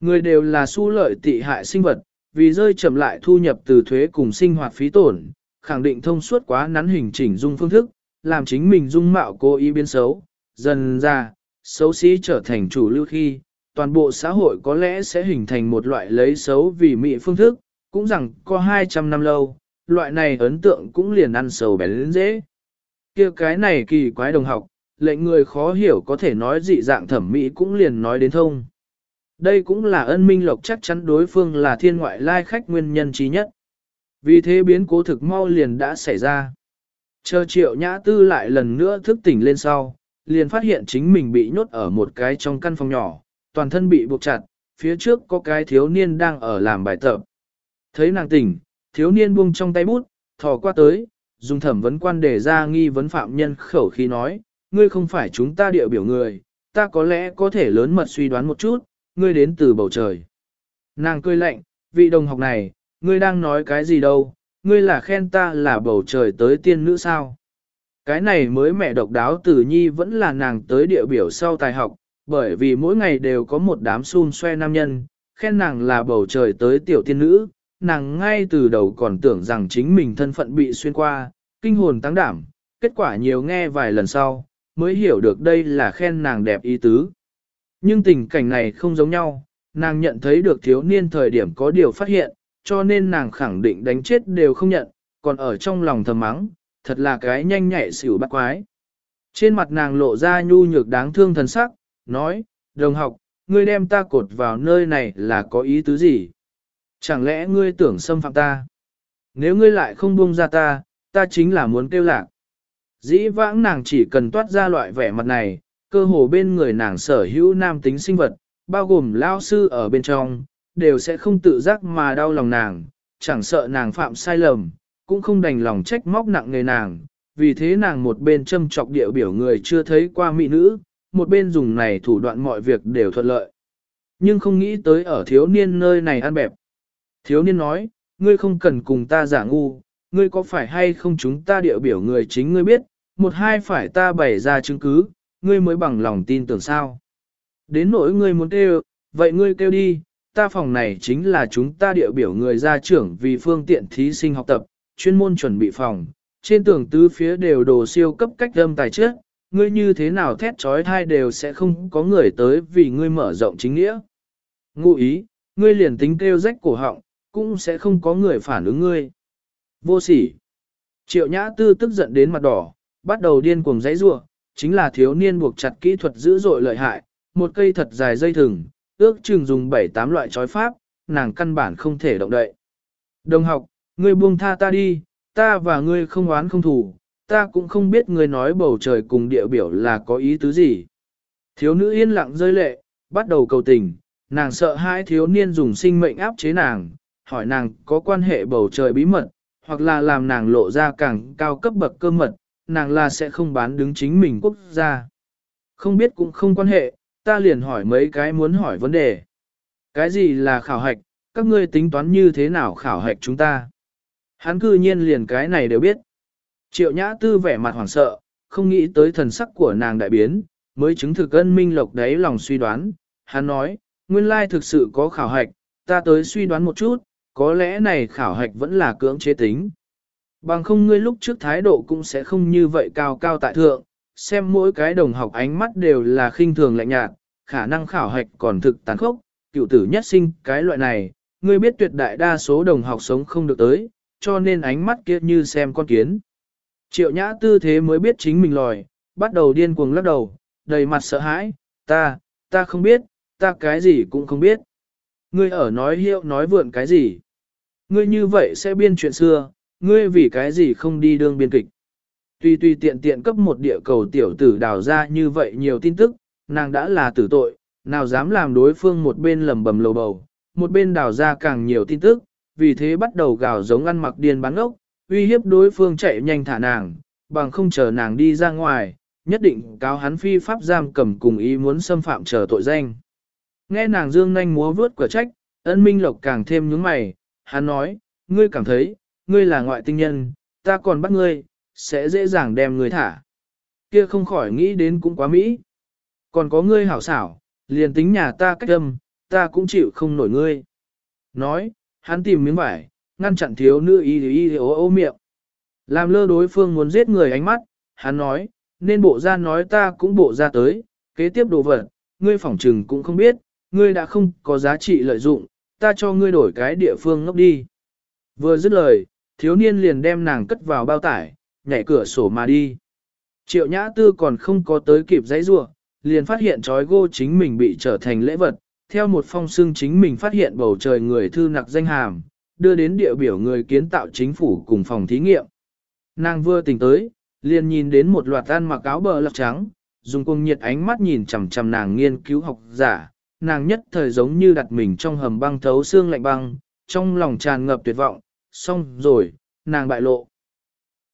Người đều là su lợi tị hại sinh vật, vì rơi chậm lại thu nhập từ thuế cùng sinh hoạt phí tổn, khẳng định thông suốt quá nắn hình chỉnh dung phương thức, làm chính mình dung mạo cố ý biến xấu, dần ra, xấu xí trở thành chủ lưu khi, toàn bộ xã hội có lẽ sẽ hình thành một loại lấy xấu vì mỹ phương thức, cũng rằng có 200 năm lâu, loại này ấn tượng cũng liền ăn sầu bén lên dễ. kia cái này kỳ quái đồng học, lệnh người khó hiểu có thể nói dị dạng thẩm mỹ cũng liền nói đến thông. Đây cũng là ân minh lộc chắc chắn đối phương là thiên ngoại lai khách nguyên nhân trí nhất. Vì thế biến cố thực mau liền đã xảy ra. Chờ triệu nhã tư lại lần nữa thức tỉnh lên sau, liền phát hiện chính mình bị nhốt ở một cái trong căn phòng nhỏ, toàn thân bị buộc chặt, phía trước có cái thiếu niên đang ở làm bài tập. Thấy nàng tỉnh, thiếu niên buông trong tay bút, thò qua tới, dùng thẩm vấn quan để ra nghi vấn phạm nhân khẩu khi nói, ngươi không phải chúng ta địa biểu người, ta có lẽ có thể lớn mật suy đoán một chút, ngươi đến từ bầu trời. Nàng cười lạnh, vị đồng học này, ngươi đang nói cái gì đâu, ngươi là khen ta là bầu trời tới tiên nữ sao. Cái này mới mẹ độc đáo tử nhi vẫn là nàng tới địa biểu sau tài học, bởi vì mỗi ngày đều có một đám xun xoe nam nhân, khen nàng là bầu trời tới tiểu tiên nữ, nàng ngay từ đầu còn tưởng rằng chính mình thân phận bị xuyên qua, kinh hồn tăng đảm, kết quả nhiều nghe vài lần sau, mới hiểu được đây là khen nàng đẹp ý tứ. Nhưng tình cảnh này không giống nhau, nàng nhận thấy được thiếu niên thời điểm có điều phát hiện, cho nên nàng khẳng định đánh chết đều không nhận, còn ở trong lòng thầm mắng, thật là cái nhanh nhạy xỉu bắt quái. Trên mặt nàng lộ ra nhu nhược đáng thương thần sắc, nói, đồng học, ngươi đem ta cột vào nơi này là có ý tứ gì? Chẳng lẽ ngươi tưởng xâm phạm ta? Nếu ngươi lại không buông ra ta, ta chính là muốn kêu lạc. Dĩ vãng nàng chỉ cần toát ra loại vẻ mặt này, cơ hồ bên người nàng sở hữu nam tính sinh vật, bao gồm lao sư ở bên trong, đều sẽ không tự giác mà đau lòng nàng, chẳng sợ nàng phạm sai lầm, cũng không đành lòng trách móc nặng người nàng, vì thế nàng một bên châm chọc địa biểu người chưa thấy qua mỹ nữ, một bên dùng này thủ đoạn mọi việc đều thuận lợi. Nhưng không nghĩ tới ở thiếu niên nơi này ăn bẹp. Thiếu niên nói, ngươi không cần cùng ta giả ngu, ngươi có phải hay không chúng ta địa biểu người chính ngươi biết, một hai phải ta bày ra chứng cứ, ngươi mới bằng lòng tin tưởng sao. Đến nỗi ngươi muốn kêu, vậy ngươi kêu đi, ta phòng này chính là chúng ta địa biểu người gia trưởng vì phương tiện thí sinh học tập, chuyên môn chuẩn bị phòng, trên tường tứ phía đều đồ siêu cấp cách âm tài trước, ngươi như thế nào thét trói thai đều sẽ không có người tới vì ngươi mở rộng chính nghĩa. Ngụ ý, ngươi liền tính kêu rách cổ họng, cũng sẽ không có người phản ứng ngươi. Vô sỉ. Triệu nhã tư tức giận đến mặt đỏ, bắt đầu điên cuồng giấy rua, chính là thiếu niên buộc chặt kỹ thuật dữ dội lợi hại, một cây thật dài dây thừng, ước chừng dùng 7-8 loại trói pháp, nàng căn bản không thể động đậy. Đồng học, ngươi buông tha ta đi, ta và ngươi không oán không thù, ta cũng không biết ngươi nói bầu trời cùng địa biểu là có ý tứ gì. Thiếu nữ yên lặng rơi lệ, bắt đầu cầu tình, nàng sợ hai thiếu niên dùng sinh mệnh áp chế nàng, hỏi nàng có quan hệ bầu trời bí mật, hoặc là làm nàng lộ ra càng cao cấp bậc cơ mật, nàng là sẽ không bán đứng chính mình quốc gia. Không biết cũng không quan hệ, ta liền hỏi mấy cái muốn hỏi vấn đề. Cái gì là khảo hạch, các ngươi tính toán như thế nào khảo hạch chúng ta? Hắn cư nhiên liền cái này đều biết. Triệu nhã tư vẻ mặt hoảng sợ, không nghĩ tới thần sắc của nàng đại biến, mới chứng thực ân minh lộc đấy lòng suy đoán. Hắn nói, nguyên lai thực sự có khảo hạch, ta tới suy đoán một chút, có lẽ này khảo hạch vẫn là cưỡng chế tính. Bằng không ngươi lúc trước thái độ cũng sẽ không như vậy cao cao tại thượng, xem mỗi cái đồng học ánh mắt đều là khinh thường lạnh nhạt, khả năng khảo hạch còn thực tàn khốc, cựu tử nhất sinh cái loại này, ngươi biết tuyệt đại đa số đồng học sống không được tới, cho nên ánh mắt kia như xem con kiến. Triệu nhã tư thế mới biết chính mình lòi, bắt đầu điên cuồng lắc đầu, đầy mặt sợ hãi, ta, ta không biết, ta cái gì cũng không biết. Ngươi ở nói hiệu nói vượn cái gì? Ngươi như vậy sẽ biên chuyện xưa, ngươi vì cái gì không đi đương biên kịch? Tuy tuy tiện tiện cấp một địa cầu tiểu tử đào ra như vậy nhiều tin tức, nàng đã là tử tội, nào dám làm đối phương một bên lầm bầm lầu bầu, một bên đào ra càng nhiều tin tức, vì thế bắt đầu gào giống ăn mặc điên bán ốc, uy hiếp đối phương chạy nhanh thả nàng, bằng không chờ nàng đi ra ngoài, nhất định cáo hắn phi pháp giam cầm cùng ý muốn xâm phạm chờ tội danh. Nghe nàng dương nhanh múa vướt quả trách, ân minh lộc càng thêm nhướng mày, hắn nói, ngươi cảm thấy, ngươi là ngoại tinh nhân, ta còn bắt ngươi, sẽ dễ dàng đem người thả. Kia không khỏi nghĩ đến cũng quá mỹ. Còn có ngươi hảo xảo, liền tính nhà ta cách âm, ta cũng chịu không nổi ngươi. Nói, hắn tìm miếng vải, ngăn chặn thiếu nữ y y ô ô miệng. Làm lơ đối phương muốn giết người ánh mắt, hắn nói, nên bộ ra nói ta cũng bộ ra tới, kế tiếp đồ vật, ngươi phỏng trừng cũng không biết, ngươi đã không có giá trị lợi dụng, ta cho ngươi đổi cái địa phương ngốc đi. Vừa dứt lời, thiếu niên liền đem nàng cất vào bao tải, nhảy cửa sổ mà đi. Triệu nhã tư còn không có tới kịp giấy rua, liền phát hiện trói gô chính mình bị trở thành lễ vật, theo một phong xương chính mình phát hiện bầu trời người thư nặc danh hàm, đưa đến địa biểu người kiến tạo chính phủ cùng phòng thí nghiệm. Nàng vừa tỉnh tới, liền nhìn đến một loạt ăn mặc áo bờ lọc trắng, dùng cùng nhiệt ánh mắt nhìn chằm chằm nàng nghiên cứu học giả, nàng nhất thời giống như đặt mình trong hầm băng thấu xương lạnh băng, trong lòng tràn ngập tuyệt vọng, xong rồi, nàng bại lộ.